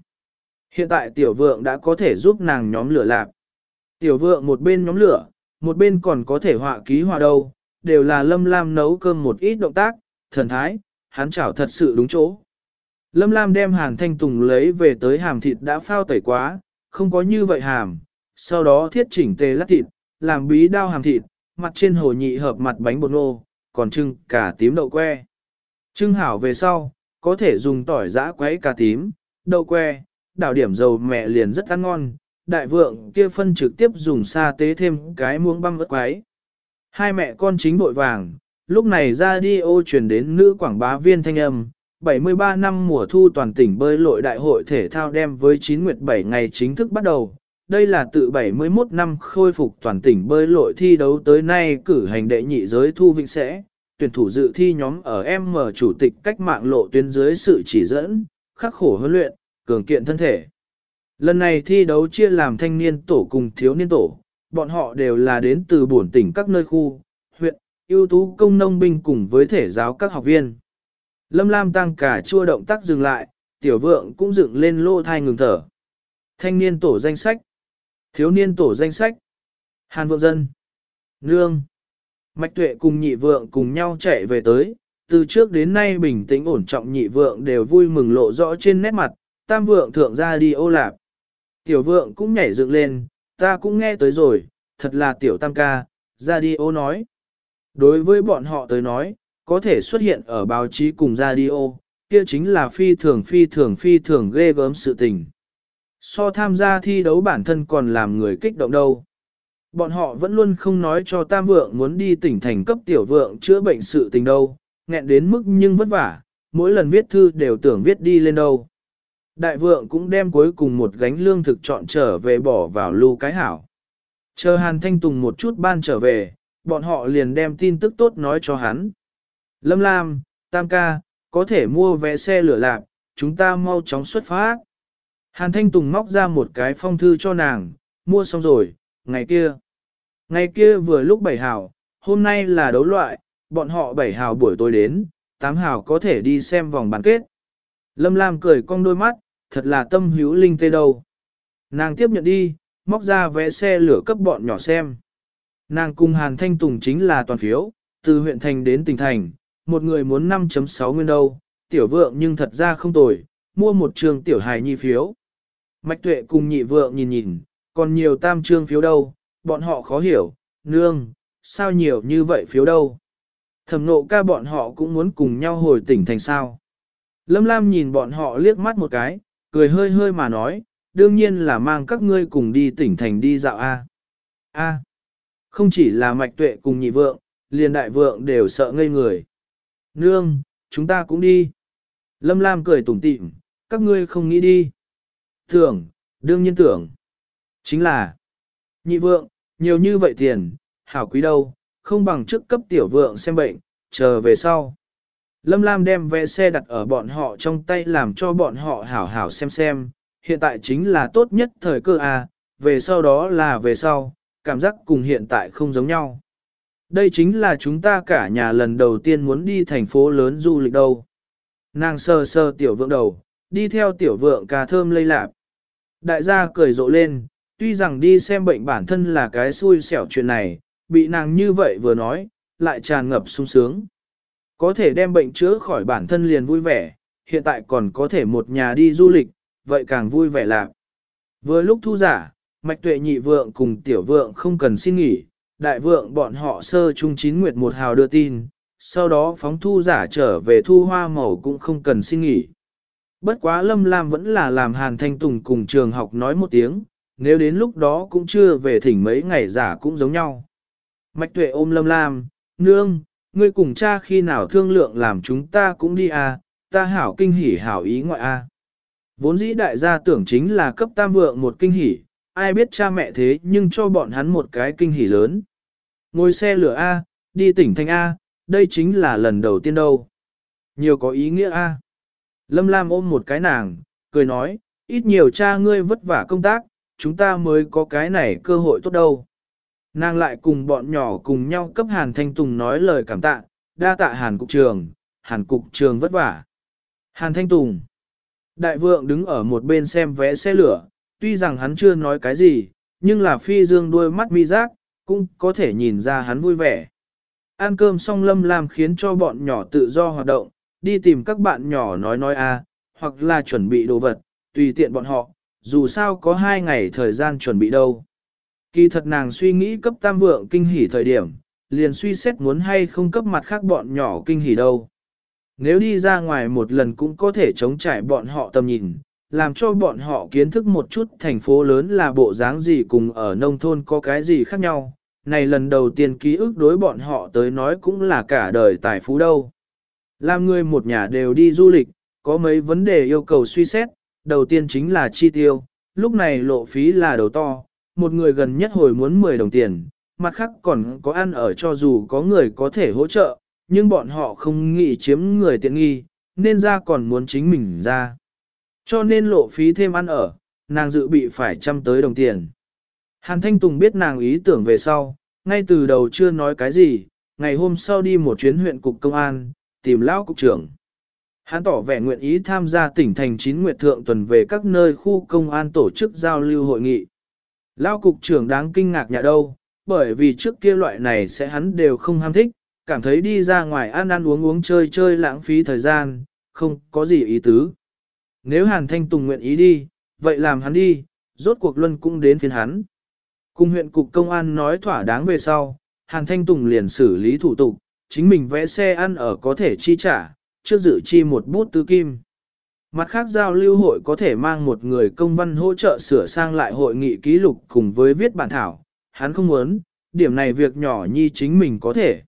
S1: Hiện tại tiểu vượng đã có thể giúp nàng nhóm lửa lạp. Tiểu vượng một bên nhóm lửa, một bên còn có thể họa ký họa đâu, đều là Lâm Lam nấu cơm một ít động tác, thần thái, hắn chảo thật sự đúng chỗ. Lâm Lam đem hàn thanh tùng lấy về tới hàm thịt đã phao tẩy quá, không có như vậy hàm, sau đó thiết chỉnh tề lát thịt, làm bí đao hàm thịt, mặt trên hồ nhị hợp mặt bánh bột nô, còn trưng cả tím đậu que. Trưng hảo về sau, có thể dùng tỏi giã quấy cà tím, đậu que, đảo điểm dầu mẹ liền rất ăn ngon, đại vượng kia phân trực tiếp dùng sa tế thêm cái muỗng băm ớt quấy. Hai mẹ con chính vội vàng, lúc này ra đi ô truyền đến nữ quảng bá viên thanh âm, 73 năm mùa thu toàn tỉnh bơi lội đại hội thể thao đem với 9 nguyệt 7 ngày chính thức bắt đầu. Đây là tự 71 năm khôi phục toàn tỉnh bơi lội thi đấu tới nay cử hành đệ nhị giới thu vinh sẽ. Tuyển thủ dự thi nhóm ở M chủ tịch cách mạng lộ tuyến dưới sự chỉ dẫn, khắc khổ huấn luyện, cường kiện thân thể. Lần này thi đấu chia làm thanh niên tổ cùng thiếu niên tổ, bọn họ đều là đến từ bổn tỉnh các nơi khu, huyện, ưu tú công nông binh cùng với thể giáo các học viên. Lâm Lam tăng cả chua động tác dừng lại, tiểu vượng cũng dựng lên lô thai ngừng thở. Thanh niên tổ danh sách, thiếu niên tổ danh sách, hàn vượng dân, nương. Mạch tuệ cùng nhị vượng cùng nhau chạy về tới, từ trước đến nay bình tĩnh ổn trọng nhị vượng đều vui mừng lộ rõ trên nét mặt, tam vượng thượng ra đi ô lạp. Tiểu vượng cũng nhảy dựng lên, ta cũng nghe tới rồi, thật là tiểu tam ca, ra đi ô nói. Đối với bọn họ tới nói, có thể xuất hiện ở báo chí cùng radio, kia chính là phi thường phi thường phi thường ghê gớm sự tình. So tham gia thi đấu bản thân còn làm người kích động đâu. Bọn họ vẫn luôn không nói cho tam vượng muốn đi tỉnh thành cấp tiểu vượng chữa bệnh sự tình đâu, nghẹn đến mức nhưng vất vả, mỗi lần viết thư đều tưởng viết đi lên đâu. Đại vượng cũng đem cuối cùng một gánh lương thực chọn trở về bỏ vào lưu cái hảo. Chờ Hàn Thanh Tùng một chút ban trở về, bọn họ liền đem tin tức tốt nói cho hắn. Lâm Lam, Tam ca, có thể mua vé xe lửa lạc, chúng ta mau chóng xuất phát. Hàn Thanh Tùng móc ra một cái phong thư cho nàng, mua xong rồi, ngày kia. Ngày kia vừa lúc bảy hào, hôm nay là đấu loại, bọn họ bảy hào buổi tối đến, tám hào có thể đi xem vòng bán kết. Lâm Lam cười cong đôi mắt, thật là tâm hữu linh tê đâu. Nàng tiếp nhận đi, móc ra vé xe lửa cấp bọn nhỏ xem. Nàng cùng Hàn Thanh Tùng chính là toàn phiếu, từ huyện thành đến tỉnh thành, một người muốn 5.6 nguyên đâu, tiểu vượng nhưng thật ra không tồi, mua một trường tiểu hài nhi phiếu. Mạch tuệ cùng nhị vượng nhìn nhìn, còn nhiều tam trương phiếu đâu, bọn họ khó hiểu, nương, sao nhiều như vậy phiếu đâu. Thẩm nộ ca bọn họ cũng muốn cùng nhau hồi tỉnh thành sao. Lâm Lam nhìn bọn họ liếc mắt một cái, cười hơi hơi mà nói, đương nhiên là mang các ngươi cùng đi tỉnh thành đi dạo A. A. Không chỉ là mạch tuệ cùng nhị vượng, liền đại vượng đều sợ ngây người. Nương, chúng ta cũng đi. Lâm Lam cười tủm tỉm, các ngươi không nghĩ đi. Tưởng, đương nhiên tưởng. Chính là, nhị vượng, nhiều như vậy tiền, hảo quý đâu, không bằng trước cấp tiểu vượng xem bệnh, chờ về sau. Lâm Lam đem vé xe đặt ở bọn họ trong tay làm cho bọn họ hảo hảo xem xem, hiện tại chính là tốt nhất thời cơ à, về sau đó là về sau, cảm giác cùng hiện tại không giống nhau. Đây chính là chúng ta cả nhà lần đầu tiên muốn đi thành phố lớn du lịch đâu. Nàng sơ sơ tiểu vượng đầu, đi theo tiểu vượng cà thơm lây lạp. Đại gia cười rộ lên, tuy rằng đi xem bệnh bản thân là cái xui xẻo chuyện này, bị nàng như vậy vừa nói, lại tràn ngập sung sướng. Có thể đem bệnh chữa khỏi bản thân liền vui vẻ, hiện tại còn có thể một nhà đi du lịch, vậy càng vui vẻ lạc. Vừa lúc thu giả, mạch tuệ nhị vượng cùng tiểu vượng không cần xin nghỉ, đại vượng bọn họ sơ trung chín nguyệt một hào đưa tin, sau đó phóng thu giả trở về thu hoa màu cũng không cần xin nghỉ. Bất quá Lâm Lam vẫn là làm Hàn Thanh Tùng cùng trường học nói một tiếng, nếu đến lúc đó cũng chưa về thỉnh mấy ngày giả cũng giống nhau. Mạch tuệ ôm Lâm Lam, nương, ngươi cùng cha khi nào thương lượng làm chúng ta cũng đi à, ta hảo kinh hỉ hảo ý ngoại a. À. Vốn dĩ đại gia tưởng chính là cấp tam vượng một kinh hỉ, ai biết cha mẹ thế nhưng cho bọn hắn một cái kinh hỉ lớn. Ngồi xe lửa A, đi tỉnh thành A, đây chính là lần đầu tiên đâu. Nhiều có ý nghĩa A. Lâm Lam ôm một cái nàng, cười nói, ít nhiều cha ngươi vất vả công tác, chúng ta mới có cái này cơ hội tốt đâu. Nàng lại cùng bọn nhỏ cùng nhau cấp Hàn Thanh Tùng nói lời cảm tạ, đa tạ Hàn Cục Trường, Hàn Cục Trường vất vả. Hàn Thanh Tùng. Đại vượng đứng ở một bên xem vé xe lửa, tuy rằng hắn chưa nói cái gì, nhưng là phi dương đuôi mắt mi giác, cũng có thể nhìn ra hắn vui vẻ. Ăn cơm xong Lâm Lam khiến cho bọn nhỏ tự do hoạt động, đi tìm các bạn nhỏ nói nói a, hoặc là chuẩn bị đồ vật, tùy tiện bọn họ, dù sao có hai ngày thời gian chuẩn bị đâu. Kỳ thật nàng suy nghĩ cấp tam vượng kinh hỉ thời điểm, liền suy xét muốn hay không cấp mặt khác bọn nhỏ kinh hỉ đâu. Nếu đi ra ngoài một lần cũng có thể chống trải bọn họ tầm nhìn, làm cho bọn họ kiến thức một chút thành phố lớn là bộ dáng gì cùng ở nông thôn có cái gì khác nhau. Này lần đầu tiên ký ức đối bọn họ tới nói cũng là cả đời tài phú đâu. Làm người một nhà đều đi du lịch, có mấy vấn đề yêu cầu suy xét, đầu tiên chính là chi tiêu, lúc này lộ phí là đầu to, một người gần nhất hồi muốn 10 đồng tiền, mặt khác còn có ăn ở cho dù có người có thể hỗ trợ, nhưng bọn họ không nghĩ chiếm người tiện nghi, nên ra còn muốn chính mình ra. Cho nên lộ phí thêm ăn ở, nàng dự bị phải chăm tới đồng tiền. Hàn Thanh Tùng biết nàng ý tưởng về sau, ngay từ đầu chưa nói cái gì, ngày hôm sau đi một chuyến huyện cục công an, tìm lão cục trưởng. Hắn tỏ vẻ nguyện ý tham gia tỉnh thành chín nguyệt thượng tuần về các nơi khu công an tổ chức giao lưu hội nghị. Lão cục trưởng đáng kinh ngạc nhà đâu, bởi vì trước kia loại này sẽ hắn đều không ham thích, cảm thấy đi ra ngoài ăn ăn uống uống chơi chơi lãng phí thời gian, không có gì ý tứ. Nếu Hàn Thanh Tùng nguyện ý đi, vậy làm hắn đi, rốt cuộc luân cũng đến phiên hắn. Cùng huyện cục công an nói thỏa đáng về sau, Hàn Thanh Tùng liền xử lý thủ tục, chính mình vẽ xe ăn ở có thể chi trả, trước dự chi một bút tư kim. Mặt khác giao lưu hội có thể mang một người công văn hỗ trợ sửa sang lại hội nghị ký lục cùng với viết bản thảo, hắn không muốn, điểm này việc nhỏ nhi chính mình có thể.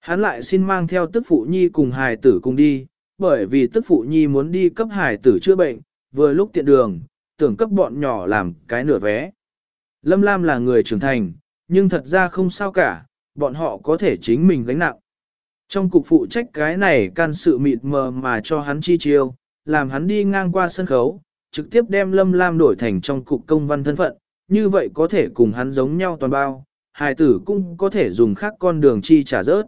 S1: Hắn lại xin mang theo tức phụ nhi cùng hài tử cùng đi, bởi vì tức phụ nhi muốn đi cấp hài tử chữa bệnh, vừa lúc tiện đường, tưởng cấp bọn nhỏ làm cái nửa vé. Lâm Lam là người trưởng thành, nhưng thật ra không sao cả, bọn họ có thể chính mình gánh nặng. Trong cục phụ trách cái này can sự mịt mờ mà cho hắn chi chiêu, làm hắn đi ngang qua sân khấu, trực tiếp đem Lâm Lam đổi thành trong cục công văn thân phận, như vậy có thể cùng hắn giống nhau toàn bao, hài tử cũng có thể dùng khác con đường chi trả rớt.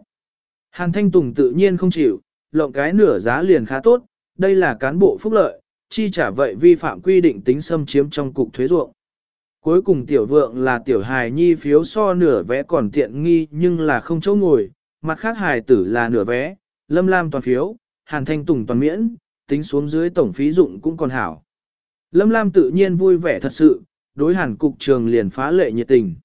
S1: Hàn Thanh Tùng tự nhiên không chịu, lộng cái nửa giá liền khá tốt, đây là cán bộ phúc lợi, chi trả vậy vi phạm quy định tính xâm chiếm trong cục thuế ruộng. Cuối cùng tiểu vượng là tiểu hài nhi phiếu so nửa vẽ còn tiện nghi nhưng là không chỗ ngồi, mặt khác hài tử là nửa vé, lâm lam toàn phiếu, hàn thanh tùng toàn miễn, tính xuống dưới tổng phí dụng cũng còn hảo. Lâm lam tự nhiên vui vẻ thật sự, đối hàn cục trường liền phá lệ nhiệt tình.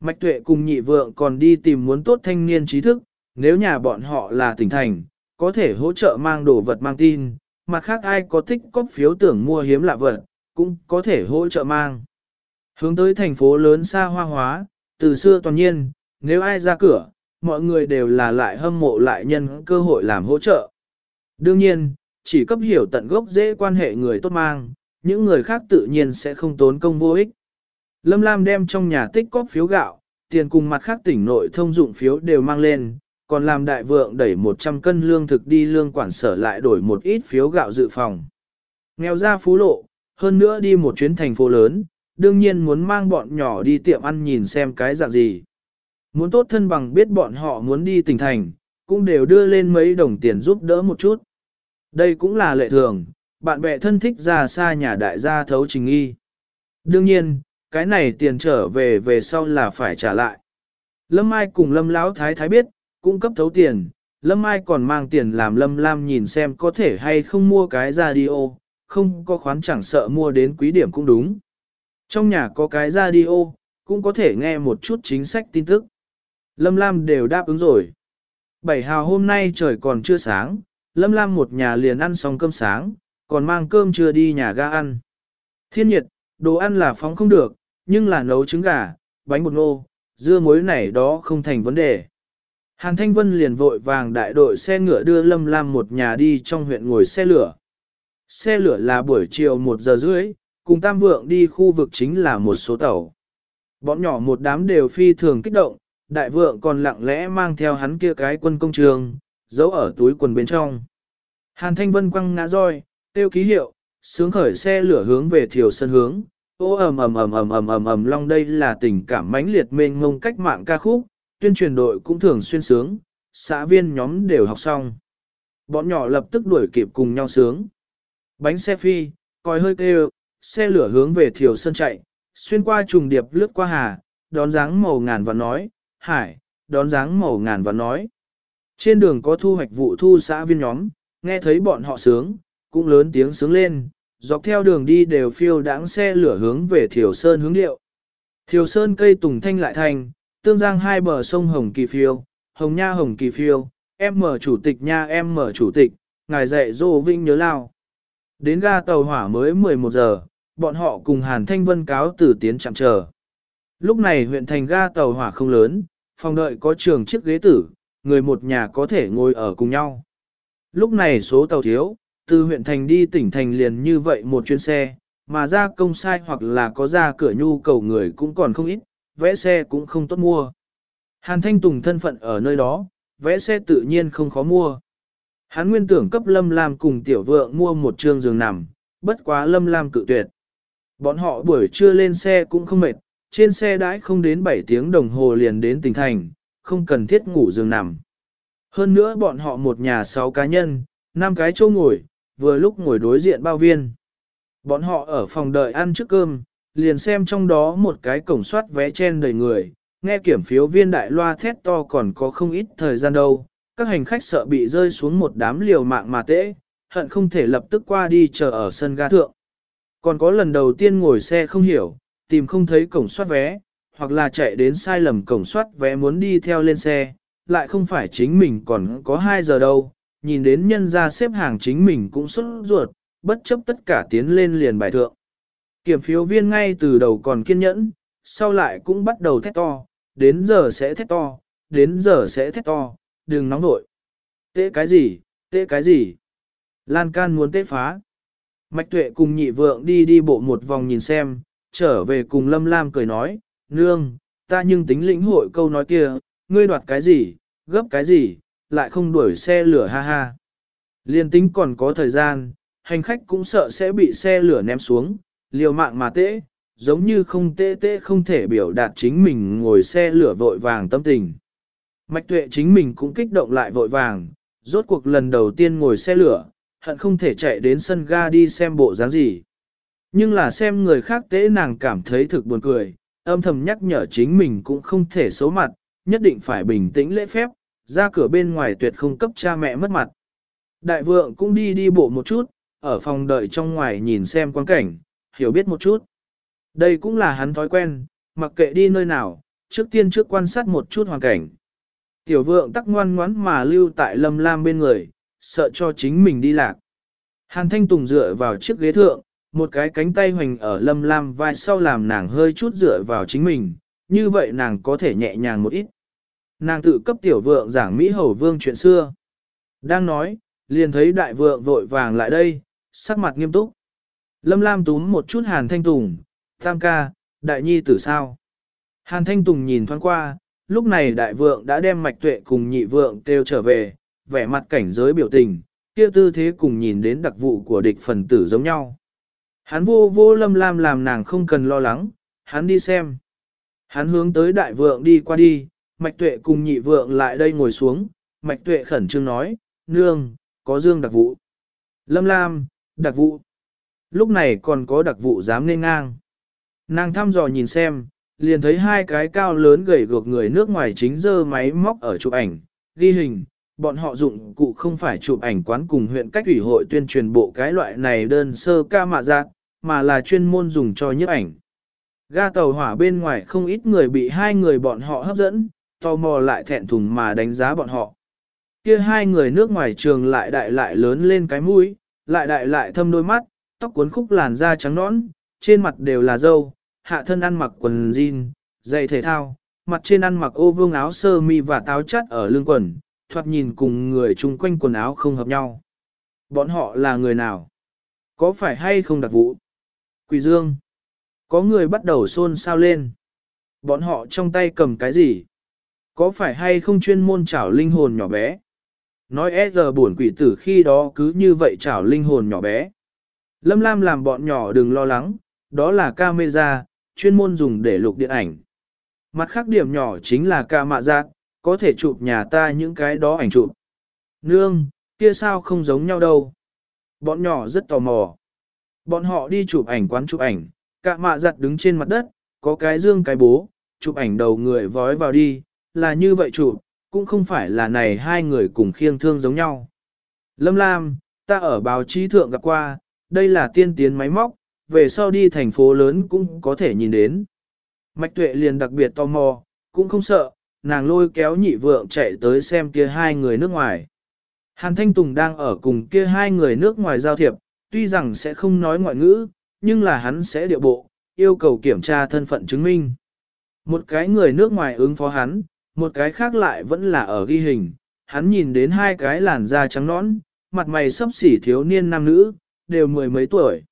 S1: Mạch tuệ cùng nhị vượng còn đi tìm muốn tốt thanh niên trí thức, nếu nhà bọn họ là tỉnh thành, có thể hỗ trợ mang đồ vật mang tin, mặt khác ai có thích có phiếu tưởng mua hiếm lạ vật, cũng có thể hỗ trợ mang. Hướng tới thành phố lớn xa hoa hóa, từ xưa toàn nhiên, nếu ai ra cửa, mọi người đều là lại hâm mộ lại nhân cơ hội làm hỗ trợ. Đương nhiên, chỉ cấp hiểu tận gốc dễ quan hệ người tốt mang, những người khác tự nhiên sẽ không tốn công vô ích. Lâm Lam đem trong nhà tích cóp phiếu gạo, tiền cùng mặt khác tỉnh nội thông dụng phiếu đều mang lên, còn làm đại vượng đẩy 100 cân lương thực đi lương quản sở lại đổi một ít phiếu gạo dự phòng. Nghèo ra phú lộ, hơn nữa đi một chuyến thành phố lớn, đương nhiên muốn mang bọn nhỏ đi tiệm ăn nhìn xem cái dạng gì. Muốn tốt thân bằng biết bọn họ muốn đi tỉnh thành, cũng đều đưa lên mấy đồng tiền giúp đỡ một chút. Đây cũng là lệ thường, bạn bè thân thích ra xa nhà đại gia thấu trình nghi. Đương nhiên, cái này tiền trở về về sau là phải trả lại. Lâm Mai cùng Lâm Lão Thái Thái biết, cung cấp thấu tiền, Lâm Mai còn mang tiền làm Lâm Lam nhìn xem có thể hay không mua cái radio, không có khoán chẳng sợ mua đến quý điểm cũng đúng. Trong nhà có cái radio, cũng có thể nghe một chút chính sách tin tức. Lâm Lam đều đáp ứng rồi. Bảy hào hôm nay trời còn chưa sáng, Lâm Lam một nhà liền ăn xong cơm sáng, còn mang cơm chưa đi nhà ga ăn. Thiên nhiệt, đồ ăn là phóng không được, nhưng là nấu trứng gà, bánh bột ngô, dưa muối này đó không thành vấn đề. Hàn Thanh Vân liền vội vàng đại đội xe ngựa đưa Lâm Lam một nhà đi trong huyện ngồi xe lửa. Xe lửa là buổi chiều 1 giờ rưỡi, cùng Tam Vượng đi khu vực chính là một số tàu. Bọn nhỏ một đám đều phi thường kích động, đại vượng còn lặng lẽ mang theo hắn kia cái quân công trường, giấu ở túi quần bên trong. Hàn Thanh Vân quăng ngã roi, tiêu ký hiệu, sướng khởi xe lửa hướng về thiều sân hướng. Ô ầm ầm ầm ầm ầm ầm ầm long đây là tình cảm mãnh liệt mênh ngông cách mạng ca khúc, tuyên truyền đội cũng thường xuyên sướng, xã viên nhóm đều học xong. Bọn nhỏ lập tức đuổi kịp cùng nhau sướng. Bánh xe phi, coi hơi kêu, xe lửa hướng về thiều sân chạy, xuyên qua trùng điệp lướt qua hà, đón dáng màu ngàn và nói, hải, đón dáng màu ngàn và nói. Trên đường có thu hoạch vụ thu xã viên nhóm, nghe thấy bọn họ sướng, cũng lớn tiếng sướng lên, dọc theo đường đi đều phiêu đãng xe lửa hướng về Thiều Sơn hướng điệu. Thiều Sơn cây tùng thanh lại thành, tương giang hai bờ sông Hồng Kỳ Phiêu, Hồng Nha Hồng Kỳ Phiêu, em mở chủ tịch nha em mở chủ tịch, ngài dạy dô vinh nhớ lao. Đến ga tàu hỏa mới 11 giờ, bọn họ cùng Hàn Thanh Vân cáo từ tiến chạm chờ. Lúc này huyện thành ga tàu hỏa không lớn, phòng đợi có trường chiếc ghế tử, người một nhà có thể ngồi ở cùng nhau. Lúc này số tàu thiếu, từ huyện thành đi tỉnh thành liền như vậy một chuyến xe, mà ra công sai hoặc là có ra cửa nhu cầu người cũng còn không ít, vẽ xe cũng không tốt mua. Hàn Thanh Tùng thân phận ở nơi đó, vẽ xe tự nhiên không khó mua. Hắn nguyên tưởng cấp Lâm Lam cùng tiểu vượng mua một trường giường nằm, bất quá Lâm Lam cự tuyệt. Bọn họ buổi trưa lên xe cũng không mệt, trên xe đãi không đến 7 tiếng đồng hồ liền đến tỉnh thành, không cần thiết ngủ giường nằm. Hơn nữa bọn họ một nhà 6 cá nhân, 5 cái chỗ ngồi, vừa lúc ngồi đối diện bao viên. Bọn họ ở phòng đợi ăn trước cơm, liền xem trong đó một cái cổng soát vé chen đầy người, nghe kiểm phiếu viên đại loa thét to còn có không ít thời gian đâu. Các hành khách sợ bị rơi xuống một đám liều mạng mà tễ, hận không thể lập tức qua đi chờ ở sân ga thượng. Còn có lần đầu tiên ngồi xe không hiểu, tìm không thấy cổng soát vé, hoặc là chạy đến sai lầm cổng soát vé muốn đi theo lên xe, lại không phải chính mình còn có 2 giờ đâu, nhìn đến nhân ra xếp hàng chính mình cũng xuất ruột, bất chấp tất cả tiến lên liền bài thượng. Kiểm phiếu viên ngay từ đầu còn kiên nhẫn, sau lại cũng bắt đầu thét to, đến giờ sẽ thét to, đến giờ sẽ thét to, đừng nóng nội. Tệ cái gì, tệ cái gì? Lan can muốn tế phá. Mạch tuệ cùng nhị vượng đi đi bộ một vòng nhìn xem, trở về cùng Lâm Lam cười nói, nương, ta nhưng tính lĩnh hội câu nói kia, ngươi đoạt cái gì, gấp cái gì, lại không đuổi xe lửa ha ha. Liên tính còn có thời gian, hành khách cũng sợ sẽ bị xe lửa ném xuống, liều mạng mà tễ, giống như không tê tê không thể biểu đạt chính mình ngồi xe lửa vội vàng tâm tình. Mạch tuệ chính mình cũng kích động lại vội vàng, rốt cuộc lần đầu tiên ngồi xe lửa, hận không thể chạy đến sân ga đi xem bộ dáng gì. Nhưng là xem người khác tế nàng cảm thấy thực buồn cười, âm thầm nhắc nhở chính mình cũng không thể xấu mặt, nhất định phải bình tĩnh lễ phép, ra cửa bên ngoài tuyệt không cấp cha mẹ mất mặt. Đại vượng cũng đi đi bộ một chút, ở phòng đợi trong ngoài nhìn xem quan cảnh, hiểu biết một chút. Đây cũng là hắn thói quen, mặc kệ đi nơi nào, trước tiên trước quan sát một chút hoàn cảnh. Tiểu vượng tắc ngoan ngoãn mà lưu tại lâm lam bên người, sợ cho chính mình đi lạc. Hàn Thanh Tùng dựa vào chiếc ghế thượng, một cái cánh tay hoành ở lâm lam vai sau làm nàng hơi chút dựa vào chính mình, như vậy nàng có thể nhẹ nhàng một ít. Nàng tự cấp tiểu vượng giảng Mỹ Hầu Vương chuyện xưa. Đang nói, liền thấy đại vượng vội vàng lại đây, sắc mặt nghiêm túc. Lâm Lam túm một chút hàn thanh tùng, tam ca, đại nhi tử sao? Hàn Thanh Tùng nhìn thoáng qua, lúc này đại vượng đã đem mạch tuệ cùng nhị vượng kêu trở về, vẻ mặt cảnh giới biểu tình, kia tư thế cùng nhìn đến đặc vụ của địch phần tử giống nhau. Hắn vô vô lâm lam làm nàng không cần lo lắng, hắn đi xem. Hắn hướng tới đại vượng đi qua đi, mạch tuệ cùng nhị vượng lại đây ngồi xuống, mạch tuệ khẩn trương nói, nương, có dương đặc vụ. Lâm lam, đặc vụ. Lúc này còn có đặc vụ dám nên ngang. Nàng thăm dò nhìn xem, liền thấy hai cái cao lớn gầy gược người nước ngoài chính dơ máy móc ở chụp ảnh, ghi hình, bọn họ dụng cụ không phải chụp ảnh quán cùng huyện cách ủy hội tuyên truyền bộ cái loại này đơn sơ ca mạ giác, mà là chuyên môn dùng cho nhiếp ảnh. Ga tàu hỏa bên ngoài không ít người bị hai người bọn họ hấp dẫn, tò mò lại thẹn thùng mà đánh giá bọn họ. Kia hai người nước ngoài trường lại đại lại lớn lên cái mũi, lại đại lại thâm đôi mắt, tóc cuốn khúc làn da trắng nõn, trên mặt đều là dâu, hạ thân ăn mặc quần jean, giày thể thao, mặt trên ăn mặc ô vương áo sơ mi và táo chắt ở lưng quần, thoạt nhìn cùng người chung quanh quần áo không hợp nhau. Bọn họ là người nào? Có phải hay không đặc vụ? Quỷ Dương. Có người bắt đầu xôn xao lên. Bọn họ trong tay cầm cái gì? Có phải hay không chuyên môn chảo linh hồn nhỏ bé? Nói e giờ buồn quỷ tử khi đó cứ như vậy chảo linh hồn nhỏ bé. Lâm Lam làm bọn nhỏ đừng lo lắng, đó là camera, chuyên môn dùng để lục điện ảnh. Mặt khác điểm nhỏ chính là ca mạ giác, có thể chụp nhà ta những cái đó ảnh chụp. Nương, kia sao không giống nhau đâu. Bọn nhỏ rất tò mò. Bọn họ đi chụp ảnh quán chụp ảnh, cả mạ giặt đứng trên mặt đất, có cái dương cái bố, chụp ảnh đầu người vói vào đi, là như vậy chụp, cũng không phải là này hai người cùng khiêng thương giống nhau. Lâm Lam, ta ở báo chí thượng gặp qua, đây là tiên tiến máy móc, về sau đi thành phố lớn cũng có thể nhìn đến. Mạch tuệ liền đặc biệt tò mò, cũng không sợ, nàng lôi kéo nhị vượng chạy tới xem kia hai người nước ngoài. Hàn Thanh Tùng đang ở cùng kia hai người nước ngoài giao thiệp, tuy rằng sẽ không nói ngoại ngữ, nhưng là hắn sẽ điệu bộ, yêu cầu kiểm tra thân phận chứng minh. Một cái người nước ngoài ứng phó hắn, một cái khác lại vẫn là ở ghi hình, hắn nhìn đến hai cái làn da trắng nõn, mặt mày sấp xỉ thiếu niên nam nữ, đều mười mấy tuổi.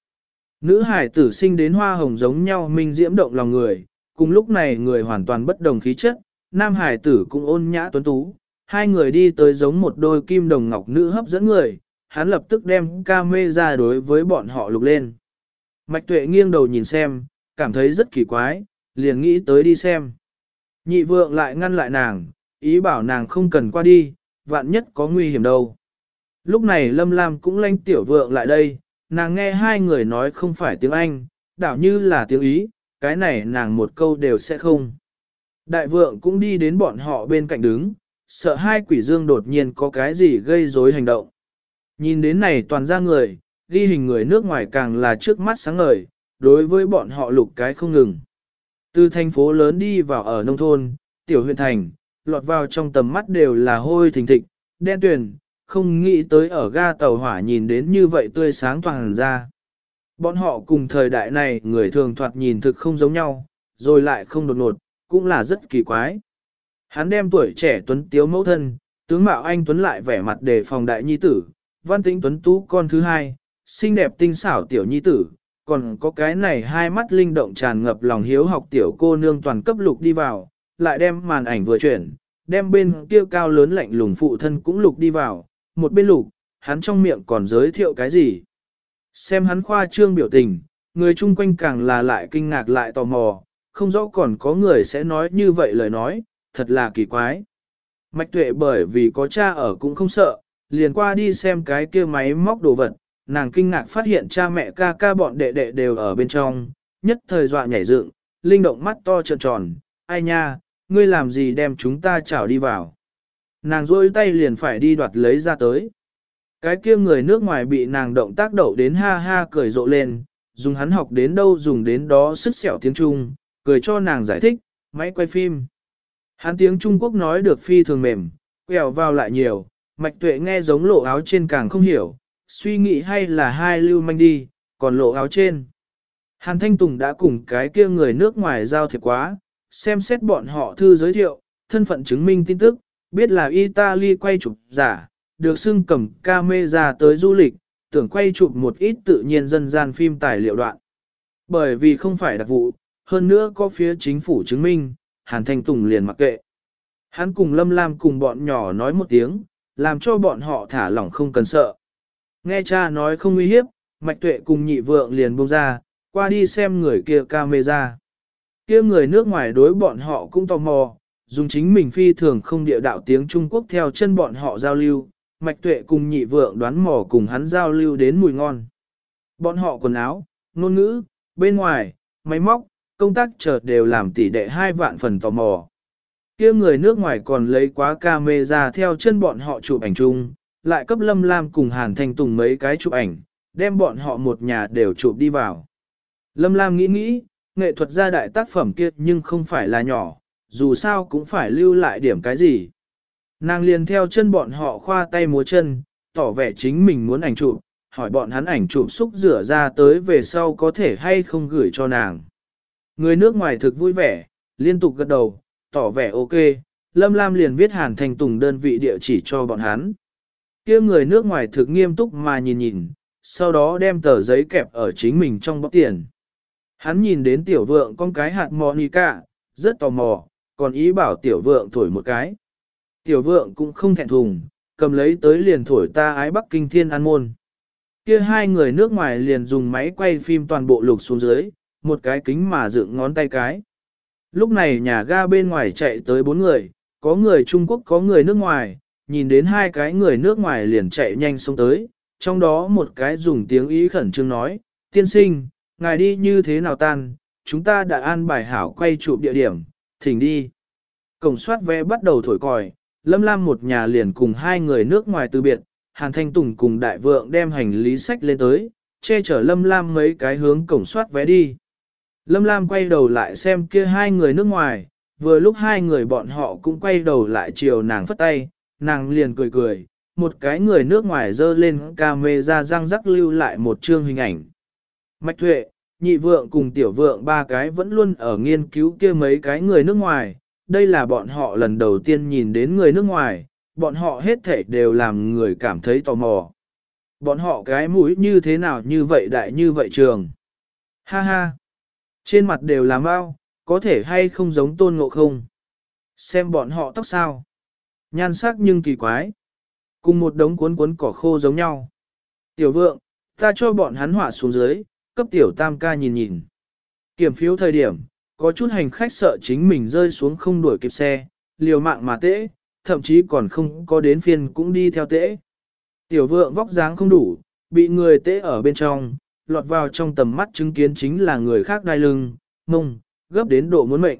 S1: Nữ hải tử sinh đến hoa hồng giống nhau minh diễm động lòng người, cùng lúc này người hoàn toàn bất đồng khí chất, nam hải tử cũng ôn nhã tuấn tú, hai người đi tới giống một đôi kim đồng ngọc nữ hấp dẫn người, hắn lập tức đem ca mê ra đối với bọn họ lục lên. Mạch tuệ nghiêng đầu nhìn xem, cảm thấy rất kỳ quái, liền nghĩ tới đi xem. Nhị vượng lại ngăn lại nàng, ý bảo nàng không cần qua đi, vạn nhất có nguy hiểm đâu. Lúc này Lâm Lam cũng lanh tiểu vượng lại đây, nàng nghe hai người nói không phải tiếng Anh, đảo như là tiếng Ý, cái này nàng một câu đều sẽ không. Đại vượng cũng đi đến bọn họ bên cạnh đứng, sợ hai quỷ dương đột nhiên có cái gì gây rối hành động. Nhìn đến này toàn ra người, ghi hình người nước ngoài càng là trước mắt sáng ngời, đối với bọn họ lục cái không ngừng. Từ thành phố lớn đi vào ở nông thôn, tiểu huyện thành, lọt vào trong tầm mắt đều là hôi thình thịch, đen tuyền, không nghĩ tới ở ga tàu hỏa nhìn đến như vậy tươi sáng toàn ra. Bọn họ cùng thời đại này người thường thoạt nhìn thực không giống nhau, rồi lại không đột ngột, cũng là rất kỳ quái. Hắn đem tuổi trẻ tuấn tiếu mẫu thân, tướng mạo anh tuấn lại vẻ mặt đề phòng đại nhi tử, văn tĩnh tuấn tú con thứ hai, xinh đẹp tinh xảo tiểu nhi tử, còn có cái này hai mắt linh động tràn ngập lòng hiếu học tiểu cô nương toàn cấp lục đi vào, lại đem màn ảnh vừa chuyển, đem bên kia cao lớn lạnh lùng phụ thân cũng lục đi vào, một bên lục, hắn trong miệng còn giới thiệu cái gì. Xem hắn khoa trương biểu tình, người chung quanh càng là lại kinh ngạc lại tò mò, không rõ còn có người sẽ nói như vậy lời nói, thật là kỳ quái. Mạch tuệ bởi vì có cha ở cũng không sợ, liền qua đi xem cái kia máy móc đồ vật, nàng kinh ngạc phát hiện cha mẹ ca ca bọn đệ đệ đều ở bên trong, nhất thời dọa nhảy dựng, linh động mắt to trợn tròn, ai nha, ngươi làm gì đem chúng ta chảo đi vào. Nàng rôi tay liền phải đi đoạt lấy ra tới. Cái kia người nước ngoài bị nàng động tác đậu đến ha ha cười rộ lên, dùng hắn học đến đâu dùng đến đó sức sẹo tiếng Trung, cười cho nàng giải thích, máy quay phim. Hắn tiếng Trung Quốc nói được phi thường mềm, quẹo vào lại nhiều, mạch tuệ nghe giống lộ áo trên càng không hiểu, suy nghĩ hay là hai lưu manh đi, còn lộ áo trên. Hàn Thanh Tùng đã cùng cái kia người nước ngoài giao thiệp quá, xem xét bọn họ thư giới thiệu, thân phận chứng minh tin tức, biết là Italy quay chụp giả, được xưng cầm camera tới du lịch, tưởng quay chụp một ít tự nhiên dân gian phim tài liệu đoạn. Bởi vì không phải đặc vụ, hơn nữa có phía chính phủ chứng minh, Hàn Thanh Tùng liền mặc kệ. Hắn cùng Lâm Lam cùng bọn nhỏ nói một tiếng, làm cho bọn họ thả lỏng không cần sợ. Nghe cha nói không nguy hiếp, Mạch Tuệ cùng nhị vượng liền buông ra, qua đi xem người kia camera. Kia người nước ngoài đối bọn họ cũng tò mò, dùng chính mình phi thường không địa đạo tiếng Trung Quốc theo chân bọn họ giao lưu, Mạch Tuệ cùng nhị vượng đoán mò cùng hắn giao lưu đến mùi ngon. Bọn họ quần áo, ngôn ngữ, bên ngoài, máy móc, công tác chợt đều làm tỷ đệ hai vạn phần tò mò kia người nước ngoài còn lấy quá camera theo chân bọn họ chụp ảnh chung, lại cấp Lâm Lam cùng Hàn Thanh Tùng mấy cái chụp ảnh, đem bọn họ một nhà đều chụp đi vào. Lâm Lam nghĩ nghĩ, nghệ thuật gia đại tác phẩm kia nhưng không phải là nhỏ, dù sao cũng phải lưu lại điểm cái gì. Nàng liền theo chân bọn họ khoa tay múa chân, tỏ vẻ chính mình muốn ảnh chụp, hỏi bọn hắn ảnh chụp xúc rửa ra tới về sau có thể hay không gửi cho nàng. Người nước ngoài thực vui vẻ, liên tục gật đầu, tỏ vẻ ok, Lâm Lam liền viết Hàn Thành Tùng đơn vị địa chỉ cho bọn hắn. kia người nước ngoài thực nghiêm túc mà nhìn nhìn, sau đó đem tờ giấy kẹp ở chính mình trong bóc tiền. Hắn nhìn đến tiểu vượng con cái hạt Monica, rất tò mò, còn ý bảo tiểu vượng thổi một cái. Tiểu vượng cũng không thẹn thùng, cầm lấy tới liền thổi ta ái Bắc Kinh Thiên An Môn. Kia hai người nước ngoài liền dùng máy quay phim toàn bộ lục xuống dưới, một cái kính mà dựng ngón tay cái. Lúc này nhà ga bên ngoài chạy tới bốn người, có người Trung Quốc có người nước ngoài, nhìn đến hai cái người nước ngoài liền chạy nhanh xuống tới, trong đó một cái dùng tiếng ý khẩn trương nói, tiên sinh, ngài đi như thế nào tan, chúng ta đã an bài hảo quay chụp địa điểm, thỉnh đi. Cổng soát vé bắt đầu thổi còi, Lâm Lam một nhà liền cùng hai người nước ngoài từ biệt, Hàn Thanh Tùng cùng đại vượng đem hành lý sách lên tới, che chở Lâm Lam mấy cái hướng cổng soát vé đi. Lâm Lam quay đầu lại xem kia hai người nước ngoài, vừa lúc hai người bọn họ cũng quay đầu lại chiều nàng phất tay, nàng liền cười cười, một cái người nước ngoài dơ lên camera răng rắc lưu lại một chương hình ảnh. Mạch Thuệ, nhị vượng cùng tiểu vượng ba cái vẫn luôn ở nghiên cứu kia mấy cái người nước ngoài, đây là bọn họ lần đầu tiên nhìn đến người nước ngoài, bọn họ hết thể đều làm người cảm thấy tò mò. Bọn họ cái mũi như thế nào như vậy đại như vậy trường. Ha ha. Trên mặt đều là mau, có thể hay không giống tôn ngộ không. Xem bọn họ tóc sao. Nhan sắc nhưng kỳ quái. Cùng một đống cuốn cuốn cỏ khô giống nhau. Tiểu vượng, ta cho bọn hắn hỏa xuống dưới, cấp tiểu tam ca nhìn nhìn. Kiểm phiếu thời điểm, có chút hành khách sợ chính mình rơi xuống không đuổi kịp xe, liều mạng mà tễ, thậm chí còn không có đến phiên cũng đi theo tễ. Tiểu vượng vóc dáng không đủ, bị người tễ ở bên trong, lọt vào trong tầm mắt chứng kiến chính là người khác đai lưng, mông, gấp đến độ muốn mệnh.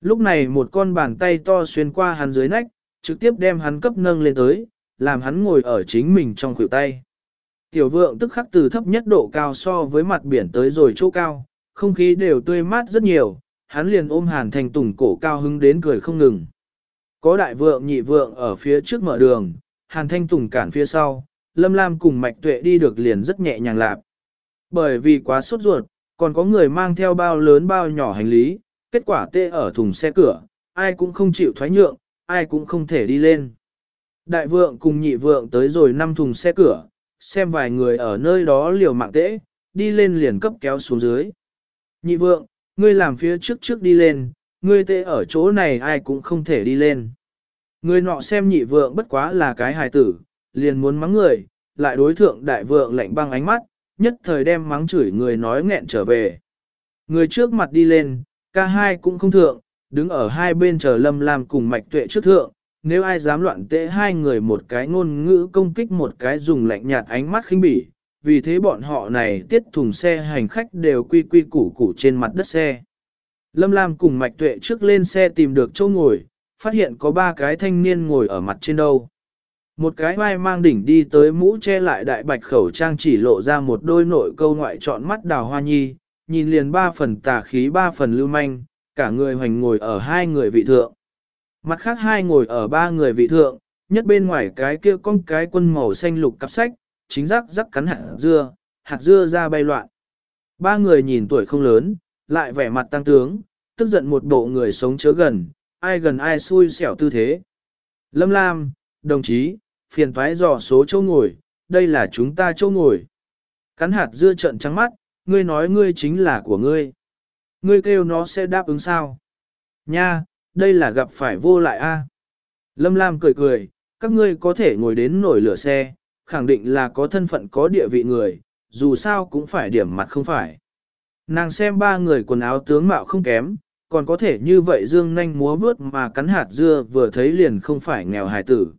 S1: Lúc này một con bàn tay to xuyên qua hắn dưới nách, trực tiếp đem hắn cấp nâng lên tới, làm hắn ngồi ở chính mình trong khuỷu tay. Tiểu vượng tức khắc từ thấp nhất độ cao so với mặt biển tới rồi chỗ cao, không khí đều tươi mát rất nhiều, hắn liền ôm hàn thành tùng cổ cao hứng đến cười không ngừng. Có đại vượng nhị vượng ở phía trước mở đường, hàn thanh tùng cản phía sau, lâm lam cùng mạch tuệ đi được liền rất nhẹ nhàng lạp. Bởi vì quá sốt ruột, còn có người mang theo bao lớn bao nhỏ hành lý, kết quả tê ở thùng xe cửa, ai cũng không chịu thoái nhượng, ai cũng không thể đi lên. Đại vượng cùng nhị vượng tới rồi năm thùng xe cửa, xem vài người ở nơi đó liều mạng tễ, đi lên liền cấp kéo xuống dưới. Nhị vượng, ngươi làm phía trước trước đi lên, ngươi tệ ở chỗ này ai cũng không thể đi lên. Ngươi nọ xem nhị vượng bất quá là cái hài tử, liền muốn mắng người, lại đối thượng đại vượng lạnh băng ánh mắt, nhất thời đem mắng chửi người nói nghẹn trở về. Người trước mặt đi lên, ca hai cũng không thượng, đứng ở hai bên chờ lâm làm cùng mạch tuệ trước thượng, nếu ai dám loạn tệ hai người một cái ngôn ngữ công kích một cái dùng lạnh nhạt ánh mắt khinh bỉ, vì thế bọn họ này tiết thùng xe hành khách đều quy quy củ củ trên mặt đất xe. Lâm Lam cùng Mạch Tuệ trước lên xe tìm được chỗ ngồi, phát hiện có ba cái thanh niên ngồi ở mặt trên đâu. Một cái vai mang đỉnh đi tới mũ che lại đại bạch khẩu trang chỉ lộ ra một đôi nội câu ngoại trọn mắt đào hoa nhi, nhìn liền ba phần tà khí ba phần lưu manh, cả người hoành ngồi ở hai người vị thượng. Mặt khác hai ngồi ở ba người vị thượng, nhất bên ngoài cái kia con cái quân màu xanh lục cặp sách, chính rắc rắc cắn hạt dưa, hạt dưa ra bay loạn. Ba người nhìn tuổi không lớn, lại vẻ mặt tăng tướng, tức giận một bộ người sống chớ gần, ai gần ai xui xẻo tư thế. Lâm Lam, đồng chí, phiền toái dò số chỗ ngồi, đây là chúng ta chỗ ngồi. Cắn hạt dưa trận trắng mắt, ngươi nói ngươi chính là của ngươi. Ngươi kêu nó sẽ đáp ứng sao? Nha, đây là gặp phải vô lại a. Lâm Lam cười cười, các ngươi có thể ngồi đến nổi lửa xe, khẳng định là có thân phận có địa vị người, dù sao cũng phải điểm mặt không phải. Nàng xem ba người quần áo tướng mạo không kém, còn có thể như vậy dương nanh múa vướt mà cắn hạt dưa vừa thấy liền không phải nghèo hài tử.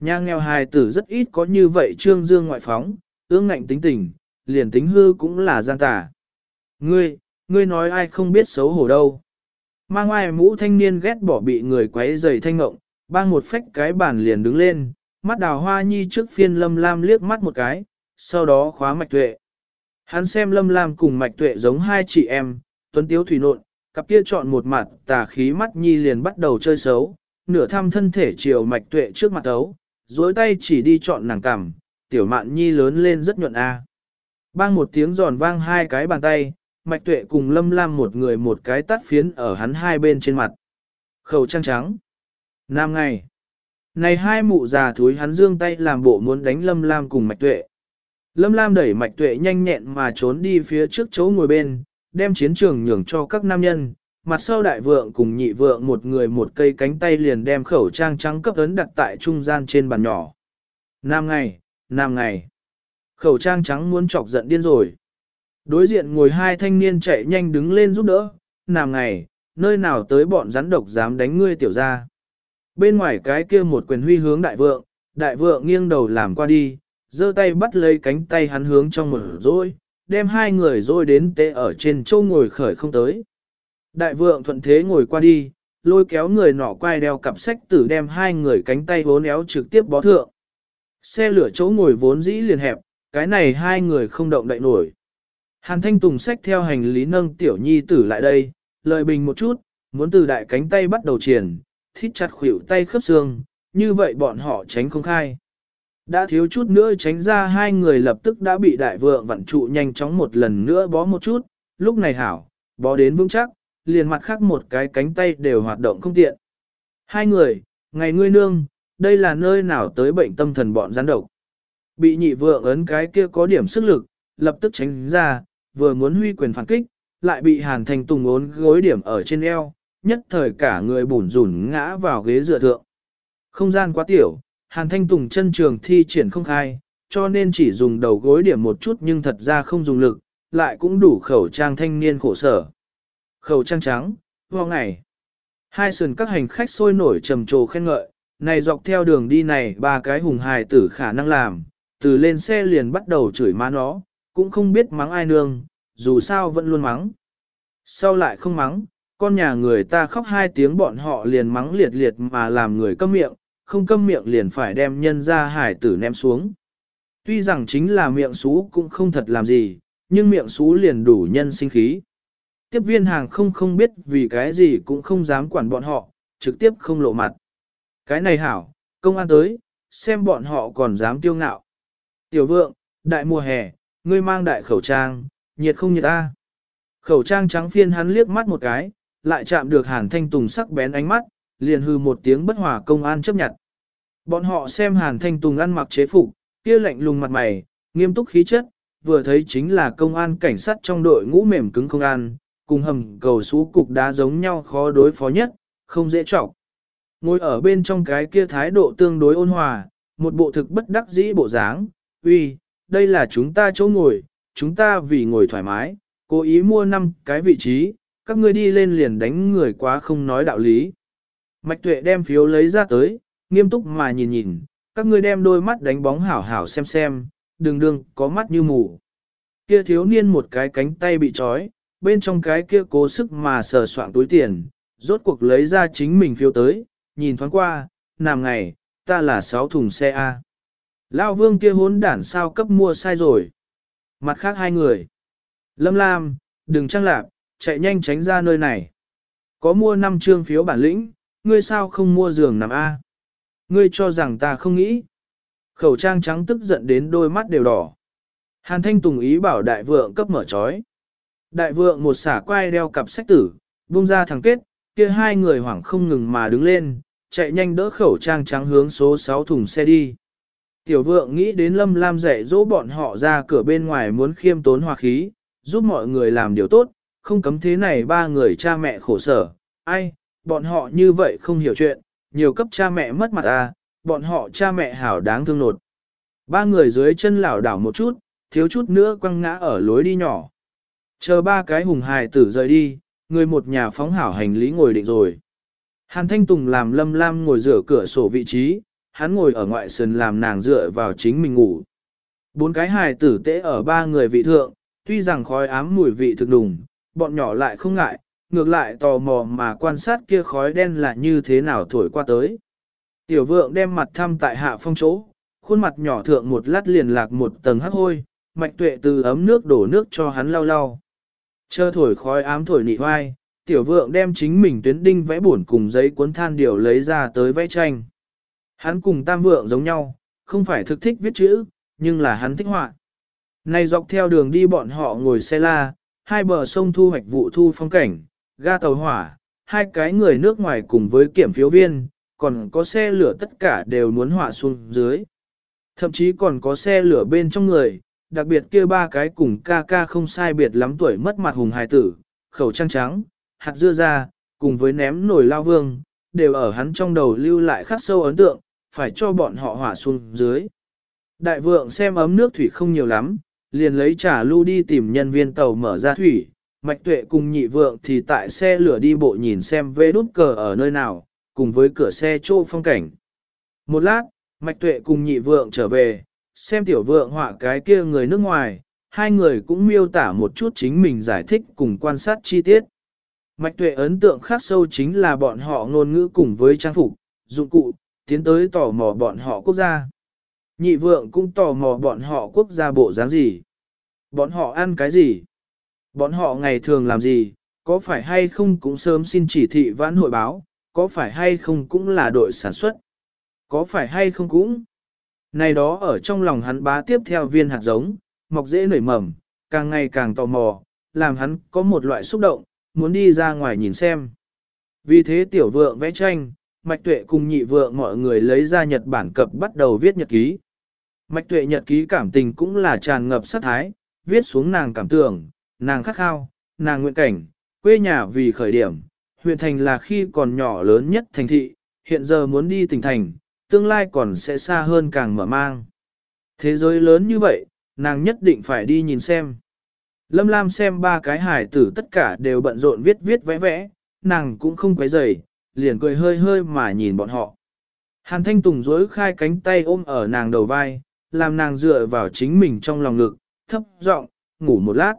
S1: Nhà nghèo hài tử rất ít có như vậy trương dương ngoại phóng, ương ngạnh tính tình, liền tính hư cũng là gian tà. Ngươi, ngươi nói ai không biết xấu hổ đâu. Mang ngoài mũ thanh niên ghét bỏ bị người quấy giày thanh ngộng, bang một phách cái bàn liền đứng lên, mắt đào hoa nhi trước phiên lâm lam liếc mắt một cái, sau đó khóa mạch tuệ. Hắn xem lâm lam cùng mạch tuệ giống hai chị em, tuấn tiếu thủy nộn, cặp kia chọn một mặt tà khí mắt nhi liền bắt đầu chơi xấu, nửa thăm thân thể chiều mạch tuệ trước mặt ấu, dối tay chỉ đi chọn nàng cằm, tiểu mạn nhi lớn lên rất nhuận a. Bang một tiếng giòn vang hai cái bàn tay, mạch tuệ cùng lâm lam một người một cái tắt phiến ở hắn hai bên trên mặt. Khẩu trang trắng. Nam ngày. Này hai mụ già thúi hắn dương tay làm bộ muốn đánh lâm lam cùng mạch tuệ. Lâm lam đẩy mạch tuệ nhanh nhẹn mà trốn đi phía trước chỗ ngồi bên, đem chiến trường nhường cho các nam nhân. Mặt sau đại vượng cùng nhị vượng một người một cây cánh tay liền đem khẩu trang trắng cấp ấn đặt tại trung gian trên bàn nhỏ. Nam ngày, nam ngày. Khẩu trang trắng muốn chọc giận điên rồi. Đối diện ngồi hai thanh niên chạy nhanh đứng lên giúp đỡ, nam ngày, nơi nào tới bọn rắn độc dám đánh ngươi tiểu ra. Bên ngoài cái kia một quyền huy hướng đại vượng, đại vượng nghiêng đầu làm qua đi, giơ tay bắt lấy cánh tay hắn hướng trong một rồi, đem hai người rồi đến tê ở trên châu ngồi khởi không tới. Đại vượng thuận thế ngồi qua đi, lôi kéo người nọ quay đeo cặp sách tử đem hai người cánh tay vốn éo trực tiếp bó thượng. Xe lửa chỗ ngồi vốn dĩ liền hẹp, cái này hai người không động đậy nổi. Hàn Thanh Tùng sách theo hành lý nâng tiểu nhi tử lại đây, lợi bình một chút, muốn từ đại cánh tay bắt đầu triển, thít chặt khuỷu tay khớp xương, như vậy bọn họ tránh không khai. Đã thiếu chút nữa tránh ra hai người lập tức đã bị đại vượng vặn trụ nhanh chóng một lần nữa bó một chút, lúc này hảo, bó đến vững chắc, liền mặt khác một cái cánh tay đều hoạt động không tiện. Hai người, ngày ngươi nương, đây là nơi nào tới bệnh tâm thần bọn gián độc. Bị nhị vượng ấn cái kia có điểm sức lực, lập tức tránh ra, vừa muốn huy quyền phản kích, lại bị hàn thành tùng ốn gối điểm ở trên eo, nhất thời cả người bủn rủn ngã vào ghế dựa thượng. Không gian quá tiểu, Hàn Thanh Tùng chân trường thi triển không khai, cho nên chỉ dùng đầu gối điểm một chút nhưng thật ra không dùng lực, lại cũng đủ khẩu trang thanh niên khổ sở. Khẩu trang trắng, vào ngày. Hai sườn các hành khách sôi nổi trầm trồ khen ngợi, này dọc theo đường đi này ba cái hùng hài tử khả năng làm, từ lên xe liền bắt đầu chửi má nó, cũng không biết mắng ai nương, dù sao vẫn luôn mắng. Sau lại không mắng, con nhà người ta khóc hai tiếng bọn họ liền mắng liệt liệt mà làm người câm miệng, không câm miệng liền phải đem nhân ra hải tử ném xuống. Tuy rằng chính là miệng xú cũng không thật làm gì, nhưng miệng xú liền đủ nhân sinh khí. Tiếp viên hàng không không biết vì cái gì cũng không dám quản bọn họ, trực tiếp không lộ mặt. Cái này hảo, công an tới, xem bọn họ còn dám tiêu ngạo. Tiểu vượng, đại mùa hè, ngươi mang đại khẩu trang, nhiệt không nhiệt ta. Khẩu trang trắng phiên hắn liếc mắt một cái, lại chạm được Hàn Thanh Tùng sắc bén ánh mắt, liền hư một tiếng bất hòa công an chấp nhận. Bọn họ xem Hàn Thanh Tùng ăn mặc chế phục, kia lạnh lùng mặt mày, nghiêm túc khí chất, vừa thấy chính là công an cảnh sát trong đội ngũ mềm cứng không an, cùng hầm cầu sú cục đá giống nhau khó đối phó nhất, không dễ trọng. Ngồi ở bên trong cái kia thái độ tương đối ôn hòa, một bộ thực bất đắc dĩ bộ dáng, uy, đây là chúng ta chỗ ngồi, chúng ta vì ngồi thoải mái, cố ý mua năm cái vị trí, các ngươi đi lên liền đánh người quá không nói đạo lý. Mạch tuệ đem phiếu lấy ra tới, nghiêm túc mà nhìn nhìn, các ngươi đem đôi mắt đánh bóng hảo hảo xem xem, đừng đừng có mắt như mù. Kia thiếu niên một cái cánh tay bị trói, bên trong cái kia cố sức mà sờ soạn túi tiền, rốt cuộc lấy ra chính mình phiếu tới, nhìn thoáng qua, nằm ngày, ta là sáu thùng xe A. Lao vương kia hốn đản sao cấp mua sai rồi. Mặt khác hai người. Lâm Lam, đừng trăng lạp, chạy nhanh tránh ra nơi này. Có mua năm trương phiếu bản lĩnh, ngươi sao không mua giường nằm A? Ngươi cho rằng ta không nghĩ. Khẩu trang trắng tức giận đến đôi mắt đều đỏ. Hàn Thanh Tùng ý bảo đại vượng cấp mở trói. Đại vượng một xả quai đeo cặp sách tử, buông ra thằng kết, kia hai người hoảng không ngừng mà đứng lên, chạy nhanh đỡ khẩu trang trắng hướng số 6 thùng xe đi. Tiểu vượng nghĩ đến Lâm Lam dạy dỗ bọn họ ra cửa bên ngoài muốn khiêm tốn hòa khí, giúp mọi người làm điều tốt, không cấm thế này ba người cha mẹ khổ sở, ai, bọn họ như vậy không hiểu chuyện, nhiều cấp cha mẹ mất mặt à, bọn họ cha mẹ hảo đáng thương nột. Ba người dưới chân lảo đảo một chút, thiếu chút nữa quăng ngã ở lối đi nhỏ. Chờ ba cái hùng hài tử rời đi, người một nhà phóng hảo hành lý ngồi định rồi. Hàn Thanh Tùng làm lâm lam ngồi rửa cửa sổ vị trí, hắn ngồi ở ngoại sườn làm nàng dựa vào chính mình ngủ. Bốn cái hài tử tễ ở ba người vị thượng, tuy rằng khói ám mùi vị thực đùng, bọn nhỏ lại không ngại, ngược lại tò mò mà quan sát kia khói đen là như thế nào thổi qua tới. Tiểu vượng đem mặt thăm tại hạ phong chỗ, khuôn mặt nhỏ thượng một lát liền lạc một tầng hắc hôi, mạch tuệ từ ấm nước đổ nước cho hắn lau lau. Chờ thổi khói ám thổi nị hoai, tiểu vượng đem chính mình tuyến đinh vẽ buồn cùng giấy cuốn than điều lấy ra tới vẽ tranh. Hắn cùng tam vượng giống nhau, không phải thực thích viết chữ, nhưng là hắn thích họa. Này dọc theo đường đi bọn họ ngồi xe la, hai bờ sông thu hoạch vụ thu phong cảnh, ga tàu hỏa, hai cái người nước ngoài cùng với kiểm phiếu viên, còn có xe lửa tất cả đều muốn họa xuống dưới. Thậm chí còn có xe lửa bên trong người, đặc biệt kia ba cái cùng ca ca không sai biệt lắm tuổi mất mặt hùng hài tử, khẩu trang trắng, hạt dưa ra, cùng với ném nổi lao vương, đều ở hắn trong đầu lưu lại khắc sâu ấn tượng, phải cho bọn họ hỏa xuống dưới. Đại vượng xem ấm nước thủy không nhiều lắm, liền lấy trà lưu đi tìm nhân viên tàu mở ra thủy, mạch tuệ cùng nhị vượng thì tại xe lửa đi bộ nhìn xem vê đút cờ ở nơi nào, cùng với cửa xe trô phong cảnh. Một lát, mạch tuệ cùng nhị vượng trở về, xem tiểu vượng họa cái kia người nước ngoài, hai người cũng miêu tả một chút chính mình giải thích cùng quan sát chi tiết. Mạch tuệ ấn tượng khác sâu chính là bọn họ ngôn ngữ cùng với trang phục, dụng cụ, tiến tới tò mò bọn họ quốc gia. Nhị vượng cũng tò mò bọn họ quốc gia bộ dáng gì. Bọn họ ăn cái gì? Bọn họ ngày thường làm gì? Có phải hay không cũng sớm xin chỉ thị vãn hội báo? Có phải hay không cũng là đội sản xuất? Có phải hay không cũng? Này đó ở trong lòng hắn bá tiếp theo viên hạt giống, mọc dễ nảy mầm, càng ngày càng tò mò, làm hắn có một loại xúc động, muốn đi ra ngoài nhìn xem. Vì thế tiểu vượng vẽ tranh, Mạch Tuệ cùng nhị vượng mọi người lấy ra Nhật Bản cập bắt đầu viết nhật ký. Mạch Tuệ nhật ký cảm tình cũng là tràn ngập sát thái, viết xuống nàng cảm tưởng, nàng khắc khao, nàng nguyện cảnh, quê nhà vì khởi điểm, huyện thành là khi còn nhỏ lớn nhất thành thị, hiện giờ muốn đi tỉnh thành, tương lai còn sẽ xa hơn càng mở mang. Thế giới lớn như vậy, nàng nhất định phải đi nhìn xem. Lâm Lam xem ba cái hải tử tất cả đều bận rộn viết viết vẽ vẽ, nàng cũng không quấy rầy, liền cười hơi hơi mà nhìn bọn họ. Hàn Thanh Tùng dối khai cánh tay ôm ở nàng đầu vai, làm nàng dựa vào chính mình trong lòng ngực, thấp giọng ngủ một lát.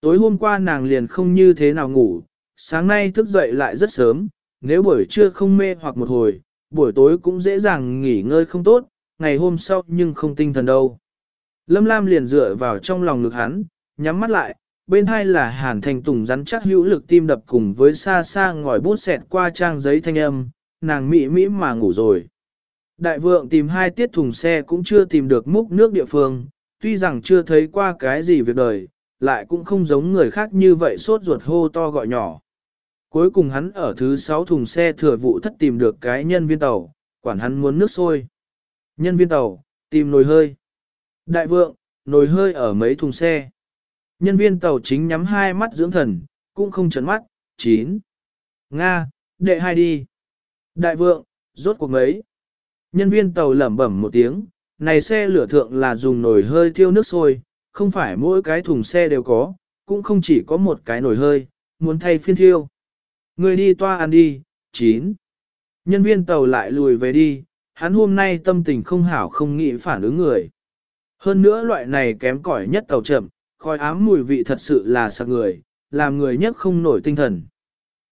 S1: Tối hôm qua nàng liền không như thế nào ngủ, sáng nay thức dậy lại rất sớm, nếu buổi trưa không mê hoặc một hồi, buổi tối cũng dễ dàng nghỉ ngơi không tốt, ngày hôm sau nhưng không tinh thần đâu. Lâm Lam liền dựa vào trong lòng ngực hắn, nhắm mắt lại, bên hai là hàn thành tùng rắn chắc hữu lực tim đập cùng với xa xa ngòi bút xẹt qua trang giấy thanh âm, nàng mị mỹ mà ngủ rồi. Đại vượng tìm hai tiết thùng xe cũng chưa tìm được múc nước địa phương, tuy rằng chưa thấy qua cái gì việc đời, lại cũng không giống người khác như vậy sốt ruột hô to gọi nhỏ. Cuối cùng hắn ở thứ sáu thùng xe thừa vụ thất tìm được cái nhân viên tàu, quản hắn muốn nước sôi. Nhân viên tàu, tìm nồi hơi. Đại vượng, nồi hơi ở mấy thùng xe. Nhân viên tàu chính nhắm hai mắt dưỡng thần, cũng không chấn mắt. 9. Nga, đệ hai đi. Đại vượng, rốt cuộc mấy. Nhân viên tàu lẩm bẩm một tiếng, này xe lửa thượng là dùng nồi hơi thiêu nước sôi, không phải mỗi cái thùng xe đều có, cũng không chỉ có một cái nồi hơi, muốn thay phiên thiêu. Người đi toa ăn đi, 9. Nhân viên tàu lại lùi về đi, hắn hôm nay tâm tình không hảo không nghĩ phản ứng người. Hơn nữa loại này kém cỏi nhất tàu chậm, khói ám mùi vị thật sự là sạc người, làm người nhất không nổi tinh thần.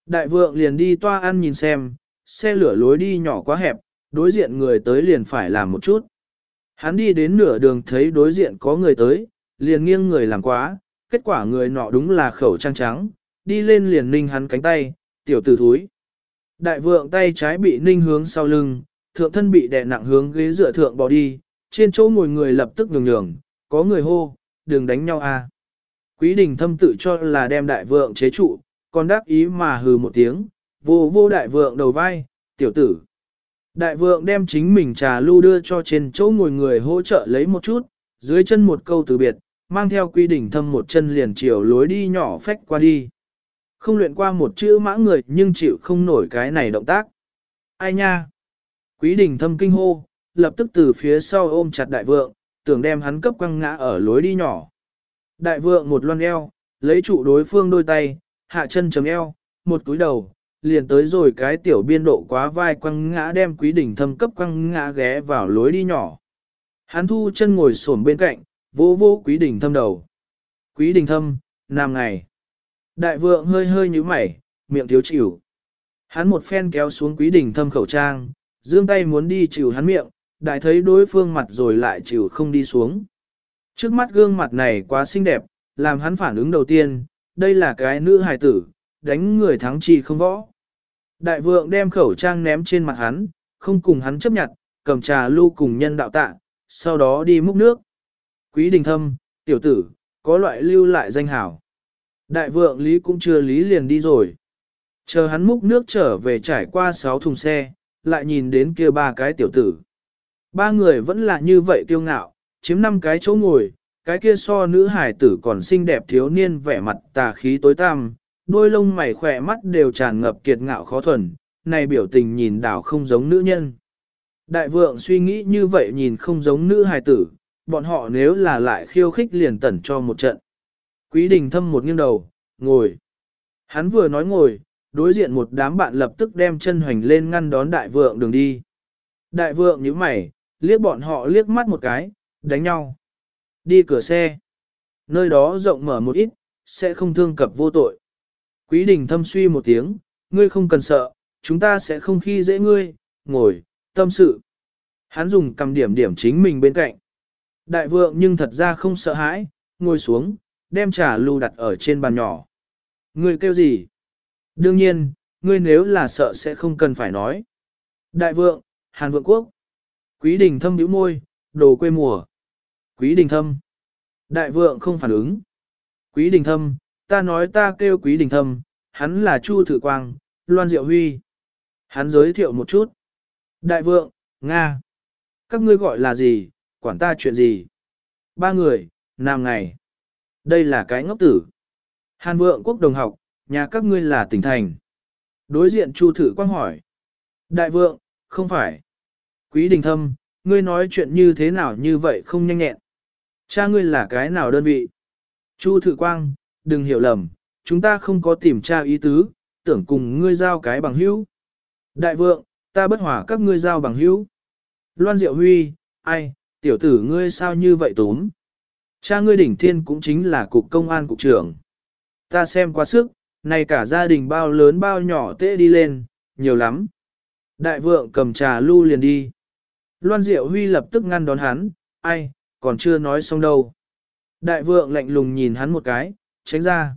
S1: Đại vượng liền đi toa ăn nhìn xem, xe lửa lối đi nhỏ quá hẹp, đối diện người tới liền phải làm một chút. Hắn đi đến nửa đường thấy đối diện có người tới, liền nghiêng người làm quá, kết quả người nọ đúng là khẩu trang trắng, đi lên liền ninh hắn cánh tay, tiểu tử thúi. Đại vượng tay trái bị ninh hướng sau lưng, thượng thân bị đè nặng hướng ghế dựa thượng bỏ đi, trên chỗ ngồi người lập tức nhường nhường, có người hô, đừng đánh nhau a. À. Quý đình thâm tự cho là đem đại vượng chế trụ, còn đáp ý mà hừ một tiếng, vô vô đại vượng đầu vai, tiểu tử. Đại vượng đem chính mình trà lưu đưa cho trên chỗ ngồi người hỗ trợ lấy một chút, dưới chân một câu từ biệt, mang theo quy đỉnh thâm một chân liền chiều lối đi nhỏ phách qua đi. Không luyện qua một chữ mã người nhưng chịu không nổi cái này động tác. Ai nha? Quý đình thâm kinh hô, lập tức từ phía sau ôm chặt đại vượng, tưởng đem hắn cấp quăng ngã ở lối đi nhỏ. Đại vượng một loan eo, lấy trụ đối phương đôi tay, hạ chân chấm eo, một cúi đầu, liền tới rồi cái tiểu biên độ quá vai quăng ngã đem quý đỉnh thâm cấp quăng ngã ghé vào lối đi nhỏ. Hắn thu chân ngồi xổm bên cạnh, vô vô quý đỉnh thâm đầu. Quý đỉnh thâm, nằm ngày. Đại vượng hơi hơi như mày, miệng thiếu chịu. Hắn một phen kéo xuống quý đỉnh thâm khẩu trang, dương tay muốn đi chịu hắn miệng, đại thấy đối phương mặt rồi lại chịu không đi xuống. Trước mắt gương mặt này quá xinh đẹp, làm hắn phản ứng đầu tiên, đây là cái nữ hài tử, đánh người thắng chi không võ. Đại vượng đem khẩu trang ném trên mặt hắn, không cùng hắn chấp nhận, cầm trà lưu cùng nhân đạo tạ, sau đó đi múc nước. Quý đình thâm, tiểu tử, có loại lưu lại danh hảo. Đại vượng lý cũng chưa lý liền đi rồi. Chờ hắn múc nước trở về trải qua sáu thùng xe, lại nhìn đến kia ba cái tiểu tử. Ba người vẫn là như vậy kiêu ngạo, chiếm năm cái chỗ ngồi, cái kia so nữ hải tử còn xinh đẹp thiếu niên vẻ mặt tà khí tối tăm, đôi lông mày khỏe mắt đều tràn ngập kiệt ngạo khó thuần, này biểu tình nhìn đảo không giống nữ nhân. Đại vượng suy nghĩ như vậy nhìn không giống nữ hài tử, bọn họ nếu là lại khiêu khích liền tẩn cho một trận. Quý đình thâm một nghiêng đầu, ngồi. Hắn vừa nói ngồi, đối diện một đám bạn lập tức đem chân hoành lên ngăn đón đại vượng đường đi. Đại vượng như mày, liếc bọn họ liếc mắt một cái, đánh nhau. Đi cửa xe. Nơi đó rộng mở một ít, sẽ không thương cập vô tội. Quý đình thâm suy một tiếng, ngươi không cần sợ, chúng ta sẽ không khi dễ ngươi, ngồi, tâm sự. Hắn dùng cầm điểm điểm chính mình bên cạnh. Đại vượng nhưng thật ra không sợ hãi, ngồi xuống, đem trà lưu đặt ở trên bàn nhỏ. Ngươi kêu gì? Đương nhiên, ngươi nếu là sợ sẽ không cần phải nói. Đại vượng, Hàn vượng quốc. Quý đình thâm nhíu môi, đồ quê mùa. Quý đình thâm. Đại vượng không phản ứng. Quý đình thâm, ta nói ta kêu quý đình thâm, hắn là Chu Thử Quang, Loan Diệu Huy. Hắn giới thiệu một chút. Đại vượng, Nga. Các ngươi gọi là gì, quản ta chuyện gì? Ba người, nam ngày. Đây là cái ngốc tử. Hàn vượng quốc đồng học, nhà các ngươi là tỉnh thành. Đối diện Chu Thử Quang hỏi. Đại vượng, không phải. Quý đình thâm, ngươi nói chuyện như thế nào như vậy không nhanh nhẹn. Cha ngươi là cái nào đơn vị? Chu Thử Quang, đừng hiểu lầm, chúng ta không có tìm tra ý tứ, tưởng cùng ngươi giao cái bằng hữu. Đại vượng, ta bất hỏa các ngươi giao bằng hữu. Loan Diệu Huy, ai, tiểu tử ngươi sao như vậy tốn? Cha ngươi đỉnh thiên cũng chính là cục công an cục trưởng. Ta xem quá sức, này cả gia đình bao lớn bao nhỏ tê đi lên, nhiều lắm. Đại vượng cầm trà lưu liền đi. Loan Diệu Huy lập tức ngăn đón hắn, ai, còn chưa nói xong đâu. Đại vượng lạnh lùng nhìn hắn một cái, tránh ra.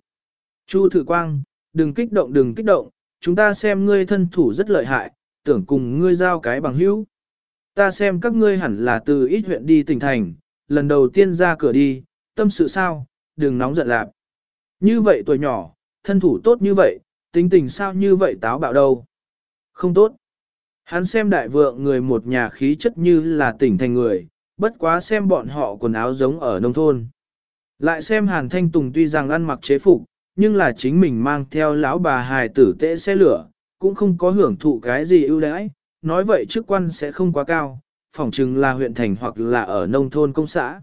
S1: Chu Thử Quang, đừng kích động đừng kích động, chúng ta xem ngươi thân thủ rất lợi hại, tưởng cùng ngươi giao cái bằng hữu. Ta xem các ngươi hẳn là từ ít huyện đi tỉnh thành, lần đầu tiên ra cửa đi, tâm sự sao, đừng nóng giận lạc. Như vậy tuổi nhỏ, thân thủ tốt như vậy, tính tình sao như vậy táo bạo đâu. Không tốt. Hắn xem đại vượng người một nhà khí chất như là tỉnh thành người, bất quá xem bọn họ quần áo giống ở nông thôn. Lại xem Hàn Thanh Tùng tuy rằng ăn mặc chế phục, nhưng là chính mình mang theo lão bà hài tử tệ xe lửa, cũng không có hưởng thụ cái gì ưu đãi, nói vậy chức quan sẽ không quá cao, phỏng chừng là huyện thành hoặc là ở nông thôn công xã.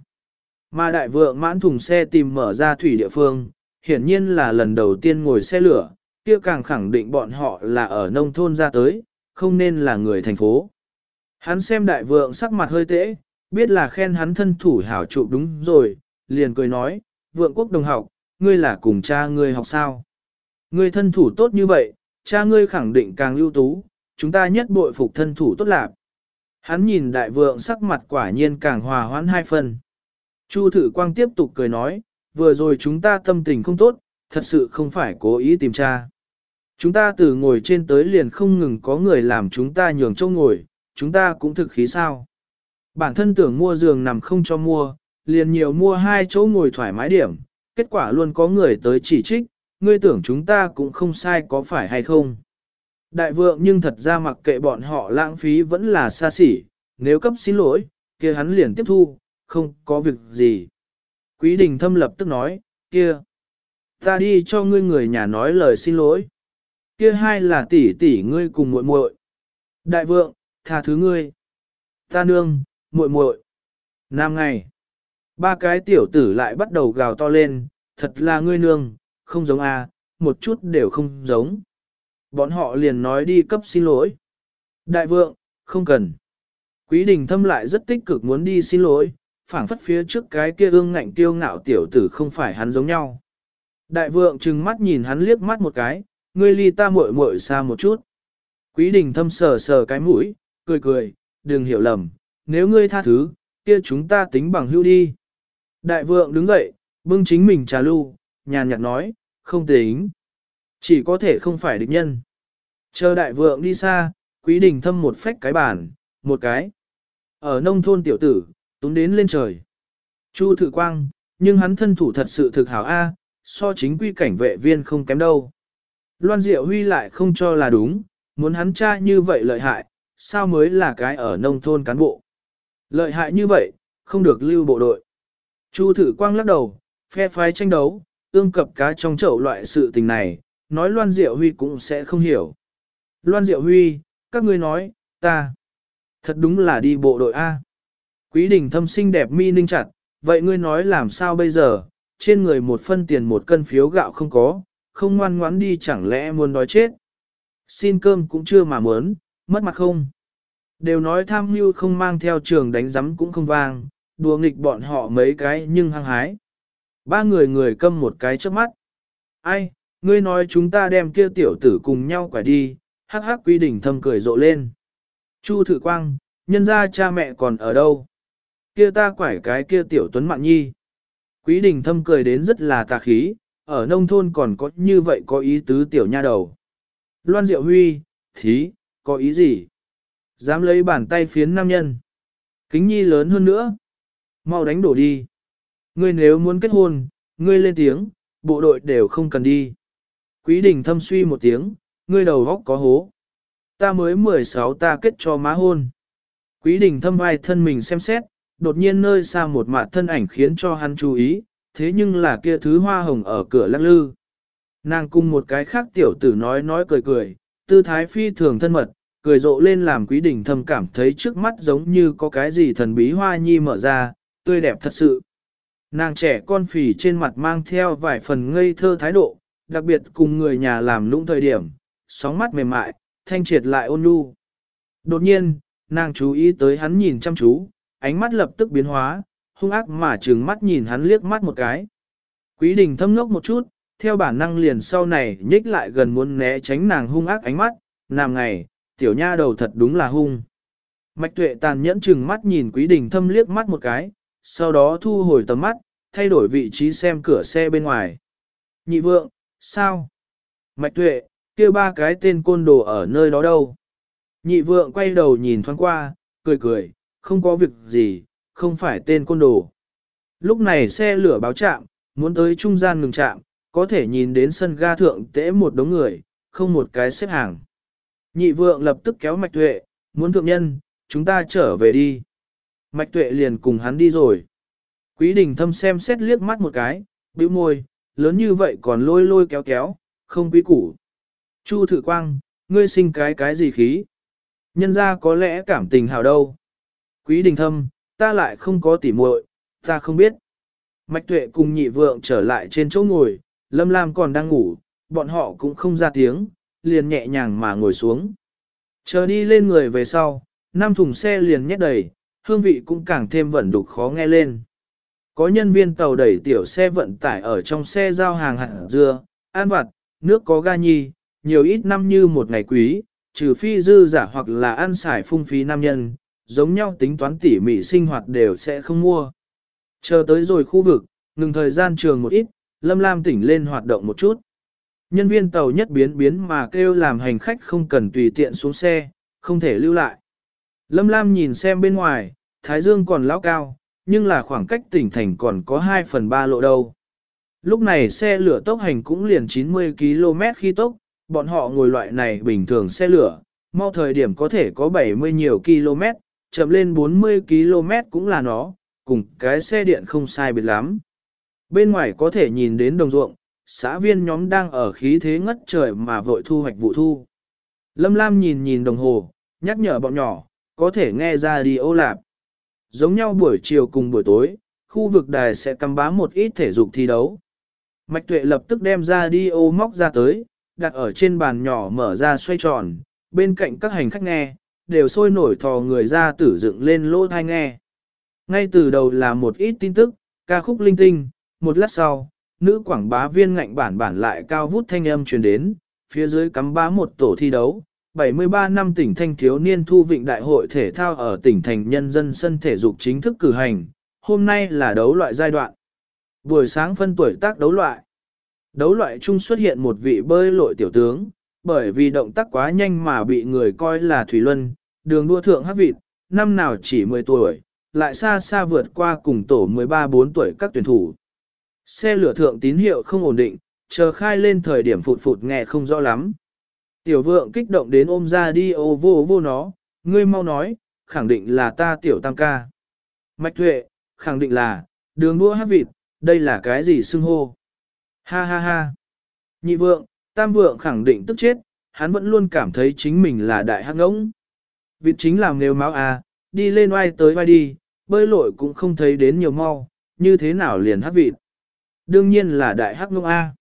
S1: Mà đại vượng mãn thùng xe tìm mở ra thủy địa phương, hiển nhiên là lần đầu tiên ngồi xe lửa, kia càng khẳng định bọn họ là ở nông thôn ra tới, không nên là người thành phố. Hắn xem đại vượng sắc mặt hơi tễ, biết là khen hắn thân thủ hảo trụ đúng rồi, liền cười nói, vượng quốc đồng học, ngươi là cùng cha ngươi học sao. Ngươi thân thủ tốt như vậy, cha ngươi khẳng định càng ưu tú, chúng ta nhất bội phục thân thủ tốt lạc. Hắn nhìn đại vượng sắc mặt quả nhiên càng hòa hoãn hai phần. Chu thử quang tiếp tục cười nói, vừa rồi chúng ta tâm tình không tốt, thật sự không phải cố ý tìm tra. Chúng ta từ ngồi trên tới liền không ngừng có người làm chúng ta nhường châu ngồi, chúng ta cũng thực khí sao. Bản thân tưởng mua giường nằm không cho mua, liền nhiều mua hai chỗ ngồi thoải mái điểm, kết quả luôn có người tới chỉ trích, ngươi tưởng chúng ta cũng không sai có phải hay không. Đại vượng nhưng thật ra mặc kệ bọn họ lãng phí vẫn là xa xỉ, nếu cấp xin lỗi, kia hắn liền tiếp thu, không có việc gì. Quý đình thâm lập tức nói, kia, Ta đi cho ngươi người nhà nói lời xin lỗi. Kia hai là tỷ tỷ ngươi cùng muội muội. Đại vượng, tha thứ ngươi. Ta nương, muội muội. Nam ngày. Ba cái tiểu tử lại bắt đầu gào to lên, thật là ngươi nương, không giống a, một chút đều không giống. Bọn họ liền nói đi cấp xin lỗi. Đại vượng, không cần. Quý đình thâm lại rất tích cực muốn đi xin lỗi, phảng phất phía trước cái kia ương ngạnh tiêu ngạo tiểu tử không phải hắn giống nhau. Đại vượng trừng mắt nhìn hắn liếc mắt một cái, ngươi ly ta muội muội xa một chút. Quý đình thâm sờ sờ cái mũi, cười cười, đừng hiểu lầm, nếu ngươi tha thứ, kia chúng ta tính bằng hữu đi. Đại vượng đứng dậy, bưng chính mình trà lưu, nhàn nhạt nói, không tính. Chỉ có thể không phải địch nhân. Chờ đại vượng đi xa, quý đình thâm một phách cái bản, một cái. Ở nông thôn tiểu tử, túng đến lên trời. Chu thử quang, nhưng hắn thân thủ thật sự thực hảo A, so chính quy cảnh vệ viên không kém đâu. Loan Diệu Huy lại không cho là đúng, muốn hắn cha như vậy lợi hại, sao mới là cái ở nông thôn cán bộ. Lợi hại như vậy, không được lưu bộ đội. Chu thử quang lắc đầu, phe phái tranh đấu, ương cập cá trong chậu loại sự tình này, nói Loan Diệu Huy cũng sẽ không hiểu. Loan Diệu Huy, các ngươi nói, ta, thật đúng là đi bộ đội A. Quý đình thâm sinh đẹp mi ninh chặt, vậy ngươi nói làm sao bây giờ, trên người một phân tiền một cân phiếu gạo không có, không ngoan ngoãn đi chẳng lẽ muốn đói chết. Xin cơm cũng chưa mà muốn, mất mặt không. Đều nói tham mưu không mang theo trường đánh giấm cũng không vang, đùa nghịch bọn họ mấy cái nhưng hăng hái. Ba người người câm một cái trước mắt. Ai, ngươi nói chúng ta đem kia tiểu tử cùng nhau quải đi, hắc hắc quy đỉnh thâm cười rộ lên. Chu thử quang, nhân ra cha mẹ còn ở đâu? Kia ta quải cái kia tiểu tuấn mạng nhi. Quý đình thâm cười đến rất là tà khí, ở nông thôn còn có như vậy có ý tứ tiểu nha đầu. Loan Diệu Huy, thí, có ý gì? Dám lấy bàn tay phiến nam nhân. Kính nhi lớn hơn nữa. Mau đánh đổ đi. Ngươi nếu muốn kết hôn, ngươi lên tiếng, bộ đội đều không cần đi. Quý đình thâm suy một tiếng, ngươi đầu góc có hố. Ta mới 16 ta kết cho má hôn. Quý đình thâm vai thân mình xem xét, đột nhiên nơi xa một mặt thân ảnh khiến cho hắn chú ý, thế nhưng là kia thứ hoa hồng ở cửa lắc lư. Nàng cùng một cái khác tiểu tử nói nói cười cười, tư thái phi thường thân mật, cười rộ lên làm quý đình thâm cảm thấy trước mắt giống như có cái gì thần bí hoa nhi mở ra, tươi đẹp thật sự. Nàng trẻ con phì trên mặt mang theo vài phần ngây thơ thái độ, đặc biệt cùng người nhà làm lũng thời điểm, sóng mắt mềm mại, thanh triệt lại ôn nhu. Đột nhiên, nàng chú ý tới hắn nhìn chăm chú, ánh mắt lập tức biến hóa, hung ác mà trừng mắt nhìn hắn liếc mắt một cái. Quý đình thâm ngốc một chút, theo bản năng liền sau này nhích lại gần muốn né tránh nàng hung ác ánh mắt, nàng ngày, tiểu nha đầu thật đúng là hung. Mạch tuệ tàn nhẫn chừng mắt nhìn quý đình thâm liếc mắt một cái, sau đó thu hồi tầm mắt, thay đổi vị trí xem cửa xe bên ngoài. Nhị vượng, sao? Mạch tuệ, kia ba cái tên côn đồ ở nơi đó đâu? Nhị vượng quay đầu nhìn thoáng qua, cười cười, không có việc gì, không phải tên côn đồ. Lúc này xe lửa báo chạm, muốn tới trung gian ngừng chạm, có thể nhìn đến sân ga thượng tễ một đống người, không một cái xếp hàng. Nhị vượng lập tức kéo mạch tuệ, muốn thượng nhân, chúng ta trở về đi. Mạch tuệ liền cùng hắn đi rồi. Quý đình thâm xem xét liếc mắt một cái, bĩu môi, lớn như vậy còn lôi lôi kéo kéo, không quý củ. Chu thử quang, ngươi sinh cái cái gì khí? Nhân ra có lẽ cảm tình hào đâu. Quý đình thâm, ta lại không có tỉ muội, ta không biết. Mạch tuệ cùng nhị vượng trở lại trên chỗ ngồi, Lâm Lam còn đang ngủ, bọn họ cũng không ra tiếng, liền nhẹ nhàng mà ngồi xuống. Chờ đi lên người về sau, năm thùng xe liền nhét đầy, hương vị cũng càng thêm vẩn đục khó nghe lên. Có nhân viên tàu đẩy tiểu xe vận tải ở trong xe giao hàng hạt dưa, ăn vặt, nước có ga nhi, nhiều ít năm như một ngày quý, trừ phi dư giả hoặc là ăn xài phung phí nam nhân, giống nhau tính toán tỉ mỉ sinh hoạt đều sẽ không mua. Chờ tới rồi khu vực, ngừng thời gian trường một ít, Lâm Lam tỉnh lên hoạt động một chút. Nhân viên tàu nhất biến biến mà kêu làm hành khách không cần tùy tiện xuống xe, không thể lưu lại. Lâm Lam nhìn xem bên ngoài, Thái Dương còn lão cao, nhưng là khoảng cách tỉnh thành còn có 2 phần 3 lộ đâu. Lúc này xe lửa tốc hành cũng liền 90 km khi tốc, bọn họ ngồi loại này bình thường xe lửa, mau thời điểm có thể có 70 nhiều km, chậm lên 40 km cũng là nó, cùng cái xe điện không sai biệt lắm. Bên ngoài có thể nhìn đến đồng ruộng, xã viên nhóm đang ở khí thế ngất trời mà vội thu hoạch vụ thu. Lâm Lam nhìn nhìn đồng hồ, nhắc nhở bọn nhỏ, có thể nghe ra đi ô lạp. Giống nhau buổi chiều cùng buổi tối, khu vực đài sẽ cắm bá một ít thể dục thi đấu. Mạch tuệ lập tức đem ra đi ô móc ra tới, đặt ở trên bàn nhỏ mở ra xoay tròn, bên cạnh các hành khách nghe, đều sôi nổi thò người ra tử dựng lên lỗ thai nghe. Ngay từ đầu là một ít tin tức, ca khúc linh tinh, một lát sau, nữ quảng bá viên ngạnh bản bản lại cao vút thanh âm truyền đến, phía dưới cắm bá một tổ thi đấu. 73 năm tỉnh thanh thiếu niên thu vịnh đại hội thể thao ở tỉnh thành nhân dân sân thể dục chính thức cử hành, hôm nay là đấu loại giai đoạn. Buổi sáng phân tuổi tác đấu loại. Đấu loại chung xuất hiện một vị bơi lội tiểu tướng, bởi vì động tác quá nhanh mà bị người coi là Thủy Luân, đường đua thượng hắc vịt, năm nào chỉ 10 tuổi, lại xa xa vượt qua cùng tổ 13-4 tuổi các tuyển thủ. Xe lửa thượng tín hiệu không ổn định, chờ khai lên thời điểm phụt phụt nghe không rõ lắm. Tiểu vượng kích động đến ôm ra đi ô vô vô nó, ngươi mau nói, khẳng định là ta tiểu tam ca. Mạch tuệ, khẳng định là, đường đua hát vịt, đây là cái gì xưng hô. Ha ha ha. Nhị vượng, tam vượng khẳng định tức chết, hắn vẫn luôn cảm thấy chính mình là đại hắc ngỗng. Vịt chính làm nếu máu à, đi lên oai tới oai đi, bơi lội cũng không thấy đến nhiều mau, như thế nào liền hát vịt. Đương nhiên là đại hắc ngỗng A.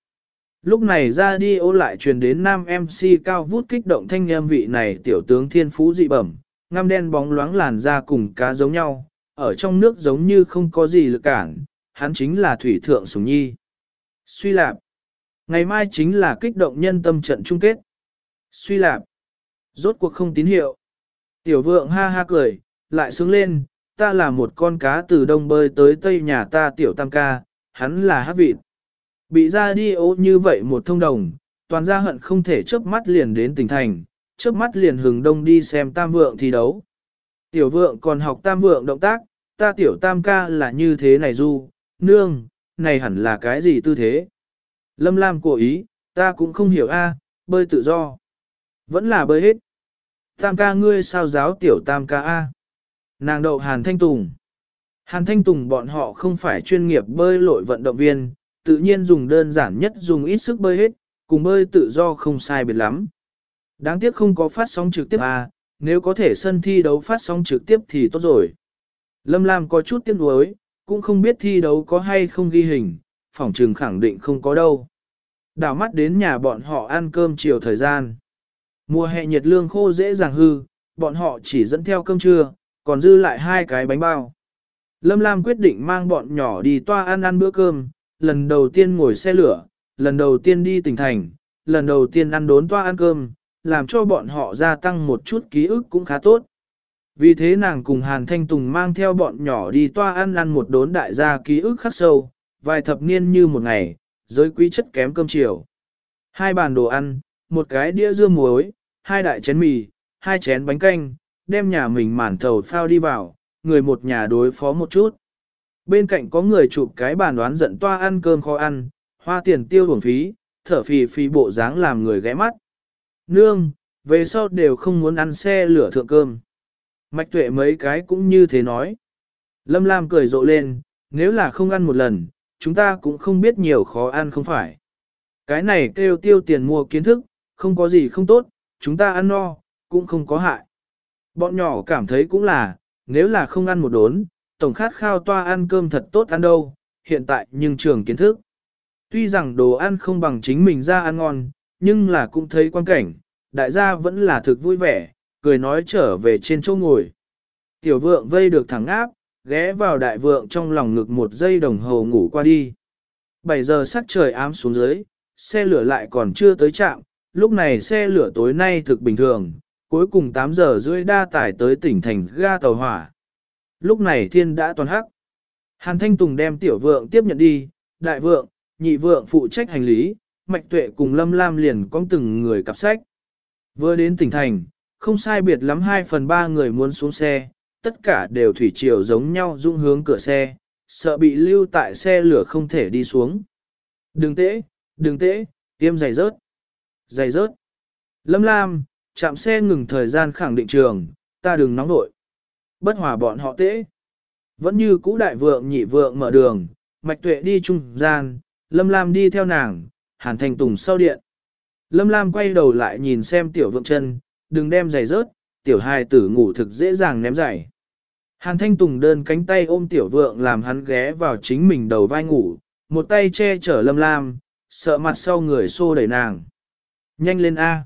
S1: Lúc này ra đi ô lại truyền đến nam MC cao vút kích động thanh em vị này tiểu tướng thiên phú dị bẩm, ngăm đen bóng loáng làn da cùng cá giống nhau, ở trong nước giống như không có gì lực cản, hắn chính là thủy thượng sùng nhi. Suy lạp. Ngày mai chính là kích động nhân tâm trận chung kết. Suy lạp. Rốt cuộc không tín hiệu. Tiểu vượng ha ha cười, lại sướng lên, ta là một con cá từ đông bơi tới tây nhà ta tiểu tam ca, hắn là hát vịt. Bị ra đi ô như vậy một thông đồng, toàn gia hận không thể chớp mắt liền đến tỉnh thành, chớp mắt liền hừng đông đi xem tam vượng thi đấu. Tiểu vượng còn học tam vượng động tác, ta tiểu tam ca là như thế này du, nương, này hẳn là cái gì tư thế? Lâm Lam cố ý, ta cũng không hiểu a, bơi tự do. Vẫn là bơi hết. Tam ca ngươi sao giáo tiểu tam ca a? Nàng đậu Hàn Thanh Tùng. Hàn Thanh Tùng bọn họ không phải chuyên nghiệp bơi lội vận động viên, tự nhiên dùng đơn giản nhất dùng ít sức bơi hết, cùng bơi tự do không sai biệt lắm. Đáng tiếc không có phát sóng trực tiếp à, nếu có thể sân thi đấu phát sóng trực tiếp thì tốt rồi. Lâm Lam có chút tiếc nuối, cũng không biết thi đấu có hay không ghi hình, phỏng trường khẳng định không có đâu. Đảo mắt đến nhà bọn họ ăn cơm chiều thời gian. Mùa hè nhiệt lương khô dễ dàng hư, bọn họ chỉ dẫn theo cơm trưa, còn dư lại hai cái bánh bao. Lâm Lam quyết định mang bọn nhỏ đi toa ăn ăn bữa cơm, lần đầu tiên ngồi xe lửa, lần đầu tiên đi tỉnh thành, lần đầu tiên ăn đốn toa ăn cơm, làm cho bọn họ gia tăng một chút ký ức cũng khá tốt. Vì thế nàng cùng Hàn Thanh Tùng mang theo bọn nhỏ đi toa ăn ăn một đốn đại gia ký ức khắc sâu, vài thập niên như một ngày, giới quý chất kém cơm chiều. Hai bàn đồ ăn, một cái đĩa dưa muối, hai đại chén mì, hai chén bánh canh, đem nhà mình mản thầu phao đi vào, người một nhà đối phó một chút. Bên cạnh có người chụp cái bàn đoán giận toa ăn cơm khó ăn, hoa tiền tiêu bổng phí, thở phì phì bộ dáng làm người ghé mắt. Nương, về sau đều không muốn ăn xe lửa thượng cơm. Mạch tuệ mấy cái cũng như thế nói. Lâm Lam cười rộ lên, nếu là không ăn một lần, chúng ta cũng không biết nhiều khó ăn không phải. Cái này kêu tiêu tiền mua kiến thức, không có gì không tốt, chúng ta ăn no, cũng không có hại. Bọn nhỏ cảm thấy cũng là, nếu là không ăn một đốn, tổng khát khao toa ăn cơm thật tốt ăn đâu, hiện tại nhưng trường kiến thức. Tuy rằng đồ ăn không bằng chính mình ra ăn ngon, nhưng là cũng thấy quan cảnh, đại gia vẫn là thực vui vẻ, cười nói trở về trên chỗ ngồi. Tiểu vượng vây được thẳng áp, ghé vào đại vượng trong lòng ngực một giây đồng hồ ngủ qua đi. 7 giờ sắc trời ám xuống dưới, xe lửa lại còn chưa tới trạm, lúc này xe lửa tối nay thực bình thường, cuối cùng 8 giờ rưỡi đa tải tới tỉnh thành ga tàu hỏa. Lúc này thiên đã toàn hắc. Hàn Thanh Tùng đem tiểu vượng tiếp nhận đi, đại vượng, nhị vượng phụ trách hành lý, mạch tuệ cùng lâm lam liền con từng người cặp sách. Vừa đến tỉnh thành, không sai biệt lắm 2 phần 3 người muốn xuống xe, tất cả đều thủy chiều giống nhau dung hướng cửa xe, sợ bị lưu tại xe lửa không thể đi xuống. Đừng tễ, đừng tễ, tiêm giày rớt. Giày rớt. Lâm Lam, chạm xe ngừng thời gian khẳng định trường, ta đừng nóng nội. Bất hòa bọn họ tễ. Vẫn như cũ đại vượng nhị vượng mở đường, mạch tuệ đi trung gian, Lâm Lam đi theo nàng, Hàn Thanh Tùng sau điện. Lâm Lam quay đầu lại nhìn xem tiểu vượng chân, đừng đem giày rớt, tiểu hài tử ngủ thực dễ dàng ném giày. Hàn Thanh Tùng đơn cánh tay ôm tiểu vượng làm hắn ghé vào chính mình đầu vai ngủ, một tay che chở Lâm Lam, sợ mặt sau người xô đẩy nàng. Nhanh lên A.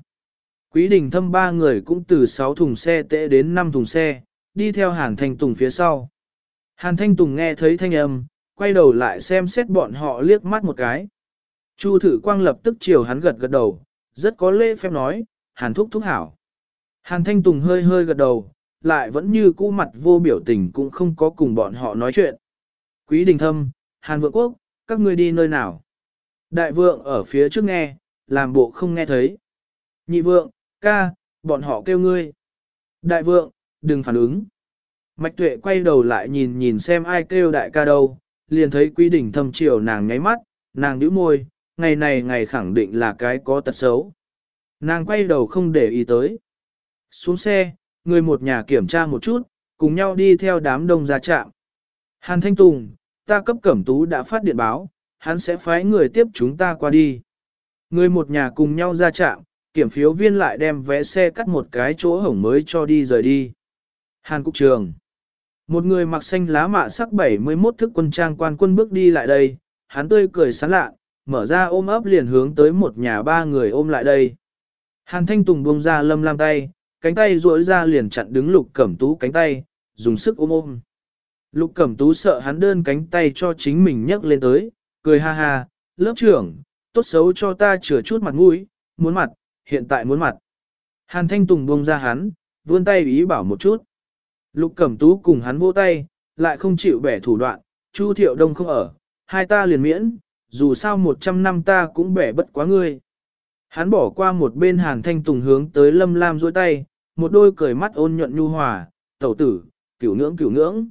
S1: Quý đình thâm ba người cũng từ 6 thùng xe tệ đến 5 thùng xe, đi theo Hàn Thanh Tùng phía sau. Hàn Thanh Tùng nghe thấy thanh âm, quay đầu lại xem xét bọn họ liếc mắt một cái. Chu thử quang lập tức chiều hắn gật gật đầu, rất có lễ phép nói, Hàn thúc thúc hảo. Hàn Thanh Tùng hơi hơi gật đầu, lại vẫn như cũ mặt vô biểu tình cũng không có cùng bọn họ nói chuyện. Quý đình thâm, Hàn vượng quốc, các ngươi đi nơi nào? Đại vượng ở phía trước nghe, làm bộ không nghe thấy. Nhị vượng, ca, bọn họ kêu ngươi. Đại vượng, đừng phản ứng. Mạch tuệ quay đầu lại nhìn nhìn xem ai kêu đại ca đâu, liền thấy quý đỉnh thâm chiều nàng nháy mắt, nàng nhíu môi, ngày này ngày khẳng định là cái có tật xấu. Nàng quay đầu không để ý tới. Xuống xe, người một nhà kiểm tra một chút, cùng nhau đi theo đám đông ra trạm. Hàn Thanh Tùng, ta cấp cẩm tú đã phát điện báo, hắn sẽ phái người tiếp chúng ta qua đi. Người một nhà cùng nhau ra trạm, kiểm phiếu viên lại đem vé xe cắt một cái chỗ hổng mới cho đi rời đi. Hàn Cục Trường Một người mặc xanh lá mạ sắc 71 thức quân trang quan quân bước đi lại đây, hắn tươi cười sán lạ, mở ra ôm ấp liền hướng tới một nhà ba người ôm lại đây. Hàn Thanh Tùng buông ra lâm lam tay, cánh tay duỗi ra liền chặn đứng lục cẩm tú cánh tay, dùng sức ôm ôm. Lục cẩm tú sợ hắn đơn cánh tay cho chính mình nhấc lên tới, cười ha ha, lớp trưởng, tốt xấu cho ta chừa chút mặt mũi, muốn mặt, hiện tại muốn mặt. Hàn Thanh Tùng buông ra hắn, vươn tay ý bảo một chút. Lục cẩm tú cùng hắn vỗ tay, lại không chịu bẻ thủ đoạn, Chu Thiệu Đông không ở, hai ta liền miễn, dù sao một trăm năm ta cũng bẻ bất quá ngươi. Hắn bỏ qua một bên Hàn Thanh Tùng hướng tới Lâm Lam dôi tay, một đôi cười mắt ôn nhuận nhu hòa, tẩu tử, cửu ngưỡng cửu ngưỡng.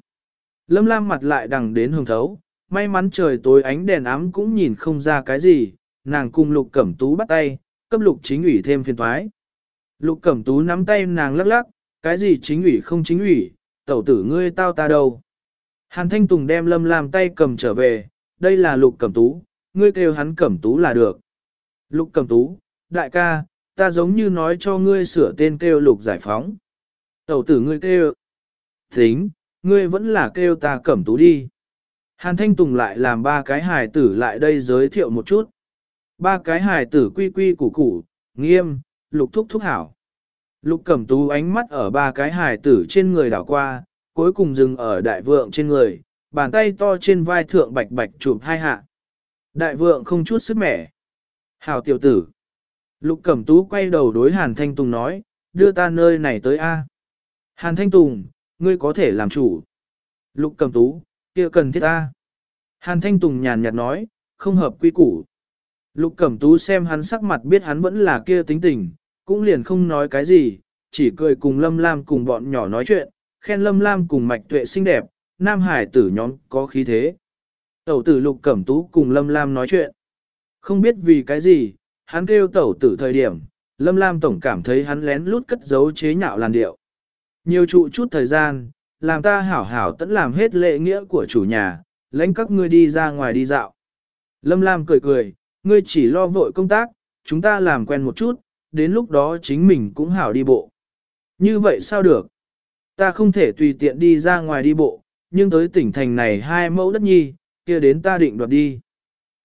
S1: Lâm Lam mặt lại đằng đến hồng thấu, may mắn trời tối ánh đèn ám cũng nhìn không ra cái gì, nàng cùng lục cẩm tú bắt tay, cấp lục chính ủy thêm phiền thoái. Lục cẩm tú nắm tay nàng lắc lắc, cái gì chính ủy không chính ủy, tẩu tử ngươi tao ta đâu. Hàn Thanh Tùng đem Lâm Lam tay cầm trở về, đây là lục cẩm tú, ngươi kêu hắn cẩm tú là được. Lục cẩm tú, đại ca, ta giống như nói cho ngươi sửa tên kêu lục giải phóng. Tẩu tử ngươi kêu. Tính, ngươi vẫn là kêu ta cẩm tú đi. Hàn Thanh Tùng lại làm ba cái hài tử lại đây giới thiệu một chút. Ba cái hài tử quy quy củ củ, nghiêm, lục thúc thúc hảo. Lục cẩm tú ánh mắt ở ba cái hài tử trên người đảo qua, cuối cùng dừng ở đại vượng trên người, bàn tay to trên vai thượng bạch bạch chụp hai hạ. Đại vượng không chút sức mẻ. Hào tiểu tử. Lục Cẩm Tú quay đầu đối Hàn Thanh Tùng nói, đưa ta nơi này tới A. Hàn Thanh Tùng, ngươi có thể làm chủ. Lục Cẩm Tú, kia cần thiết A. Hàn Thanh Tùng nhàn nhạt nói, không hợp quy củ. Lục Cẩm Tú xem hắn sắc mặt biết hắn vẫn là kia tính tình, cũng liền không nói cái gì, chỉ cười cùng Lâm Lam cùng bọn nhỏ nói chuyện, khen Lâm Lam cùng mạch tuệ xinh đẹp, Nam Hải tử nhóm có khí thế. Tẩu tử Lục Cẩm Tú cùng Lâm Lam nói chuyện. Không biết vì cái gì, hắn kêu tẩu tử thời điểm, Lâm Lam Tổng cảm thấy hắn lén lút cất giấu chế nhạo làn điệu. Nhiều trụ chút thời gian, làm ta hảo hảo tẫn làm hết lệ nghĩa của chủ nhà, lãnh các ngươi đi ra ngoài đi dạo. Lâm Lam cười cười, ngươi chỉ lo vội công tác, chúng ta làm quen một chút, đến lúc đó chính mình cũng hảo đi bộ. Như vậy sao được? Ta không thể tùy tiện đi ra ngoài đi bộ, nhưng tới tỉnh thành này hai mẫu đất nhi, kia đến ta định đoạt đi.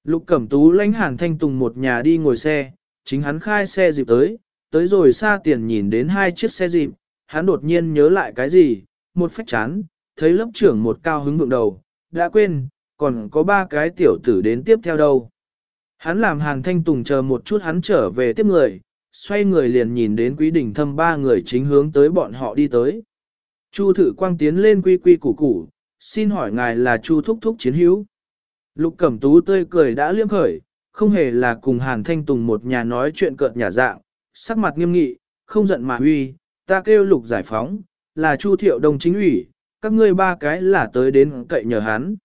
S1: Lục Cẩm Tú lãnh Hàn Thanh Tùng một nhà đi ngồi xe, chính hắn khai xe dịp tới, tới rồi xa tiền nhìn đến hai chiếc xe dịp, hắn đột nhiên nhớ lại cái gì, một phách chán, thấy lớp trưởng một cao hứng vượng đầu, đã quên, còn có ba cái tiểu tử đến tiếp theo đâu. Hắn làm Hàn Thanh Tùng chờ một chút hắn trở về tiếp người, xoay người liền nhìn đến quý đỉnh thâm ba người chính hướng tới bọn họ đi tới. Chu thử quang tiến lên quy quy củ củ, xin hỏi ngài là Chu thúc thúc chiến hữu. Lục Cẩm Tú tươi cười đã liêm khởi, không hề là cùng Hàn Thanh Tùng một nhà nói chuyện cợt nhà dạng, sắc mặt nghiêm nghị, không giận mà huy, ta kêu Lục giải phóng, là Chu Thiệu Đông chính ủy, các ngươi ba cái là tới đến cậy nhờ hắn.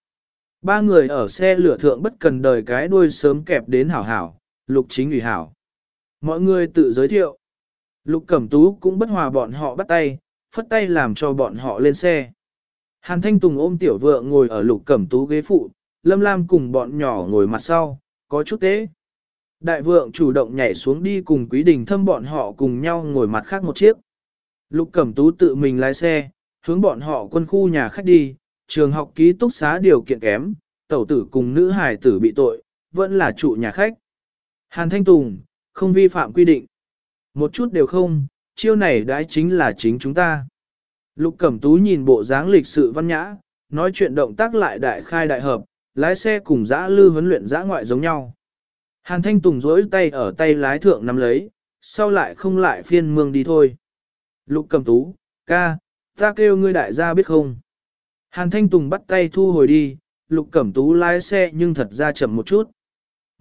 S1: Ba người ở xe lửa thượng bất cần đời cái đuôi sớm kẹp đến hảo hảo, Lục chính ủy hảo. Mọi người tự giới thiệu. Lục Cẩm Tú cũng bất hòa bọn họ bắt tay, phất tay làm cho bọn họ lên xe. Hàn Thanh Tùng ôm tiểu vượng ngồi ở Lục Cẩm Tú ghế phụ, Lâm Lam cùng bọn nhỏ ngồi mặt sau, có chút tế. Đại vượng chủ động nhảy xuống đi cùng quý đình thâm bọn họ cùng nhau ngồi mặt khác một chiếc. Lục Cẩm Tú tự mình lái xe, hướng bọn họ quân khu nhà khách đi, trường học ký túc xá điều kiện kém, tẩu tử cùng nữ hài tử bị tội, vẫn là trụ nhà khách. Hàn Thanh Tùng, không vi phạm quy định. Một chút đều không, chiêu này đãi chính là chính chúng ta. Lục Cẩm Tú nhìn bộ dáng lịch sự văn nhã, nói chuyện động tác lại đại khai đại hợp, lái xe cùng dã lư huấn luyện dã ngoại giống nhau. Hàn Thanh Tùng rỗi tay ở tay lái thượng nắm lấy, sau lại không lại phiên mương đi thôi. Lục Cẩm Tú, ca, ta kêu ngươi đại gia biết không? Hàn Thanh Tùng bắt tay thu hồi đi, Lục Cẩm Tú lái xe nhưng thật ra chậm một chút.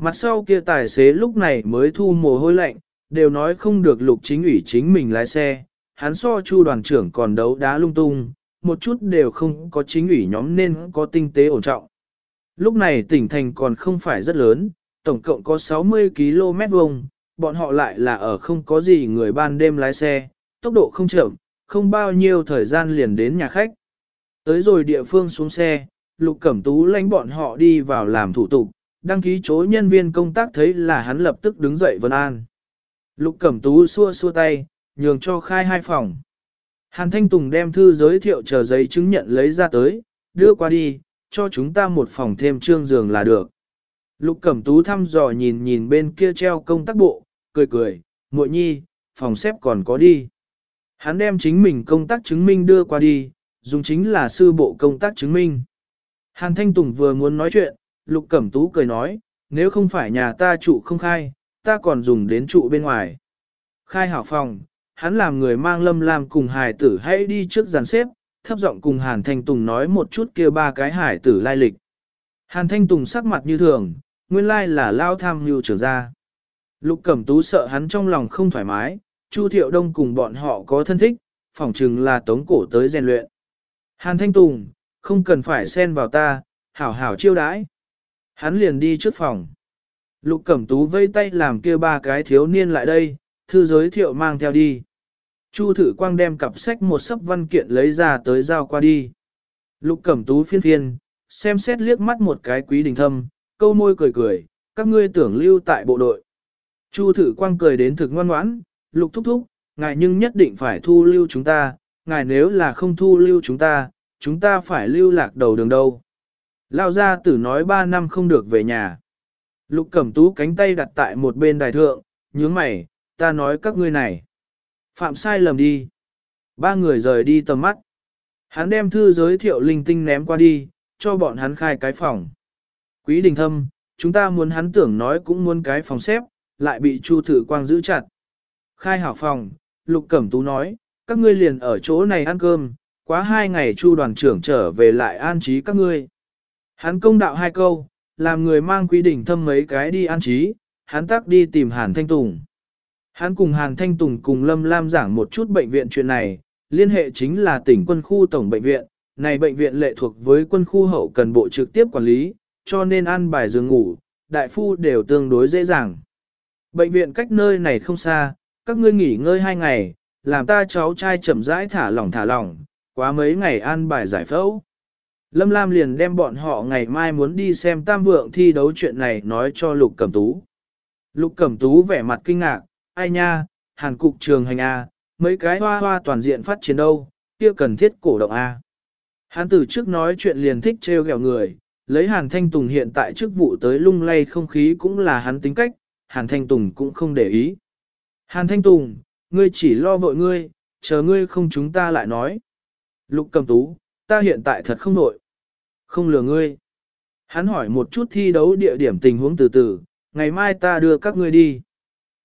S1: Mặt sau kia tài xế lúc này mới thu mồ hôi lạnh, đều nói không được Lục chính ủy chính mình lái xe, hắn so chu đoàn trưởng còn đấu đá lung tung, một chút đều không có chính ủy nhóm nên có tinh tế ổn trọng. Lúc này tỉnh thành còn không phải rất lớn, tổng cộng có 60 km vuông, bọn họ lại là ở không có gì người ban đêm lái xe, tốc độ không chậm, không bao nhiêu thời gian liền đến nhà khách. Tới rồi địa phương xuống xe, Lục Cẩm Tú lãnh bọn họ đi vào làm thủ tục, đăng ký chỗ nhân viên công tác thấy là hắn lập tức đứng dậy vân an. Lục Cẩm Tú xua xua tay, nhường cho khai hai phòng. Hàn Thanh Tùng đem thư giới thiệu chờ giấy chứng nhận lấy ra tới, đưa qua đi, cho chúng ta một phòng thêm trương giường là được. Lục Cẩm Tú thăm dò nhìn nhìn bên kia treo công tác bộ, cười cười, muội nhi, phòng xếp còn có đi. Hắn đem chính mình công tác chứng minh đưa qua đi, dùng chính là sư bộ công tác chứng minh. Hàn Thanh Tùng vừa muốn nói chuyện, Lục Cẩm Tú cười nói, nếu không phải nhà ta trụ không khai, ta còn dùng đến trụ bên ngoài. Khai hảo phòng, hắn làm người mang lâm lam cùng hải tử hãy đi trước dàn xếp, thấp giọng cùng Hàn Thanh Tùng nói một chút kia ba cái hải tử lai lịch. Hàn Thanh Tùng sắc mặt như thường, nguyên lai là lao tham mưu trưởng ra. Lục Cẩm Tú sợ hắn trong lòng không thoải mái, Chu Thiệu Đông cùng bọn họ có thân thích, phỏng chừng là tống cổ tới rèn luyện. Hàn Thanh Tùng, không cần phải xen vào ta, hảo hảo chiêu đãi. Hắn liền đi trước phòng. Lục Cẩm Tú vây tay làm kia ba cái thiếu niên lại đây, thư giới thiệu mang theo đi. Chu Thử Quang đem cặp sách một sấp văn kiện lấy ra tới giao qua đi. Lục Cẩm Tú phiên phiên, xem xét liếc mắt một cái quý đình thâm, câu môi cười cười, các ngươi tưởng lưu tại bộ đội. Chu Thử Quang cười đến thực ngoan ngoãn, Lục thúc thúc, ngài nhưng nhất định phải thu lưu chúng ta, ngài nếu là không thu lưu chúng ta, chúng ta phải lưu lạc đầu đường đâu. Lao gia tử nói ba năm không được về nhà. Lục cẩm tú cánh tay đặt tại một bên đài thượng, nhướng mày, ta nói các ngươi này. Phạm sai lầm đi. Ba người rời đi tầm mắt. Hắn đem thư giới thiệu linh tinh ném qua đi, cho bọn hắn khai cái phòng. Quý đình thâm, chúng ta muốn hắn tưởng nói cũng muốn cái phòng xếp, lại bị Chu Thử Quang giữ chặt. Khai hảo phòng, Lục Cẩm Tú nói, các ngươi liền ở chỗ này ăn cơm, quá hai ngày Chu đoàn trưởng trở về lại an trí các ngươi. Hắn công đạo hai câu, làm người mang quy định thâm mấy cái đi an trí, hắn tắc đi tìm Hàn Thanh Tùng. Hắn cùng Hàn Thanh Tùng cùng Lâm Lam giảng một chút bệnh viện chuyện này, liên hệ chính là tỉnh quân khu tổng bệnh viện, này bệnh viện lệ thuộc với quân khu hậu cần bộ trực tiếp quản lý, cho nên ăn bài giường ngủ, đại phu đều tương đối dễ dàng. Bệnh viện cách nơi này không xa, các ngươi nghỉ ngơi hai ngày, làm ta cháu trai chậm rãi thả lỏng thả lỏng, quá mấy ngày ăn bài giải phẫu. Lâm Lam liền đem bọn họ ngày mai muốn đi xem tam vượng thi đấu chuyện này nói cho Lục Cẩm Tú. Lục Cẩm Tú vẻ mặt kinh ngạc, ai nha, hàn cục trường hành A, mấy cái hoa hoa toàn diện phát triển đâu, kia cần thiết cổ động A. Hàn từ trước nói chuyện liền thích trêu ghẹo người, lấy Hàn Thanh Tùng hiện tại chức vụ tới lung lay không khí cũng là hắn tính cách, Hàn Thanh Tùng cũng không để ý. Hàn Thanh Tùng, ngươi chỉ lo vội ngươi, chờ ngươi không chúng ta lại nói. Lục cầm tú, ta hiện tại thật không nội. Không lừa ngươi. Hắn hỏi một chút thi đấu địa điểm tình huống từ từ, ngày mai ta đưa các ngươi đi.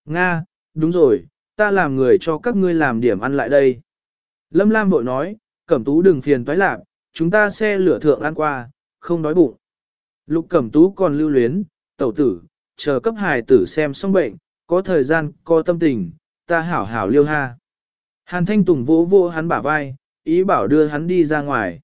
S1: Nga, đúng rồi, ta làm người cho các ngươi làm điểm ăn lại đây. Lâm Lam vội nói, cẩm tú đừng phiền toái lạc, chúng ta xe lửa thượng ăn qua, không đói bụng. Lục cẩm tú còn lưu luyến, tẩu tử, chờ cấp hài tử xem xong bệnh, có thời gian, có tâm tình, ta hảo hảo liêu ha. Hàn Thanh Tùng vỗ vô hắn bả vai, ý bảo đưa hắn đi ra ngoài.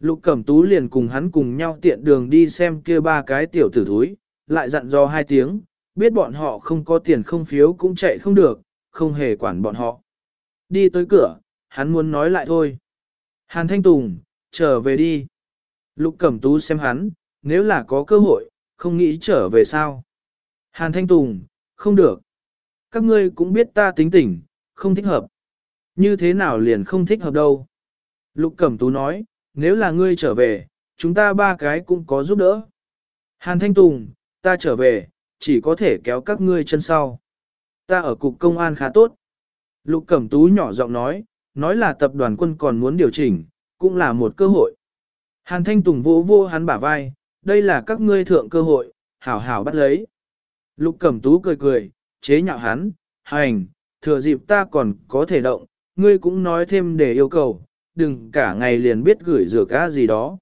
S1: Lục Cẩm Tú liền cùng hắn cùng nhau tiện đường đi xem kia ba cái tiểu tử thúi, lại dặn dò hai tiếng, biết bọn họ không có tiền không phiếu cũng chạy không được, không hề quản bọn họ. Đi tới cửa, hắn muốn nói lại thôi. Hàn Thanh Tùng, trở về đi. Lục Cẩm Tú xem hắn, nếu là có cơ hội, không nghĩ trở về sao. Hàn Thanh Tùng, không được. Các ngươi cũng biết ta tính tình, không thích hợp. Như thế nào liền không thích hợp đâu. Lục Cẩm Tú nói, nếu là ngươi trở về, chúng ta ba cái cũng có giúp đỡ. Hàn Thanh Tùng, ta trở về, chỉ có thể kéo các ngươi chân sau. Ta ở cục công an khá tốt. Lục Cẩm Tú nhỏ giọng nói, nói là tập đoàn quân còn muốn điều chỉnh, cũng là một cơ hội. Hàn Thanh Tùng vô vô hắn bả vai, đây là các ngươi thượng cơ hội, hảo hảo bắt lấy. Lục Cẩm Tú cười cười, chế nhạo hắn, hành, thừa dịp ta còn có thể động, ngươi cũng nói thêm để yêu cầu, đừng cả ngày liền biết gửi rửa cá gì đó.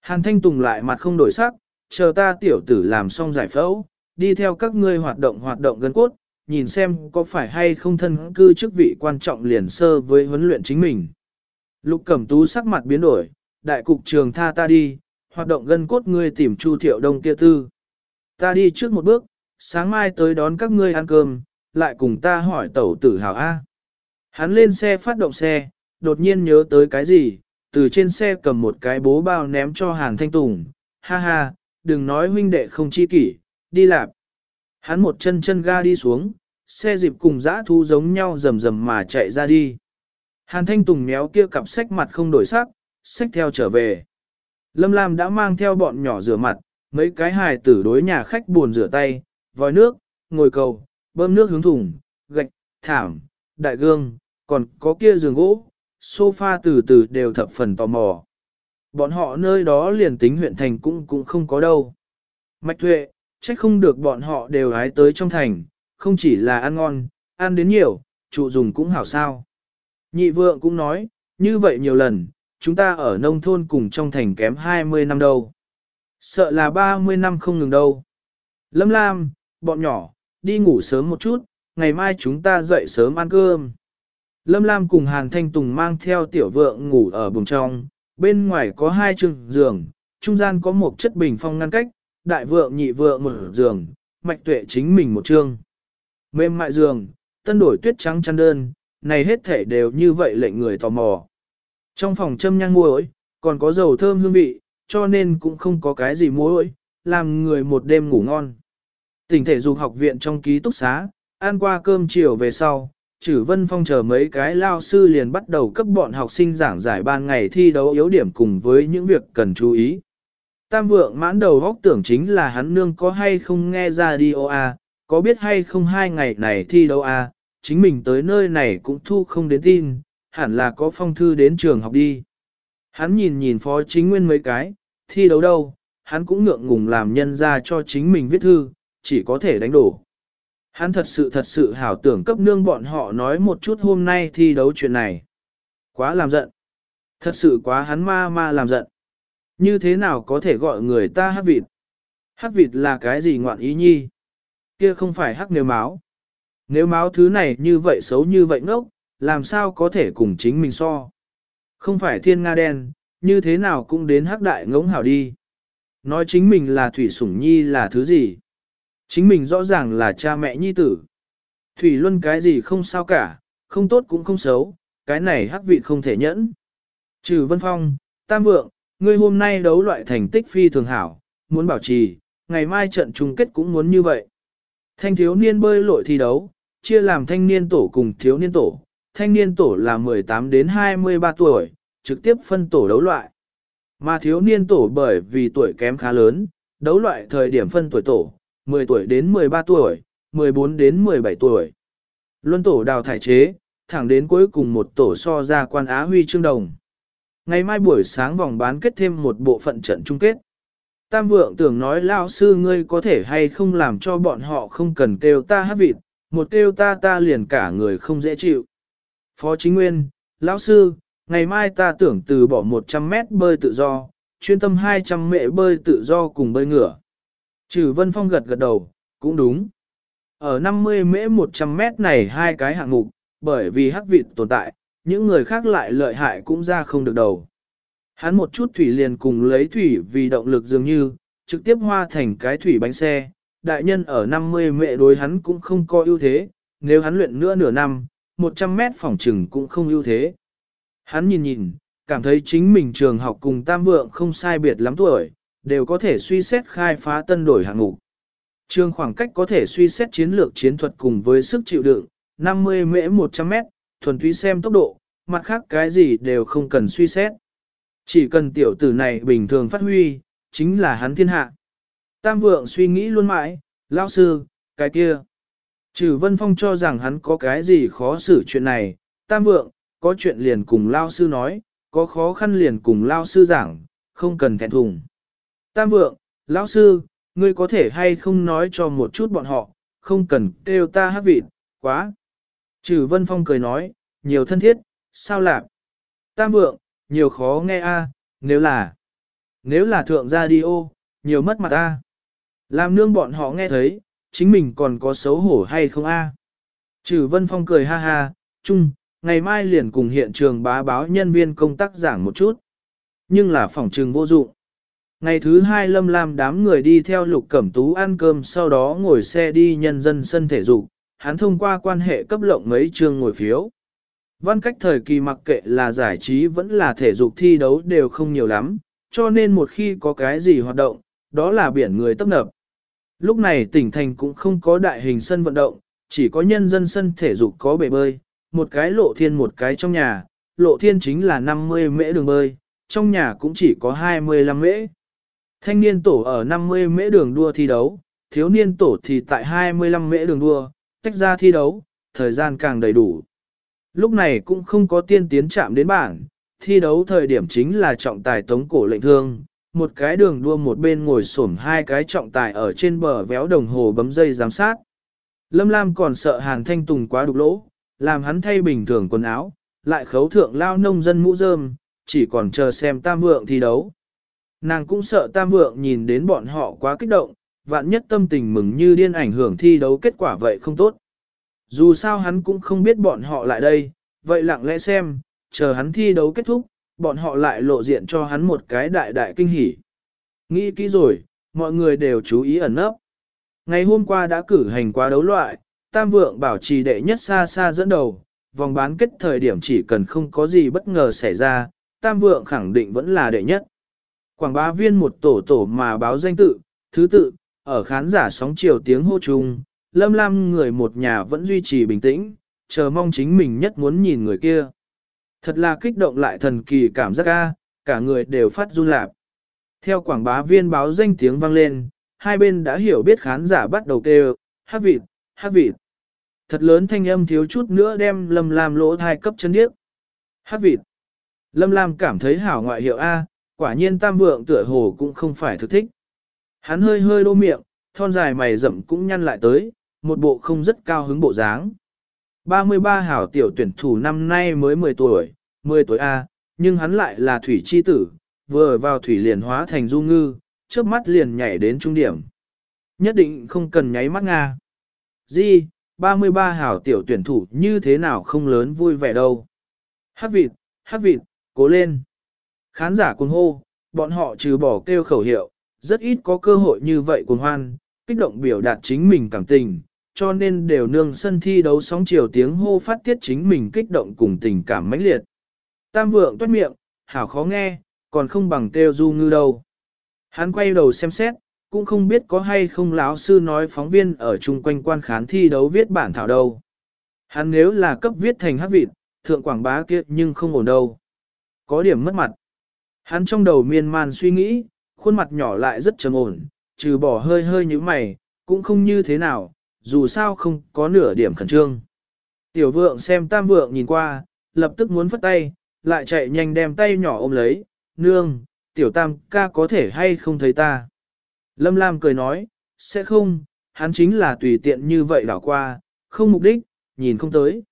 S1: Hàn Thanh Tùng lại mặt không đổi sắc, chờ ta tiểu tử làm xong giải phẫu, đi theo các ngươi hoạt động hoạt động gân cốt, nhìn xem có phải hay không thân cư chức vị quan trọng liền sơ với huấn luyện chính mình. Lục Cẩm Tú sắc mặt biến đổi, đại cục trường tha ta đi, hoạt động gân cốt ngươi tìm Chu Thiệu Đông kia tư. Ta đi trước một bước, sáng mai tới đón các ngươi ăn cơm, lại cùng ta hỏi tẩu tử hào A. Hắn lên xe phát động xe, đột nhiên nhớ tới cái gì, từ trên xe cầm một cái bố bao ném cho Hàn Thanh Tùng, ha ha, đừng nói huynh đệ không chi kỷ, đi lạp. Hắn một chân chân ga đi xuống, xe dịp cùng dã thu giống nhau rầm rầm mà chạy ra đi. Hàn Thanh Tùng méo kia cặp sách mặt không đổi sắc, sách theo trở về. Lâm Lam đã mang theo bọn nhỏ rửa mặt, mấy cái hài tử đối nhà khách buồn rửa tay, vòi nước, ngồi cầu, bơm nước hướng thùng, gạch, thảm, đại gương, còn có kia giường gỗ, sofa từ từ đều thập phần tò mò. Bọn họ nơi đó liền tính huyện thành cũng cũng không có đâu. Mạch Thuệ, trách không được bọn họ đều hái tới trong thành, không chỉ là ăn ngon, ăn đến nhiều, trụ dùng cũng hảo sao. Nhị vượng cũng nói, như vậy nhiều lần, chúng ta ở nông thôn cùng trong thành kém 20 năm đâu. Sợ là 30 năm không ngừng đâu. Lâm Lam, bọn nhỏ, đi ngủ sớm một chút, ngày mai chúng ta dậy sớm ăn cơm. Lâm Lam cùng Hàn Thanh Tùng mang theo tiểu vượng ngủ ở buồng trong, bên ngoài có hai chừng giường, trung gian có một chất bình phong ngăn cách, đại vượng nhị vượng một giường, mạch tuệ chính mình một chương. Mềm mại giường, tân đổi tuyết trắng chăn đơn, này hết thể đều như vậy lệnh người tò mò. Trong phòng châm nhang muối, còn có dầu thơm hương vị, cho nên cũng không có cái gì muối, làm người một đêm ngủ ngon. Tỉnh thể dục học viện trong ký túc xá, ăn qua cơm chiều về sau, Chử Vân Phong chờ mấy cái lao sư liền bắt đầu cấp bọn học sinh giảng giải ban ngày thi đấu yếu điểm cùng với những việc cần chú ý. Tam vượng mãn đầu góc tưởng chính là hắn nương có hay không nghe ra đi ô a, có biết hay không hai ngày này thi đấu a, chính mình tới nơi này cũng thu không đến tin, hẳn là có phong thư đến trường học đi. Hắn nhìn nhìn phó chính nguyên mấy cái, thi đấu đâu, hắn cũng ngượng ngùng làm nhân ra cho chính mình viết thư, chỉ có thể đánh đổ. Hắn thật sự thật sự hảo tưởng cấp nương bọn họ nói một chút hôm nay thi đấu chuyện này. Quá làm giận. Thật sự quá hắn ma ma làm giận. Như thế nào có thể gọi người ta hát vịt? Hát vịt là cái gì ngoạn ý nhi? Kia không phải hát nếu máu. Nếu máu thứ này như vậy xấu như vậy ngốc, làm sao có thể cùng chính mình so? Không phải thiên nga đen, như thế nào cũng đến hắc đại ngỗng hảo đi. Nói chính mình là thủy sủng nhi là thứ gì? Chính mình rõ ràng là cha mẹ nhi tử. Thủy Luân cái gì không sao cả, không tốt cũng không xấu, cái này hắc vị không thể nhẫn. Trừ Vân Phong, Tam Vượng, ngươi hôm nay đấu loại thành tích phi thường hảo, muốn bảo trì, ngày mai trận chung kết cũng muốn như vậy. Thanh thiếu niên bơi lội thi đấu, chia làm thanh niên tổ cùng thiếu niên tổ. Thanh niên tổ là 18 đến 23 tuổi, trực tiếp phân tổ đấu loại. Mà thiếu niên tổ bởi vì tuổi kém khá lớn, đấu loại thời điểm phân tuổi tổ, 10 tuổi đến 13 tuổi, 14 đến 17 tuổi. Luân tổ đào thải chế, thẳng đến cuối cùng một tổ so ra quan Á huy chương đồng. Ngày mai buổi sáng vòng bán kết thêm một bộ phận trận chung kết. Tam vượng tưởng nói lao sư ngươi có thể hay không làm cho bọn họ không cần kêu ta hát vịt, một kêu ta ta liền cả người không dễ chịu. Phó chính nguyên, lão sư, ngày mai ta tưởng từ bỏ 100 mét bơi tự do, chuyên tâm 200 mệ bơi tự do cùng bơi ngửa. Trừ Vân Phong gật gật đầu, cũng đúng. Ở 50 mễ 100 mét này hai cái hạng mục, bởi vì hắc vịt tồn tại, những người khác lại lợi hại cũng ra không được đầu. Hắn một chút thủy liền cùng lấy thủy vì động lực dường như, trực tiếp hoa thành cái thủy bánh xe. Đại nhân ở 50 mễ đối hắn cũng không có ưu thế, nếu hắn luyện nữa nửa năm, 100 mét phòng trừng cũng không ưu thế. Hắn nhìn nhìn, cảm thấy chính mình trường học cùng tam vượng không sai biệt lắm tuổi, đều có thể suy xét khai phá tân đổi hạng mục. Trường khoảng cách có thể suy xét chiến lược chiến thuật cùng với sức chịu đựng, 50 mễ 100 mét, thuần túy xem tốc độ, mặt khác cái gì đều không cần suy xét. Chỉ cần tiểu tử này bình thường phát huy, chính là hắn thiên hạ. Tam vượng suy nghĩ luôn mãi, lão sư, cái kia. Trừ Vân Phong cho rằng hắn có cái gì khó xử chuyện này, tam vượng, có chuyện liền cùng lao sư nói, có khó khăn liền cùng lao sư giảng, không cần thẹn thùng. Tam vượng, lão sư, ngươi có thể hay không nói cho một chút bọn họ, không cần kêu ta hát vịt, quá. Trừ Vân Phong cười nói, nhiều thân thiết, sao lạc. Tam vượng, nhiều khó nghe a, nếu là, nếu là thượng gia đi ô, nhiều mất mặt a. Làm nương bọn họ nghe thấy, chính mình còn có xấu hổ hay không a? Trừ Vân Phong cười ha ha, chung, ngày mai liền cùng hiện trường bá báo nhân viên công tác giảng một chút. Nhưng là phỏng trường vô dụng. Ngày thứ hai Lâm Lam đám người đi theo Lục Cẩm Tú ăn cơm sau đó ngồi xe đi nhân dân sân thể dục, hắn thông qua quan hệ cấp lộng mấy trường ngồi phiếu. Văn cách thời kỳ mặc kệ là giải trí vẫn là thể dục thi đấu đều không nhiều lắm, cho nên một khi có cái gì hoạt động, đó là biển người tấp nập. Lúc này tỉnh thành cũng không có đại hình sân vận động, chỉ có nhân dân sân thể dục có bể bơi, một cái lộ thiên một cái trong nhà, lộ thiên chính là 50 mễ đường bơi, trong nhà cũng chỉ có 25 mễ. Thanh niên tổ ở 50 mễ đường đua thi đấu, thiếu niên tổ thì tại 25 mễ đường đua, tách ra thi đấu, thời gian càng đầy đủ. Lúc này cũng không có tiên tiến chạm đến bảng, thi đấu thời điểm chính là trọng tài tống cổ lệnh thương, một cái đường đua một bên ngồi xổm hai cái trọng tài ở trên bờ véo đồng hồ bấm dây giám sát. Lâm Lam còn sợ Hàn Thanh Tùng quá đục lỗ, làm hắn thay bình thường quần áo, lại khấu thượng lao nông dân mũ rơm, chỉ còn chờ xem tam vượng thi đấu. Nàng cũng sợ tam vượng nhìn đến bọn họ quá kích động, vạn nhất tâm tình mừng như điên ảnh hưởng thi đấu kết quả vậy không tốt. Dù sao hắn cũng không biết bọn họ lại đây, vậy lặng lẽ xem, chờ hắn thi đấu kết thúc, bọn họ lại lộ diện cho hắn một cái đại đại kinh hỉ. Nghĩ kỹ rồi, mọi người đều chú ý ẩn nấp. Ngày hôm qua đã cử hành qua đấu loại, Tam Vượng bảo trì đệ nhất xa xa dẫn đầu, vòng bán kết thời điểm chỉ cần không có gì bất ngờ xảy ra, Tam Vượng khẳng định vẫn là đệ nhất. Quảng bá viên một tổ tổ mà báo danh tự, thứ tự, ở khán giả sóng chiều tiếng hô chung, lâm lam người một nhà vẫn duy trì bình tĩnh, chờ mong chính mình nhất muốn nhìn người kia. Thật là kích động lại thần kỳ cảm giác ca, cả người đều phát run lạp. Theo quảng bá viên báo danh tiếng vang lên, hai bên đã hiểu biết khán giả bắt đầu kêu, hát vịt, hát vịt. Thật lớn thanh âm thiếu chút nữa đem Lâm Lam lỗ thai cấp chân điếc. Hát vịt. Lâm Lam cảm thấy hảo ngoại hiệu A, quả nhiên tam vượng tựa hồ cũng không phải thực thích. Hắn hơi hơi đô miệng, thon dài mày rậm cũng nhăn lại tới, một bộ không rất cao hứng bộ dáng. 33 hảo tiểu tuyển thủ năm nay mới 10 tuổi, 10 tuổi A, nhưng hắn lại là thủy chi tử, vừa vào thủy liền hóa thành du ngư, trước mắt liền nhảy đến trung điểm. Nhất định không cần nháy mắt Nga. Di, 33 hảo tiểu tuyển thủ như thế nào không lớn vui vẻ đâu. Hát vịt, hát vịt, cố lên. Khán giả cuồng hô, bọn họ trừ bỏ kêu khẩu hiệu, rất ít có cơ hội như vậy cuồng hoan, kích động biểu đạt chính mình cảm tình, cho nên đều nương sân thi đấu sóng chiều tiếng hô phát tiết chính mình kích động cùng tình cảm mãnh liệt. Tam vượng toát miệng, hảo khó nghe, còn không bằng kêu du ngư đâu. Hắn quay đầu xem xét, cũng không biết có hay không lão sư nói phóng viên ở chung quanh quan khán thi đấu viết bản thảo đâu. Hắn nếu là cấp viết thành hát vịt, thượng quảng bá kia nhưng không ổn đâu. Có điểm mất mặt. Hắn trong đầu miên man suy nghĩ, khuôn mặt nhỏ lại rất trầm ổn, trừ bỏ hơi hơi như mày, cũng không như thế nào, dù sao không có nửa điểm khẩn trương. Tiểu vượng xem tam vượng nhìn qua, lập tức muốn phất tay, lại chạy nhanh đem tay nhỏ ôm lấy, nương, tiểu tam ca có thể hay không thấy ta. Lâm Lam cười nói, sẽ không, hắn chính là tùy tiện như vậy đảo qua, không mục đích, nhìn không tới.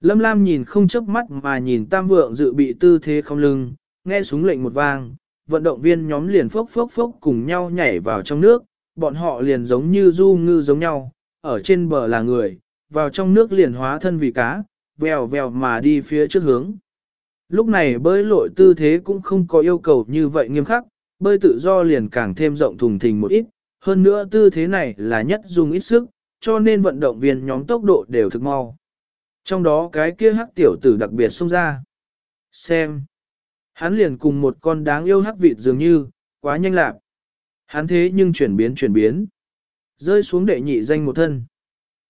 S1: Lâm Lam nhìn không chớp mắt mà nhìn tam vượng dự bị tư thế không lưng, nghe súng lệnh một vang, vận động viên nhóm liền phốc phốc phốc cùng nhau nhảy vào trong nước, bọn họ liền giống như du ngư giống nhau, ở trên bờ là người, vào trong nước liền hóa thân vì cá, vèo vèo mà đi phía trước hướng. Lúc này bơi lội tư thế cũng không có yêu cầu như vậy nghiêm khắc, bơi tự do liền càng thêm rộng thùng thình một ít, hơn nữa tư thế này là nhất dùng ít sức, cho nên vận động viên nhóm tốc độ đều thực mau. Trong đó cái kia hắc tiểu tử đặc biệt xông ra. Xem. Hắn liền cùng một con đáng yêu hắc vịt dường như, quá nhanh lạc. Hắn thế nhưng chuyển biến chuyển biến. Rơi xuống đệ nhị danh một thân.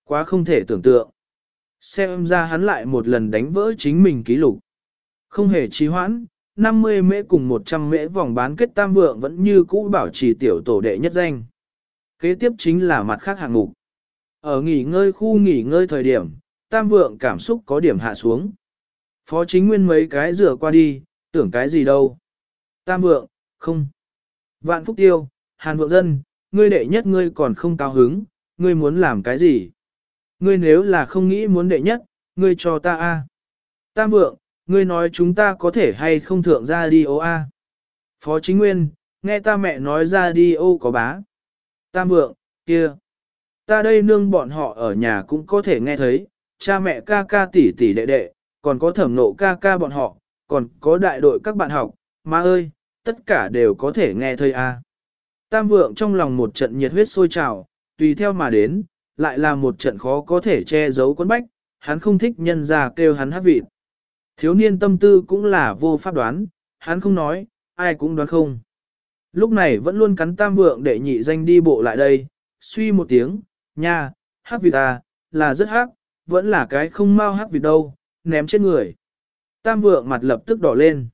S1: Quá không thể tưởng tượng. Xem ra hắn lại một lần đánh vỡ chính mình ký lục. Không hề trì hoãn, 50 mễ cùng 100 mễ vòng bán kết tam vượng vẫn như cũ bảo trì tiểu tổ đệ nhất danh. Kế tiếp chính là mặt khác hạng mục. Ở nghỉ ngơi khu nghỉ ngơi thời điểm, tam vượng cảm xúc có điểm hạ xuống. Phó chính nguyên mấy cái rửa qua đi, tưởng cái gì đâu. Tam vượng, không. Vạn phúc tiêu, hàn vượng dân, ngươi đệ nhất ngươi còn không cao hứng, ngươi muốn làm cái gì? Ngươi nếu là không nghĩ muốn đệ nhất, ngươi cho ta a. Tam vượng, ngươi nói chúng ta có thể hay không thượng ra đi ô a. Phó chính nguyên, nghe ta mẹ nói ra đi ô có bá. Tam vượng, kia. Ta đây nương bọn họ ở nhà cũng có thể nghe thấy, cha mẹ ca ca tỷ tỷ đệ đệ, còn có thẩm nộ ca ca bọn họ, còn có đại đội các bạn học, má ơi, tất cả đều có thể nghe thấy a. À. Tam vượng trong lòng một trận nhiệt huyết sôi trào, tùy theo mà đến, lại là một trận khó có thể che giấu quấn bách, hắn không thích nhân ra kêu hắn hát vịt. Thiếu niên tâm tư cũng là vô pháp đoán, hắn không nói, ai cũng đoán không. Lúc này vẫn luôn cắn tam vượng để nhị danh đi bộ lại đây, suy một tiếng, nha, hát vịt à, là rất hát, vẫn là cái không mau hát vịt đâu, ném chết người. Tam vượng mặt lập tức đỏ lên.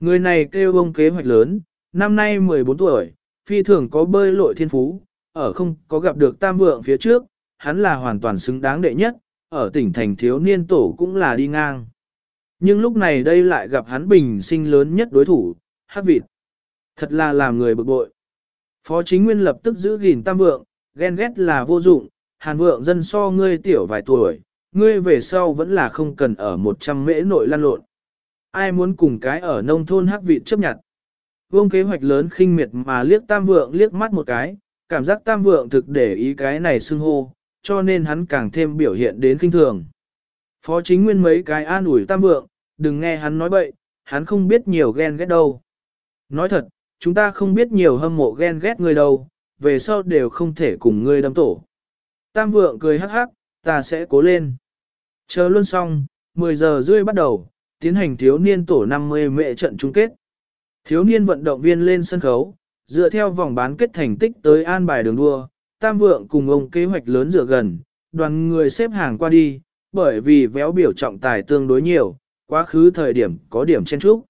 S1: Người này kêu ông kế hoạch lớn, năm nay 14 tuổi, phi thường có bơi lội thiên phú, ở không có gặp được tam vượng phía trước, hắn là hoàn toàn xứng đáng đệ nhất, ở tỉnh thành thiếu niên tổ cũng là đi ngang. Nhưng lúc này đây lại gặp hắn bình sinh lớn nhất đối thủ, hát vịt. Thật là làm người bực bội. Phó chính nguyên lập tức giữ gìn tam vượng, ghen ghét là vô dụng, hàn vượng dân so ngươi tiểu vài tuổi, ngươi về sau vẫn là không cần ở một trăm mễ nội lan lộn. Ai muốn cùng cái ở nông thôn hắc vịt chấp nhận. Vương kế hoạch lớn khinh miệt mà liếc tam vượng liếc mắt một cái, cảm giác tam vượng thực để ý cái này xưng hô, cho nên hắn càng thêm biểu hiện đến kinh thường. Phó chính nguyên mấy cái an ủi tam vượng, đừng nghe hắn nói bậy, hắn không biết nhiều ghen ghét đâu. Nói thật, chúng ta không biết nhiều hâm mộ ghen ghét người đâu, về sau đều không thể cùng ngươi đâm tổ. Tam vượng cười hắc hắc, ta sẽ cố lên. Chờ luôn xong, 10 giờ rưỡi bắt đầu, tiến hành thiếu niên tổ 50 mệ trận chung kết. Thiếu niên vận động viên lên sân khấu, dựa theo vòng bán kết thành tích tới an bài đường đua, tam vượng cùng ông kế hoạch lớn dựa gần, đoàn người xếp hàng qua đi, bởi vì véo biểu trọng tài tương đối nhiều, quá khứ thời điểm có điểm chen trúc.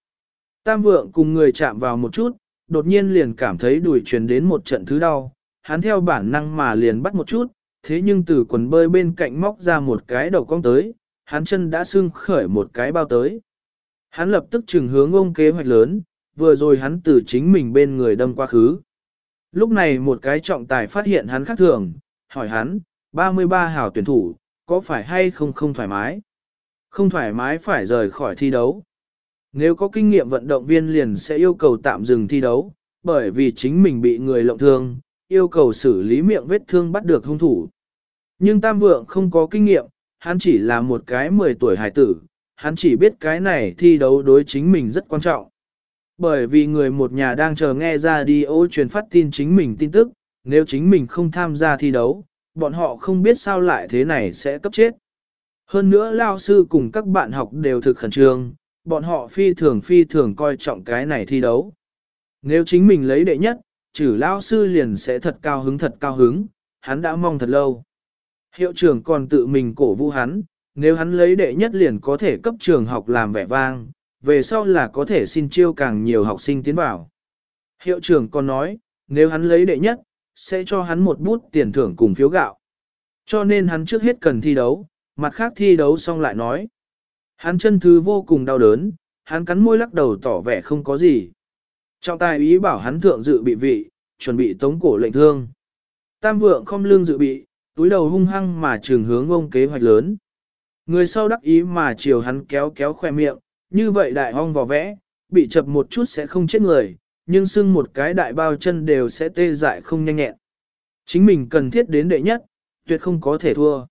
S1: Tam vượng cùng người chạm vào một chút, đột nhiên liền cảm thấy đùi truyền đến một trận thứ đau, hắn theo bản năng mà liền bắt một chút, thế nhưng từ quần bơi bên cạnh móc ra một cái đầu cong tới, hắn chân đã sưng khởi một cái bao tới. Hắn lập tức trừng hướng ông kế hoạch lớn, vừa rồi hắn từ chính mình bên người đâm qua khứ. Lúc này một cái trọng tài phát hiện hắn khác thường, hỏi hắn, 33 hào tuyển thủ, có phải hay không không thoải mái? Không thoải mái phải rời khỏi thi đấu. Nếu có kinh nghiệm vận động viên liền sẽ yêu cầu tạm dừng thi đấu, bởi vì chính mình bị người lộng thương, yêu cầu xử lý miệng vết thương bắt được hung thủ. Nhưng Tam Vượng không có kinh nghiệm, hắn chỉ là một cái 10 tuổi hải tử, hắn chỉ biết cái này thi đấu đối chính mình rất quan trọng. Bởi vì người một nhà đang chờ nghe ra đi ô truyền phát tin chính mình tin tức, nếu chính mình không tham gia thi đấu, bọn họ không biết sao lại thế này sẽ cấp chết. Hơn nữa lao sư cùng các bạn học đều thực khẩn trương, bọn họ phi thường phi thường coi trọng cái này thi đấu. Nếu chính mình lấy đệ nhất, trừ lão sư liền sẽ thật cao hứng thật cao hứng, hắn đã mong thật lâu. Hiệu trưởng còn tự mình cổ vũ hắn, nếu hắn lấy đệ nhất liền có thể cấp trường học làm vẻ vang, về sau là có thể xin chiêu càng nhiều học sinh tiến vào. Hiệu trưởng còn nói, nếu hắn lấy đệ nhất, sẽ cho hắn một bút tiền thưởng cùng phiếu gạo. Cho nên hắn trước hết cần thi đấu, mặt khác thi đấu xong lại nói. Hắn chân thứ vô cùng đau đớn, hắn cắn môi lắc đầu tỏ vẻ không có gì. Trọng tài ý bảo hắn thượng dự bị vị, chuẩn bị tống cổ lệnh thương. Tam vượng không lương dự bị, túi đầu hung hăng mà trường hướng ông kế hoạch lớn. Người sau đắc ý mà chiều hắn kéo kéo khoe miệng, như vậy đại hong vò vẽ, bị chập một chút sẽ không chết người, nhưng sưng một cái đại bao chân đều sẽ tê dại không nhanh nhẹn. Chính mình cần thiết đến đệ nhất, tuyệt không có thể thua.